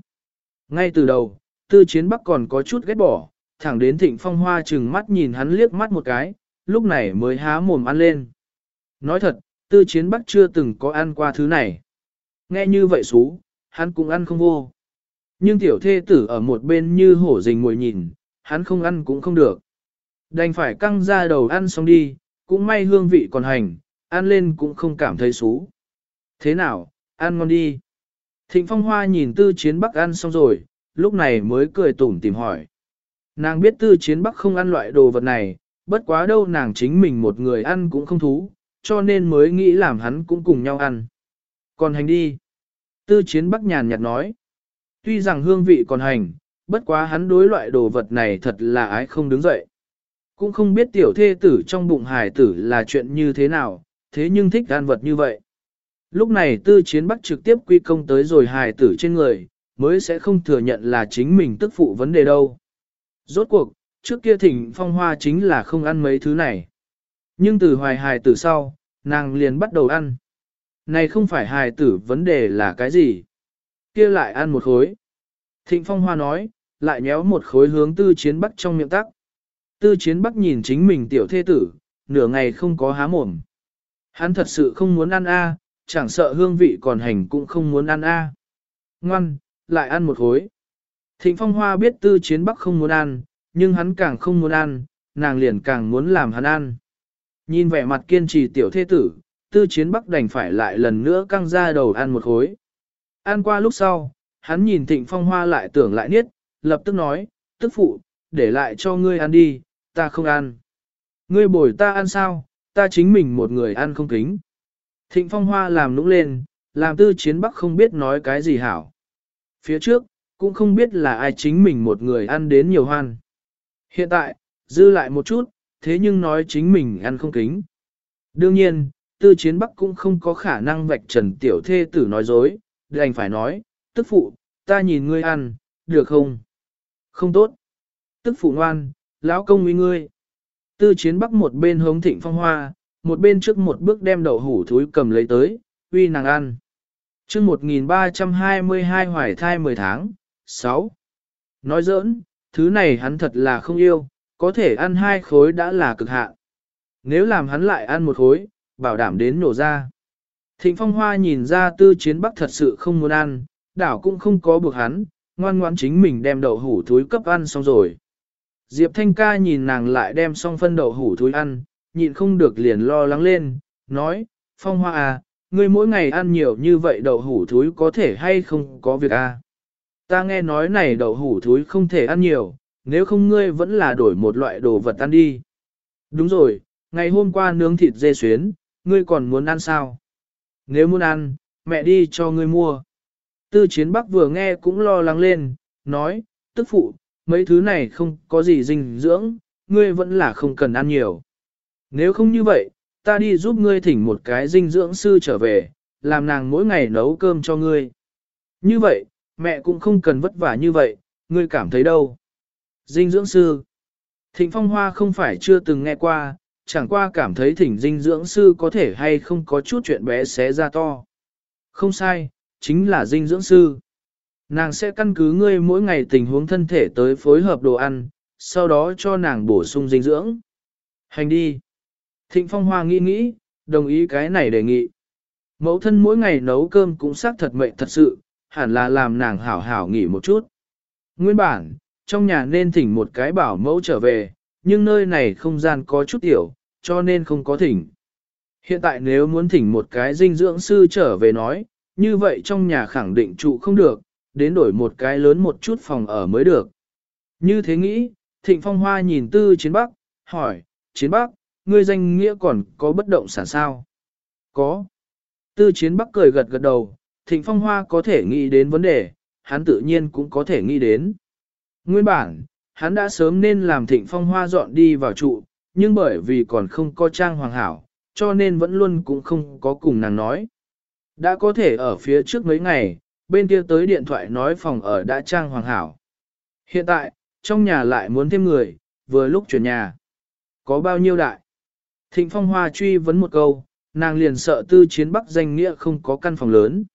Ngay từ đầu, tư chiến bắc còn có chút ghét bỏ, thẳng đến Thịnh Phong Hoa chừng mắt nhìn hắn liếc mắt một cái, lúc này mới há mồm ăn lên. Nói thật, tư chiến bắc chưa từng có ăn qua thứ này. Nghe như vậy xú, hắn cũng ăn không vô. Nhưng tiểu thê tử ở một bên như hổ rình ngồi nhìn, hắn không ăn cũng không được. Đành phải căng ra đầu ăn xong đi, cũng may hương vị còn hành, ăn lên cũng không cảm thấy xú. Thế nào, ăn ngon đi. Thịnh Phong Hoa nhìn tư chiến bắc ăn xong rồi, lúc này mới cười tủm tìm hỏi. Nàng biết tư chiến bắc không ăn loại đồ vật này, bất quá đâu nàng chính mình một người ăn cũng không thú, cho nên mới nghĩ làm hắn cũng cùng nhau ăn. Còn hành đi. Tư chiến bắc nhàn nhạt nói. Tuy rằng hương vị còn hành, bất quá hắn đối loại đồ vật này thật là ái không đứng dậy. Cũng không biết tiểu thê tử trong bụng hài tử là chuyện như thế nào, thế nhưng thích ăn vật như vậy. Lúc này tư chiến bắc trực tiếp quy công tới rồi hài tử trên người, mới sẽ không thừa nhận là chính mình tức phụ vấn đề đâu. Rốt cuộc, trước kia thỉnh phong hoa chính là không ăn mấy thứ này. Nhưng từ hoài hài tử sau, nàng liền bắt đầu ăn. Này không phải hài tử vấn đề là cái gì? Kia lại ăn một khối. Thịnh phong hoa nói, lại nhéo một khối hướng tư chiến bắc trong miệng tắc. Tư chiến bắc nhìn chính mình tiểu thê tử, nửa ngày không có há mồm. Hắn thật sự không muốn ăn a, chẳng sợ hương vị còn hành cũng không muốn ăn a. À. Ngoan, lại ăn một khối. Thịnh Phong Hoa biết tư chiến bắc không muốn ăn, nhưng hắn càng không muốn ăn, nàng liền càng muốn làm hắn ăn. Nhìn vẻ mặt kiên trì tiểu thế tử, tư chiến bắc đành phải lại lần nữa căng ra đầu ăn một khối. Ăn qua lúc sau, hắn nhìn thịnh phong hoa lại tưởng lại niết, lập tức nói, tức phụ, để lại cho ngươi ăn đi, ta không ăn. Ngươi bồi ta ăn sao, ta chính mình một người ăn không kính. Thịnh phong hoa làm nũng lên, làm tư chiến bắc không biết nói cái gì hảo. Phía trước, cũng không biết là ai chính mình một người ăn đến nhiều hoan. Hiện tại, dư lại một chút, thế nhưng nói chính mình ăn không kính. Đương nhiên, tư chiến bắc cũng không có khả năng vạch trần tiểu thê tử nói dối, đành phải nói, tức phụ, ta nhìn ngươi ăn, được không? Không tốt. Tức phụ ngoan, lão công uy ngươi. Tư chiến bắc một bên hống thịnh phong hoa, một bên trước một bước đem đậu hủ thúi cầm lấy tới, uy nàng ăn. chương 1322 hoài thai 10 tháng, 6. Nói giỡn, thứ này hắn thật là không yêu, có thể ăn hai khối đã là cực hạn. Nếu làm hắn lại ăn một khối, bảo đảm đến nổ ra. Thịnh phong hoa nhìn ra tư chiến bắc thật sự không muốn ăn, đảo cũng không có buộc hắn, ngoan ngoãn chính mình đem đậu hủ thúi cấp ăn xong rồi. Diệp Thanh ca nhìn nàng lại đem xong phân đậu hủ thúi ăn, nhịn không được liền lo lắng lên, nói, Phong Hoa à, ngươi mỗi ngày ăn nhiều như vậy đậu hủ thúi có thể hay không có việc à. Ta nghe nói này đậu hủ thúi không thể ăn nhiều, nếu không ngươi vẫn là đổi một loại đồ vật ăn đi. Đúng rồi, ngày hôm qua nướng thịt dê xuyến, ngươi còn muốn ăn sao? Nếu muốn ăn, mẹ đi cho ngươi mua. Tư chiến bắc vừa nghe cũng lo lắng lên, nói, tức phụ, mấy thứ này không có gì dinh dưỡng, ngươi vẫn là không cần ăn nhiều. Nếu không như vậy, ta đi giúp ngươi thỉnh một cái dinh dưỡng sư trở về, làm nàng mỗi ngày nấu cơm cho ngươi. Như vậy, mẹ cũng không cần vất vả như vậy, ngươi cảm thấy đâu. Dinh dưỡng sư. Thịnh Phong Hoa không phải chưa từng nghe qua, chẳng qua cảm thấy thỉnh dinh dưỡng sư có thể hay không có chút chuyện bé xé ra to. Không sai, chính là dinh dưỡng sư. Nàng sẽ căn cứ ngươi mỗi ngày tình huống thân thể tới phối hợp đồ ăn, sau đó cho nàng bổ sung dinh dưỡng. Hành đi. Thịnh Phong Hoa nghĩ nghĩ, đồng ý cái này đề nghị. Mẫu thân mỗi ngày nấu cơm cũng xác thật mệnh thật sự, hẳn là làm nàng hảo hảo nghỉ một chút. Nguyên bản, trong nhà nên thỉnh một cái bảo mẫu trở về, nhưng nơi này không gian có chút tiểu, cho nên không có thỉnh. Hiện tại nếu muốn thỉnh một cái dinh dưỡng sư trở về nói, như vậy trong nhà khẳng định trụ không được, đến đổi một cái lớn một chút phòng ở mới được. Như thế nghĩ, Thịnh Phong Hoa nhìn Tư Chiến Bắc, hỏi, Chiến Bắc, ngươi danh nghĩa còn có bất động sản sao? Có. Tư Chiến Bắc cười gật gật đầu, Thịnh Phong Hoa có thể nghĩ đến vấn đề, hắn tự nhiên cũng có thể nghĩ đến. Nguyên bản, hắn đã sớm nên làm Thịnh Phong Hoa dọn đi vào trụ, nhưng bởi vì còn không có trang hoàng hảo, cho nên vẫn luôn cũng không có cùng nàng nói. Đã có thể ở phía trước mấy ngày, bên kia tới điện thoại nói phòng ở đã trang hoàng hảo. Hiện tại, trong nhà lại muốn thêm người, vừa lúc chuyển nhà. Có bao nhiêu đại? Thịnh Phong Hoa truy vấn một câu, nàng liền sợ tư chiến bắc danh nghĩa không có căn phòng lớn.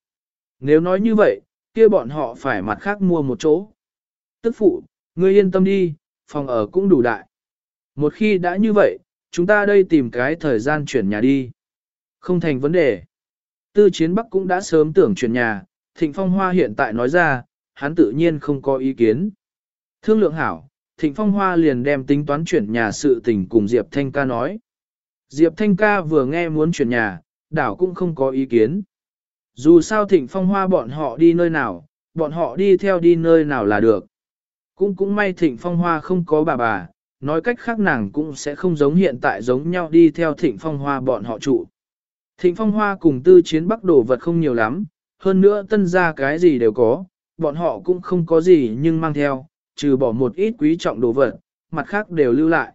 Nếu nói như vậy, kia bọn họ phải mặt khác mua một chỗ. Tức phụ, ngươi yên tâm đi, phòng ở cũng đủ đại. Một khi đã như vậy, chúng ta đây tìm cái thời gian chuyển nhà đi. Không thành vấn đề. Tư chiến Bắc cũng đã sớm tưởng chuyển nhà, Thịnh Phong Hoa hiện tại nói ra, hắn tự nhiên không có ý kiến. Thương lượng hảo, Thịnh Phong Hoa liền đem tính toán chuyển nhà sự tình cùng Diệp Thanh ca nói. Diệp Thanh ca vừa nghe muốn chuyển nhà, đảo cũng không có ý kiến. Dù sao Thịnh Phong Hoa bọn họ đi nơi nào, bọn họ đi theo đi nơi nào là được. Cũng cũng may Thịnh Phong Hoa không có bà bà, nói cách khác nàng cũng sẽ không giống hiện tại giống nhau đi theo Thịnh Phong Hoa bọn họ trụ. Thịnh Phong Hoa cùng tư chiến bắc đồ vật không nhiều lắm, hơn nữa tân ra cái gì đều có, bọn họ cũng không có gì nhưng mang theo, trừ bỏ một ít quý trọng đồ vật, mặt khác đều lưu lại.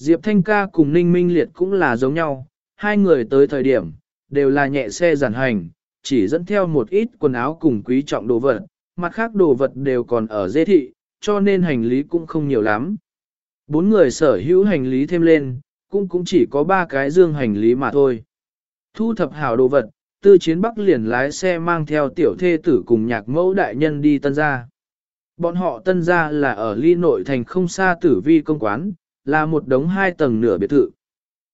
Diệp Thanh ca cùng Ninh Minh Liệt cũng là giống nhau, hai người tới thời điểm, đều là nhẹ xe giản hành, chỉ dẫn theo một ít quần áo cùng quý trọng đồ vật, mặt khác đồ vật đều còn ở dê thị, cho nên hành lý cũng không nhiều lắm. Bốn người sở hữu hành lý thêm lên, cũng cũng chỉ có ba cái dương hành lý mà thôi. Thu thập hảo đồ vật, tư chiến bắc liền lái xe mang theo tiểu thê tử cùng nhạc mẫu đại nhân đi tân gia. Bọn họ tân gia là ở ly nội thành không xa tử vi công quán, là một đống hai tầng nửa biệt thự.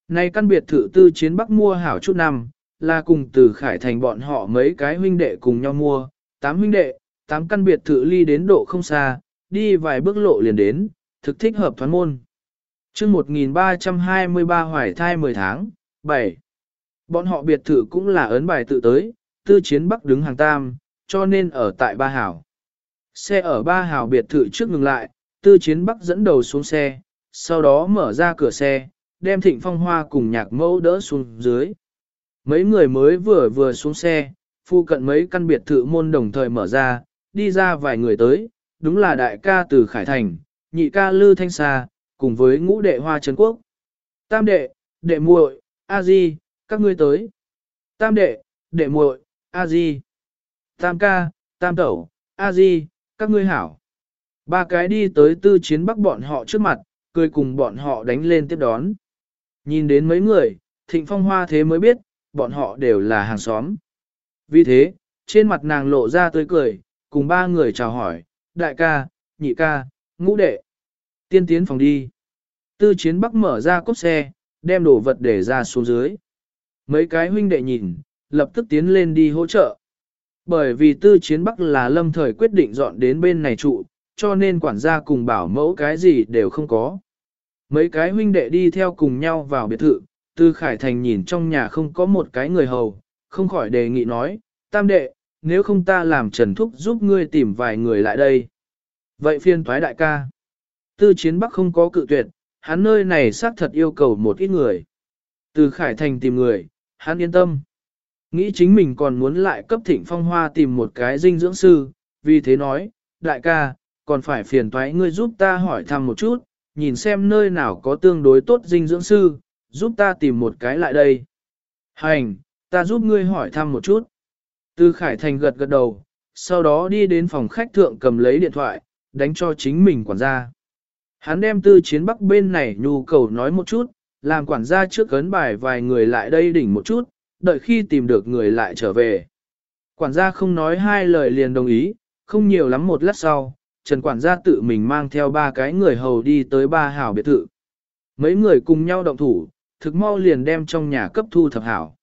Nay căn biệt thự tư chiến bắc mua hảo chút năm, là cùng từ khải thành bọn họ mấy cái huynh đệ cùng nhau mua, tám huynh đệ, tám căn biệt thự ly đến độ không xa, đi vài bước lộ liền đến, thực thích hợp thoán môn. chương 1323 hoài thai 10 tháng, 7. Bọn họ biệt thự cũng là ấn bài tự tới, tư chiến bắc đứng hàng tam, cho nên ở tại ba hảo. Xe ở ba hảo biệt thự trước ngừng lại, tư chiến bắc dẫn đầu xuống xe, sau đó mở ra cửa xe, đem thịnh phong hoa cùng nhạc mẫu đỡ xuống dưới. Mấy người mới vừa vừa xuống xe, phu cận mấy căn biệt thự môn đồng thời mở ra, đi ra vài người tới, đúng là đại ca từ Khải Thành, nhị ca Lư Thanh Sa, cùng với ngũ đệ Hoa Trấn Quốc. Tam đệ, đệ muội, A Di, các ngươi tới. Tam đệ, đệ muội, A Di. Tam ca, tam tẩu, A Di, các ngươi hảo. Ba cái đi tới tư chiến bắc bọn họ trước mặt, cười cùng bọn họ đánh lên tiếp đón. Nhìn đến mấy người, thịnh phong hoa thế mới biết, bọn họ đều là hàng xóm. Vì thế, trên mặt nàng lộ ra tươi cười, cùng ba người chào hỏi, đại ca, nhị ca, ngũ đệ. Tiên tiến phòng đi. Tư chiến bắc mở ra cốt xe, đem đồ vật để ra xuống dưới. Mấy cái huynh đệ nhìn, lập tức tiến lên đi hỗ trợ. Bởi vì tư chiến bắc là lâm thời quyết định dọn đến bên này trụ, cho nên quản gia cùng bảo mẫu cái gì đều không có. Mấy cái huynh đệ đi theo cùng nhau vào biệt thự, tư khải thành nhìn trong nhà không có một cái người hầu, không khỏi đề nghị nói, tam đệ, nếu không ta làm trần thúc giúp ngươi tìm vài người lại đây. Vậy phiên thoái đại ca. Tư chiến bắc không có cự tuyệt, hắn nơi này xác thật yêu cầu một ít người. Từ Khải Thành tìm người, hắn yên tâm. Nghĩ chính mình còn muốn lại cấp thịnh phong hoa tìm một cái dinh dưỡng sư, vì thế nói, đại ca, còn phải phiền toái ngươi giúp ta hỏi thăm một chút, nhìn xem nơi nào có tương đối tốt dinh dưỡng sư, giúp ta tìm một cái lại đây. Hành, ta giúp ngươi hỏi thăm một chút. tư Khải Thành gật gật đầu, sau đó đi đến phòng khách thượng cầm lấy điện thoại, đánh cho chính mình quản gia. Hắn đem tư chiến bắc bên này nhu cầu nói một chút, làm quản gia trước cấn bài vài người lại đây đỉnh một chút, đợi khi tìm được người lại trở về. Quản gia không nói hai lời liền đồng ý, không nhiều lắm một lát sau, Trần quản gia tự mình mang theo ba cái người hầu đi tới ba hảo biệt thự. Mấy người cùng nhau động thủ, thực mau liền đem trong nhà cấp thu thập hảo.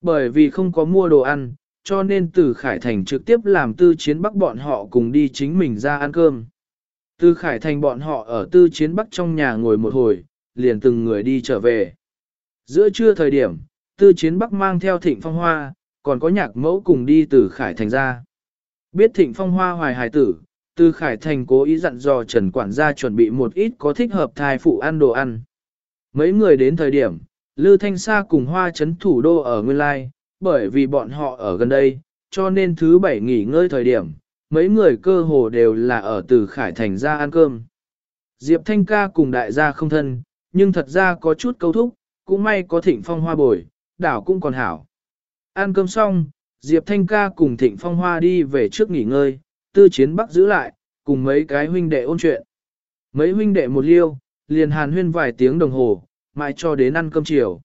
Bởi vì không có mua đồ ăn, cho nên từ Khải Thành trực tiếp làm tư chiến bắc bọn họ cùng đi chính mình ra ăn cơm. Từ Khải Thành bọn họ ở tư chiến bắc trong nhà ngồi một hồi, liền từng người đi trở về. Giữa trưa thời điểm, tư chiến bắc mang theo thịnh phong hoa, còn có nhạc mẫu cùng đi từ Khải Thành ra. Biết thịnh phong hoa hoài hài tử, từ Khải Thành cố ý dặn dò Trần Quản gia chuẩn bị một ít có thích hợp thai phụ ăn đồ ăn. Mấy người đến thời điểm, Lư Thanh Sa cùng Hoa Trấn thủ đô ở Nguyên Lai, bởi vì bọn họ ở gần đây, cho nên thứ bảy nghỉ ngơi thời điểm, mấy người cơ hồ đều là ở từ Khải Thành ra ăn cơm. Diệp Thanh ca cùng đại gia không thân, nhưng thật ra có chút câu thúc, cũng may có thịnh phong hoa bồi, đảo cũng còn hảo. Ăn cơm xong, Diệp Thanh ca cùng thịnh phong hoa đi về trước nghỉ ngơi, tư chiến bắc giữ lại, cùng mấy cái huynh đệ ôn chuyện. Mấy huynh đệ một liêu, liền hàn huyên vài tiếng đồng hồ, mãi cho đến ăn cơm chiều.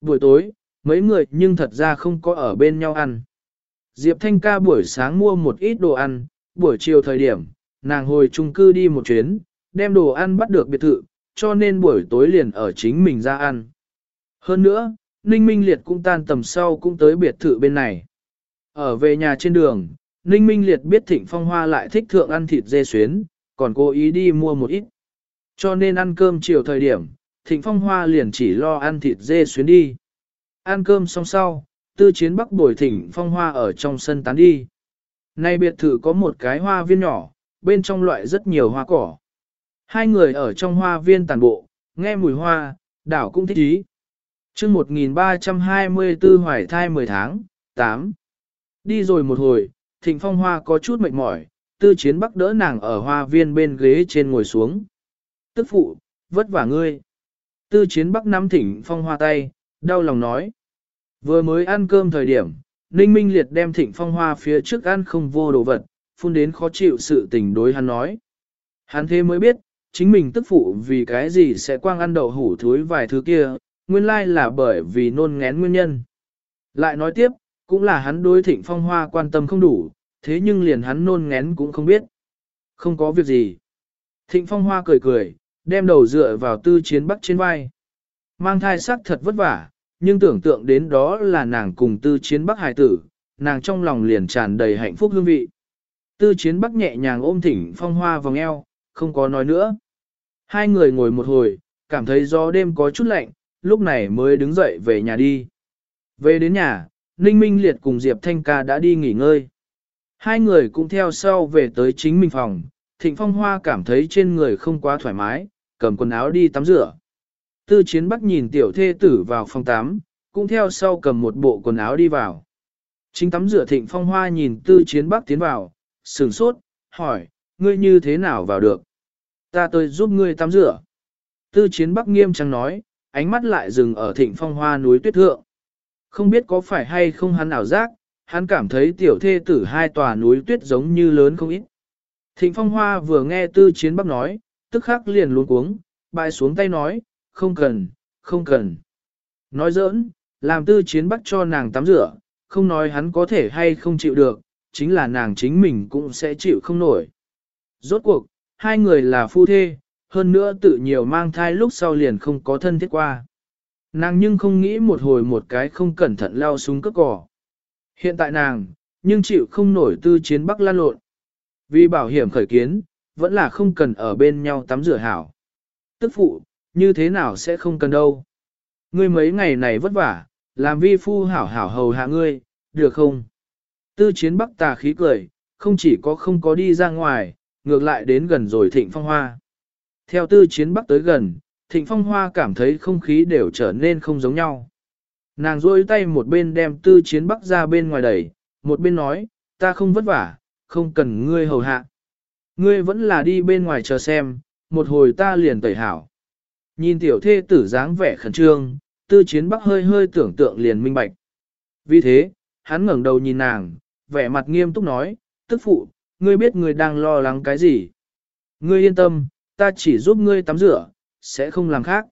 Buổi tối, mấy người nhưng thật ra không có ở bên nhau ăn. Diệp Thanh ca buổi sáng mua một ít đồ ăn, buổi chiều thời điểm, nàng hồi chung cư đi một chuyến, đem đồ ăn bắt được biệt thự, cho nên buổi tối liền ở chính mình ra ăn. Hơn nữa, Ninh Minh Liệt cũng tan tầm sau cũng tới biệt thự bên này. Ở về nhà trên đường, Ninh Minh Liệt biết Thịnh Phong Hoa lại thích thượng ăn thịt dê xuyến, còn cố ý đi mua một ít. Cho nên ăn cơm chiều thời điểm, Thịnh Phong Hoa liền chỉ lo ăn thịt dê xuyến đi. Ăn cơm xong sau, tư chiến bắc bồi Thịnh Phong Hoa ở trong sân tán đi. Nay biệt thự có một cái hoa viên nhỏ, bên trong loại rất nhiều hoa cỏ. Hai người ở trong hoa viên tàn bộ, nghe mùi hoa, đảo cũng thích ý. Trước 1324 hoài thai 10 tháng, 8. Đi rồi một hồi, thịnh phong hoa có chút mệt mỏi, tư chiến bắc đỡ nàng ở hoa viên bên ghế trên ngồi xuống. Tức phụ, vất vả ngươi. Tư chiến bắc nắm thịnh phong hoa tay, đau lòng nói. Vừa mới ăn cơm thời điểm, Ninh Minh Liệt đem thịnh phong hoa phía trước ăn không vô đồ vật, phun đến khó chịu sự tình đối hắn nói. Hắn thế mới biết, chính mình tức phụ vì cái gì sẽ quang ăn đậu hủ thối vài thứ kia, nguyên lai là bởi vì nôn ngén nguyên nhân. Lại nói tiếp, cũng là hắn đối thịnh phong hoa quan tâm không đủ, thế nhưng liền hắn nôn ngén cũng không biết. Không có việc gì. Thịnh phong hoa cười cười, đem đầu dựa vào tư chiến bắc trên vai. Mang thai sắc thật vất vả, nhưng tưởng tượng đến đó là nàng cùng tư chiến bắc hài tử, nàng trong lòng liền tràn đầy hạnh phúc hương vị. Tư chiến bắc nhẹ nhàng ôm thỉnh phong hoa vòng eo, không có nói nữa. Hai người ngồi một hồi, cảm thấy gió đêm có chút lạnh, lúc này mới đứng dậy về nhà đi. Về đến nhà, Ninh Minh Liệt cùng Diệp Thanh Ca đã đi nghỉ ngơi. Hai người cũng theo sau về tới chính mình phòng, Thịnh Phong Hoa cảm thấy trên người không quá thoải mái, cầm quần áo đi tắm rửa. Tư Chiến Bắc nhìn tiểu thê tử vào phòng tắm, cũng theo sau cầm một bộ quần áo đi vào. Chính tắm rửa Thịnh Phong Hoa nhìn Tư Chiến Bắc tiến vào, sửng sốt, hỏi, ngươi như thế nào vào được? Ta tới giúp ngươi tắm rửa. Tư Chiến Bắc nghiêm trang nói, ánh mắt lại dừng ở Thịnh Phong Hoa núi tuyết thượng. Không biết có phải hay không hắn ảo giác, hắn cảm thấy tiểu thê tử hai tòa núi tuyết giống như lớn không ít. Thịnh Phong Hoa vừa nghe Tư Chiến Bắc nói, tức khắc liền luôn cuống, bại xuống tay nói, không cần, không cần. Nói giỡn, làm Tư Chiến Bắc cho nàng tắm rửa, không nói hắn có thể hay không chịu được, chính là nàng chính mình cũng sẽ chịu không nổi. Rốt cuộc, hai người là phu thê, hơn nữa tự nhiều mang thai lúc sau liền không có thân thiết qua. Nàng nhưng không nghĩ một hồi một cái không cẩn thận lao xuống cất cỏ. Hiện tại nàng, nhưng chịu không nổi tư chiến bắc lan lộn. Vì bảo hiểm khởi kiến, vẫn là không cần ở bên nhau tắm rửa hảo. Tức phụ, như thế nào sẽ không cần đâu. Ngươi mấy ngày này vất vả, làm vi phu hảo hảo hầu hạ ngươi, được không? Tư chiến bắc tà khí cười, không chỉ có không có đi ra ngoài, ngược lại đến gần rồi thịnh phong hoa. Theo tư chiến bắc tới gần, thịnh phong hoa cảm thấy không khí đều trở nên không giống nhau. Nàng rôi tay một bên đem tư chiến bắc ra bên ngoài đẩy, một bên nói, ta không vất vả, không cần ngươi hầu hạ. Ngươi vẫn là đi bên ngoài chờ xem, một hồi ta liền tẩy hảo. Nhìn tiểu thê tử dáng vẻ khẩn trương, tư chiến bắc hơi hơi tưởng tượng liền minh bạch. Vì thế, hắn ngẩng đầu nhìn nàng, vẻ mặt nghiêm túc nói, tức phụ, ngươi biết ngươi đang lo lắng cái gì. Ngươi yên tâm, ta chỉ giúp ngươi tắm rửa, sẽ không làm khác.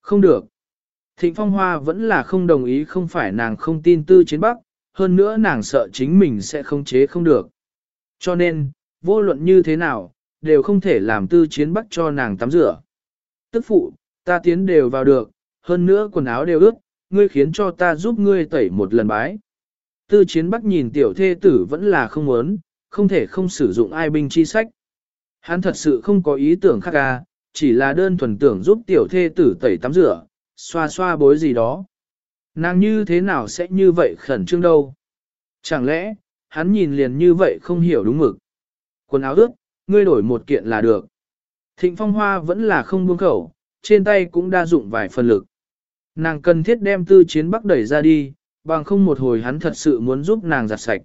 Không được. Thịnh Phong Hoa vẫn là không đồng ý không phải nàng không tin tư chiến bắc, hơn nữa nàng sợ chính mình sẽ không chế không được. Cho nên, vô luận như thế nào, đều không thể làm tư chiến bắc cho nàng tắm rửa. Tức phụ, ta tiến đều vào được, hơn nữa quần áo đều ướt, ngươi khiến cho ta giúp ngươi tẩy một lần bái. Tư chiến bắc nhìn tiểu thê tử vẫn là không muốn, không thể không sử dụng ai binh chi sách. Hắn thật sự không có ý tưởng khác ca, à, chỉ là đơn thuần tưởng giúp tiểu thê tử tẩy tắm rửa, xoa xoa bối gì đó. Nàng như thế nào sẽ như vậy khẩn trương đâu? Chẳng lẽ, hắn nhìn liền như vậy không hiểu đúng mực. Quần áo ướt, ngươi đổi một kiện là được. Thịnh phong hoa vẫn là không buông khẩu, trên tay cũng đa dụng vài phần lực. Nàng cần thiết đem tư chiến bắc đẩy ra đi, bằng không một hồi hắn thật sự muốn giúp nàng giặt sạch.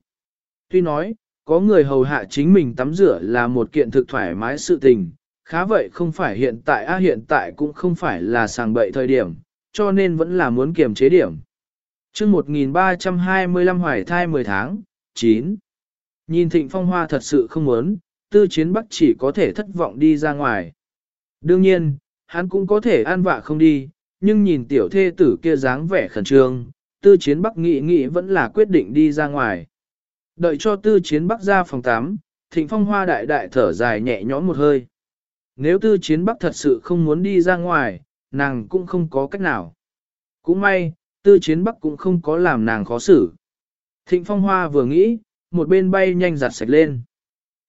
Tuy nói, có người hầu hạ chính mình tắm rửa là một kiện thực thoải mái sự tình, khá vậy không phải hiện tại a hiện tại cũng không phải là sàng bậy thời điểm, cho nên vẫn là muốn kiềm chế điểm. chương 1325 hoài thai 10 tháng, 9. Nhìn thịnh phong hoa thật sự không muốn, tư chiến bắc chỉ có thể thất vọng đi ra ngoài. Đương nhiên, hắn cũng có thể an vạ không đi, nhưng nhìn tiểu thê tử kia dáng vẻ khẩn trương, tư chiến bắc nghĩ nghĩ vẫn là quyết định đi ra ngoài. Đợi cho tư chiến bắc ra phòng 8, thịnh phong hoa đại đại thở dài nhẹ nhõm một hơi. Nếu tư chiến bắc thật sự không muốn đi ra ngoài, nàng cũng không có cách nào. Cũng may, tư chiến bắc cũng không có làm nàng khó xử. Thịnh phong hoa vừa nghĩ, một bên bay nhanh giặt sạch lên.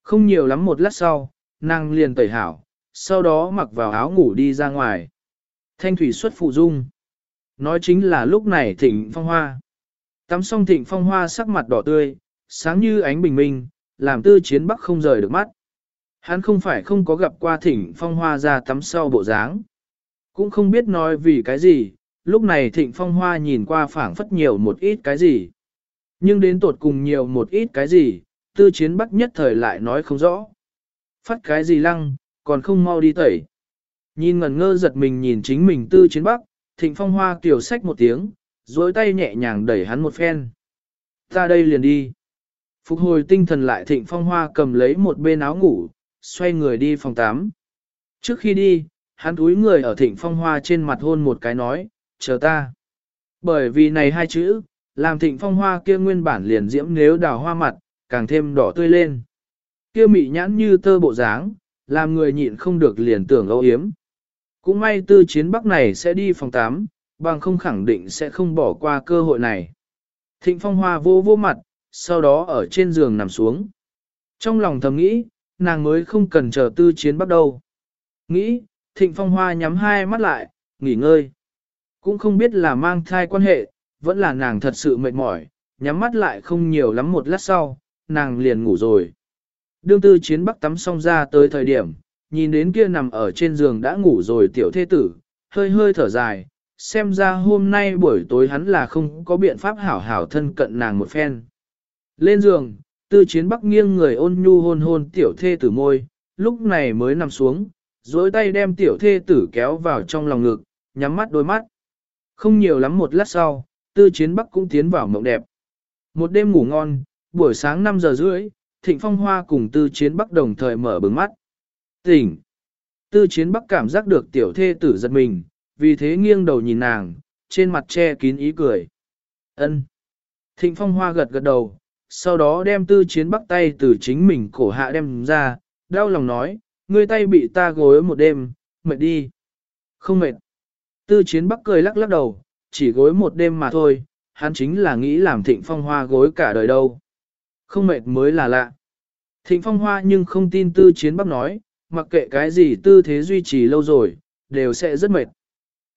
Không nhiều lắm một lát sau, nàng liền tẩy hảo, sau đó mặc vào áo ngủ đi ra ngoài. Thanh thủy xuất phụ dung. Nói chính là lúc này thịnh phong hoa. Tắm xong thịnh phong hoa sắc mặt đỏ tươi, sáng như ánh bình minh, làm tư chiến bắc không rời được mắt. Hắn không phải không có gặp qua thịnh phong hoa ra tắm sau bộ dáng. Cũng không biết nói vì cái gì, lúc này thịnh phong hoa nhìn qua phảng phất nhiều một ít cái gì. Nhưng đến tột cùng nhiều một ít cái gì, tư chiến bắc nhất thời lại nói không rõ. Phát cái gì lăng, còn không mau đi tẩy. Nhìn ngẩn ngơ giật mình nhìn chính mình tư chiến bắc, thịnh phong hoa tiểu sách một tiếng, dối tay nhẹ nhàng đẩy hắn một phen. Ta đây liền đi. Phục hồi tinh thần lại thịnh phong hoa cầm lấy một bên áo ngủ, xoay người đi phòng 8. Trước khi đi, hắn túi người ở thịnh phong hoa trên mặt hôn một cái nói, chờ ta. Bởi vì này hai chữ, làm thịnh phong hoa kia nguyên bản liền diễm nếu đào hoa mặt, càng thêm đỏ tươi lên. Kia mị nhãn như tơ bộ dáng, làm người nhịn không được liền tưởng âu yếm. Cũng may tư chiến bắc này sẽ đi phòng 8, bằng không khẳng định sẽ không bỏ qua cơ hội này. Thịnh phong hoa vô vô mặt, sau đó ở trên giường nằm xuống. Trong lòng thầm nghĩ, nàng mới không cần chờ tư chiến bắt đầu. Nghĩ, thịnh phong hoa nhắm hai mắt lại, nghỉ ngơi. Cũng không biết là mang thai quan hệ, vẫn là nàng thật sự mệt mỏi, nhắm mắt lại không nhiều lắm một lát sau, nàng liền ngủ rồi. Đương tư chiến bắc tắm xong ra tới thời điểm, nhìn đến kia nằm ở trên giường đã ngủ rồi tiểu Thê tử, hơi hơi thở dài, xem ra hôm nay buổi tối hắn là không có biện pháp hảo hảo thân cận nàng một phen. Lên giường, tư chiến bắc nghiêng người ôn nhu hôn hôn tiểu thê tử môi, lúc này mới nằm xuống, dối tay đem tiểu thê tử kéo vào trong lòng ngực, nhắm mắt đôi mắt. Không nhiều lắm một lát sau, tư chiến bắc cũng tiến vào mộng đẹp. Một đêm ngủ ngon, buổi sáng 5 giờ rưỡi, thịnh phong hoa cùng tư chiến bắc đồng thời mở bừng mắt. Tỉnh! Tư chiến bắc cảm giác được tiểu thê tử giật mình, vì thế nghiêng đầu nhìn nàng, trên mặt che kín ý cười. ân Thịnh phong hoa gật gật đầu, sau đó đem tư chiến bắc tay từ chính mình cổ hạ đem ra, đau lòng nói, ngươi tay bị ta gối một đêm, mệt đi. Không mệt. Tư chiến bắc cười lắc lắc đầu, chỉ gối một đêm mà thôi, hắn chính là nghĩ làm thịnh phong hoa gối cả đời đâu. Không mệt mới là lạ. Thịnh phong hoa nhưng không tin tư chiến bắc nói, mặc kệ cái gì tư thế duy trì lâu rồi, đều sẽ rất mệt.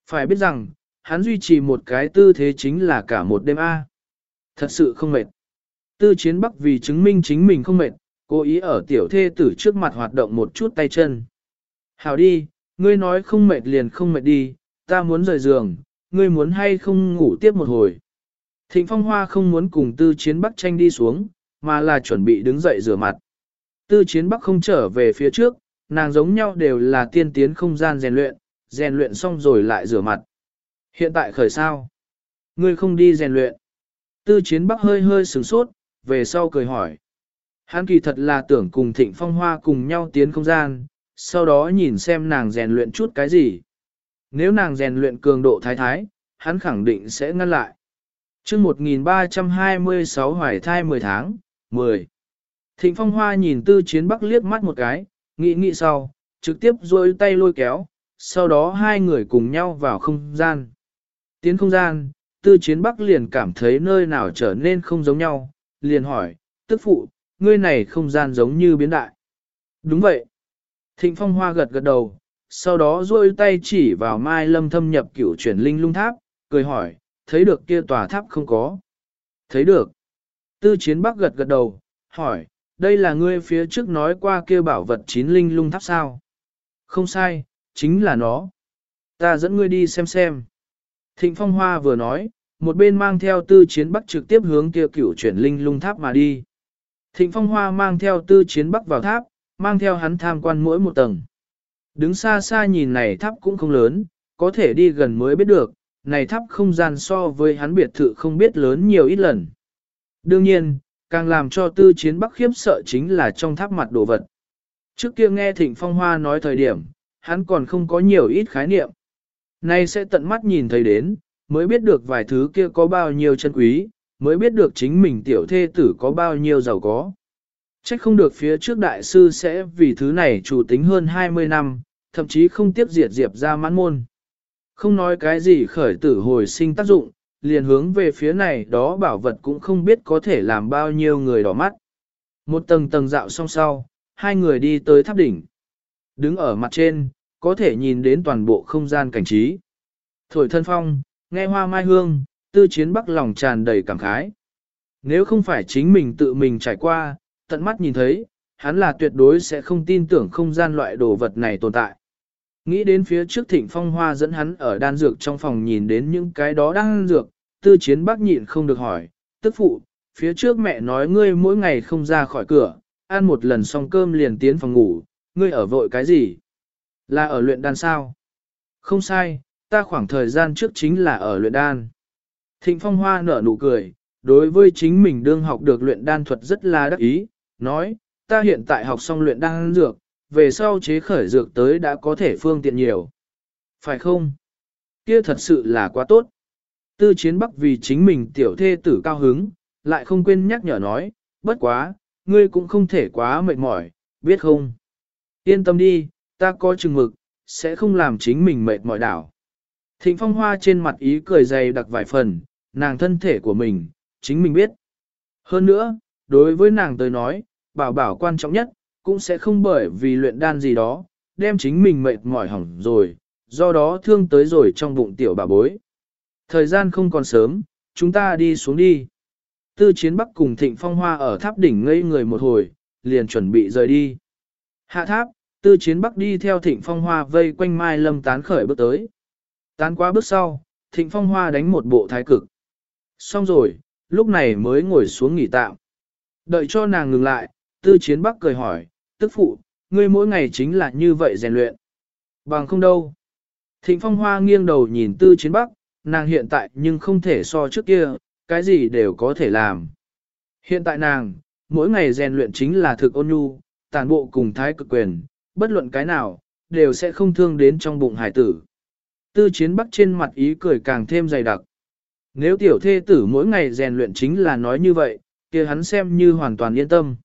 Phải biết rằng, hắn duy trì một cái tư thế chính là cả một đêm A. Thật sự không mệt. Tư chiến bắc vì chứng minh chính mình không mệt, cố ý ở tiểu thê tử trước mặt hoạt động một chút tay chân. Hảo đi, ngươi nói không mệt liền không mệt đi, ta muốn rời giường, ngươi muốn hay không ngủ tiếp một hồi. Thịnh Phong Hoa không muốn cùng tư chiến bắc tranh đi xuống, mà là chuẩn bị đứng dậy rửa mặt. Tư chiến bắc không trở về phía trước, nàng giống nhau đều là tiên tiến không gian rèn luyện, rèn luyện xong rồi lại rửa mặt. Hiện tại khởi sao? Ngươi không đi rèn luyện. Tư chiến bắc hơi hơi sửng sốt, về sau cười hỏi. Hắn kỳ thật là tưởng cùng thịnh phong hoa cùng nhau tiến không gian, sau đó nhìn xem nàng rèn luyện chút cái gì. Nếu nàng rèn luyện cường độ thái thái, hắn khẳng định sẽ ngăn lại. chương 1326 hoài thai 10 tháng, 10. Thịnh phong hoa nhìn tư chiến bắc liếc mắt một cái, nghĩ nghĩ sau, trực tiếp rôi tay lôi kéo, sau đó hai người cùng nhau vào không gian. Tiến không gian, tư chiến bắc liền cảm thấy nơi nào trở nên không giống nhau, liền hỏi, tức phụ, ngươi này không gian giống như biến đại. Đúng vậy. Thịnh phong hoa gật gật đầu, sau đó duỗi tay chỉ vào mai lâm thâm nhập cửu chuyển linh lung tháp, cười hỏi, thấy được kia tòa tháp không có. Thấy được. Tư chiến bắc gật gật đầu, hỏi, đây là ngươi phía trước nói qua kia bảo vật chín linh lung tháp sao? Không sai, chính là nó. Ta dẫn ngươi đi xem xem. Thịnh Phong Hoa vừa nói, một bên mang theo tư chiến bắc trực tiếp hướng kia cửu chuyển linh lung tháp mà đi. Thịnh Phong Hoa mang theo tư chiến bắc vào tháp, mang theo hắn tham quan mỗi một tầng. Đứng xa xa nhìn này tháp cũng không lớn, có thể đi gần mới biết được, này tháp không gian so với hắn biệt thự không biết lớn nhiều ít lần. Đương nhiên, càng làm cho tư chiến bắc khiếp sợ chính là trong tháp mặt đồ vật. Trước kia nghe Thịnh Phong Hoa nói thời điểm, hắn còn không có nhiều ít khái niệm. Nay sẽ tận mắt nhìn thấy đến, mới biết được vài thứ kia có bao nhiêu chân quý, mới biết được chính mình tiểu thê tử có bao nhiêu giàu có. Trách không được phía trước đại sư sẽ vì thứ này chủ tính hơn 20 năm, thậm chí không tiếp diệt diệp ra mãn môn. Không nói cái gì khởi tử hồi sinh tác dụng, liền hướng về phía này đó bảo vật cũng không biết có thể làm bao nhiêu người đỏ mắt. Một tầng tầng dạo song sau, hai người đi tới tháp đỉnh. Đứng ở mặt trên, có thể nhìn đến toàn bộ không gian cảnh trí. Thổi thân phong, nghe hoa mai hương, tư chiến bắc lòng tràn đầy cảm khái. Nếu không phải chính mình tự mình trải qua, tận mắt nhìn thấy, hắn là tuyệt đối sẽ không tin tưởng không gian loại đồ vật này tồn tại. Nghĩ đến phía trước thịnh phong hoa dẫn hắn ở đan dược trong phòng nhìn đến những cái đó đang dược, tư chiến bắc nhịn không được hỏi, tức phụ, phía trước mẹ nói ngươi mỗi ngày không ra khỏi cửa, ăn một lần xong cơm liền tiến phòng ngủ, ngươi ở vội cái gì? Là ở luyện đan sao? Không sai, ta khoảng thời gian trước chính là ở luyện đan. Thịnh phong hoa nở nụ cười, đối với chính mình đương học được luyện đan thuật rất là đắc ý, nói, ta hiện tại học xong luyện đan dược, về sau chế khởi dược tới đã có thể phương tiện nhiều. Phải không? Kia thật sự là quá tốt. Tư chiến bắc vì chính mình tiểu thê tử cao hứng, lại không quên nhắc nhở nói, bất quá, ngươi cũng không thể quá mệt mỏi, biết không? Yên tâm đi, ta có chừng mực, sẽ không làm chính mình mệt mỏi đảo. Thịnh phong hoa trên mặt ý cười dày đặc vài phần, nàng thân thể của mình, chính mình biết. Hơn nữa, đối với nàng tới nói, bảo bảo quan trọng nhất, cũng sẽ không bởi vì luyện đan gì đó, đem chính mình mệt mỏi hỏng rồi, do đó thương tới rồi trong bụng tiểu bà bối. Thời gian không còn sớm, chúng ta đi xuống đi. Tư chiến bắc cùng thịnh phong hoa ở tháp đỉnh ngây người một hồi, liền chuẩn bị rời đi. Hạ tháp, tư chiến bắc đi theo thịnh phong hoa vây quanh mai lâm tán khởi bước tới. Tán qua bước sau, thịnh phong hoa đánh một bộ thái cực. Xong rồi, lúc này mới ngồi xuống nghỉ tạm. Đợi cho nàng ngừng lại, tư chiến bắc cười hỏi, tức phụ, ngươi mỗi ngày chính là như vậy rèn luyện. Bằng không đâu. Thịnh phong hoa nghiêng đầu nhìn tư chiến bắc, nàng hiện tại nhưng không thể so trước kia, cái gì đều có thể làm. Hiện tại nàng, mỗi ngày rèn luyện chính là thực ôn nhu, tàn bộ cùng thái cực quyền, bất luận cái nào, đều sẽ không thương đến trong bụng hải tử. Tư chiến bắc trên mặt ý cười càng thêm dày đặc. Nếu tiểu thê tử mỗi ngày rèn luyện chính là nói như vậy, kia hắn xem như hoàn toàn yên tâm.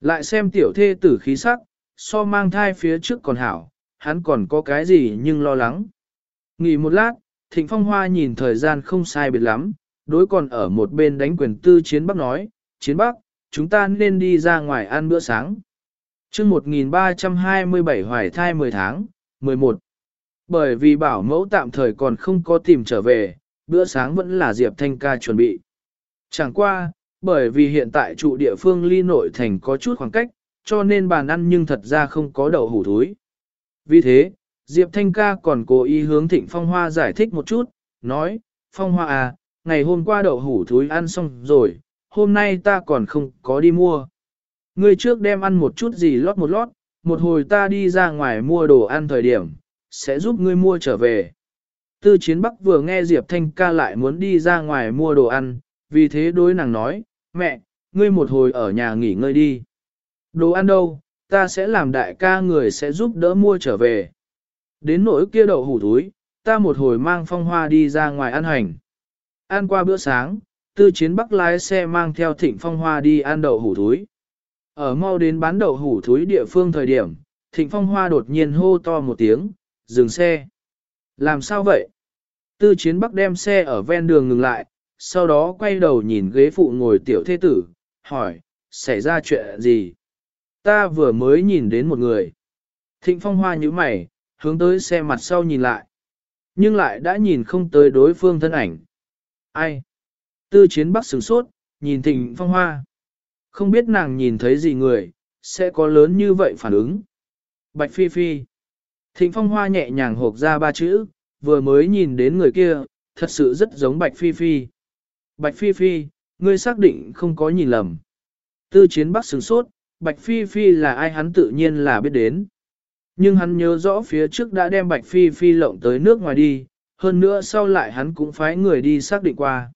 Lại xem tiểu thê tử khí sắc, so mang thai phía trước còn hảo, hắn còn có cái gì nhưng lo lắng. Nghỉ một lát, Thịnh Phong Hoa nhìn thời gian không sai biệt lắm, đối còn ở một bên đánh quyền tư chiến bắc nói, chiến bắc, chúng ta nên đi ra ngoài ăn bữa sáng. chương 1327 hoài thai 10 tháng, 11. Bởi vì bảo mẫu tạm thời còn không có tìm trở về, bữa sáng vẫn là Diệp Thanh ca chuẩn bị. Chẳng qua, bởi vì hiện tại trụ địa phương ly nội thành có chút khoảng cách, cho nên bàn ăn nhưng thật ra không có đậu hủ thúi. Vì thế, Diệp Thanh ca còn cố ý hướng Thịnh Phong Hoa giải thích một chút, nói, Phong Hoa à, ngày hôm qua đậu hủ thúi ăn xong rồi, hôm nay ta còn không có đi mua. Ngươi trước đem ăn một chút gì lót một lót, một hồi ta đi ra ngoài mua đồ ăn thời điểm, sẽ giúp ngươi mua trở về. Tư Chiến Bắc vừa nghe Diệp Thanh ca lại muốn đi ra ngoài mua đồ ăn, vì thế đối nàng nói, mẹ, ngươi một hồi ở nhà nghỉ ngơi đi. Đồ ăn đâu, ta sẽ làm đại ca người sẽ giúp đỡ mua trở về. Đến nỗi kia đậu hủ túi, ta một hồi mang phong hoa đi ra ngoài ăn hành. Ăn qua bữa sáng, tư chiến bắc lái xe mang theo thịnh phong hoa đi ăn đậu hủ túi. Ở mau đến bán đậu hủ túi địa phương thời điểm, thịnh phong hoa đột nhiên hô to một tiếng, dừng xe. Làm sao vậy? Tư chiến bắc đem xe ở ven đường ngừng lại, sau đó quay đầu nhìn ghế phụ ngồi tiểu thế tử, hỏi, xảy ra chuyện gì? Ta vừa mới nhìn đến một người. Thịnh phong hoa như mày, hướng tới xe mặt sau nhìn lại. Nhưng lại đã nhìn không tới đối phương thân ảnh. Ai? Tư chiến bắc sửng sốt, nhìn thịnh phong hoa. Không biết nàng nhìn thấy gì người, sẽ có lớn như vậy phản ứng. Bạch Phi Phi. Thịnh phong hoa nhẹ nhàng hộp ra ba chữ, vừa mới nhìn đến người kia, thật sự rất giống Bạch Phi Phi. Bạch Phi Phi, ngươi xác định không có nhìn lầm. Tư chiến bắc sửng sốt, Bạch Phi Phi là ai hắn tự nhiên là biết đến. Nhưng hắn nhớ rõ phía trước đã đem Bạch Phi Phi lộng tới nước ngoài đi, hơn nữa sau lại hắn cũng phái người đi xác định qua.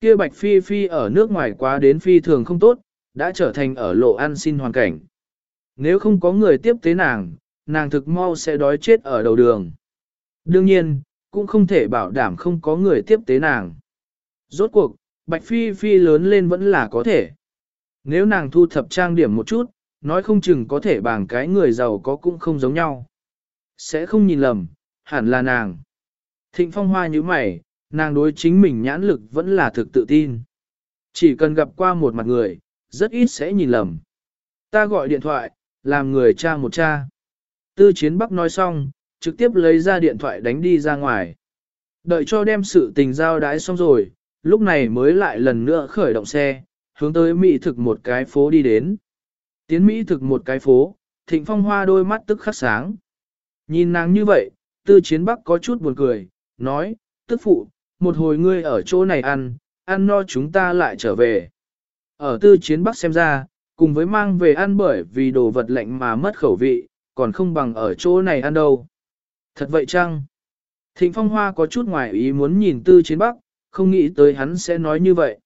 Kia Bạch Phi Phi ở nước ngoài quá đến phi thường không tốt, đã trở thành ở lộ ăn xin hoàn cảnh. Nếu không có người tiếp tế nàng, nàng thực mau sẽ đói chết ở đầu đường. Đương nhiên, cũng không thể bảo đảm không có người tiếp tế nàng. Rốt cuộc, Bạch Phi Phi lớn lên vẫn là có thể. Nếu nàng thu thập trang điểm một chút, nói không chừng có thể bằng cái người giàu có cũng không giống nhau. Sẽ không nhìn lầm, hẳn là nàng. Thịnh phong hoa như mày, nàng đối chính mình nhãn lực vẫn là thực tự tin. Chỉ cần gặp qua một mặt người, rất ít sẽ nhìn lầm. Ta gọi điện thoại, làm người cha một cha. Tư chiến bắc nói xong, trực tiếp lấy ra điện thoại đánh đi ra ngoài. Đợi cho đem sự tình giao đái xong rồi, lúc này mới lại lần nữa khởi động xe, hướng tới Mỹ thực một cái phố đi đến. Tiến Mỹ thực một cái phố, thịnh phong hoa đôi mắt tức khắc sáng. Nhìn nàng như vậy, tư chiến bắc có chút buồn cười, nói, tức phụ, một hồi ngươi ở chỗ này ăn, ăn no chúng ta lại trở về. Ở tư chiến bắc xem ra, cùng với mang về ăn bởi vì đồ vật lạnh mà mất khẩu vị, còn không bằng ở chỗ này ăn đâu. Thật vậy chăng? Thịnh phong hoa có chút ngoài ý muốn nhìn tư chiến bắc, không nghĩ tới hắn sẽ nói như vậy.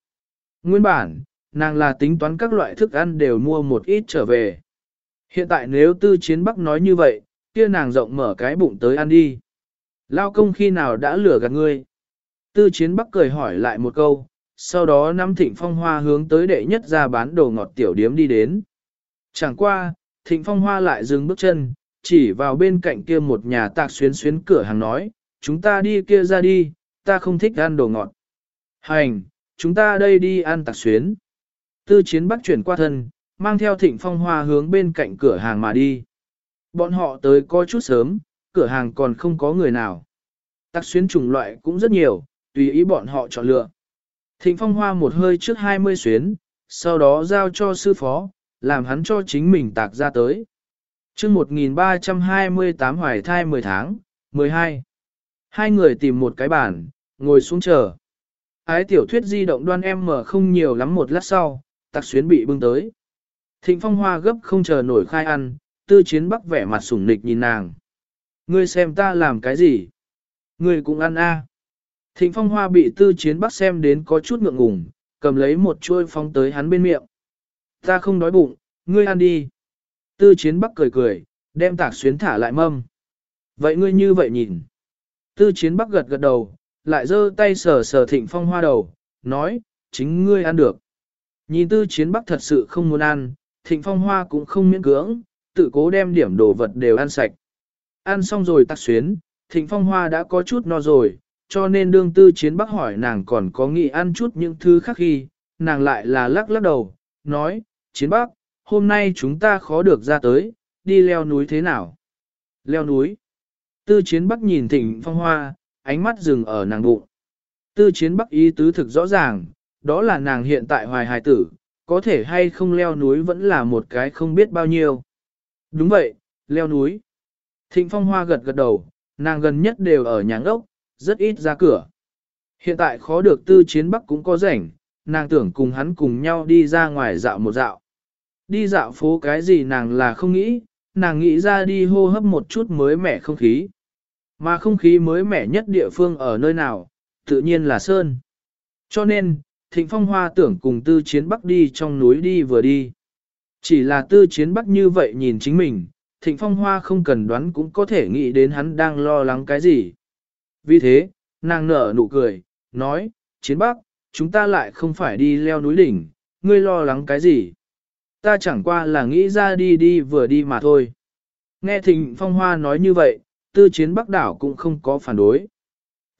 Nguyên bản, nàng là tính toán các loại thức ăn đều mua một ít trở về. Hiện tại nếu tư chiến bắc nói như vậy, kia nàng rộng mở cái bụng tới ăn đi. Lao công khi nào đã lừa gạt ngươi? Tư chiến bắc cười hỏi lại một câu, sau đó nắm thịnh phong hoa hướng tới đệ nhất ra bán đồ ngọt tiểu điếm đi đến. Chẳng qua, thịnh phong hoa lại dừng bước chân, chỉ vào bên cạnh kia một nhà tạc xuyến xuyến cửa hàng nói, chúng ta đi kia ra đi, ta không thích ăn đồ ngọt. Hành, chúng ta đây đi ăn tạc xuyến. Tư chiến bắc chuyển qua thân, mang theo thịnh phong hoa hướng bên cạnh cửa hàng mà đi. Bọn họ tới coi chút sớm, cửa hàng còn không có người nào. Tạc xuyến chủng loại cũng rất nhiều, tùy ý bọn họ chọn lựa. Thịnh phong hoa một hơi trước 20 xuyến, sau đó giao cho sư phó, làm hắn cho chính mình tạc ra tới. chương 1328 hoài thai 10 tháng, 12. Hai người tìm một cái bàn, ngồi xuống chờ. Ái tiểu thuyết di động đoan em mở không nhiều lắm một lát sau, tạc xuyến bị bưng tới. Thịnh phong hoa gấp không chờ nổi khai ăn, tư chiến bắc vẻ mặt sủng nịch nhìn nàng. Ngươi xem ta làm cái gì? Ngươi cũng ăn a. Thịnh phong hoa bị tư chiến bắc xem đến có chút ngượng ngùng, cầm lấy một chuôi phong tới hắn bên miệng. Ta không đói bụng, ngươi ăn đi. Tư chiến bắc cười cười, đem tạc xuyến thả lại mâm. Vậy ngươi như vậy nhìn. Tư chiến bắc gật gật đầu, lại giơ tay sờ sờ thịnh phong hoa đầu, nói, chính ngươi ăn được. Nhìn tư chiến bắc thật sự không muốn ăn, thịnh phong hoa cũng không miễn cưỡng, tự cố đem điểm đồ vật đều ăn sạch. Ăn xong rồi tạc xuyến, thịnh phong hoa đã có chút no rồi, cho nên đương tư chiến bắc hỏi nàng còn có nghĩ ăn chút những thứ khác khi, nàng lại là lắc lắc đầu, nói, chiến bắc, hôm nay chúng ta khó được ra tới, đi leo núi thế nào? Leo núi. Tư chiến bắc nhìn thịnh phong hoa, ánh mắt dừng ở nàng bụng. Tư chiến bắc ý tứ thực rõ ràng, đó là nàng hiện tại hoài hài tử, có thể hay không leo núi vẫn là một cái không biết bao nhiêu. Đúng vậy, leo núi. Thịnh phong hoa gật gật đầu, nàng gần nhất đều ở nhà ốc, rất ít ra cửa. Hiện tại khó được tư chiến bắc cũng có rảnh, nàng tưởng cùng hắn cùng nhau đi ra ngoài dạo một dạo. Đi dạo phố cái gì nàng là không nghĩ, nàng nghĩ ra đi hô hấp một chút mới mẻ không khí. Mà không khí mới mẻ nhất địa phương ở nơi nào, tự nhiên là Sơn. Cho nên, Thịnh Phong Hoa tưởng cùng tư chiến bắc đi trong núi đi vừa đi. Chỉ là tư chiến bắc như vậy nhìn chính mình, Thịnh Phong Hoa không cần đoán cũng có thể nghĩ đến hắn đang lo lắng cái gì. Vì thế, nàng nở nụ cười, nói, chiến bắc, chúng ta lại không phải đi leo núi đỉnh, ngươi lo lắng cái gì. Ta chẳng qua là nghĩ ra đi đi vừa đi mà thôi. Nghe Thịnh Phong Hoa nói như vậy, tư chiến bắc đảo cũng không có phản đối.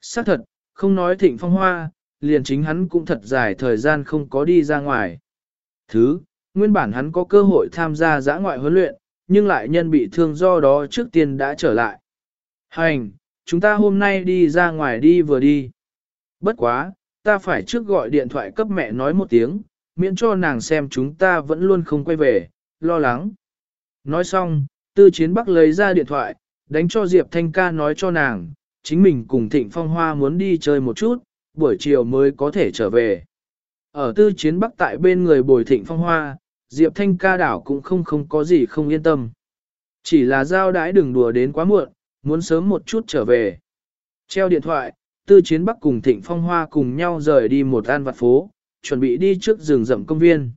Xác thật, không nói Thịnh Phong Hoa, liền chính hắn cũng thật dài thời gian không có đi ra ngoài. Thứ, nguyên bản hắn có cơ hội tham gia giã ngoại huấn luyện, nhưng lại nhân bị thương do đó trước tiên đã trở lại. Hành, chúng ta hôm nay đi ra ngoài đi vừa đi. Bất quá, ta phải trước gọi điện thoại cấp mẹ nói một tiếng, miễn cho nàng xem chúng ta vẫn luôn không quay về, lo lắng. Nói xong, tư chiến bắc lấy ra điện thoại, đánh cho Diệp Thanh ca nói cho nàng, chính mình cùng Thịnh Phong Hoa muốn đi chơi một chút, buổi chiều mới có thể trở về. Ở tư chiến bắc tại bên người bồi Thịnh Phong Hoa, Diệp Thanh ca đảo cũng không không có gì không yên tâm. Chỉ là giao đãi đừng đùa đến quá muộn, muốn sớm một chút trở về. Treo điện thoại, tư chiến bắc cùng Thịnh Phong Hoa cùng nhau rời đi một an vặt phố, chuẩn bị đi trước rừng rậm công viên.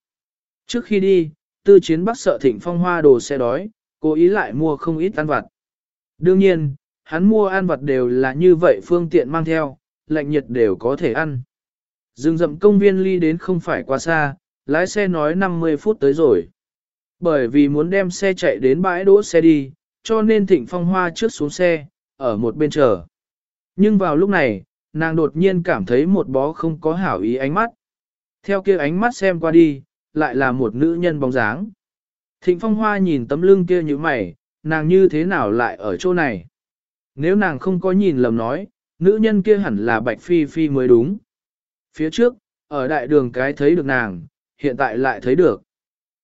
Trước khi đi, tư chiến bắc sợ Thịnh Phong Hoa đồ xe đói, cố ý lại mua không ít ăn vặt. Đương nhiên, hắn mua ăn vặt đều là như vậy phương tiện mang theo, lạnh nhiệt đều có thể ăn. Rừng rậm công viên ly đến không phải quá xa, lái xe nói 50 phút tới rồi. Bởi vì muốn đem xe chạy đến bãi đỗ xe đi, cho nên thịnh phong hoa trước xuống xe, ở một bên chờ. Nhưng vào lúc này, nàng đột nhiên cảm thấy một bó không có hảo ý ánh mắt. Theo kia ánh mắt xem qua đi, lại là một nữ nhân bóng dáng. Thịnh phong hoa nhìn tấm lưng kia như mày, nàng như thế nào lại ở chỗ này? Nếu nàng không có nhìn lầm nói, nữ nhân kia hẳn là Bạch Phi Phi mới đúng. Phía trước, ở đại đường cái thấy được nàng, hiện tại lại thấy được.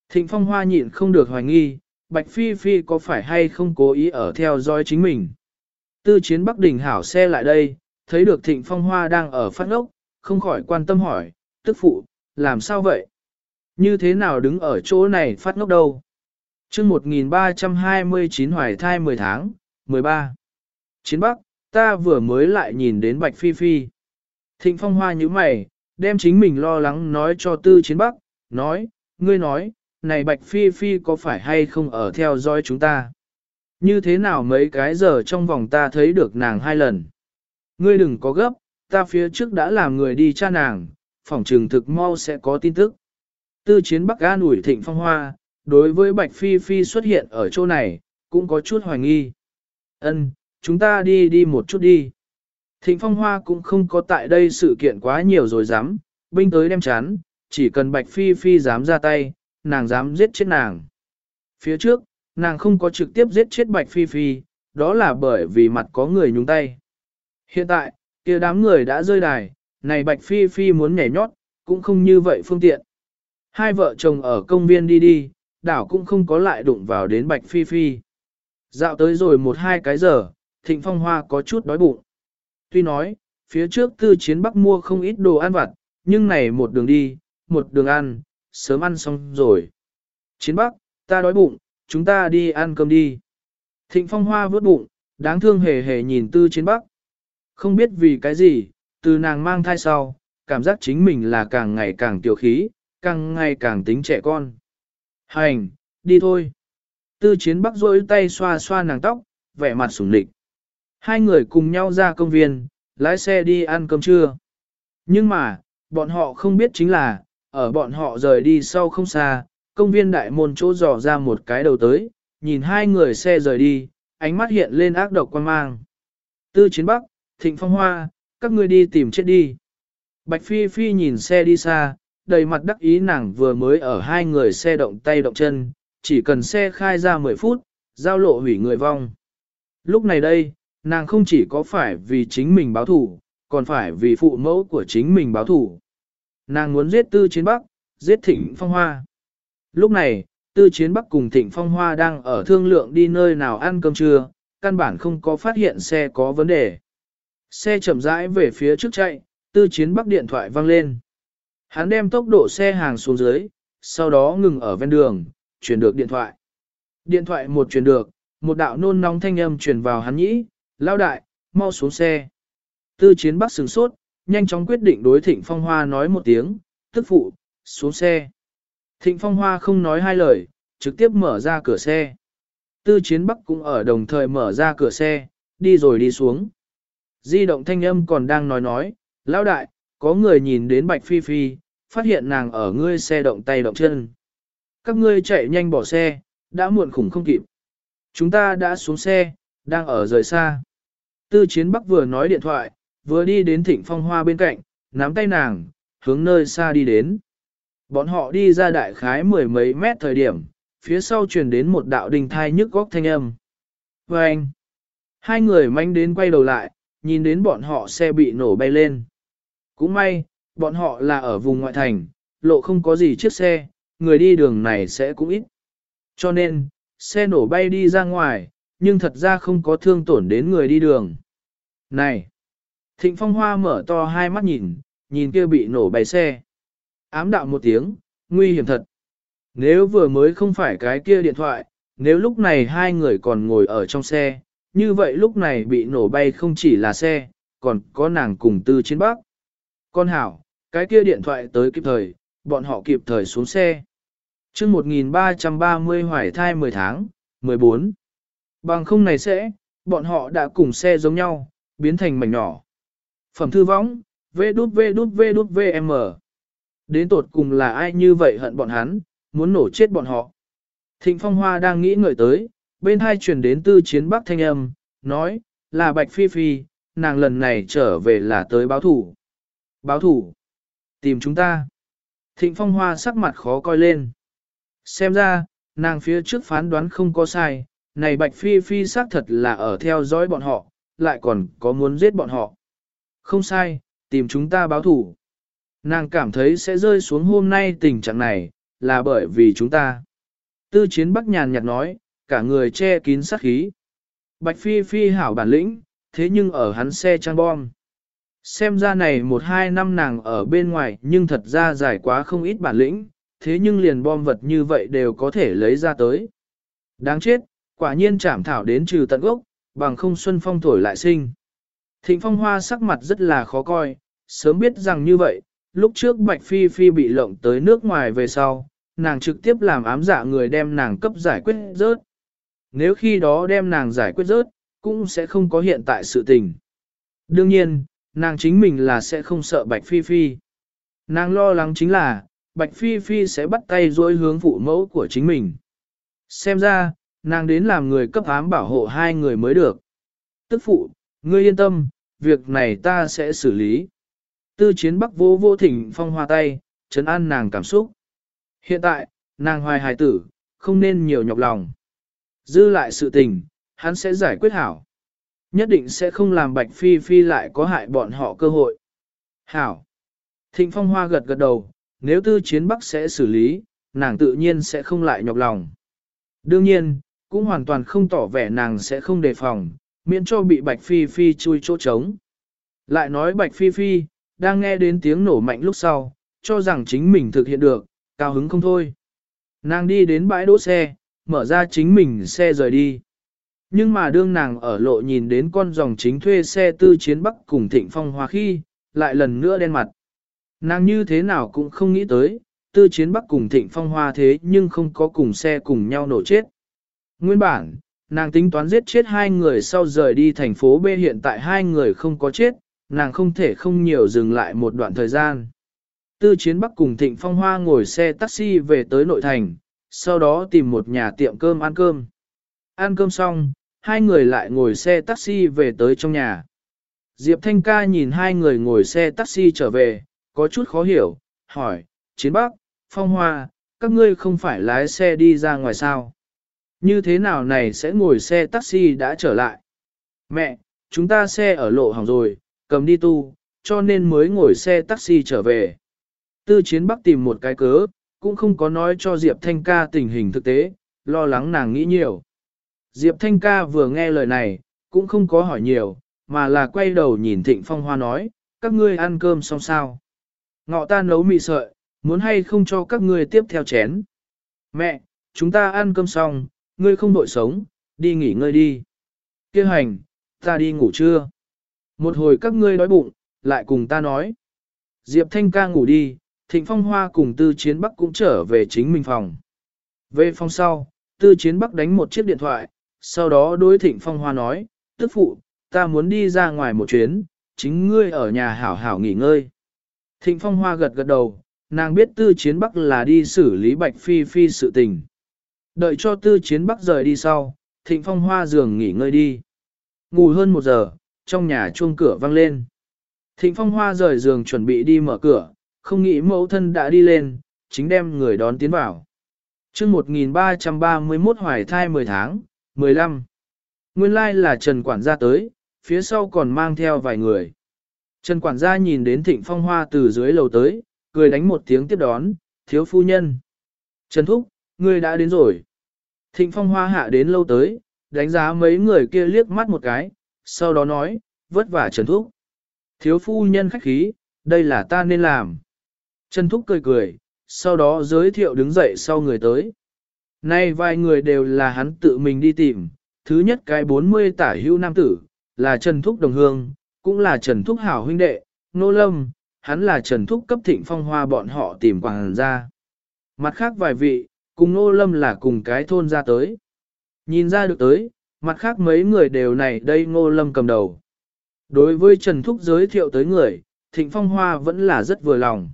Thịnh phong hoa nhịn không được hoài nghi, Bạch Phi Phi có phải hay không cố ý ở theo dõi chính mình. Tư chiến Bắc Đình hảo xe lại đây, thấy được thịnh phong hoa đang ở phát ốc, không khỏi quan tâm hỏi, tức phụ, làm sao vậy? Như thế nào đứng ở chỗ này phát ngốc đâu? chương 1329 hoài thai 10 tháng, 13. Chiến Bắc, ta vừa mới lại nhìn đến Bạch Phi Phi. Thịnh phong hoa như mày, đem chính mình lo lắng nói cho tư chiến Bắc, nói, ngươi nói, này Bạch Phi Phi có phải hay không ở theo dõi chúng ta? Như thế nào mấy cái giờ trong vòng ta thấy được nàng hai lần? Ngươi đừng có gấp, ta phía trước đã làm người đi tra nàng, phỏng trừng thực mau sẽ có tin tức. Tư chiến Bắc an ủi thịnh phong hoa, đối với Bạch Phi Phi xuất hiện ở chỗ này, cũng có chút hoài nghi. Ân, chúng ta đi đi một chút đi. Thịnh phong hoa cũng không có tại đây sự kiện quá nhiều rồi dám, binh tới đem chán, chỉ cần Bạch Phi Phi dám ra tay, nàng dám giết chết nàng. Phía trước, nàng không có trực tiếp giết chết Bạch Phi Phi, đó là bởi vì mặt có người nhúng tay. Hiện tại, kia đám người đã rơi đài, này Bạch Phi Phi muốn nhảy nhót, cũng không như vậy phương tiện. Hai vợ chồng ở công viên đi đi, đảo cũng không có lại đụng vào đến Bạch Phi Phi. Dạo tới rồi một hai cái giờ, Thịnh Phong Hoa có chút đói bụng. Tuy nói, phía trước tư chiến bắc mua không ít đồ ăn vặt, nhưng này một đường đi, một đường ăn, sớm ăn xong rồi. Chiến bắc, ta đói bụng, chúng ta đi ăn cơm đi. Thịnh Phong Hoa vớt bụng, đáng thương hề hề nhìn tư chiến bắc. Không biết vì cái gì, từ nàng mang thai sau, cảm giác chính mình là càng ngày càng tiểu khí, càng ngày càng tính trẻ con. Hành, đi thôi. Tư chiến bắc rôi tay xoa xoa nàng tóc, vẻ mặt sủng lịch. Hai người cùng nhau ra công viên, lái xe đi ăn cơm trưa. Nhưng mà, bọn họ không biết chính là, ở bọn họ rời đi sau không xa, công viên đại môn chỗ dò ra một cái đầu tới, nhìn hai người xe rời đi, ánh mắt hiện lên ác độc quan mang. Tư chiến bắc, thịnh phong hoa, các ngươi đi tìm chết đi. Bạch Phi Phi nhìn xe đi xa, đầy mặt đắc ý nàng vừa mới ở hai người xe động tay động chân, chỉ cần xe khai ra 10 phút, giao lộ hủy người vong. Lúc này đây, nàng không chỉ có phải vì chính mình báo thủ, còn phải vì phụ mẫu của chính mình báo thủ. Nàng muốn giết tư chiến bắc, giết thịnh phong hoa. Lúc này, tư chiến bắc cùng thịnh phong hoa đang ở thương lượng đi nơi nào ăn cơm trưa, căn bản không có phát hiện xe có vấn đề. Xe chậm rãi về phía trước chạy, tư chiến bắc điện thoại vang lên. Hắn đem tốc độ xe hàng xuống dưới, sau đó ngừng ở ven đường, chuyển được điện thoại. Điện thoại một chuyển được, một đạo nôn nóng thanh âm truyền vào hắn nhĩ, lao đại, mau xuống xe. Tư chiến bắc sừng sốt, nhanh chóng quyết định đối thịnh phong hoa nói một tiếng, tức phụ, xuống xe. Thịnh phong hoa không nói hai lời, trực tiếp mở ra cửa xe. Tư chiến bắc cũng ở đồng thời mở ra cửa xe, đi rồi đi xuống. Di động thanh âm còn đang nói nói, lão đại, có người nhìn đến Bạch Phi Phi, phát hiện nàng ở ngươi xe động tay động chân. Các ngươi chạy nhanh bỏ xe, đã muộn khủng không kịp. Chúng ta đã xuống xe, đang ở rời xa. Tư chiến bắc vừa nói điện thoại, vừa đi đến thịnh phong hoa bên cạnh, nắm tay nàng, hướng nơi xa đi đến. Bọn họ đi ra đại khái mười mấy mét thời điểm, phía sau truyền đến một đạo đình thai nhức góc thanh âm. Và anh, hai người manh đến quay đầu lại, nhìn đến bọn họ xe bị nổ bay lên. Cũng may, bọn họ là ở vùng ngoại thành, lộ không có gì chiếc xe, người đi đường này sẽ cũng ít. Cho nên, xe nổ bay đi ra ngoài, nhưng thật ra không có thương tổn đến người đi đường. Này! Thịnh Phong Hoa mở to hai mắt nhìn, nhìn kia bị nổ bay xe. Ám đạo một tiếng, nguy hiểm thật. Nếu vừa mới không phải cái kia điện thoại, nếu lúc này hai người còn ngồi ở trong xe, như vậy lúc này bị nổ bay không chỉ là xe, còn có nàng cùng tư chiến bắc. Con hảo, cái kia điện thoại tới kịp thời, bọn họ kịp thời xuống xe. chương 1330 hoài thai 10 tháng, 14. Bằng không này sẽ, bọn họ đã cùng xe giống nhau, biến thành mảnh nhỏ. Phẩm thư võng, v đút v đút đút vm. Đến tột cùng là ai như vậy hận bọn hắn, muốn nổ chết bọn họ. Thịnh Phong Hoa đang nghĩ ngợi tới, bên hai truyền đến tư chiến bắc thanh âm, nói, là Bạch Phi Phi, nàng lần này trở về là tới báo thủ. Báo thủ? Tìm chúng ta. Thịnh Phong Hoa sắc mặt khó coi lên. Xem ra, nàng phía trước phán đoán không có sai, này Bạch Phi Phi xác thật là ở theo dõi bọn họ, lại còn có muốn giết bọn họ. Không sai, tìm chúng ta báo thủ. Nàng cảm thấy sẽ rơi xuống hôm nay tình trạng này, là bởi vì chúng ta. Tư chiến bắc nhàn nhạt nói, cả người che kín sát khí. Bạch Phi Phi hảo bản lĩnh, thế nhưng ở hắn xe trang bom. Xem ra này một hai năm nàng ở bên ngoài nhưng thật ra dài quá không ít bản lĩnh, thế nhưng liền bom vật như vậy đều có thể lấy ra tới. Đáng chết, quả nhiên chảm thảo đến trừ tận gốc, bằng không xuân phong thổi lại sinh. Thịnh phong hoa sắc mặt rất là khó coi, sớm biết rằng như vậy, lúc trước Bạch Phi Phi bị lộng tới nước ngoài về sau, nàng trực tiếp làm ám dạ người đem nàng cấp giải quyết rớt. Nếu khi đó đem nàng giải quyết rớt, cũng sẽ không có hiện tại sự tình. Đương nhiên, nàng chính mình là sẽ không sợ Bạch Phi Phi. Nàng lo lắng chính là, Bạch Phi Phi sẽ bắt tay dối hướng phụ mẫu của chính mình. Xem ra, nàng đến làm người cấp ám bảo hộ hai người mới được. Tức phụ, ngươi yên tâm, việc này ta sẽ xử lý. Tư chiến bắc vô vô thỉnh phong hoa tay, chấn an nàng cảm xúc. Hiện tại, nàng hoài hài tử, không nên nhiều nhọc lòng. Dư lại sự tình, hắn sẽ giải quyết hảo. Nhất định sẽ không làm Bạch Phi Phi lại có hại bọn họ cơ hội. Hảo. Thịnh Phong Hoa gật gật đầu, nếu tư chiến Bắc sẽ xử lý, nàng tự nhiên sẽ không lại nhọc lòng. Đương nhiên, cũng hoàn toàn không tỏ vẻ nàng sẽ không đề phòng, miễn cho bị Bạch Phi Phi chui chỗ trống. Lại nói Bạch Phi Phi, đang nghe đến tiếng nổ mạnh lúc sau, cho rằng chính mình thực hiện được, cao hứng không thôi. Nàng đi đến bãi đỗ xe, mở ra chính mình xe rời đi. Nhưng mà đương nàng ở lộ nhìn đến con dòng chính thuê xe tư chiến bắc cùng thịnh phong hoa khi, lại lần nữa đen mặt. Nàng như thế nào cũng không nghĩ tới, tư chiến bắc cùng thịnh phong hoa thế nhưng không có cùng xe cùng nhau nổ chết. Nguyên bản, nàng tính toán giết chết hai người sau rời đi thành phố B hiện tại hai người không có chết, nàng không thể không nhiều dừng lại một đoạn thời gian. Tư chiến bắc cùng thịnh phong hoa ngồi xe taxi về tới nội thành, sau đó tìm một nhà tiệm cơm ăn cơm. Ăn cơm xong, hai người lại ngồi xe taxi về tới trong nhà. Diệp Thanh ca nhìn hai người ngồi xe taxi trở về, có chút khó hiểu, hỏi, Chiến Bắc, Phong Hoa, các ngươi không phải lái xe đi ra ngoài sao? Như thế nào này sẽ ngồi xe taxi đã trở lại? Mẹ, chúng ta xe ở lộ hỏng rồi, cầm đi tu, cho nên mới ngồi xe taxi trở về. Tư Chiến Bắc tìm một cái cớ, cũng không có nói cho Diệp Thanh ca tình hình thực tế, lo lắng nàng nghĩ nhiều. Diệp Thanh ca vừa nghe lời này, cũng không có hỏi nhiều, mà là quay đầu nhìn Thịnh Phong Hoa nói, các ngươi ăn cơm xong sao? Ngọ ta nấu mì sợi, muốn hay không cho các ngươi tiếp theo chén? Mẹ, chúng ta ăn cơm xong, ngươi không đội sống, đi nghỉ ngơi đi. Kêu hành, ta đi ngủ trưa. Một hồi các ngươi đói bụng, lại cùng ta nói. Diệp Thanh ca ngủ đi, Thịnh Phong Hoa cùng Tư Chiến Bắc cũng trở về chính mình phòng. Về phòng sau, Tư Chiến Bắc đánh một chiếc điện thoại, sau đó đối Thịnh Phong Hoa nói, tức phụ, ta muốn đi ra ngoài một chuyến, chính ngươi ở nhà hảo hảo nghỉ ngơi. Thịnh Phong Hoa gật gật đầu, nàng biết Tư Chiến Bắc là đi xử lý Bạch Phi Phi sự tình. Đợi cho Tư Chiến Bắc rời đi sau, Thịnh Phong Hoa giường nghỉ ngơi đi. Ngủ hơn một giờ, trong nhà chuông cửa vang lên. Thịnh Phong Hoa rời giường chuẩn bị đi mở cửa, không nghĩ mẫu thân đã đi lên, chính đem người đón tiến vào. chương 1331 hoài thai 10 tháng, 15. Nguyên lai like là Trần Quản gia tới, phía sau còn mang theo vài người. Trần quản gia nhìn đến thịnh phong hoa từ dưới lầu tới, cười đánh một tiếng tiếp đón, thiếu phu nhân. Trần Thúc, ngươi đã đến rồi. Thịnh phong hoa hạ đến lâu tới, đánh giá mấy người kia liếc mắt một cái, sau đó nói, vất vả Trần Thúc. Thiếu phu nhân khách khí, đây là ta nên làm. Trần Thúc cười cười, sau đó giới thiệu đứng dậy sau người tới. Nay vài người đều là hắn tự mình đi tìm, thứ nhất cái 40 tả hữu nam tử, là Trần Thúc đồng hương, cũng là Trần Thúc hảo huynh đệ, nô lâm, hắn là Trần Thúc cấp thịnh phong hoa bọn họ tìm quảng ra. Mặt khác vài vị, cùng nô lâm là cùng cái thôn ra tới. Nhìn ra được tới, mặt khác mấy người đều này đây ngô lâm cầm đầu. Đối với Trần Thúc giới thiệu tới người, Thịnh Phong Hoa vẫn là rất vừa lòng.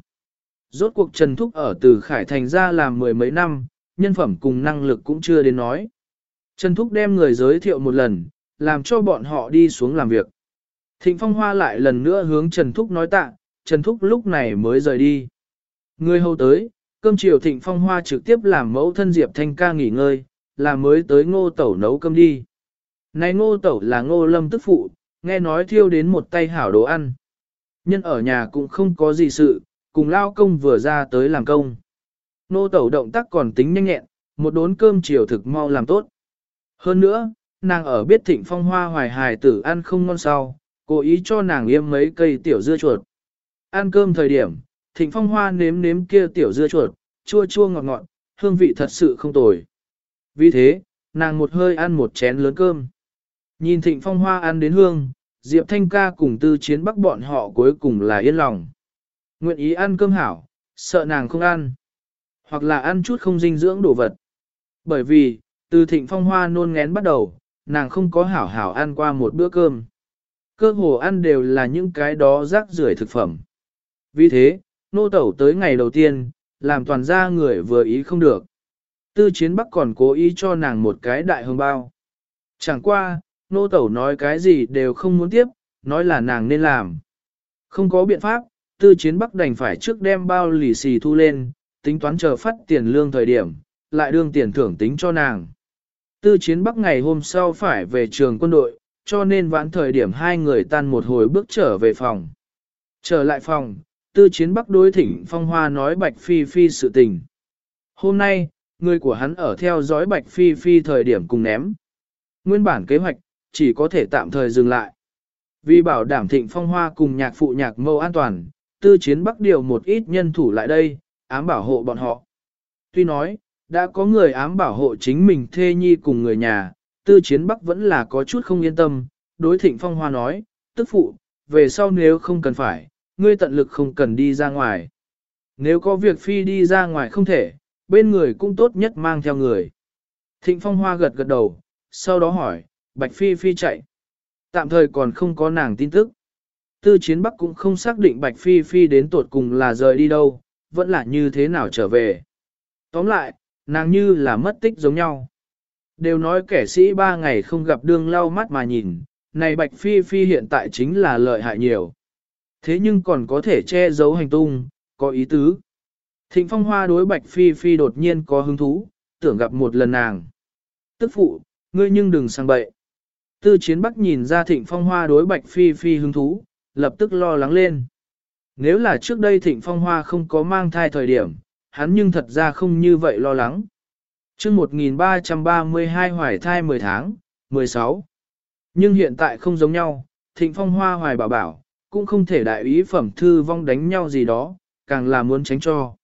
Rốt cuộc Trần Thúc ở từ Khải Thành ra làm mười mấy năm, nhân phẩm cùng năng lực cũng chưa đến nói. Trần Thúc đem người giới thiệu một lần, làm cho bọn họ đi xuống làm việc. Thịnh Phong Hoa lại lần nữa hướng Trần Thúc nói tạ, Trần Thúc lúc này mới rời đi. Người hầu tới, cơm chiều Thịnh Phong Hoa trực tiếp làm mẫu thân Diệp Thanh ca nghỉ ngơi, là mới tới ngô tẩu nấu cơm đi. Này ngô tẩu là ngô lâm tức phụ, nghe nói thiêu đến một tay hảo đồ ăn. Nhân ở nhà cũng không có gì sự, cùng lao công vừa ra tới làm công. Nô tẩu động tác còn tính nhanh nhẹn, một đốn cơm chiều thực mau làm tốt. Hơn nữa, nàng ở biết thịnh phong hoa hoài hài tử ăn không ngon sau, cố ý cho nàng yêm mấy cây tiểu dưa chuột. Ăn cơm thời điểm, thịnh phong hoa nếm nếm kia tiểu dưa chuột, chua chua ngọt ngọt, hương vị thật sự không tồi. Vì thế, nàng một hơi ăn một chén lớn cơm. Nhìn thịnh phong hoa ăn đến hương, Diệp Thanh ca cùng tư chiến bắc bọn họ cuối cùng là yên lòng. Nguyện ý ăn cơm hảo, sợ nàng không ăn. Hoặc là ăn chút không dinh dưỡng đồ vật. Bởi vì, từ thịnh phong hoa nôn ngén bắt đầu, nàng không có hảo hảo ăn qua một bữa cơm. Cơ hồ ăn đều là những cái đó rác rưởi thực phẩm. Vì thế, nô tẩu tới ngày đầu tiên, làm toàn gia người vừa ý không được. Tư chiến bắc còn cố ý cho nàng một cái đại hương bao. Chẳng qua, nô tẩu nói cái gì đều không muốn tiếp, nói là nàng nên làm. Không có biện pháp, tư chiến bắc đành phải trước đem bao lì xì thu lên, tính toán chờ phát tiền lương thời điểm, lại đương tiền thưởng tính cho nàng. Tư chiến bắc ngày hôm sau phải về trường quân đội, cho nên vãn thời điểm hai người tan một hồi bước trở về phòng. Trở lại phòng, tư chiến bắc đối thỉnh phong hoa nói Bạch Phi Phi sự tình. Hôm nay, người của hắn ở theo dõi Bạch Phi Phi thời điểm cùng ném. Nguyên bản kế hoạch, chỉ có thể tạm thời dừng lại. Vì bảo đảm thịnh phong hoa cùng nhạc phụ nhạc mâu an toàn, tư chiến bắc điều một ít nhân thủ lại đây, ám bảo hộ bọn họ. Tuy nói, đã có người ám bảo hộ chính mình thê nhi cùng người nhà, tư chiến bắc vẫn là có chút không yên tâm, đối thịnh phong hoa nói, tức phụ, về sau nếu không cần phải, ngươi tận lực không cần đi ra ngoài. Nếu có việc phi đi ra ngoài không thể, bên người cũng tốt nhất mang theo người. Thịnh phong hoa gật gật đầu, sau đó hỏi, Bạch Phi Phi chạy. Tạm thời còn không có nàng tin tức. Tư chiến Bắc cũng không xác định Bạch Phi Phi đến tuột cùng là rời đi đâu, vẫn là như thế nào trở về. Tóm lại, nàng như là mất tích giống nhau. Đều nói kẻ sĩ ba ngày không gặp đương lau mắt mà nhìn, này Bạch Phi Phi hiện tại chính là lợi hại nhiều. Thế nhưng còn có thể che giấu hành tung, có ý tứ. Thịnh Phong Hoa đối Bạch Phi Phi đột nhiên có hứng thú, tưởng gặp một lần nàng. Tức phụ, ngươi nhưng đừng sang bậy. Tư chiến bắc nhìn ra thịnh phong hoa đối bạch phi phi hứng thú, lập tức lo lắng lên. Nếu là trước đây thịnh phong hoa không có mang thai thời điểm, hắn nhưng thật ra không như vậy lo lắng. chương 1332 hoài thai 10 tháng, 16. Nhưng hiện tại không giống nhau, thịnh phong hoa hoài bảo bảo, cũng không thể đại ý phẩm thư vong đánh nhau gì đó, càng là muốn tránh cho.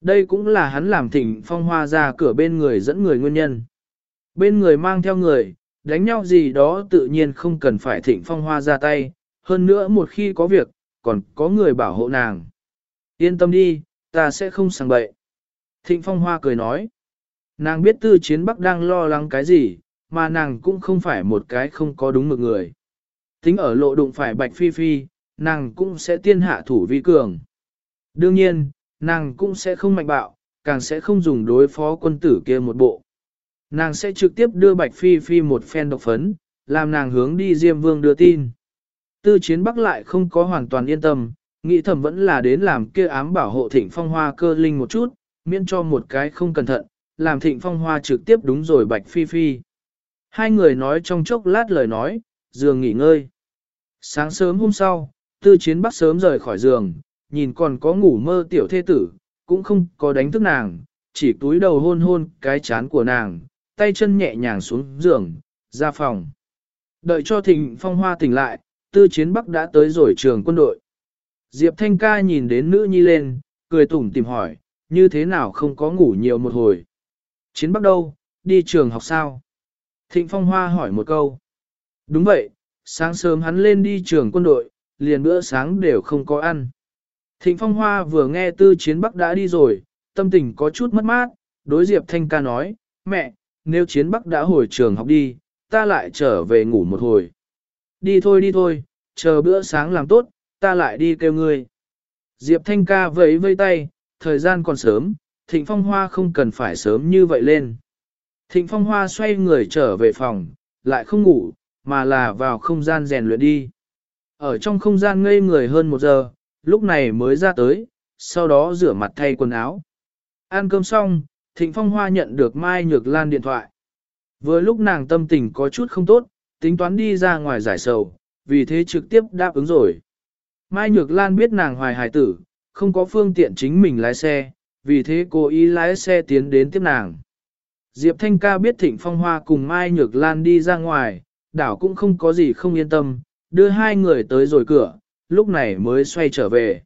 Đây cũng là hắn làm thịnh phong hoa ra cửa bên người dẫn người nguyên nhân. Bên người mang theo người, đánh nhau gì đó tự nhiên không cần phải thịnh phong hoa ra tay, hơn nữa một khi có việc, còn có người bảo hộ nàng. Yên tâm đi, ta sẽ không sang bậy. Thịnh phong hoa cười nói. Nàng biết tư chiến bắc đang lo lắng cái gì, mà nàng cũng không phải một cái không có đúng mực người. Tính ở lộ đụng phải bạch phi phi, nàng cũng sẽ tiên hạ thủ vi cường. Đương nhiên, nàng cũng sẽ không mạnh bạo, càng sẽ không dùng đối phó quân tử kia một bộ. Nàng sẽ trực tiếp đưa Bạch Phi Phi một phen độc phấn, làm nàng hướng đi Diêm Vương đưa tin. Tư chiến bắc lại không có hoàn toàn yên tâm, nghĩ thầm vẫn là đến làm kia ám bảo hộ thịnh phong hoa cơ linh một chút, miễn cho một cái không cẩn thận, làm thịnh phong hoa trực tiếp đúng rồi Bạch Phi Phi. Hai người nói trong chốc lát lời nói, giường nghỉ ngơi. Sáng sớm hôm sau, tư chiến bắc sớm rời khỏi giường, nhìn còn có ngủ mơ tiểu thê tử, cũng không có đánh thức nàng, chỉ túi đầu hôn hôn cái chán của nàng, tay chân nhẹ nhàng xuống giường, ra phòng. Đợi cho thịnh phong hoa tỉnh lại, tư chiến bắc đã tới rồi trường quân đội. Diệp Thanh ca nhìn đến nữ nhi lên, cười tủm tìm hỏi, như thế nào không có ngủ nhiều một hồi. Chiến bắc đâu, đi trường học sao? Thịnh phong hoa hỏi một câu. Đúng vậy, sáng sớm hắn lên đi trường quân đội, liền bữa sáng đều không có ăn. Thịnh phong hoa vừa nghe tư chiến bắc đã đi rồi, tâm tình có chút mất mát, đối Diệp Thanh ca nói, mẹ, nếu chiến bắc đã hồi trường học đi, ta lại trở về ngủ một hồi. Đi thôi đi thôi, chờ bữa sáng làm tốt, ta lại đi kêu ngươi. Diệp Thanh ca vẫy vây tay, thời gian còn sớm, Thịnh Phong Hoa không cần phải sớm như vậy lên. Thịnh Phong Hoa xoay người trở về phòng, lại không ngủ, mà là vào không gian rèn luyện đi. Ở trong không gian ngây người hơn một giờ, lúc này mới ra tới, sau đó rửa mặt thay quần áo. Ăn cơm xong, Thịnh Phong Hoa nhận được Mai Nhược Lan điện thoại. Vừa lúc nàng tâm tình có chút không tốt, tính toán đi ra ngoài giải sầu, vì thế trực tiếp đáp ứng rồi. Mai Nhược Lan biết nàng hoài hài tử, không có phương tiện chính mình lái xe, vì thế cố ý lái xe tiến đến tiếp nàng. Diệp Thanh ca biết Thịnh Phong Hoa cùng Mai Nhược Lan đi ra ngoài, đảo cũng không có gì không yên tâm, đưa hai người tới rồi cửa, lúc này mới xoay trở về.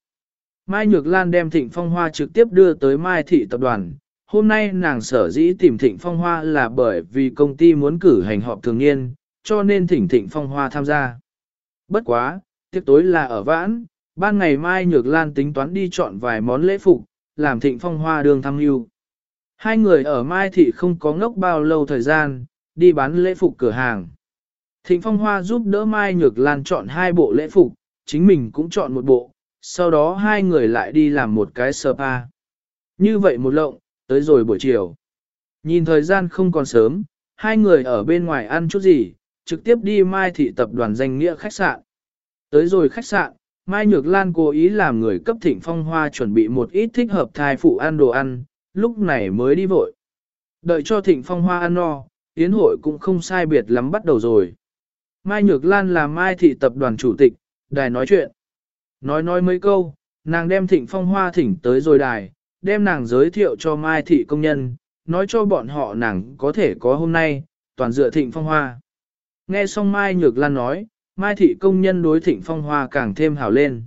Mai Nhược Lan đem Thịnh Phong Hoa trực tiếp đưa tới Mai Thị Tập đoàn. Hôm nay nàng sở dĩ tìm Thịnh Phong Hoa là bởi vì công ty muốn cử hành họp thường niên, cho nên thỉnh Thịnh Phong Hoa tham gia. Bất quá, tiếc tối là ở vãn, ban ngày Mai Nhược Lan tính toán đi chọn vài món lễ phục, làm Thịnh Phong Hoa đường thăm yêu. Hai người ở Mai Thị không có ngốc bao lâu thời gian, đi bán lễ phục cửa hàng. Thịnh Phong Hoa giúp đỡ Mai Nhược Lan chọn hai bộ lễ phục, chính mình cũng chọn một bộ, sau đó hai người lại đi làm một cái spa. Như vậy một lộng, tới rồi buổi chiều. Nhìn thời gian không còn sớm, hai người ở bên ngoài ăn chút gì, trực tiếp đi Mai Thị tập đoàn danh nghĩa khách sạn. Tới rồi khách sạn, Mai Nhược Lan cố ý làm người cấp thịnh phong hoa chuẩn bị một ít thích hợp thai phụ ăn đồ ăn, lúc này mới đi vội. Đợi cho thịnh phong hoa ăn no, yến hội cũng không sai biệt lắm bắt đầu rồi. Mai Nhược Lan là Mai Thị tập đoàn chủ tịch, đài nói chuyện. Nói nói mấy câu, nàng đem thịnh phong hoa thỉnh tới rồi đài, đem nàng giới thiệu cho Mai Thị công nhân, nói cho bọn họ nàng có thể có hôm nay, toàn dựa thịnh phong hoa. Nghe xong Mai Nhược Lan nói, Mai Thị công nhân đối thịnh phong hoa càng thêm hào lên.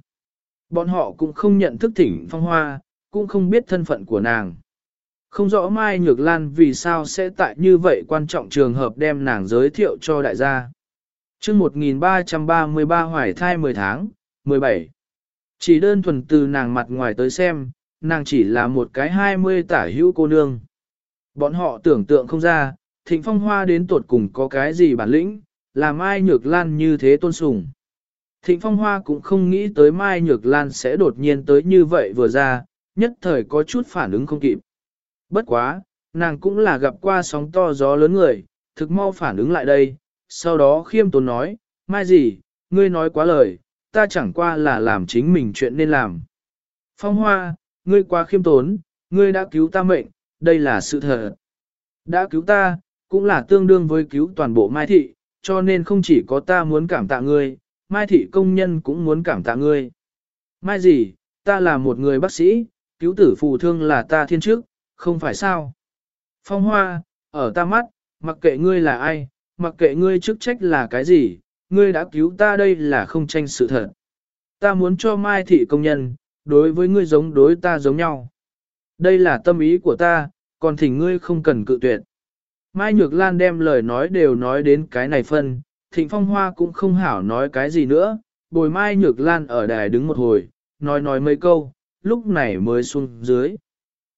Bọn họ cũng không nhận thức thịnh phong hoa, cũng không biết thân phận của nàng. Không rõ Mai Nhược Lan vì sao sẽ tại như vậy quan trọng trường hợp đem nàng giới thiệu cho đại gia. chương 1333 hoài thai 10 tháng, 17. Chỉ đơn thuần từ nàng mặt ngoài tới xem, nàng chỉ là một cái 20 tả hữu cô nương. Bọn họ tưởng tượng không ra, thịnh phong hoa đến tuột cùng có cái gì bản lĩnh, làm Mai Nhược Lan như thế tôn sùng. Thịnh phong hoa cũng không nghĩ tới Mai Nhược Lan sẽ đột nhiên tới như vậy vừa ra, nhất thời có chút phản ứng không kịp. Bất quá, nàng cũng là gặp qua sóng to gió lớn người, thực mau phản ứng lại đây, sau đó khiêm tốn nói, Mai gì, ngươi nói quá lời, ta chẳng qua là làm chính mình chuyện nên làm. Phong hoa, ngươi quá khiêm tốn, ngươi đã cứu ta mệnh, đây là sự thật. Đã cứu ta, cũng là tương đương với cứu toàn bộ Mai Thị, cho nên không chỉ có ta muốn cảm tạ ngươi, Mai Thị công nhân cũng muốn cảm tạ ngươi. Mai gì, ta là một người bác sĩ, cứu tử phù thương là ta thiên trước, không phải sao. Phong hoa, ở ta mắt, mặc kệ ngươi là ai, mặc kệ ngươi chức trách là cái gì, ngươi đã cứu ta đây là không tranh sự thật. Ta muốn cho Mai Thị công nhân, đối với ngươi giống đối ta giống nhau. Đây là tâm ý của ta, còn thỉnh ngươi không cần cự tuyệt. Mai Nhược Lan đem lời nói đều nói đến cái này phân, Thịnh Phong Hoa cũng không hảo nói cái gì nữa, bồi Mai Nhược Lan ở đài đứng một hồi, nói nói mấy câu, lúc này mới xuống dưới.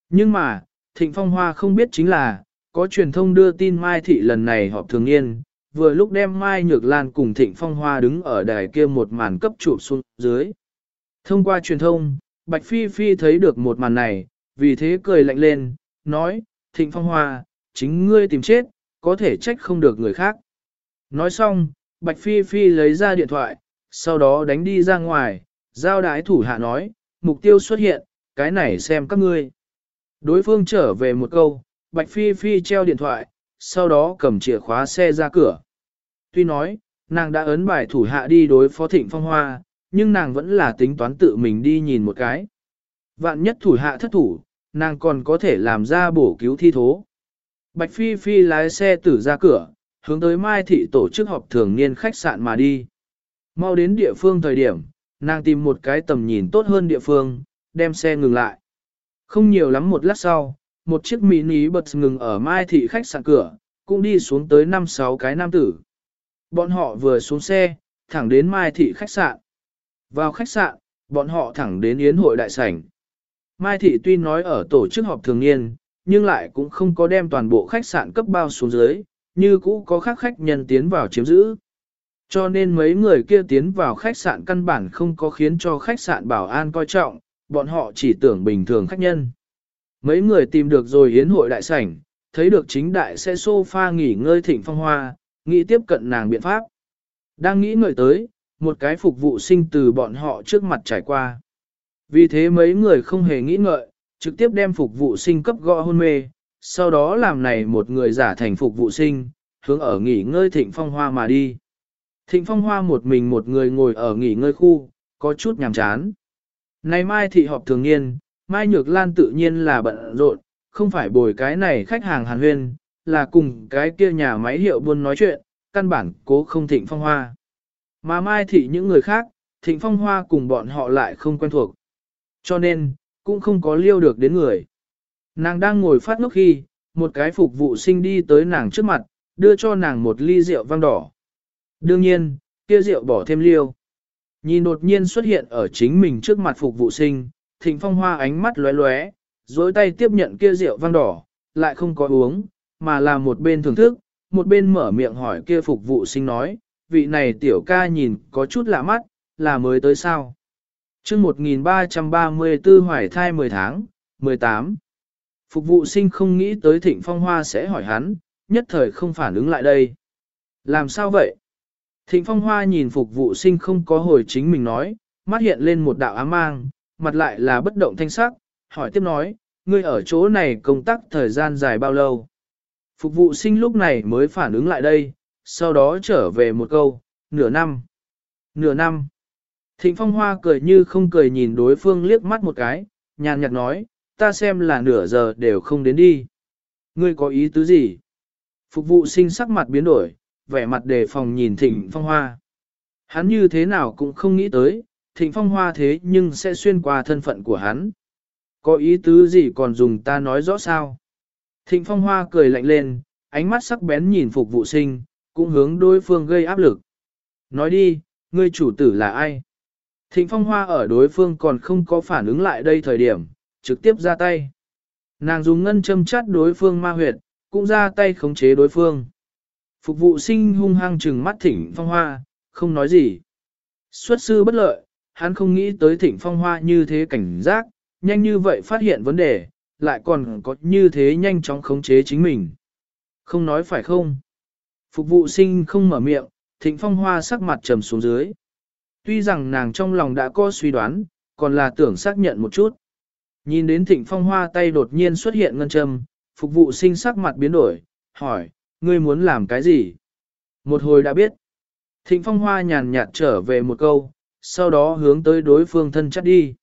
Nhưng mà, Thịnh Phong Hoa không biết chính là, có truyền thông đưa tin Mai Thị lần này họp thường niên, vừa lúc đem Mai Nhược Lan cùng Thịnh Phong Hoa đứng ở đài kia một màn cấp trụ xuống dưới. Thông qua truyền thông, Bạch Phi Phi thấy được một màn này, vì thế cười lạnh lên, nói, Thịnh Phong Hoa, chính ngươi tìm chết, có thể trách không được người khác. Nói xong, Bạch Phi Phi lấy ra điện thoại, sau đó đánh đi ra ngoài, giao đái thủ hạ nói, mục tiêu xuất hiện, cái này xem các ngươi. Đối phương trở về một câu, Bạch Phi Phi treo điện thoại, sau đó cầm chìa khóa xe ra cửa. Tuy nói, nàng đã ấn bài thủ hạ đi đối phó thịnh phong hoa, nhưng nàng vẫn là tính toán tự mình đi nhìn một cái. Vạn nhất thủ hạ thất thủ, nàng còn có thể làm ra bổ cứu thi thố. Bạch Phi Phi lái xe tử ra cửa, hướng tới Mai Thị tổ chức họp thường niên khách sạn mà đi. Mau đến địa phương thời điểm, nàng tìm một cái tầm nhìn tốt hơn địa phương, đem xe ngừng lại. Không nhiều lắm một lát sau, một chiếc mini bật ngừng ở Mai Thị khách sạn cửa, cũng đi xuống tới 5-6 cái nam tử. Bọn họ vừa xuống xe, thẳng đến Mai Thị khách sạn. Vào khách sạn, bọn họ thẳng đến Yến hội đại sảnh. Mai Thị tuy nói ở tổ chức họp thường niên, nhưng lại cũng không có đem toàn bộ khách sạn cấp bao xuống dưới, như cũ có khác khách nhân tiến vào chiếm giữ. Cho nên mấy người kia tiến vào khách sạn căn bản không có khiến cho khách sạn bảo an coi trọng, bọn họ chỉ tưởng bình thường khách nhân. Mấy người tìm được rồi hiến hội đại sảnh, thấy được chính đại xe sofa nghỉ ngơi thịnh phong hoa, nghĩ tiếp cận nàng biện pháp. Đang nghĩ ngợi tới, một cái phục vụ sinh từ bọn họ trước mặt trải qua. Vì thế mấy người không hề nghĩ ngợi, trực tiếp đem phục vụ sinh cấp gõ hôn mê, sau đó làm này một người giả thành phục vụ sinh, hướng ở nghỉ ngơi thịnh phong hoa mà đi. Thịnh phong hoa một mình một người ngồi ở nghỉ ngơi khu, có chút nhàm chán. Này mai thị họp thường niên, mai nhược lan tự nhiên là bận rộn, không phải bồi cái này khách hàng hàn huyên, là cùng cái kia nhà máy hiệu buôn nói chuyện, căn bản cố không thịnh phong hoa. Mà mai thị những người khác, thịnh phong hoa cùng bọn họ lại không quen thuộc. Cho nên, cũng không có liêu được đến người. Nàng đang ngồi phát ngốc khi, một cái phục vụ sinh đi tới nàng trước mặt, đưa cho nàng một ly rượu vang đỏ. Đương nhiên, kia rượu bỏ thêm liêu. Nhìn đột nhiên xuất hiện ở chính mình trước mặt phục vụ sinh, thịnh phong hoa ánh mắt lóe lóe, dối tay tiếp nhận kia rượu vang đỏ, lại không có uống, mà là một bên thưởng thức, một bên mở miệng hỏi kia phục vụ sinh nói, vị này tiểu ca nhìn có chút lạ mắt, là mới tới sao chương 1334 hoài thai 10 tháng, 18. Phục vụ sinh không nghĩ tới thịnh phong hoa sẽ hỏi hắn, nhất thời không phản ứng lại đây. Làm sao vậy? Thịnh phong hoa nhìn phục vụ sinh không có hồi chính mình nói, mắt hiện lên một đạo ám mang, mặt lại là bất động thanh sắc, hỏi tiếp nói, ngươi ở chỗ này công tác thời gian dài bao lâu? Phục vụ sinh lúc này mới phản ứng lại đây, sau đó trở về một câu, nửa năm. Nửa năm. Thịnh phong hoa cười như không cười nhìn đối phương liếc mắt một cái, nhàn nhạt nói, ta xem là nửa giờ đều không đến đi. Ngươi có ý tứ gì? Phục vụ sinh sắc mặt biến đổi, vẻ mặt đề phòng nhìn thịnh phong hoa. Hắn như thế nào cũng không nghĩ tới, thịnh phong hoa thế nhưng sẽ xuyên qua thân phận của hắn. Có ý tứ gì còn dùng ta nói rõ sao? Thịnh phong hoa cười lạnh lên, ánh mắt sắc bén nhìn phục vụ sinh, cũng hướng đối phương gây áp lực. Nói đi, ngươi chủ tử là ai? Thịnh phong hoa ở đối phương còn không có phản ứng lại đây thời điểm, trực tiếp ra tay. Nàng dùng ngân châm chắt đối phương ma huyệt, cũng ra tay khống chế đối phương. Phục vụ sinh hung hăng trừng mắt thịnh phong hoa, không nói gì. Xuất sư bất lợi, hắn không nghĩ tới thịnh phong hoa như thế cảnh giác, nhanh như vậy phát hiện vấn đề, lại còn có như thế nhanh chóng khống chế chính mình. Không nói phải không? Phục vụ sinh không mở miệng, thịnh phong hoa sắc mặt trầm xuống dưới. Tuy rằng nàng trong lòng đã có suy đoán, còn là tưởng xác nhận một chút. Nhìn đến thịnh phong hoa tay đột nhiên xuất hiện ngân châm, phục vụ sinh sắc mặt biến đổi, hỏi, ngươi muốn làm cái gì? Một hồi đã biết. Thịnh phong hoa nhàn nhạt trở về một câu, sau đó hướng tới đối phương thân chắc đi.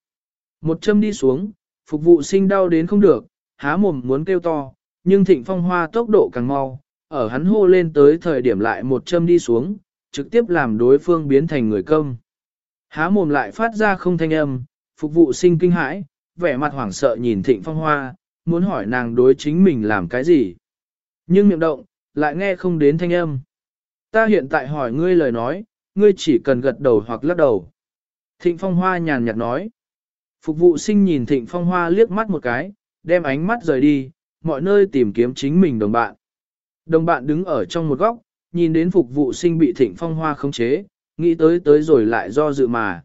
Một châm đi xuống, phục vụ sinh đau đến không được, há mồm muốn kêu to, nhưng thịnh phong hoa tốc độ càng mau, ở hắn hô lên tới thời điểm lại một châm đi xuống, trực tiếp làm đối phương biến thành người công. Há mồm lại phát ra không thanh âm, phục vụ sinh kinh hãi, vẻ mặt hoảng sợ nhìn thịnh phong hoa, muốn hỏi nàng đối chính mình làm cái gì. Nhưng miệng động, lại nghe không đến thanh âm. Ta hiện tại hỏi ngươi lời nói, ngươi chỉ cần gật đầu hoặc lắc đầu. Thịnh phong hoa nhàn nhạt nói. Phục vụ sinh nhìn thịnh phong hoa liếc mắt một cái, đem ánh mắt rời đi, mọi nơi tìm kiếm chính mình đồng bạn. Đồng bạn đứng ở trong một góc, nhìn đến phục vụ sinh bị thịnh phong hoa khống chế, nghĩ tới tới rồi lại do dự mà.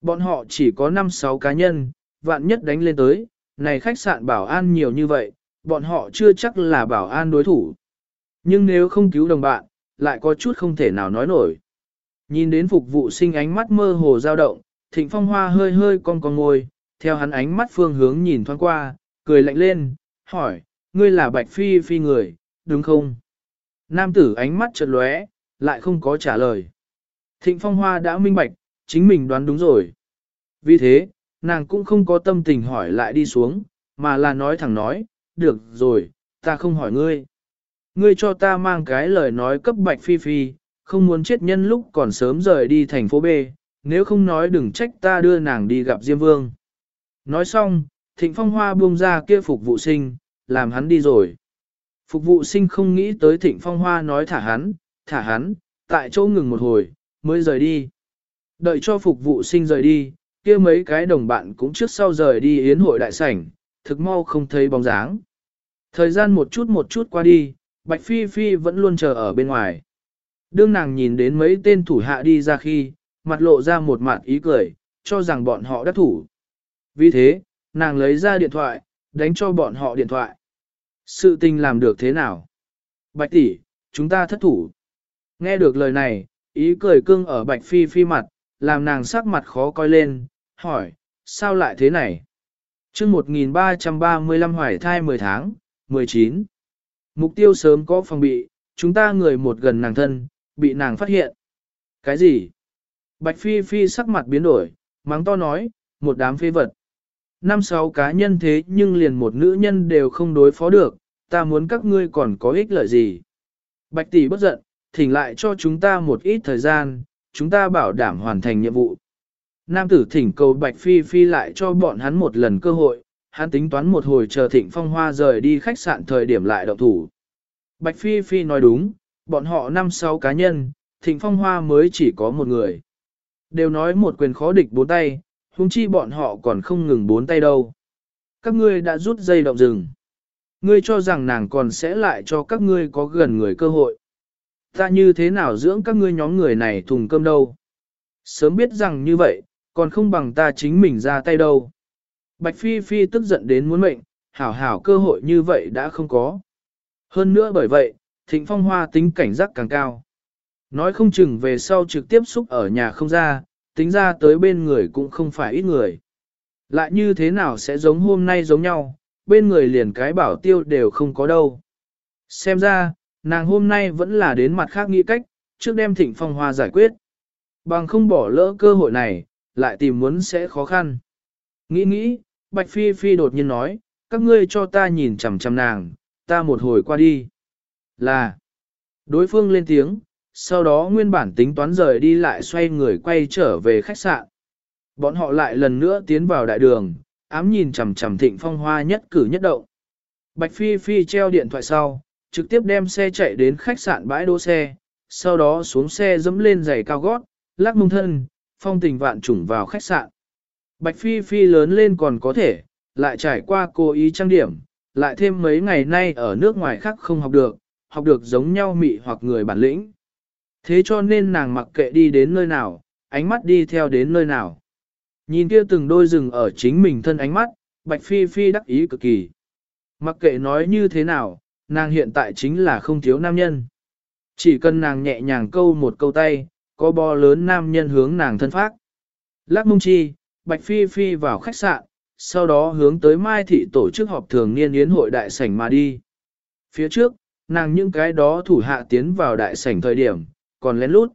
Bọn họ chỉ có 5-6 cá nhân, vạn nhất đánh lên tới, này khách sạn bảo an nhiều như vậy, bọn họ chưa chắc là bảo an đối thủ. Nhưng nếu không cứu đồng bạn, lại có chút không thể nào nói nổi. Nhìn đến phục vụ sinh ánh mắt mơ hồ dao động, thịnh phong hoa hơi hơi cong cong ngồi theo hắn ánh mắt phương hướng nhìn thoáng qua, cười lạnh lên, hỏi, ngươi là bạch phi phi người, đúng không? Nam tử ánh mắt chợt lóe, lại không có trả lời. Thịnh phong hoa đã minh bạch, chính mình đoán đúng rồi. Vì thế, nàng cũng không có tâm tình hỏi lại đi xuống, mà là nói thẳng nói, được rồi, ta không hỏi ngươi. Ngươi cho ta mang cái lời nói cấp bạch phi phi, không muốn chết nhân lúc còn sớm rời đi thành phố B, nếu không nói đừng trách ta đưa nàng đi gặp Diêm Vương. Nói xong, Thịnh Phong Hoa buông ra kia phục vụ sinh, làm hắn đi rồi. Phục vụ sinh không nghĩ tới Thịnh Phong Hoa nói thả hắn, thả hắn, tại chỗ ngừng một hồi, mới rời đi. Đợi cho phục vụ sinh rời đi, kia mấy cái đồng bạn cũng trước sau rời đi yến hội đại sảnh, thực mau không thấy bóng dáng. Thời gian một chút một chút qua đi, Bạch Phi Phi vẫn luôn chờ ở bên ngoài. Đương nàng nhìn đến mấy tên thủ hạ đi ra khi, mặt lộ ra một mặt ý cười, cho rằng bọn họ đã thủ. Vì thế, nàng lấy ra điện thoại, đánh cho bọn họ điện thoại. Sự tình làm được thế nào? Bạch tỷ, chúng ta thất thủ. Nghe được lời này, ý cười cưng ở Bạch Phi Phi mặt, làm nàng sắc mặt khó coi lên, hỏi, sao lại thế này? chương 1335 hoài thai 10 tháng, 19. Mục tiêu sớm có phòng bị, chúng ta người một gần nàng thân, bị nàng phát hiện. Cái gì? Bạch Phi Phi sắc mặt biến đổi, mắng to nói, một đám phê vật. Năm sáu cá nhân thế nhưng liền một nữ nhân đều không đối phó được, ta muốn các ngươi còn có ích lợi gì. Bạch tỷ bất giận, thỉnh lại cho chúng ta một ít thời gian, chúng ta bảo đảm hoàn thành nhiệm vụ. Nam tử thỉnh cầu Bạch Phi Phi lại cho bọn hắn một lần cơ hội, hắn tính toán một hồi chờ thịnh phong hoa rời đi khách sạn thời điểm lại động thủ. Bạch Phi Phi nói đúng, bọn họ năm sáu cá nhân, thịnh phong hoa mới chỉ có một người. Đều nói một quyền khó địch bốn tay, huống chi bọn họ còn không ngừng bốn tay đâu. Các ngươi đã rút dây động rừng. Ngươi cho rằng nàng còn sẽ lại cho các ngươi có gần người cơ hội. Ta như thế nào dưỡng các ngươi nhóm người này thùng cơm đâu. Sớm biết rằng như vậy, còn không bằng ta chính mình ra tay đâu. Bạch Phi Phi tức giận đến muốn mệnh, hảo hảo cơ hội như vậy đã không có. Hơn nữa bởi vậy, thịnh phong hoa tính cảnh giác càng cao. Nói không chừng về sau trực tiếp xúc ở nhà không ra, tính ra tới bên người cũng không phải ít người. Lại như thế nào sẽ giống hôm nay giống nhau, bên người liền cái bảo tiêu đều không có đâu. Xem ra, nàng hôm nay vẫn là đến mặt khác nghĩ cách, trước đem thịnh phong hoa giải quyết. Bằng không bỏ lỡ cơ hội này, lại tìm muốn sẽ khó khăn. Nghĩ nghĩ, Bạch Phi Phi đột nhiên nói, các ngươi cho ta nhìn chằm chằm nàng, ta một hồi qua đi. Là, đối phương lên tiếng, sau đó nguyên bản tính toán rời đi lại xoay người quay trở về khách sạn. Bọn họ lại lần nữa tiến vào đại đường, ám nhìn chằm chằm thịnh phong hoa nhất cử nhất động. Bạch Phi Phi treo điện thoại sau, trực tiếp đem xe chạy đến khách sạn bãi đỗ xe, sau đó xuống xe dẫm lên giày cao gót, lắc mông thân, phong tình vạn trùng vào khách sạn. Bạch Phi Phi lớn lên còn có thể, lại trải qua cố ý trang điểm, lại thêm mấy ngày nay ở nước ngoài khác không học được, học được giống nhau mị hoặc người bản lĩnh. Thế cho nên nàng mặc kệ đi đến nơi nào, ánh mắt đi theo đến nơi nào. Nhìn kia từng đôi rừng ở chính mình thân ánh mắt, Bạch Phi Phi đắc ý cực kỳ. Mặc kệ nói như thế nào, nàng hiện tại chính là không thiếu nam nhân. Chỉ cần nàng nhẹ nhàng câu một câu tay, có bò lớn nam nhân hướng nàng thân phát. Lắc mông chi, Bạch Phi Phi vào khách sạn, sau đó hướng tới Mai Thị tổ chức họp thường niên yến hội đại sảnh mà đi. Phía trước, nàng những cái đó thủ hạ tiến vào đại sảnh thời điểm, còn lén lút.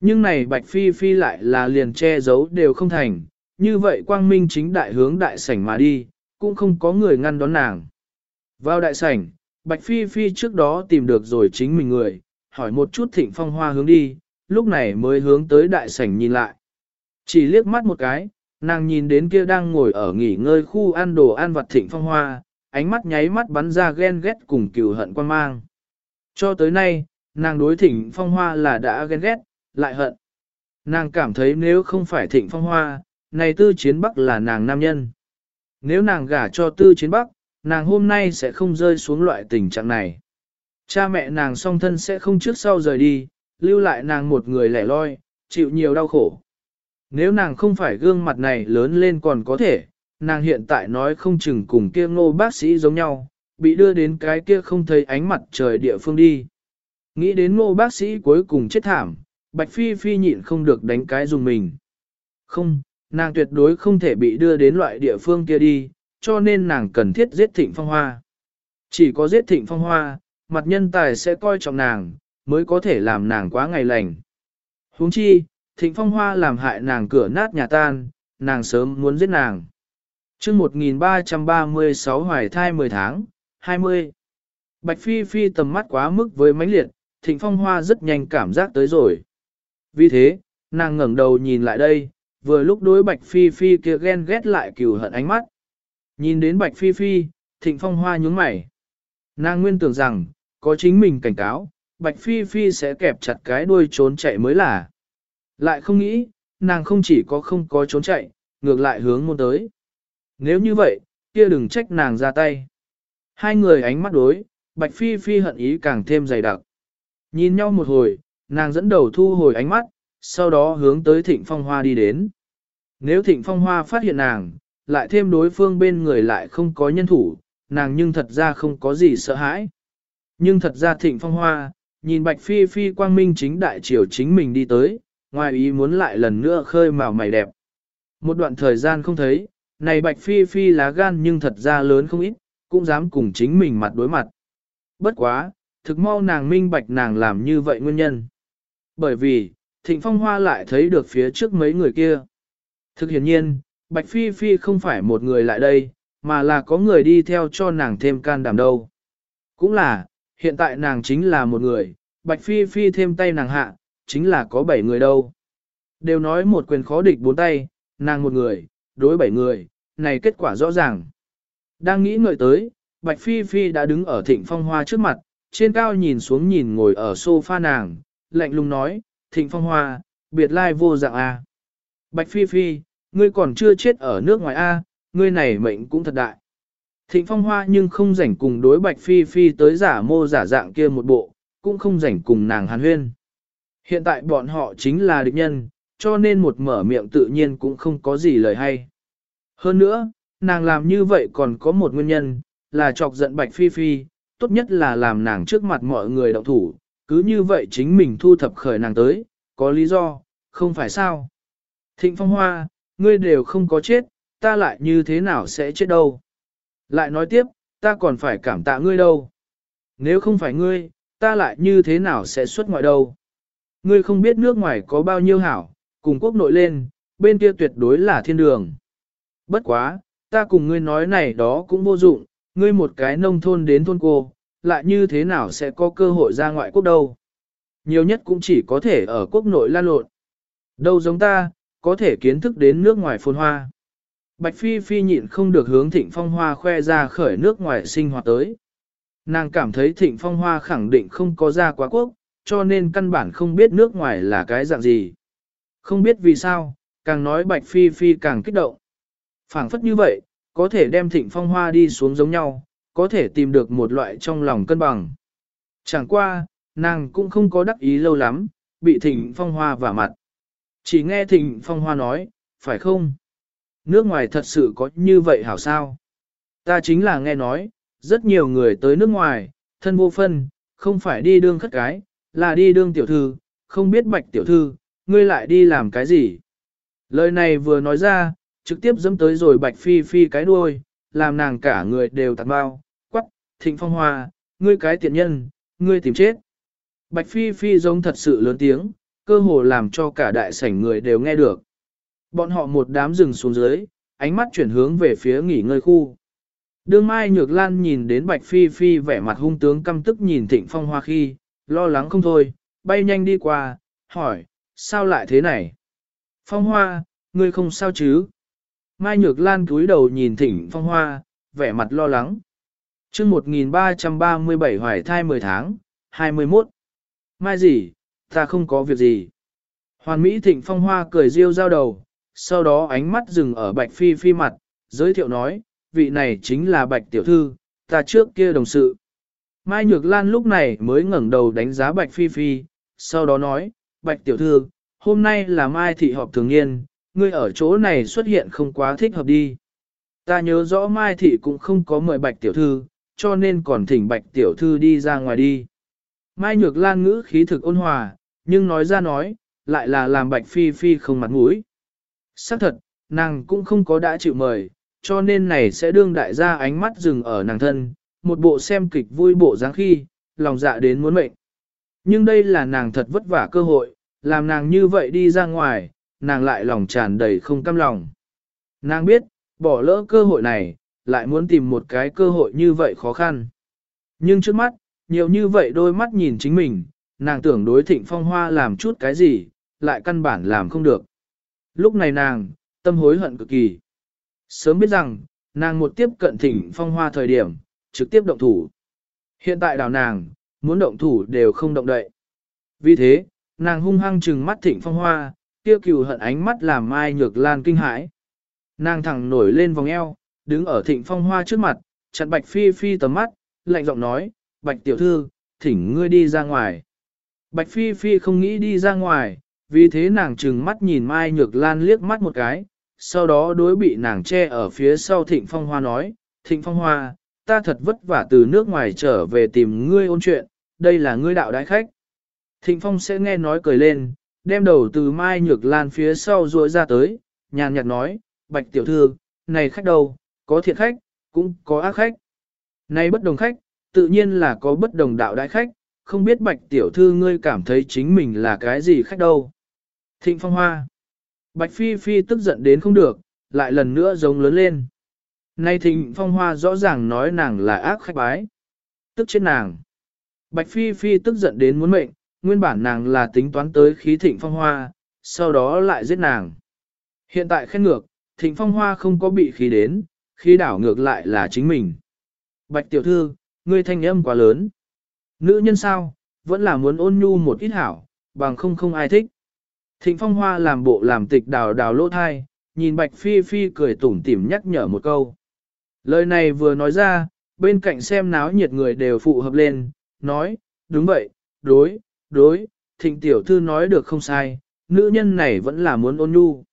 Nhưng này Bạch Phi Phi lại là liền che giấu đều không thành, như vậy quang minh chính đại hướng đại sảnh mà đi, cũng không có người ngăn đón nàng. Vào đại sảnh, Bạch Phi Phi trước đó tìm được rồi chính mình người, hỏi một chút thịnh phong hoa hướng đi, lúc này mới hướng tới đại sảnh nhìn lại. Chỉ liếc mắt một cái, nàng nhìn đến kia đang ngồi ở nghỉ ngơi khu ăn đồ ăn vặt thịnh phong hoa, ánh mắt nháy mắt bắn ra ghen ghét cùng cừu hận quan mang. Cho tới nay, nàng đối thịnh phong hoa là đã ghen ghét, lại hận. Nàng cảm thấy nếu không phải thịnh phong hoa, này tư chiến bắc là nàng nam nhân. Nếu nàng gả cho tư chiến bắc, nàng hôm nay sẽ không rơi xuống loại tình trạng này. Cha mẹ nàng song thân sẽ không trước sau rời đi, lưu lại nàng một người lẻ loi, chịu nhiều đau khổ. Nếu nàng không phải gương mặt này lớn lên còn có thể, nàng hiện tại nói không chừng cùng kia ngô bác sĩ giống nhau, bị đưa đến cái kia không thấy ánh mặt trời địa phương đi. Nghĩ đến ngô bác sĩ cuối cùng chết thảm, Bạch Phi Phi nhịn không được đánh cái dùng mình. Không, nàng tuyệt đối không thể bị đưa đến loại địa phương kia đi, cho nên nàng cần thiết giết thịnh phong hoa. Chỉ có giết thịnh phong hoa, mặt nhân tài sẽ coi trọng nàng, mới có thể làm nàng quá ngày lành. huống chi, Thịnh phong hoa làm hại nàng cửa nát nhà tan, nàng sớm muốn giết nàng. chương 1336 hoài thai 10 tháng, 20. Bạch Phi Phi tầm mắt quá mức với mãnh liệt, thịnh phong hoa rất nhanh cảm giác tới rồi. Vì thế, nàng ngẩng đầu nhìn lại đây, vừa lúc đối Bạch Phi Phi kia ghen ghét lại cừu hận ánh mắt. Nhìn đến Bạch Phi Phi, thịnh phong hoa nhướng mày. Nàng nguyên tưởng rằng, có chính mình cảnh cáo, Bạch Phi Phi sẽ kẹp chặt cái đuôi trốn chạy mới là. Lại không nghĩ, nàng không chỉ có không có trốn chạy, ngược lại hướng môn tới. Nếu như vậy, kia đừng trách nàng ra tay. Hai người ánh mắt đối, Bạch Phi Phi hận ý càng thêm dày đặc. Nhìn nhau một hồi, nàng dẫn đầu thu hồi ánh mắt, sau đó hướng tới Thịnh Phong Hoa đi đến. Nếu Thịnh Phong Hoa phát hiện nàng, lại thêm đối phương bên người lại không có nhân thủ, nàng nhưng thật ra không có gì sợ hãi. Nhưng thật ra Thịnh Phong Hoa, nhìn Bạch Phi Phi quang minh chính đại triều chính mình đi tới, ngoài ý muốn lại lần nữa khơi màu mày đẹp. Một đoạn thời gian không thấy, này Bạch Phi Phi lá gan nhưng thật ra lớn không ít, cũng dám cùng chính mình mặt đối mặt. Bất quá, thực mau nàng minh bạch nàng làm như vậy nguyên nhân. Bởi vì, Thịnh Phong Hoa lại thấy được phía trước mấy người kia. Thực hiện nhiên, Bạch Phi Phi không phải một người lại đây, mà là có người đi theo cho nàng thêm can đảm đâu. Cũng là, hiện tại nàng chính là một người, Bạch Phi Phi thêm tay nàng hạ, chính là có bảy người đâu. Đều nói một quyền khó địch bốn tay, nàng một người, đối bảy người, này kết quả rõ ràng. Đang nghĩ ngợi tới, Bạch Phi Phi đã đứng ở thịnh phong hoa trước mặt, trên cao nhìn xuống nhìn ngồi ở sofa nàng, lạnh lùng nói, thịnh phong hoa, biệt lai vô dạng à? Bạch Phi Phi, ngươi còn chưa chết ở nước ngoài A, ngươi này mệnh cũng thật đại. Thịnh phong hoa nhưng không rảnh cùng đối Bạch Phi Phi tới giả mô giả dạng kia một bộ, cũng không rảnh cùng nàng hàn huyên. Hiện tại bọn họ chính là địch nhân, cho nên một mở miệng tự nhiên cũng không có gì lời hay. Hơn nữa, nàng làm như vậy còn có một nguyên nhân, là chọc giận Bạch Phi Phi, tốt nhất là làm nàng trước mặt mọi người động thủ, cứ như vậy chính mình thu thập khởi nàng tới, có lý do, không phải sao. Thịnh Phong Hoa, ngươi đều không có chết, ta lại như thế nào sẽ chết đâu. Lại nói tiếp, ta còn phải cảm tạ ngươi đâu. Nếu không phải ngươi, ta lại như thế nào sẽ xuất ngoại đâu. Ngươi không biết nước ngoài có bao nhiêu hảo, cùng quốc nội lên, bên kia tuyệt đối là thiên đường. Bất quá, ta cùng ngươi nói này đó cũng vô dụng, ngươi một cái nông thôn đến thôn cô, lại như thế nào sẽ có cơ hội ra ngoại quốc đâu. Nhiều nhất cũng chỉ có thể ở quốc nội lan lộn. Đâu giống ta, có thể kiến thức đến nước ngoài phồn hoa. Bạch Phi Phi nhịn không được hướng Thịnh Phong Hoa khoe ra khởi nước ngoài sinh hoạt tới. Nàng cảm thấy Thịnh Phong Hoa khẳng định không có ra quá quốc, cho nên căn bản không biết nước ngoài là cái dạng gì. Không biết vì sao, càng nói Bạch Phi Phi càng kích động. phảng phất như vậy, có thể đem thịnh phong hoa đi xuống giống nhau, có thể tìm được một loại trong lòng cân bằng. Chẳng qua, nàng cũng không có đắc ý lâu lắm, bị thịnh phong hoa vả mặt. Chỉ nghe thịnh phong hoa nói, phải không? Nước ngoài thật sự có như vậy hảo sao? Ta chính là nghe nói, rất nhiều người tới nước ngoài, thân vô phân, không phải đi đương khất cái, là đi đương tiểu thư, không biết bạch tiểu thư, ngươi lại đi làm cái gì? Lời này vừa nói ra, trực tiếp dẫm tới rồi bạch phi phi cái đuôi, làm nàng cả người đều tạt bao, quắc, thịnh phong hoa, ngươi cái tiện nhân, ngươi tìm chết. Bạch phi phi giống thật sự lớn tiếng, cơ hồ làm cho cả đại sảnh người đều nghe được. Bọn họ một đám rừng xuống dưới, ánh mắt chuyển hướng về phía nghỉ ngơi khu. Đương Mai Nhược Lan nhìn đến Bạch Phi Phi vẻ mặt hung tướng căm tức nhìn Thịnh Phong Hoa khi, lo lắng không thôi, bay nhanh đi qua, hỏi, sao lại thế này? Phong Hoa, ngươi không sao chứ? Mai Nhược Lan cúi đầu nhìn Thịnh Phong Hoa, vẻ mặt lo lắng. chương 1337 hoài thai 10 tháng, 21. Mai gì, ta không có việc gì. Hoàn Mỹ Thịnh Phong Hoa cười riêu giao đầu, sau đó ánh mắt dừng ở Bạch Phi Phi mặt, giới thiệu nói, vị này chính là Bạch Tiểu Thư, ta trước kia đồng sự. Mai Nhược Lan lúc này mới ngẩng đầu đánh giá Bạch Phi Phi, sau đó nói, Bạch Tiểu Thư, hôm nay là Mai Thị họp thường niên, ngươi ở chỗ này xuất hiện không quá thích hợp đi. Ta nhớ rõ Mai Thị cũng không có mời Bạch Tiểu Thư, cho nên còn thỉnh Bạch Tiểu Thư đi ra ngoài đi. Mai Nhược Lan ngữ khí thực ôn hòa, nhưng nói ra nói, lại là làm Bạch Phi Phi không mặt mũi. Xác thật, nàng cũng không có đã chịu mời, cho nên này sẽ đương đại gia ánh mắt dừng ở nàng thân, một bộ xem kịch vui bộ dáng khi, lòng dạ đến muốn mệnh. Nhưng đây là nàng thật vất vả cơ hội, làm nàng như vậy đi ra ngoài, nàng lại lòng tràn đầy không cam lòng. Nàng biết, bỏ lỡ cơ hội này, lại muốn tìm một cái cơ hội như vậy khó khăn. Nhưng trước mắt, nhiều như vậy đôi mắt nhìn chính mình, nàng tưởng đối thịnh phong hoa làm chút cái gì, lại căn bản làm không được. Lúc này nàng, tâm hối hận cực kỳ. Sớm biết rằng, nàng một tiếp cận thịnh phong hoa thời điểm, trực tiếp động thủ. Hiện tại đào nàng, muốn động thủ đều không động đậy. Vì thế, nàng hung hăng trừng mắt thịnh phong hoa, tiêu cừu hận ánh mắt làm mai nhược lan kinh hãi. Nàng thẳng nổi lên vòng eo, đứng ở thịnh phong hoa trước mặt, chặn bạch phi phi tầm mắt, lạnh giọng nói, bạch tiểu thư, thỉnh ngươi đi ra ngoài. Bạch phi phi không nghĩ đi ra ngoài, vì thế nàng trừng mắt nhìn mai nhược lan liếc mắt một cái, sau đó đối bị nàng che ở phía sau thịnh phong hoa nói, thịnh phong hoa, ta thật vất vả từ nước ngoài trở về tìm ngươi ôn chuyện, đây là ngươi đạo đại khách. Thịnh phong sẽ nghe nói cười lên, đem đầu từ mai nhược lan phía sau ruội ra tới, nhàn nhạt nói, bạch tiểu thư, này khách đâu, có thiện khách, cũng có ác khách. Này bất đồng khách, tự nhiên là có bất đồng đạo đại khách, không biết bạch tiểu thư ngươi cảm thấy chính mình là cái gì khách đâu. Thịnh phong hoa. Bạch phi phi tức giận đến không được, lại lần nữa giống lớn lên. Nay thịnh phong hoa rõ ràng nói nàng là ác khách bái. Tức chết nàng. Bạch phi phi tức giận đến muốn mệnh, nguyên bản nàng là tính toán tới khí thịnh phong hoa, sau đó lại giết nàng. Hiện tại khen ngược, thịnh phong hoa không có bị khí đến, khí đảo ngược lại là chính mình. Bạch tiểu thư, ngươi thanh âm quá lớn. Nữ nhân sao, vẫn là muốn ôn nhu một ít hảo, bằng không không ai thích. Thịnh phong hoa làm bộ làm tịch đào đào lỗ thai, nhìn bạch phi phi cười tủm tỉm nhắc nhở một câu. Lời này vừa nói ra, bên cạnh xem náo nhiệt người đều phụ hợp lên, nói, đúng vậy, đối, đối, thịnh tiểu thư nói được không sai, nữ nhân này vẫn là muốn ôn nhu.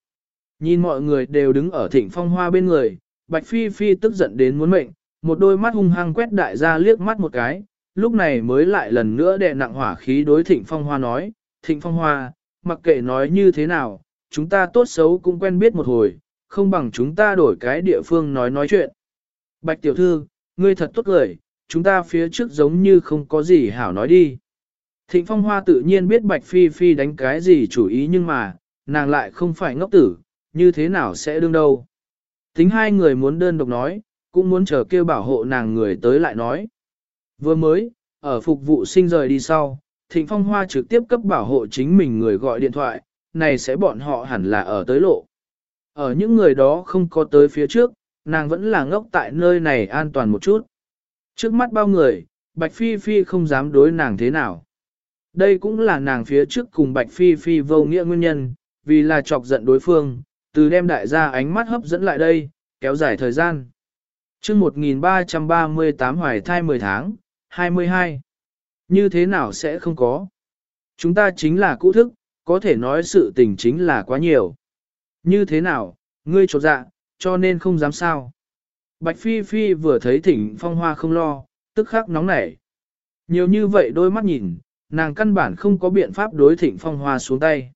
Nhìn mọi người đều đứng ở thịnh phong hoa bên người, bạch phi phi tức giận đến muốn mệnh, một đôi mắt hung hăng quét đại gia liếc mắt một cái, lúc này mới lại lần nữa đè nặng hỏa khí đối thịnh phong hoa nói, thịnh phong hoa, mặc kệ nói như thế nào, chúng ta tốt xấu cũng quen biết một hồi, không bằng chúng ta đổi cái địa phương nói nói chuyện. Bạch tiểu thư, ngươi thật tốt lời, chúng ta phía trước giống như không có gì hảo nói đi. Thịnh phong hoa tự nhiên biết bạch phi phi đánh cái gì chủ ý nhưng mà, nàng lại không phải ngốc tử, như thế nào sẽ đương đâu. Tính hai người muốn đơn độc nói, cũng muốn chờ kêu bảo hộ nàng người tới lại nói. Vừa mới, ở phục vụ sinh rời đi sau, Thịnh Phong Hoa trực tiếp cấp bảo hộ chính mình người gọi điện thoại, này sẽ bọn họ hẳn là ở tới lộ. Ở những người đó không có tới phía trước, nàng vẫn là ngốc tại nơi này an toàn một chút. Trước mắt bao người, Bạch Phi Phi không dám đối nàng thế nào. Đây cũng là nàng phía trước cùng Bạch Phi Phi vô nghĩa nguyên nhân, vì là chọc giận đối phương, từ đem đại gia ánh mắt hấp dẫn lại đây, kéo dài thời gian. chương 1338 hoài thai 10 tháng, 22. Như thế nào sẽ không có? Chúng ta chính là cũ thức, có thể nói sự tình chính là quá nhiều. Như thế nào, ngươi trột dạ, cho nên không dám sao. Bạch Phi Phi vừa thấy thỉnh phong hoa không lo, tức khắc nóng nảy. Nhiều như vậy đôi mắt nhìn, nàng căn bản không có biện pháp đối thịnh phong hoa xuống tay.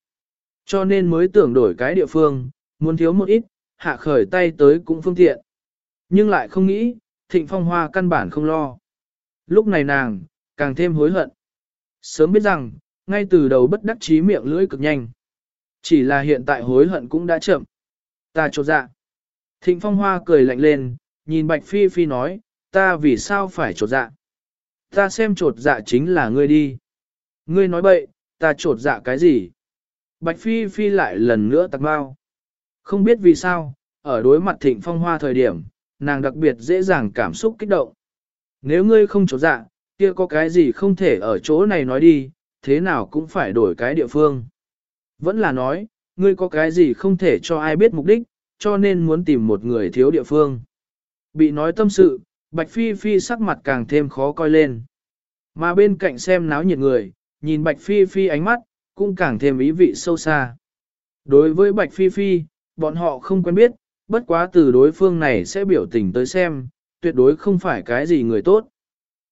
Cho nên mới tưởng đổi cái địa phương, muốn thiếu một ít, hạ khởi tay tới cũng phương tiện. Nhưng lại không nghĩ, thịnh phong hoa căn bản không lo. Lúc này nàng, càng thêm hối hận. Sớm biết rằng, ngay từ đầu bất đắc chí miệng lưỡi cực nhanh. Chỉ là hiện tại hối hận cũng đã chậm. Ta trột dạ. Thịnh phong hoa cười lạnh lên, nhìn bạch phi phi nói, ta vì sao phải trột dạ. Ta xem trột dạ chính là ngươi đi. Ngươi nói bậy, ta trột dạ cái gì? Bạch phi phi lại lần nữa tặc bao. Không biết vì sao, ở đối mặt thịnh phong hoa thời điểm, nàng đặc biệt dễ dàng cảm xúc kích động. Nếu ngươi không chỗ dạ, kia có cái gì không thể ở chỗ này nói đi, thế nào cũng phải đổi cái địa phương. Vẫn là nói, ngươi có cái gì không thể cho ai biết mục đích, cho nên muốn tìm một người thiếu địa phương. Bị nói tâm sự, Bạch Phi Phi sắc mặt càng thêm khó coi lên. Mà bên cạnh xem náo nhiệt người, nhìn Bạch Phi Phi ánh mắt, cũng càng thêm ý vị sâu xa. Đối với Bạch Phi Phi, bọn họ không quen biết, bất quá từ đối phương này sẽ biểu tình tới xem, tuyệt đối không phải cái gì người tốt.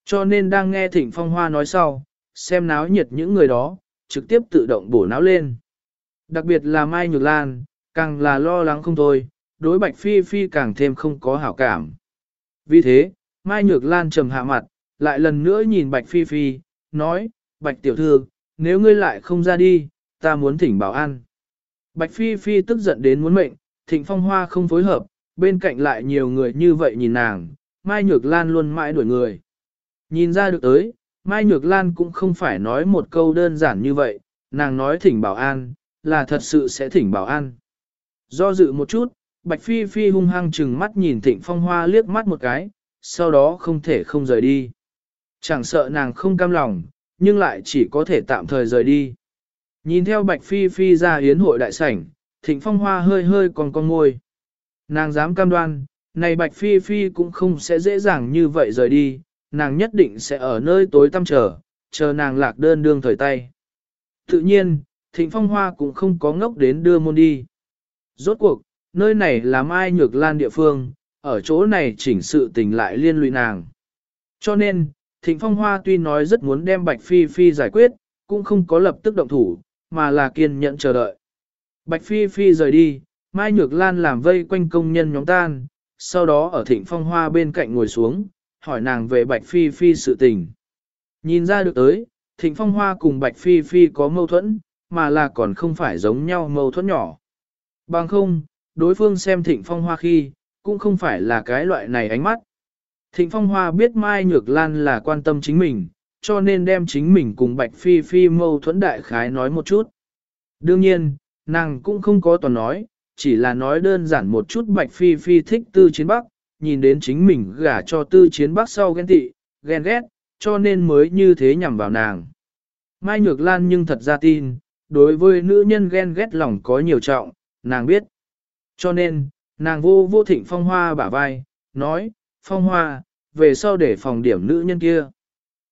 Cho nên đang nghe Thịnh Phong Hoa nói sau, xem náo nhiệt những người đó, trực tiếp tự động bổ náo lên. Đặc biệt là Mai Nhược Lan, càng là lo lắng không thôi, đối Bạch Phi Phi càng thêm không có hảo cảm. Vì thế, Mai Nhược Lan trầm hạ mặt, lại lần nữa nhìn Bạch Phi Phi, nói, Bạch Tiểu Thư, nếu ngươi lại không ra đi, ta muốn thỉnh bảo an. Bạch Phi Phi tức giận đến muốn mệnh, thịnh phong hoa không phối hợp, bên cạnh lại nhiều người như vậy nhìn nàng, Mai Nhược Lan luôn mãi đuổi người. Nhìn ra được tới, Mai Nhược Lan cũng không phải nói một câu đơn giản như vậy, nàng nói thỉnh bảo an, là thật sự sẽ thỉnh bảo an. Do dự một chút, Bạch Phi Phi hung hăng chừng mắt nhìn Thịnh Phong Hoa liếc mắt một cái, sau đó không thể không rời đi. Chẳng sợ nàng không cam lòng, nhưng lại chỉ có thể tạm thời rời đi. Nhìn theo Bạch Phi Phi ra yến hội đại sảnh, Thịnh Phong Hoa hơi hơi còn con ngôi. Nàng dám cam đoan, này Bạch Phi Phi cũng không sẽ dễ dàng như vậy rời đi, nàng nhất định sẽ ở nơi tối tăm chờ, chờ nàng lạc đơn đương thời tay. Tự nhiên, Thịnh Phong Hoa cũng không có ngốc đến đưa môn đi. Rốt cuộc, nơi này là Mai Nhược Lan địa phương, ở chỗ này chỉnh sự tình lại liên lụy nàng. Cho nên, Thịnh Phong Hoa tuy nói rất muốn đem Bạch Phi Phi giải quyết, cũng không có lập tức động thủ, mà là kiên nhẫn chờ đợi. Bạch Phi Phi rời đi, Mai Nhược Lan làm vây quanh công nhân nhóm tan, sau đó ở Thịnh Phong Hoa bên cạnh ngồi xuống, hỏi nàng về Bạch Phi Phi sự tình. Nhìn ra được tới, Thịnh Phong Hoa cùng Bạch Phi Phi có mâu thuẫn, mà là còn không phải giống nhau mâu thuẫn nhỏ. Bằng không, đối phương xem Thịnh Phong Hoa khi, cũng không phải là cái loại này ánh mắt. Thịnh Phong Hoa biết Mai Nhược Lan là quan tâm chính mình, cho nên đem chính mình cùng Bạch Phi Phi mâu thuẫn đại khái nói một chút. Đương nhiên, nàng cũng không có toàn nói, chỉ là nói đơn giản một chút Bạch Phi Phi thích tư chiến bắc, nhìn đến chính mình gả cho tư chiến bắc sau ghen tị, ghen ghét, cho nên mới như thế nhằm vào nàng. Mai Nhược Lan nhưng thật ra tin, đối với nữ nhân ghen ghét lòng có nhiều trọng, nàng biết. Cho nên, nàng vô vô thịnh phong hoa bả vai, nói, phong hoa, về sau để phòng điểm nữ nhân kia.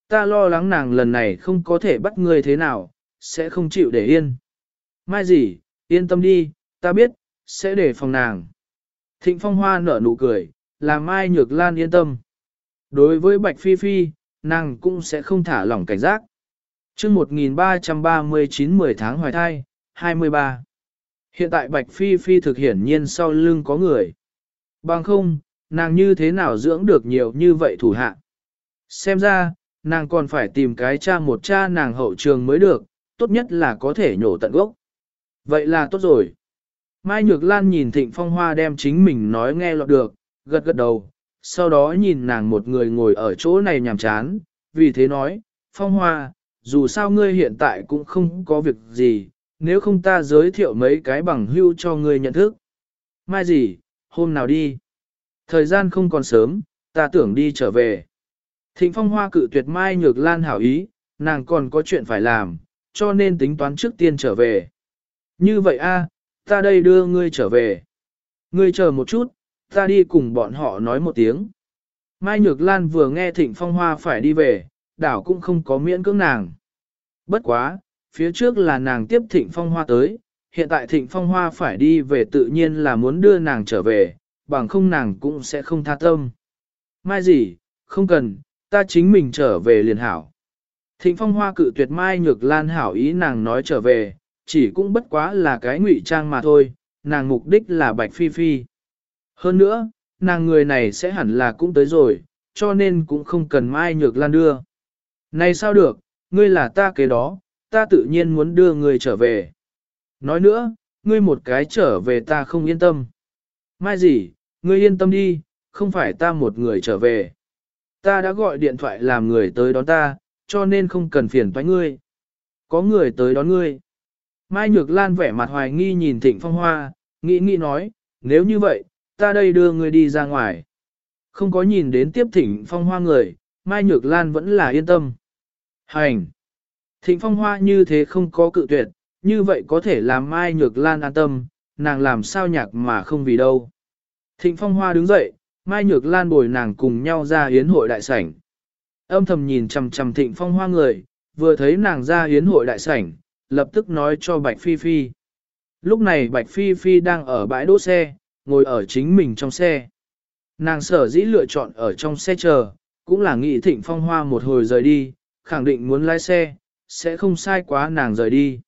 Ta lo lắng nàng lần này không có thể bắt ngươi thế nào, sẽ không chịu để yên. Mai gì, yên tâm đi, ta biết, sẽ để phòng nàng. Thịnh phong hoa nở nụ cười, làm Mai Nhược Lan yên tâm. Đối với Bạch Phi Phi, nàng cũng sẽ không thả lỏng cảnh giác. chương 1339 10 tháng hoài thai, 23. Hiện tại Bạch Phi Phi thực hiển nhiên sau lưng có người. Bằng không, nàng như thế nào dưỡng được nhiều như vậy thủ hạ. Xem ra, nàng còn phải tìm cái cha một cha nàng hậu trường mới được, tốt nhất là có thể nhổ tận gốc. Vậy là tốt rồi. Mai Nhược Lan nhìn Thịnh Phong Hoa đem chính mình nói nghe lọt được, gật gật đầu, sau đó nhìn nàng một người ngồi ở chỗ này nhàm chán, vì thế nói, Phong Hoa, dù sao ngươi hiện tại cũng không có việc gì, nếu không ta giới thiệu mấy cái bằng hưu cho ngươi nhận thức. Mai gì, hôm nào đi. Thời gian không còn sớm, ta tưởng đi trở về. Thịnh Phong Hoa cự tuyệt Mai Nhược Lan hảo ý, nàng còn có chuyện phải làm, cho nên tính toán trước tiên trở về. Như vậy a, ta đây đưa ngươi trở về. Ngươi chờ một chút, ta đi cùng bọn họ nói một tiếng. Mai Nhược Lan vừa nghe Thịnh Phong Hoa phải đi về, đảo cũng không có miễn cưỡng nàng. Bất quá, phía trước là nàng tiếp Thịnh Phong Hoa tới, hiện tại Thịnh Phong Hoa phải đi về tự nhiên là muốn đưa nàng trở về, bằng không nàng cũng sẽ không tha tâm. Mai gì, không cần, ta chính mình trở về liền hảo. Thịnh Phong Hoa cự tuyệt Mai Nhược Lan hảo ý nàng nói trở về, chỉ cũng bất quá là cái ngụy trang mà thôi, nàng mục đích là Bạch Phi Phi. Hơn nữa, nàng người này sẽ hẳn là cũng tới rồi, cho nên cũng không cần Mai Nhược Lan đưa. Này sao được, ngươi là ta kế đó, ta tự nhiên muốn đưa ngươi trở về. Nói nữa, ngươi một cái trở về ta không yên tâm. Mai gì, ngươi yên tâm đi, không phải ta một người trở về. Ta đã gọi điện thoại làm người tới đón ta, cho nên không cần phiền toái ngươi. Có người tới đón ngươi. Mai Nhược Lan vẻ mặt hoài nghi nhìn Thịnh Phong Hoa, nghĩ nghĩ nói, nếu như vậy, ta đây đưa người đi ra ngoài. Không có nhìn đến tiếp Thịnh Phong Hoa người, Mai Nhược Lan vẫn là yên tâm. Hành! Thịnh Phong Hoa như thế không có cự tuyệt, như vậy có thể làm Mai Nhược Lan an tâm, nàng làm sao nhạc mà không vì đâu. Thịnh Phong Hoa đứng dậy, Mai Nhược Lan bồi nàng cùng nhau ra hiến hội đại sảnh. Âm thầm nhìn chằm chằm Thịnh Phong Hoa người, vừa thấy nàng ra hiến hội đại sảnh, lập tức nói cho Bạch Phi Phi. Lúc này Bạch Phi Phi đang ở bãi đỗ xe, ngồi ở chính mình trong xe. Nàng sở dĩ lựa chọn ở trong xe chờ, cũng là nghĩ Thịnh Phong Hoa một hồi rời đi, khẳng định muốn lái xe, sẽ không sai quá nàng rời đi.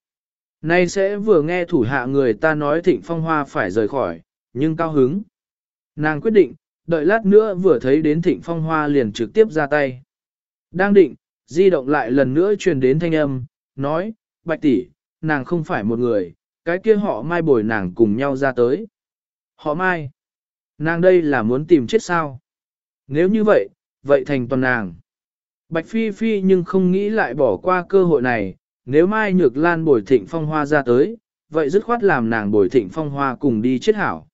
Nay sẽ vừa nghe thủ hạ người ta nói Thịnh Phong Hoa phải rời khỏi, nhưng cao hứng. Nàng quyết định, đợi lát nữa vừa thấy đến thịnh phong hoa liền trực tiếp ra tay. Đang định, di động lại lần nữa truyền đến thanh âm, nói, bạch tỷ, nàng không phải một người, cái kia họ mai bồi nàng cùng nhau ra tới. Họ mai, nàng đây là muốn tìm chết sao? Nếu như vậy, vậy thành toàn nàng. Bạch Phi Phi nhưng không nghĩ lại bỏ qua cơ hội này, nếu Mai Nhược Lan bồi thịnh phong hoa ra tới, vậy dứt khoát làm nàng bồi thịnh phong hoa cùng đi chết hảo.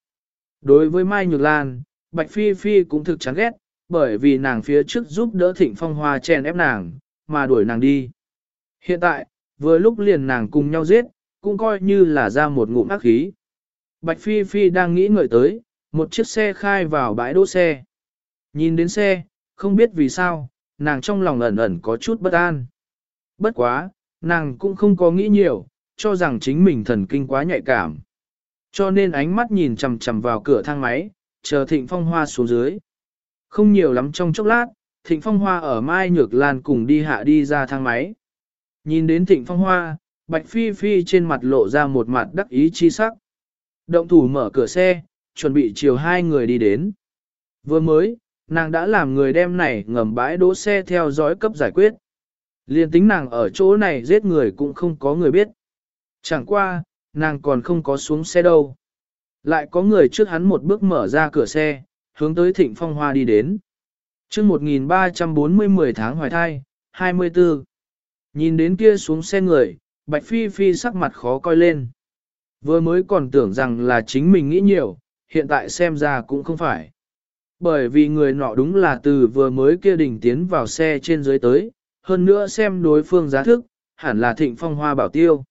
Đối với Mai Nhược Lan, Bạch Phi Phi cũng thực chán ghét, bởi vì nàng phía trước giúp đỡ thịnh phong hoa chèn ép nàng, mà đuổi nàng đi. Hiện tại, vừa lúc liền nàng cùng nhau giết, cũng coi như là ra một ngụm ác khí. Bạch Phi Phi đang nghĩ ngợi tới, một chiếc xe khai vào bãi đỗ xe. Nhìn đến xe, không biết vì sao, nàng trong lòng ẩn ẩn có chút bất an. Bất quá, nàng cũng không có nghĩ nhiều, cho rằng chính mình thần kinh quá nhạy cảm. Cho nên ánh mắt nhìn chằm chằm vào cửa thang máy, chờ thịnh phong hoa xuống dưới. Không nhiều lắm trong chốc lát, thịnh phong hoa ở Mai Nhược Lan cùng đi hạ đi ra thang máy. Nhìn đến thịnh phong hoa, Bạch Phi Phi trên mặt lộ ra một mặt đắc ý chi sắc. Động thủ mở cửa xe, chuẩn bị chiều hai người đi đến. Vừa mới, nàng đã làm người đem này ngầm bãi đỗ xe theo dõi cấp giải quyết. Liên tính nàng ở chỗ này giết người cũng không có người biết. Chẳng qua, nàng còn không có xuống xe đâu. Lại có người trước hắn một bước mở ra cửa xe, hướng tới thịnh phong hoa đi đến. chương 1340 10 tháng hoài thai, 24. Nhìn đến kia xuống xe người, Bạch Phi Phi sắc mặt khó coi lên. Vừa mới còn tưởng rằng là chính mình nghĩ nhiều, hiện tại xem ra cũng không phải. Bởi vì người nọ đúng là từ vừa mới kia đỉnh tiến vào xe trên dưới tới, hơn nữa xem đối phương giá thức, hẳn là thịnh phong hoa bảo tiêu.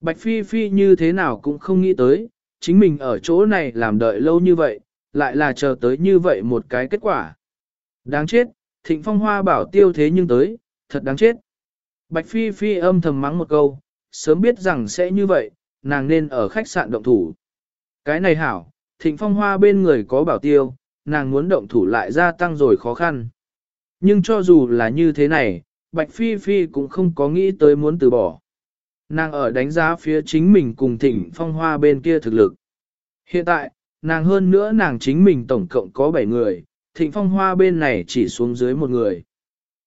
Bạch Phi Phi như thế nào cũng không nghĩ tới, chính mình ở chỗ này làm đợi lâu như vậy, lại là chờ tới như vậy một cái kết quả. Đáng chết, thịnh phong hoa bảo tiêu thế nhưng tới, thật đáng chết. Bạch Phi Phi âm thầm mắng một câu, sớm biết rằng sẽ như vậy, nàng nên ở khách sạn động thủ. Cái này hảo, thịnh phong hoa bên người có bảo tiêu, nàng muốn động thủ lại gia tăng rồi khó khăn. Nhưng cho dù là như thế này, Bạch Phi Phi cũng không có nghĩ tới muốn từ bỏ. Nàng ở đánh giá phía chính mình cùng thịnh phong hoa bên kia thực lực. Hiện tại, nàng hơn nữa nàng chính mình tổng cộng có 7 người, thịnh phong hoa bên này chỉ xuống dưới một người.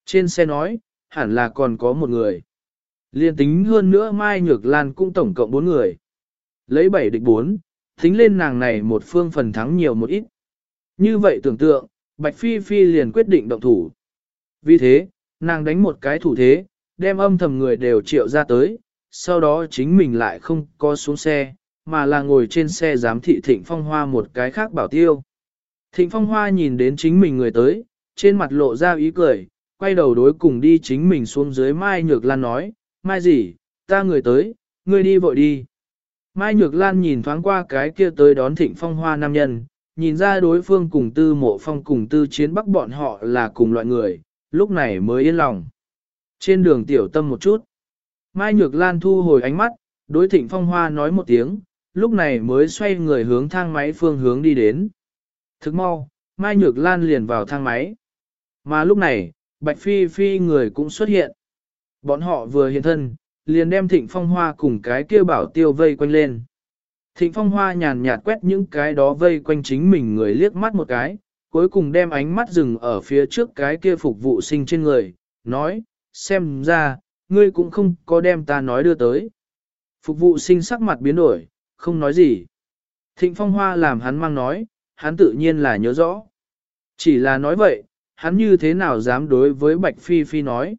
Trên xe nói, hẳn là còn có một người. Liên tính hơn nữa Mai Nhược Lan cũng tổng cộng 4 người. Lấy 7 địch 4, tính lên nàng này một phương phần thắng nhiều một ít. Như vậy tưởng tượng, Bạch Phi Phi liền quyết định động thủ. Vì thế, nàng đánh một cái thủ thế, đem âm thầm người đều triệu ra tới, sau đó chính mình lại không có xuống xe, mà là ngồi trên xe giám thị Thịnh Phong Hoa một cái khác bảo tiêu. Thịnh Phong Hoa nhìn đến chính mình người tới, trên mặt lộ ra ý cười, quay đầu đối cùng đi chính mình xuống dưới Mai Nhược Lan nói, Mai gì, ta người tới, ngươi đi vội đi. Mai Nhược Lan nhìn thoáng qua cái kia tới đón Thịnh Phong Hoa nam nhân, nhìn ra đối phương cùng tư mộ phong cùng tư chiến bắc bọn họ là cùng loại người, lúc này mới yên lòng. Trên đường tiểu tâm một chút, Mai Nhược Lan thu hồi ánh mắt, đối thịnh phong hoa nói một tiếng, lúc này mới xoay người hướng thang máy phương hướng đi đến. Thức mau, Mai Nhược Lan liền vào thang máy. Mà lúc này, Bạch Phi Phi người cũng xuất hiện. Bọn họ vừa hiện thân, liền đem thịnh phong hoa cùng cái kia bảo tiêu vây quanh lên. Thịnh phong hoa nhàn nhạt quét những cái đó vây quanh chính mình người liếc mắt một cái, cuối cùng đem ánh mắt dừng ở phía trước cái kia phục vụ sinh trên người, nói, xem ra, ngươi cũng không có đem ta nói đưa tới. Phục vụ sinh sắc mặt biến đổi, không nói gì. Thịnh phong hoa làm hắn mang nói, hắn tự nhiên là nhớ rõ. Chỉ là nói vậy, hắn như thế nào dám đối với Bạch Phi Phi nói.